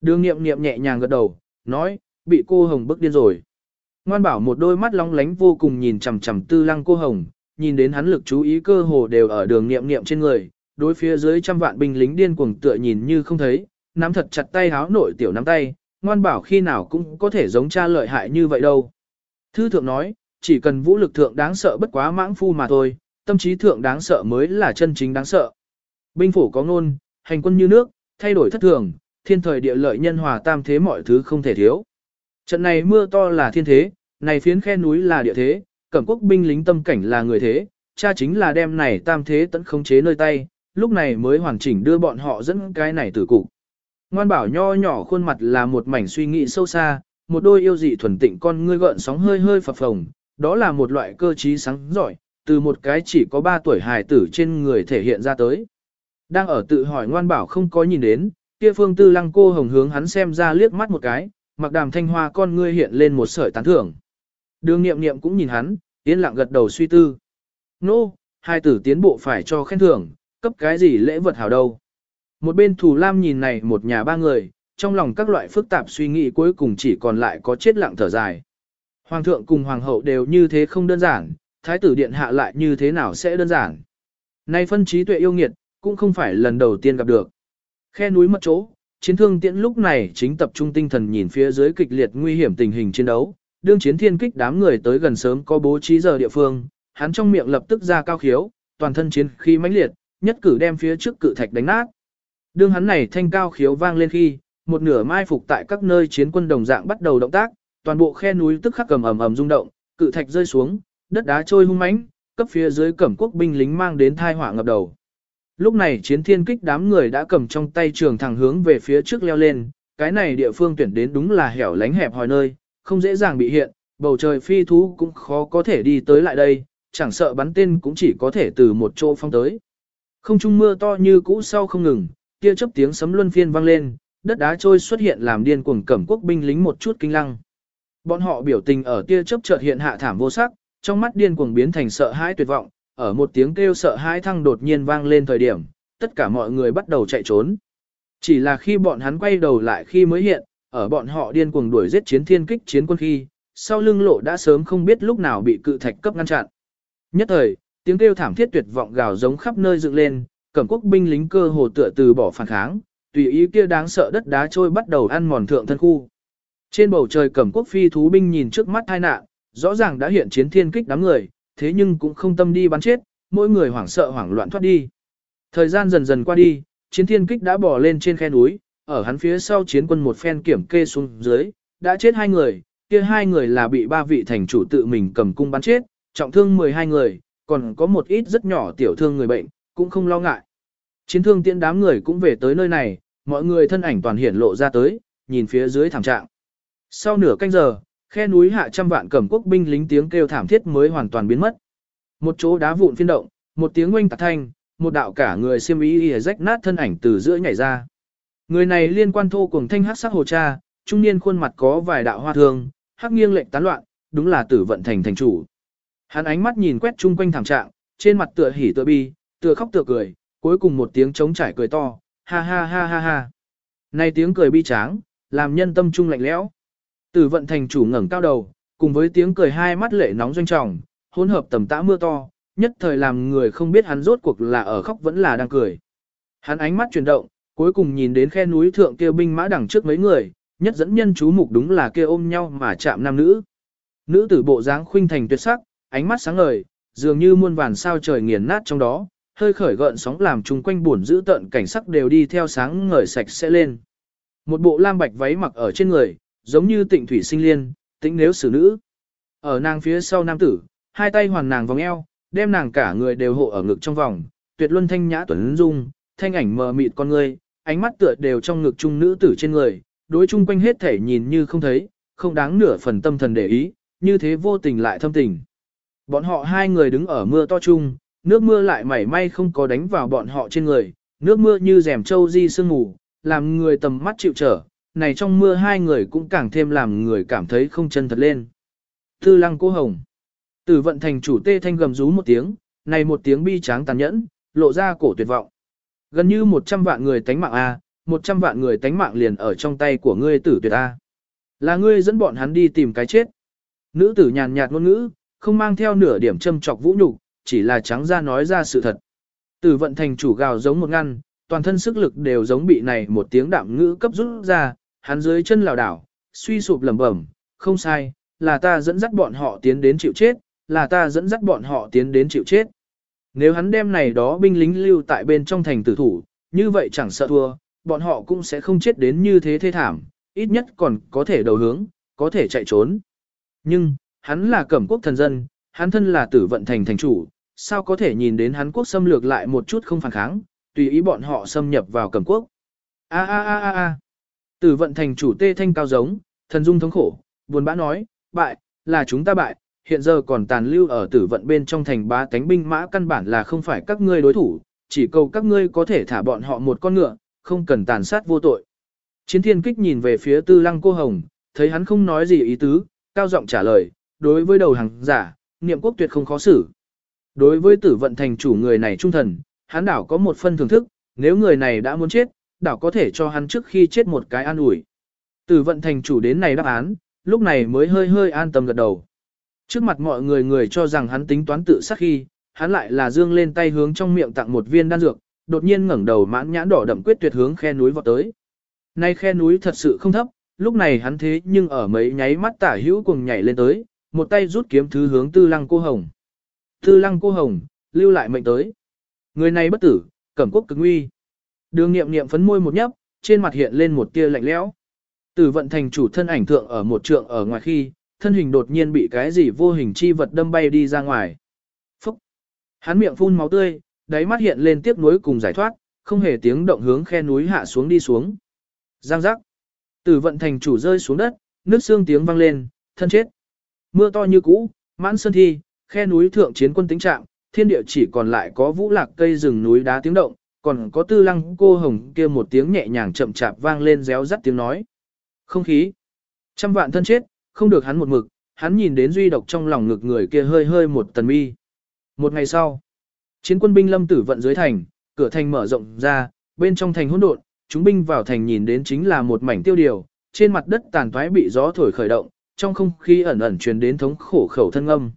Đường nghiệm nghiệm nhẹ nhàng gật đầu, nói, bị cô hồng bức điên rồi. Ngoan bảo một đôi mắt long lánh vô cùng nhìn chằm chằm tư lăng cô hồng, nhìn đến hắn lực chú ý cơ hồ đều ở đường niệm niệm trên người, đối phía dưới trăm vạn binh lính điên cuồng tựa nhìn như không thấy, nắm thật chặt tay háo nội tiểu nắm tay, ngoan bảo khi nào cũng có thể giống cha lợi hại như vậy đâu. Thư thượng nói, chỉ cần vũ lực thượng đáng sợ bất quá mãng phu mà thôi, tâm trí thượng đáng sợ mới là chân chính đáng sợ. Binh phủ có ngôn, hành quân như nước, thay đổi thất thường, thiên thời địa lợi nhân hòa tam thế mọi thứ không thể thiếu. Trận này mưa to là thiên thế, này phiến khe núi là địa thế, cẩm quốc binh lính tâm cảnh là người thế, cha chính là đem này tam thế tận khống chế nơi tay, lúc này mới hoàn chỉnh đưa bọn họ dẫn cái này tử cục. Ngoan bảo nho nhỏ khuôn mặt là một mảnh suy nghĩ sâu xa, một đôi yêu dị thuần tịnh con ngươi gợn sóng hơi hơi phập phồng, đó là một loại cơ trí sáng giỏi, từ một cái chỉ có 3 tuổi hài tử trên người thể hiện ra tới. Đang ở tự hỏi ngoan bảo không có nhìn đến, kia phương tư lăng cô hồng hướng hắn xem ra liếc mắt một cái, mặc đàm thanh hoa con ngươi hiện lên một sợi tán thưởng. Đường nghiệm nghiệm cũng nhìn hắn, yên lặng gật đầu suy tư. Nô, no, hai tử tiến bộ phải cho khen thưởng, cấp cái gì lễ vật hảo đâu. Một bên thù lam nhìn này một nhà ba người, trong lòng các loại phức tạp suy nghĩ cuối cùng chỉ còn lại có chết lặng thở dài. Hoàng thượng cùng hoàng hậu đều như thế không đơn giản, thái tử điện hạ lại như thế nào sẽ đơn giản. Nay phân trí tuệ yêu nghiệt, cũng không phải lần đầu tiên gặp được. Khe núi mất chỗ, chiến thương tiễn lúc này chính tập trung tinh thần nhìn phía dưới kịch liệt nguy hiểm tình hình chiến đấu. Đương chiến thiên kích đám người tới gần sớm có bố trí giờ địa phương, hắn trong miệng lập tức ra cao khiếu, toàn thân chiến khí mãnh liệt, nhất cử đem phía trước cự thạch đánh nát. Đương hắn này thanh cao khiếu vang lên khi, một nửa mai phục tại các nơi chiến quân đồng dạng bắt đầu động tác, toàn bộ khe núi tức khắc cầm ầm ầm rung động, cự thạch rơi xuống, đất đá trôi hung mãnh, cấp phía dưới cẩm quốc binh lính mang đến thai họa ngập đầu. Lúc này chiến thiên kích đám người đã cầm trong tay trường thẳng hướng về phía trước leo lên, cái này địa phương tuyển đến đúng là hẻo lánh hẹp hòi nơi, không dễ dàng bị hiện, bầu trời phi thú cũng khó có thể đi tới lại đây, chẳng sợ bắn tên cũng chỉ có thể từ một chỗ phong tới. Không trung mưa to như cũ sau không ngừng, kia chớp tiếng sấm luân phiên vang lên, đất đá trôi xuất hiện làm điên cuồng cẩm quốc binh lính một chút kinh lăng. Bọn họ biểu tình ở tia chớp chợt hiện hạ thảm vô sắc, trong mắt điên cuồng biến thành sợ hãi tuyệt vọng, ở một tiếng kêu sợ hãi thăng đột nhiên vang lên thời điểm, tất cả mọi người bắt đầu chạy trốn. Chỉ là khi bọn hắn quay đầu lại khi mới hiện, ở bọn họ điên cuồng đuổi giết chiến thiên kích chiến quân khi, sau lưng lộ đã sớm không biết lúc nào bị cự thạch cấp ngăn chặn. Nhất thời, tiếng kêu thảm thiết tuyệt vọng gào giống khắp nơi dựng lên, cẩm quốc binh lính cơ hồ tựa từ bỏ phản kháng, tùy ý kia đáng sợ đất đá trôi bắt đầu ăn mòn thượng thân khu. Trên bầu trời cẩm quốc phi thú binh nhìn trước mắt tai nạn, rõ ràng đã hiện chiến thiên kích đám người, thế nhưng cũng không tâm đi bắn chết, mỗi người hoảng sợ hoảng loạn thoát đi. Thời gian dần dần qua đi, chiến thiên kích đã bỏ lên trên khe núi, ở hắn phía sau chiến quân một phen kiểm kê xuống dưới, đã chết hai người, kia hai người là bị ba vị thành chủ tự mình cầm cung bắn chết, trọng thương 12 người, còn có một ít rất nhỏ tiểu thương người bệnh, cũng không lo ngại. Chiến thương tiễn đám người cũng về tới nơi này, mọi người thân ảnh toàn hiển lộ ra tới, nhìn phía dưới thảm trạng. Sau nửa canh giờ, khe núi hạ trăm vạn cẩm quốc binh lính tiếng kêu thảm thiết mới hoàn toàn biến mất. Một chỗ đá vụn phiên động, một tiếng oanh tạc thanh, một đạo cả người xiêm y y rách nát thân ảnh từ giữa nhảy ra. Người này liên quan thô cùng thanh hắc sắc hồ cha, trung niên khuôn mặt có vài đạo hoa thương, hắc nghiêng lệnh tán loạn, đúng là tử vận thành thành chủ. Hắn ánh mắt nhìn quét chung quanh thảm trạng, trên mặt tựa hỉ tựa bi, tựa khóc tựa cười, cuối cùng một tiếng trống trải cười to, ha ha ha ha ha. Này tiếng cười bi tráng, làm nhân tâm trung lạnh lẽo. Tử vận thành chủ ngẩng cao đầu, cùng với tiếng cười hai mắt lệ nóng doanh trọng, hỗn hợp tầm tã mưa to, nhất thời làm người không biết hắn rốt cuộc là ở khóc vẫn là đang cười. Hắn ánh mắt chuyển động, cuối cùng nhìn đến khe núi thượng kia binh mã đằng trước mấy người, nhất dẫn nhân chú mục đúng là kia ôm nhau mà chạm nam nữ. Nữ tử bộ dáng khuynh thành tuyệt sắc, ánh mắt sáng ngời, dường như muôn vàn sao trời nghiền nát trong đó, hơi khởi gợn sóng làm chung quanh buồn giữ tận cảnh sắc đều đi theo sáng ngời sạch sẽ lên. Một bộ lam bạch váy mặc ở trên người, giống như tịnh thủy sinh liên, tĩnh nếu xử nữ. Ở nàng phía sau nam tử, hai tay hoàn nàng vòng eo, đem nàng cả người đều hộ ở ngực trong vòng, tuyệt luân thanh nhã tuấn dung, thanh ảnh mờ mịt con người, ánh mắt tựa đều trong ngực trung nữ tử trên người, đối chung quanh hết thể nhìn như không thấy, không đáng nửa phần tâm thần để ý, như thế vô tình lại thâm tình. Bọn họ hai người đứng ở mưa to chung, nước mưa lại mảy may không có đánh vào bọn họ trên người, nước mưa như rèm trâu di sương ngủ, làm người tầm mắt chịu trở, này trong mưa hai người cũng càng thêm làm người cảm thấy không chân thật lên. Tư lăng cô hồng. Tử vận thành chủ tê thanh gầm rú một tiếng, này một tiếng bi tráng tàn nhẫn, lộ ra cổ tuyệt vọng. Gần như 100 vạn người tánh mạng A, 100 vạn người tánh mạng liền ở trong tay của ngươi tử tuyệt A. Là ngươi dẫn bọn hắn đi tìm cái chết. Nữ tử nhàn nhạt ngôn ngữ, không mang theo nửa điểm châm chọc vũ nhục, chỉ là trắng ra nói ra sự thật. Tử vận thành chủ gào giống một ngăn, toàn thân sức lực đều giống bị này một tiếng đạm ngữ cấp rút ra, hắn dưới chân lảo đảo, suy sụp lẩm bẩm, không sai, là ta dẫn dắt bọn họ tiến đến chịu chết, là ta dẫn dắt bọn họ tiến đến chịu chết. Nếu hắn đem này đó binh lính lưu tại bên trong thành tử thủ, như vậy chẳng sợ thua, bọn họ cũng sẽ không chết đến như thế thê thảm, ít nhất còn có thể đầu hướng, có thể chạy trốn. Nhưng, hắn là cẩm quốc thần dân, hắn thân là tử vận thành thành chủ, sao có thể nhìn đến hắn quốc xâm lược lại một chút không phản kháng, tùy ý bọn họ xâm nhập vào cẩm quốc. A a a a a. Tử vận thành chủ tê thanh cao giống, thần dung thống khổ, buồn bã nói, bại, là chúng ta bại, hiện giờ còn tàn lưu ở tử vận bên trong thành bá tánh binh mã căn bản là không phải các ngươi đối thủ, chỉ cầu các ngươi có thể thả bọn họ một con ngựa, không cần tàn sát vô tội. Chiến thiên kích nhìn về phía tư lăng cô hồng, thấy hắn không nói gì ý tứ, cao giọng trả lời, đối với đầu hàng giả, niệm quốc tuyệt không khó xử. Đối với tử vận thành chủ người này trung thần, hắn đảo có một phân thưởng thức, nếu người này đã muốn chết, đảo có thể cho hắn trước khi chết một cái an ủi. Từ vận thành chủ đến này đáp án, lúc này mới hơi hơi an tâm gật đầu. Trước mặt mọi người người cho rằng hắn tính toán tự sát khi, hắn lại là dương lên tay hướng trong miệng tặng một viên đan dược, đột nhiên ngẩng đầu mãn nhãn đỏ đậm quyết tuyệt hướng khe núi vọt tới. Nay khe núi thật sự không thấp, lúc này hắn thế nhưng ở mấy nháy mắt tả hữu cùng nhảy lên tới, một tay rút kiếm thứ hướng tư lăng cô hồng. Tư lăng cô hồng, lưu lại mệnh tới. Người này bất tử, cẩm quốc cực nguy. Đường nghiệm nghiệm phấn môi một nhấp, trên mặt hiện lên một tia lạnh lẽo. Tử vận thành chủ thân ảnh thượng ở một trượng ở ngoài khi, thân hình đột nhiên bị cái gì vô hình chi vật đâm bay đi ra ngoài. Phúc! Hắn miệng phun máu tươi, đáy mắt hiện lên tiếc nuối cùng giải thoát, không hề tiếng động hướng khe núi hạ xuống đi xuống. Giang giác! Tử vận thành chủ rơi xuống đất, nước xương tiếng vang lên, thân chết. Mưa to như cũ, mãn sơn thi, khe núi thượng chiến quân tính trạng, thiên địa chỉ còn lại có vũ lạc cây rừng núi đá tiếng động, còn có tư lăng cô hồng kia một tiếng nhẹ nhàng chậm chạp vang lên réo rắt tiếng nói. Không khí. Trăm vạn thân chết, không được hắn một mực, hắn nhìn đến duy độc trong lòng ngực người kia hơi hơi một tần mi. Một ngày sau, chiến quân binh lâm tử vận dưới thành, cửa thành mở rộng ra, bên trong thành hỗn độn, chúng binh vào thành nhìn đến chính là một mảnh tiêu điều, trên mặt đất tàn thoái bị gió thổi khởi động, trong không khí ẩn ẩn truyền đến thống khổ khẩu thân âm.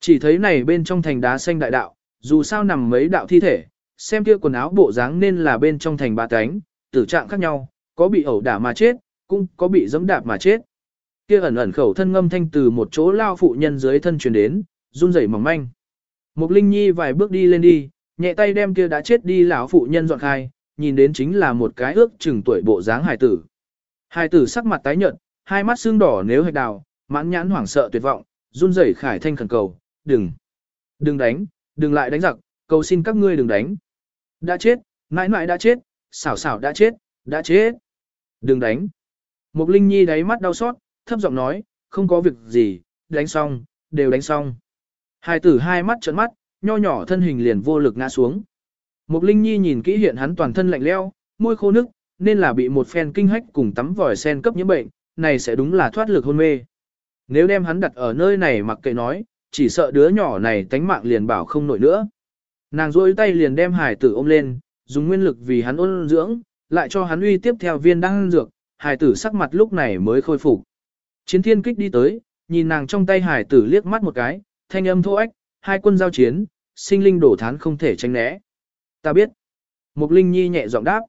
Chỉ thấy này bên trong thành đá xanh đại đạo, dù sao nằm mấy đạo thi thể, xem kia quần áo bộ dáng nên là bên trong thành ba cánh, tử trạng khác nhau, có bị ẩu đả mà chết, cũng có bị dẫm đạp mà chết. Kia ẩn ẩn khẩu thân ngâm thanh từ một chỗ lao phụ nhân dưới thân truyền đến, run rẩy mỏng manh. Mục Linh Nhi vài bước đi lên đi, nhẹ tay đem kia đã chết đi lão phụ nhân dọn khai, nhìn đến chính là một cái ước chừng tuổi bộ dáng hài tử. Hài tử sắc mặt tái nhợt, hai mắt xương đỏ nếu hạch đào, mãn nhãn hoảng sợ tuyệt vọng, run rẩy khải thanh khẩn cầu, đừng, đừng đánh, đừng lại đánh giặc, cầu xin các ngươi đừng đánh. Đã chết, mãi mãi đã chết, xảo xảo đã chết, đã chết. Đừng đánh. Mục Linh Nhi đáy mắt đau xót, thấp giọng nói, không có việc gì, đánh xong, đều đánh xong. Hai tử hai mắt trợn mắt, nho nhỏ thân hình liền vô lực ngã xuống. Mục Linh Nhi nhìn kỹ hiện hắn toàn thân lạnh leo, môi khô nức, nên là bị một phen kinh hách cùng tắm vòi sen cấp nhiễm bệnh, này sẽ đúng là thoát lực hôn mê. Nếu đem hắn đặt ở nơi này mặc kệ nói, chỉ sợ đứa nhỏ này tánh mạng liền bảo không nổi nữa. Nàng duỗi tay liền đem hải tử ôm lên, dùng nguyên lực vì hắn ôn dưỡng, lại cho hắn uy tiếp theo viên đan dược, hải tử sắc mặt lúc này mới khôi phục. Chiến thiên kích đi tới, nhìn nàng trong tay hải tử liếc mắt một cái, thanh âm thô ách, hai quân giao chiến, sinh linh đổ thán không thể tránh né. Ta biết. Mục Linh Nhi nhẹ giọng đáp.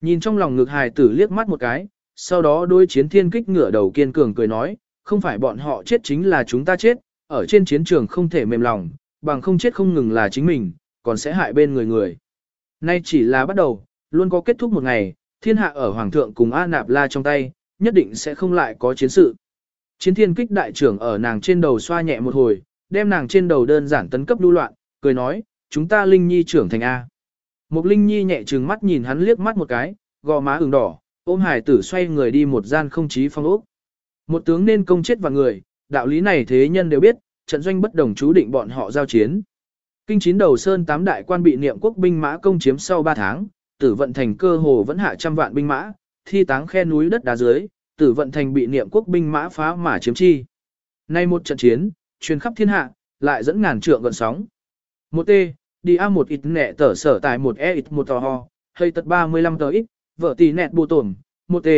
Nhìn trong lòng ngực hải tử liếc mắt một cái, sau đó đôi chiến thiên kích ngửa đầu kiên cường cười nói, không phải bọn họ chết chính là chúng ta chết, ở trên chiến trường không thể mềm lòng, bằng không chết không ngừng là chính mình, còn sẽ hại bên người người. Nay chỉ là bắt đầu, luôn có kết thúc một ngày, thiên hạ ở Hoàng thượng cùng A Nạp La trong tay, nhất định sẽ không lại có chiến sự. Chiến thiên kích đại trưởng ở nàng trên đầu xoa nhẹ một hồi, đem nàng trên đầu đơn giản tấn cấp đu loạn, cười nói, chúng ta Linh Nhi trưởng thành A. Một Linh Nhi nhẹ trừng mắt nhìn hắn liếc mắt một cái, gò má ửng đỏ, ôm hải tử xoay người đi một gian không chí phong ốc. Một tướng nên công chết vào người, đạo lý này thế nhân đều biết, trận doanh bất đồng chú định bọn họ giao chiến. Kinh chín đầu sơn tám đại quan bị niệm quốc binh mã công chiếm sau 3 tháng, tử vận thành cơ hồ vẫn hạ trăm vạn binh mã, thi táng khe núi đất đá dưới, tử vận thành bị niệm quốc binh mã phá mà chiếm chi. Nay một trận chiến, truyền khắp thiên hạ, lại dẫn ngàn trượng gần sóng. Một T, đi A một ít nẹ tở sở tại một E ít một tò ho, hơi tật 35 tờ ít, vợ tỷ nẹt bù tổn, một T,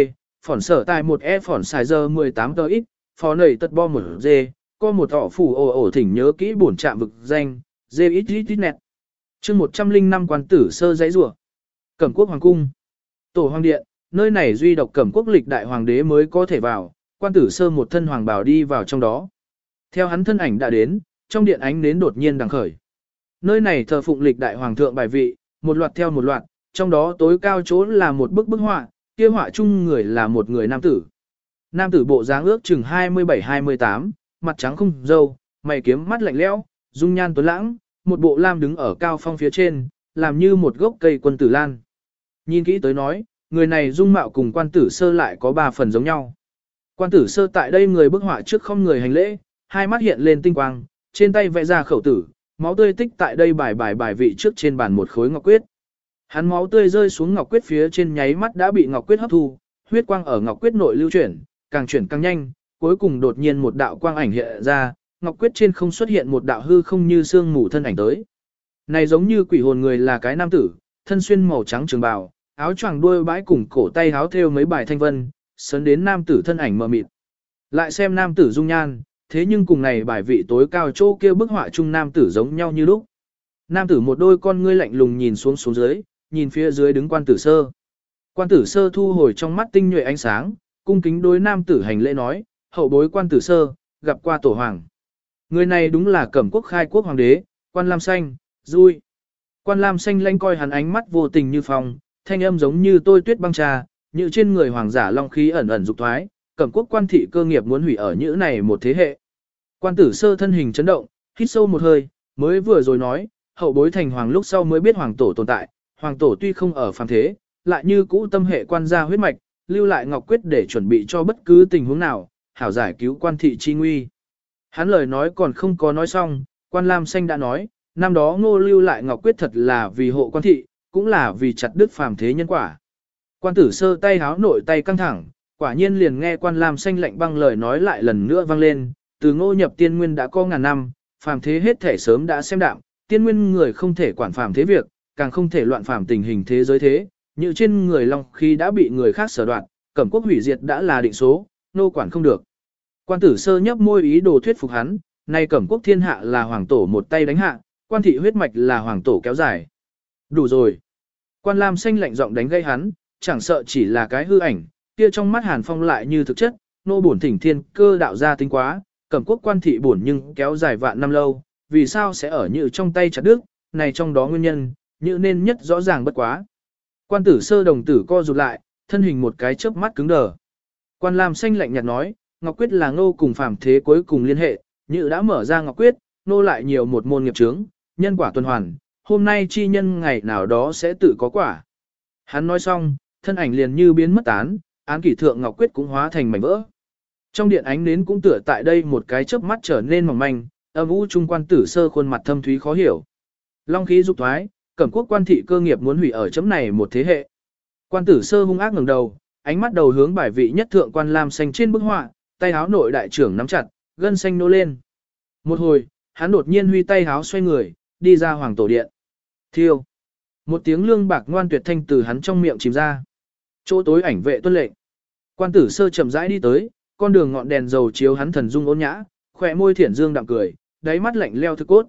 phỏn sở tại một E phỏn xài giờ 18 tờ ít, phó nầy tật bo một dê, có một tỏ phủ ổ ổ thỉnh nhớ kỹ bổn trạm vực danh, dê ít ít ít nẹt. chương 105 quan tử sơ giấy rùa. Cẩm quốc hoàng cung. Tổ hoàng điện, nơi này duy độc cẩm quốc lịch đại hoàng đế mới có thể vào, quan tử sơ một thân hoàng bảo đi vào trong đó. Theo hắn thân ảnh đã đến, trong điện ánh nến đột nhiên đằng khởi. Nơi này thờ phụng lịch đại hoàng thượng bài vị, một loạt theo một loạt, trong đó tối cao chỗ là một bức bức họa, kia họa chung người là một người nam tử. Nam tử bộ dáng ước chừng 27-28, mặt trắng không dâu, mày kiếm mắt lạnh lẽo, dung nhan tuấn lãng, một bộ lam đứng ở cao phong phía trên, làm như một gốc cây quân tử lan. Nhìn kỹ tới nói, người này dung mạo cùng quan tử sơ lại có ba phần giống nhau. Quan tử sơ tại đây người bức họa trước không người hành lễ, hai mắt hiện lên tinh quang, trên tay vẽ ra khẩu tử, máu tươi tích tại đây bài bài bài vị trước trên bàn một khối ngọc quyết. Hắn máu tươi rơi xuống ngọc quyết phía trên nháy mắt đã bị ngọc quyết hấp thu, huyết quang ở ngọc quyết nội lưu chuyển, càng chuyển càng nhanh, cuối cùng đột nhiên một đạo quang ảnh hiện ra, ngọc quyết trên không xuất hiện một đạo hư không như xương mù thân ảnh tới. Này giống như quỷ hồn người là cái nam tử, thân xuyên màu trắng trường bào, áo choàng đuôi bãi cùng cổ tay áo thêu mấy bài thanh vân, sấn đến nam tử thân ảnh mờ mịt. Lại xem nam tử dung nhan, thế nhưng cùng này bài vị tối cao chỗ kia bức họa chung nam tử giống nhau như lúc. Nam tử một đôi con ngươi lạnh lùng nhìn xuống xuống dưới, nhìn phía dưới đứng quan tử sơ. Quan tử sơ thu hồi trong mắt tinh nhuệ ánh sáng, cung kính đối nam tử hành lễ nói, hậu bối quan tử sơ, gặp qua tổ hoàng. Người này đúng là cẩm quốc khai quốc hoàng đế, quan lam xanh, vui. Quan lam xanh lanh coi hắn ánh mắt vô tình như phong, thanh âm giống như tôi tuyết băng trà, như trên người hoàng giả long khí ẩn ẩn dục thoái, cẩm quốc quan thị cơ nghiệp muốn hủy ở nhữ này một thế hệ. Quan tử sơ thân hình chấn động, hít sâu một hơi, mới vừa rồi nói, hậu bối thành hoàng lúc sau mới biết hoàng tổ tồn tại, hoàng tổ tuy không ở phàm thế, lại như cũ tâm hệ quan gia huyết mạch, lưu lại ngọc quyết để chuẩn bị cho bất cứ tình huống nào, hảo giải cứu quan thị chi nguy. Hắn lời nói còn không có nói xong, quan lam xanh đã nói, năm đó ngô lưu lại ngọc quyết thật là vì hộ quan thị, cũng là vì chặt đứt phàm thế nhân quả. Quan tử sơ tay háo nội tay căng thẳng, quả nhiên liền nghe quan lam xanh lạnh băng lời nói lại lần nữa vang lên, từ ngô nhập tiên nguyên đã có ngàn năm, phàm thế hết thể sớm đã xem đạm, tiên nguyên người không thể quản phàm thế việc, càng không thể loạn phàm tình hình thế giới thế, như trên người long khi đã bị người khác sở đoạt, cẩm quốc hủy diệt đã là định số, nô quản không được. Quan tử sơ nhấp môi ý đồ thuyết phục hắn, nay cẩm quốc thiên hạ là hoàng tổ một tay đánh hạ, quan thị huyết mạch là hoàng tổ kéo dài. Đủ rồi. Quan lam xanh lạnh giọng đánh gây hắn, chẳng sợ chỉ là cái hư ảnh, kia trong mắt hàn phong lại như thực chất, nô bổn thỉnh thiên cơ đạo ra tính quá, cẩm quốc quan thị bổn nhưng kéo dài vạn năm lâu, vì sao sẽ ở như trong tay chặt đức, này trong đó nguyên nhân, như nên nhất rõ ràng bất quá. Quan tử sơ đồng tử co rụt lại, thân hình một cái chớp mắt cứng đờ. Quan Lam xanh lạnh nhạt nói, Ngọc Quyết là ngô cùng phàm thế cuối cùng liên hệ, như đã mở ra Ngọc Quyết, nô lại nhiều một môn nghiệp chướng, nhân quả tuần hoàn, hôm nay chi nhân ngày nào đó sẽ tự có quả. Hắn nói xong, thân ảnh liền như biến mất tán, án kỷ thượng Ngọc Quyết cũng hóa thành mảnh vỡ. Trong điện ánh nến cũng tựa tại đây một cái chớp mắt trở nên mỏng manh, âm u trung quan tử sơ khuôn mặt thâm thúy khó hiểu. Long khí dục thoái, cẩm quốc quan thị cơ nghiệp muốn hủy ở chấm này một thế hệ. Quan tử sơ hung ác ngẩng đầu, ánh mắt đầu hướng bài vị nhất thượng quan lam xanh trên bức họa, tay háo nội đại trưởng nắm chặt, gân xanh nô lên. Một hồi, hắn đột nhiên huy tay háo xoay người, đi ra hoàng tổ điện. Thiêu. Một tiếng lương bạc ngoan tuyệt thanh từ hắn trong miệng chìm ra. Chỗ tối ảnh vệ tuân lệnh. Quan tử sơ chậm rãi đi tới, con đường ngọn đèn dầu chiếu hắn thần dung ôn nhã, khỏe môi thiển dương đạm cười, đáy mắt lạnh leo thực cốt.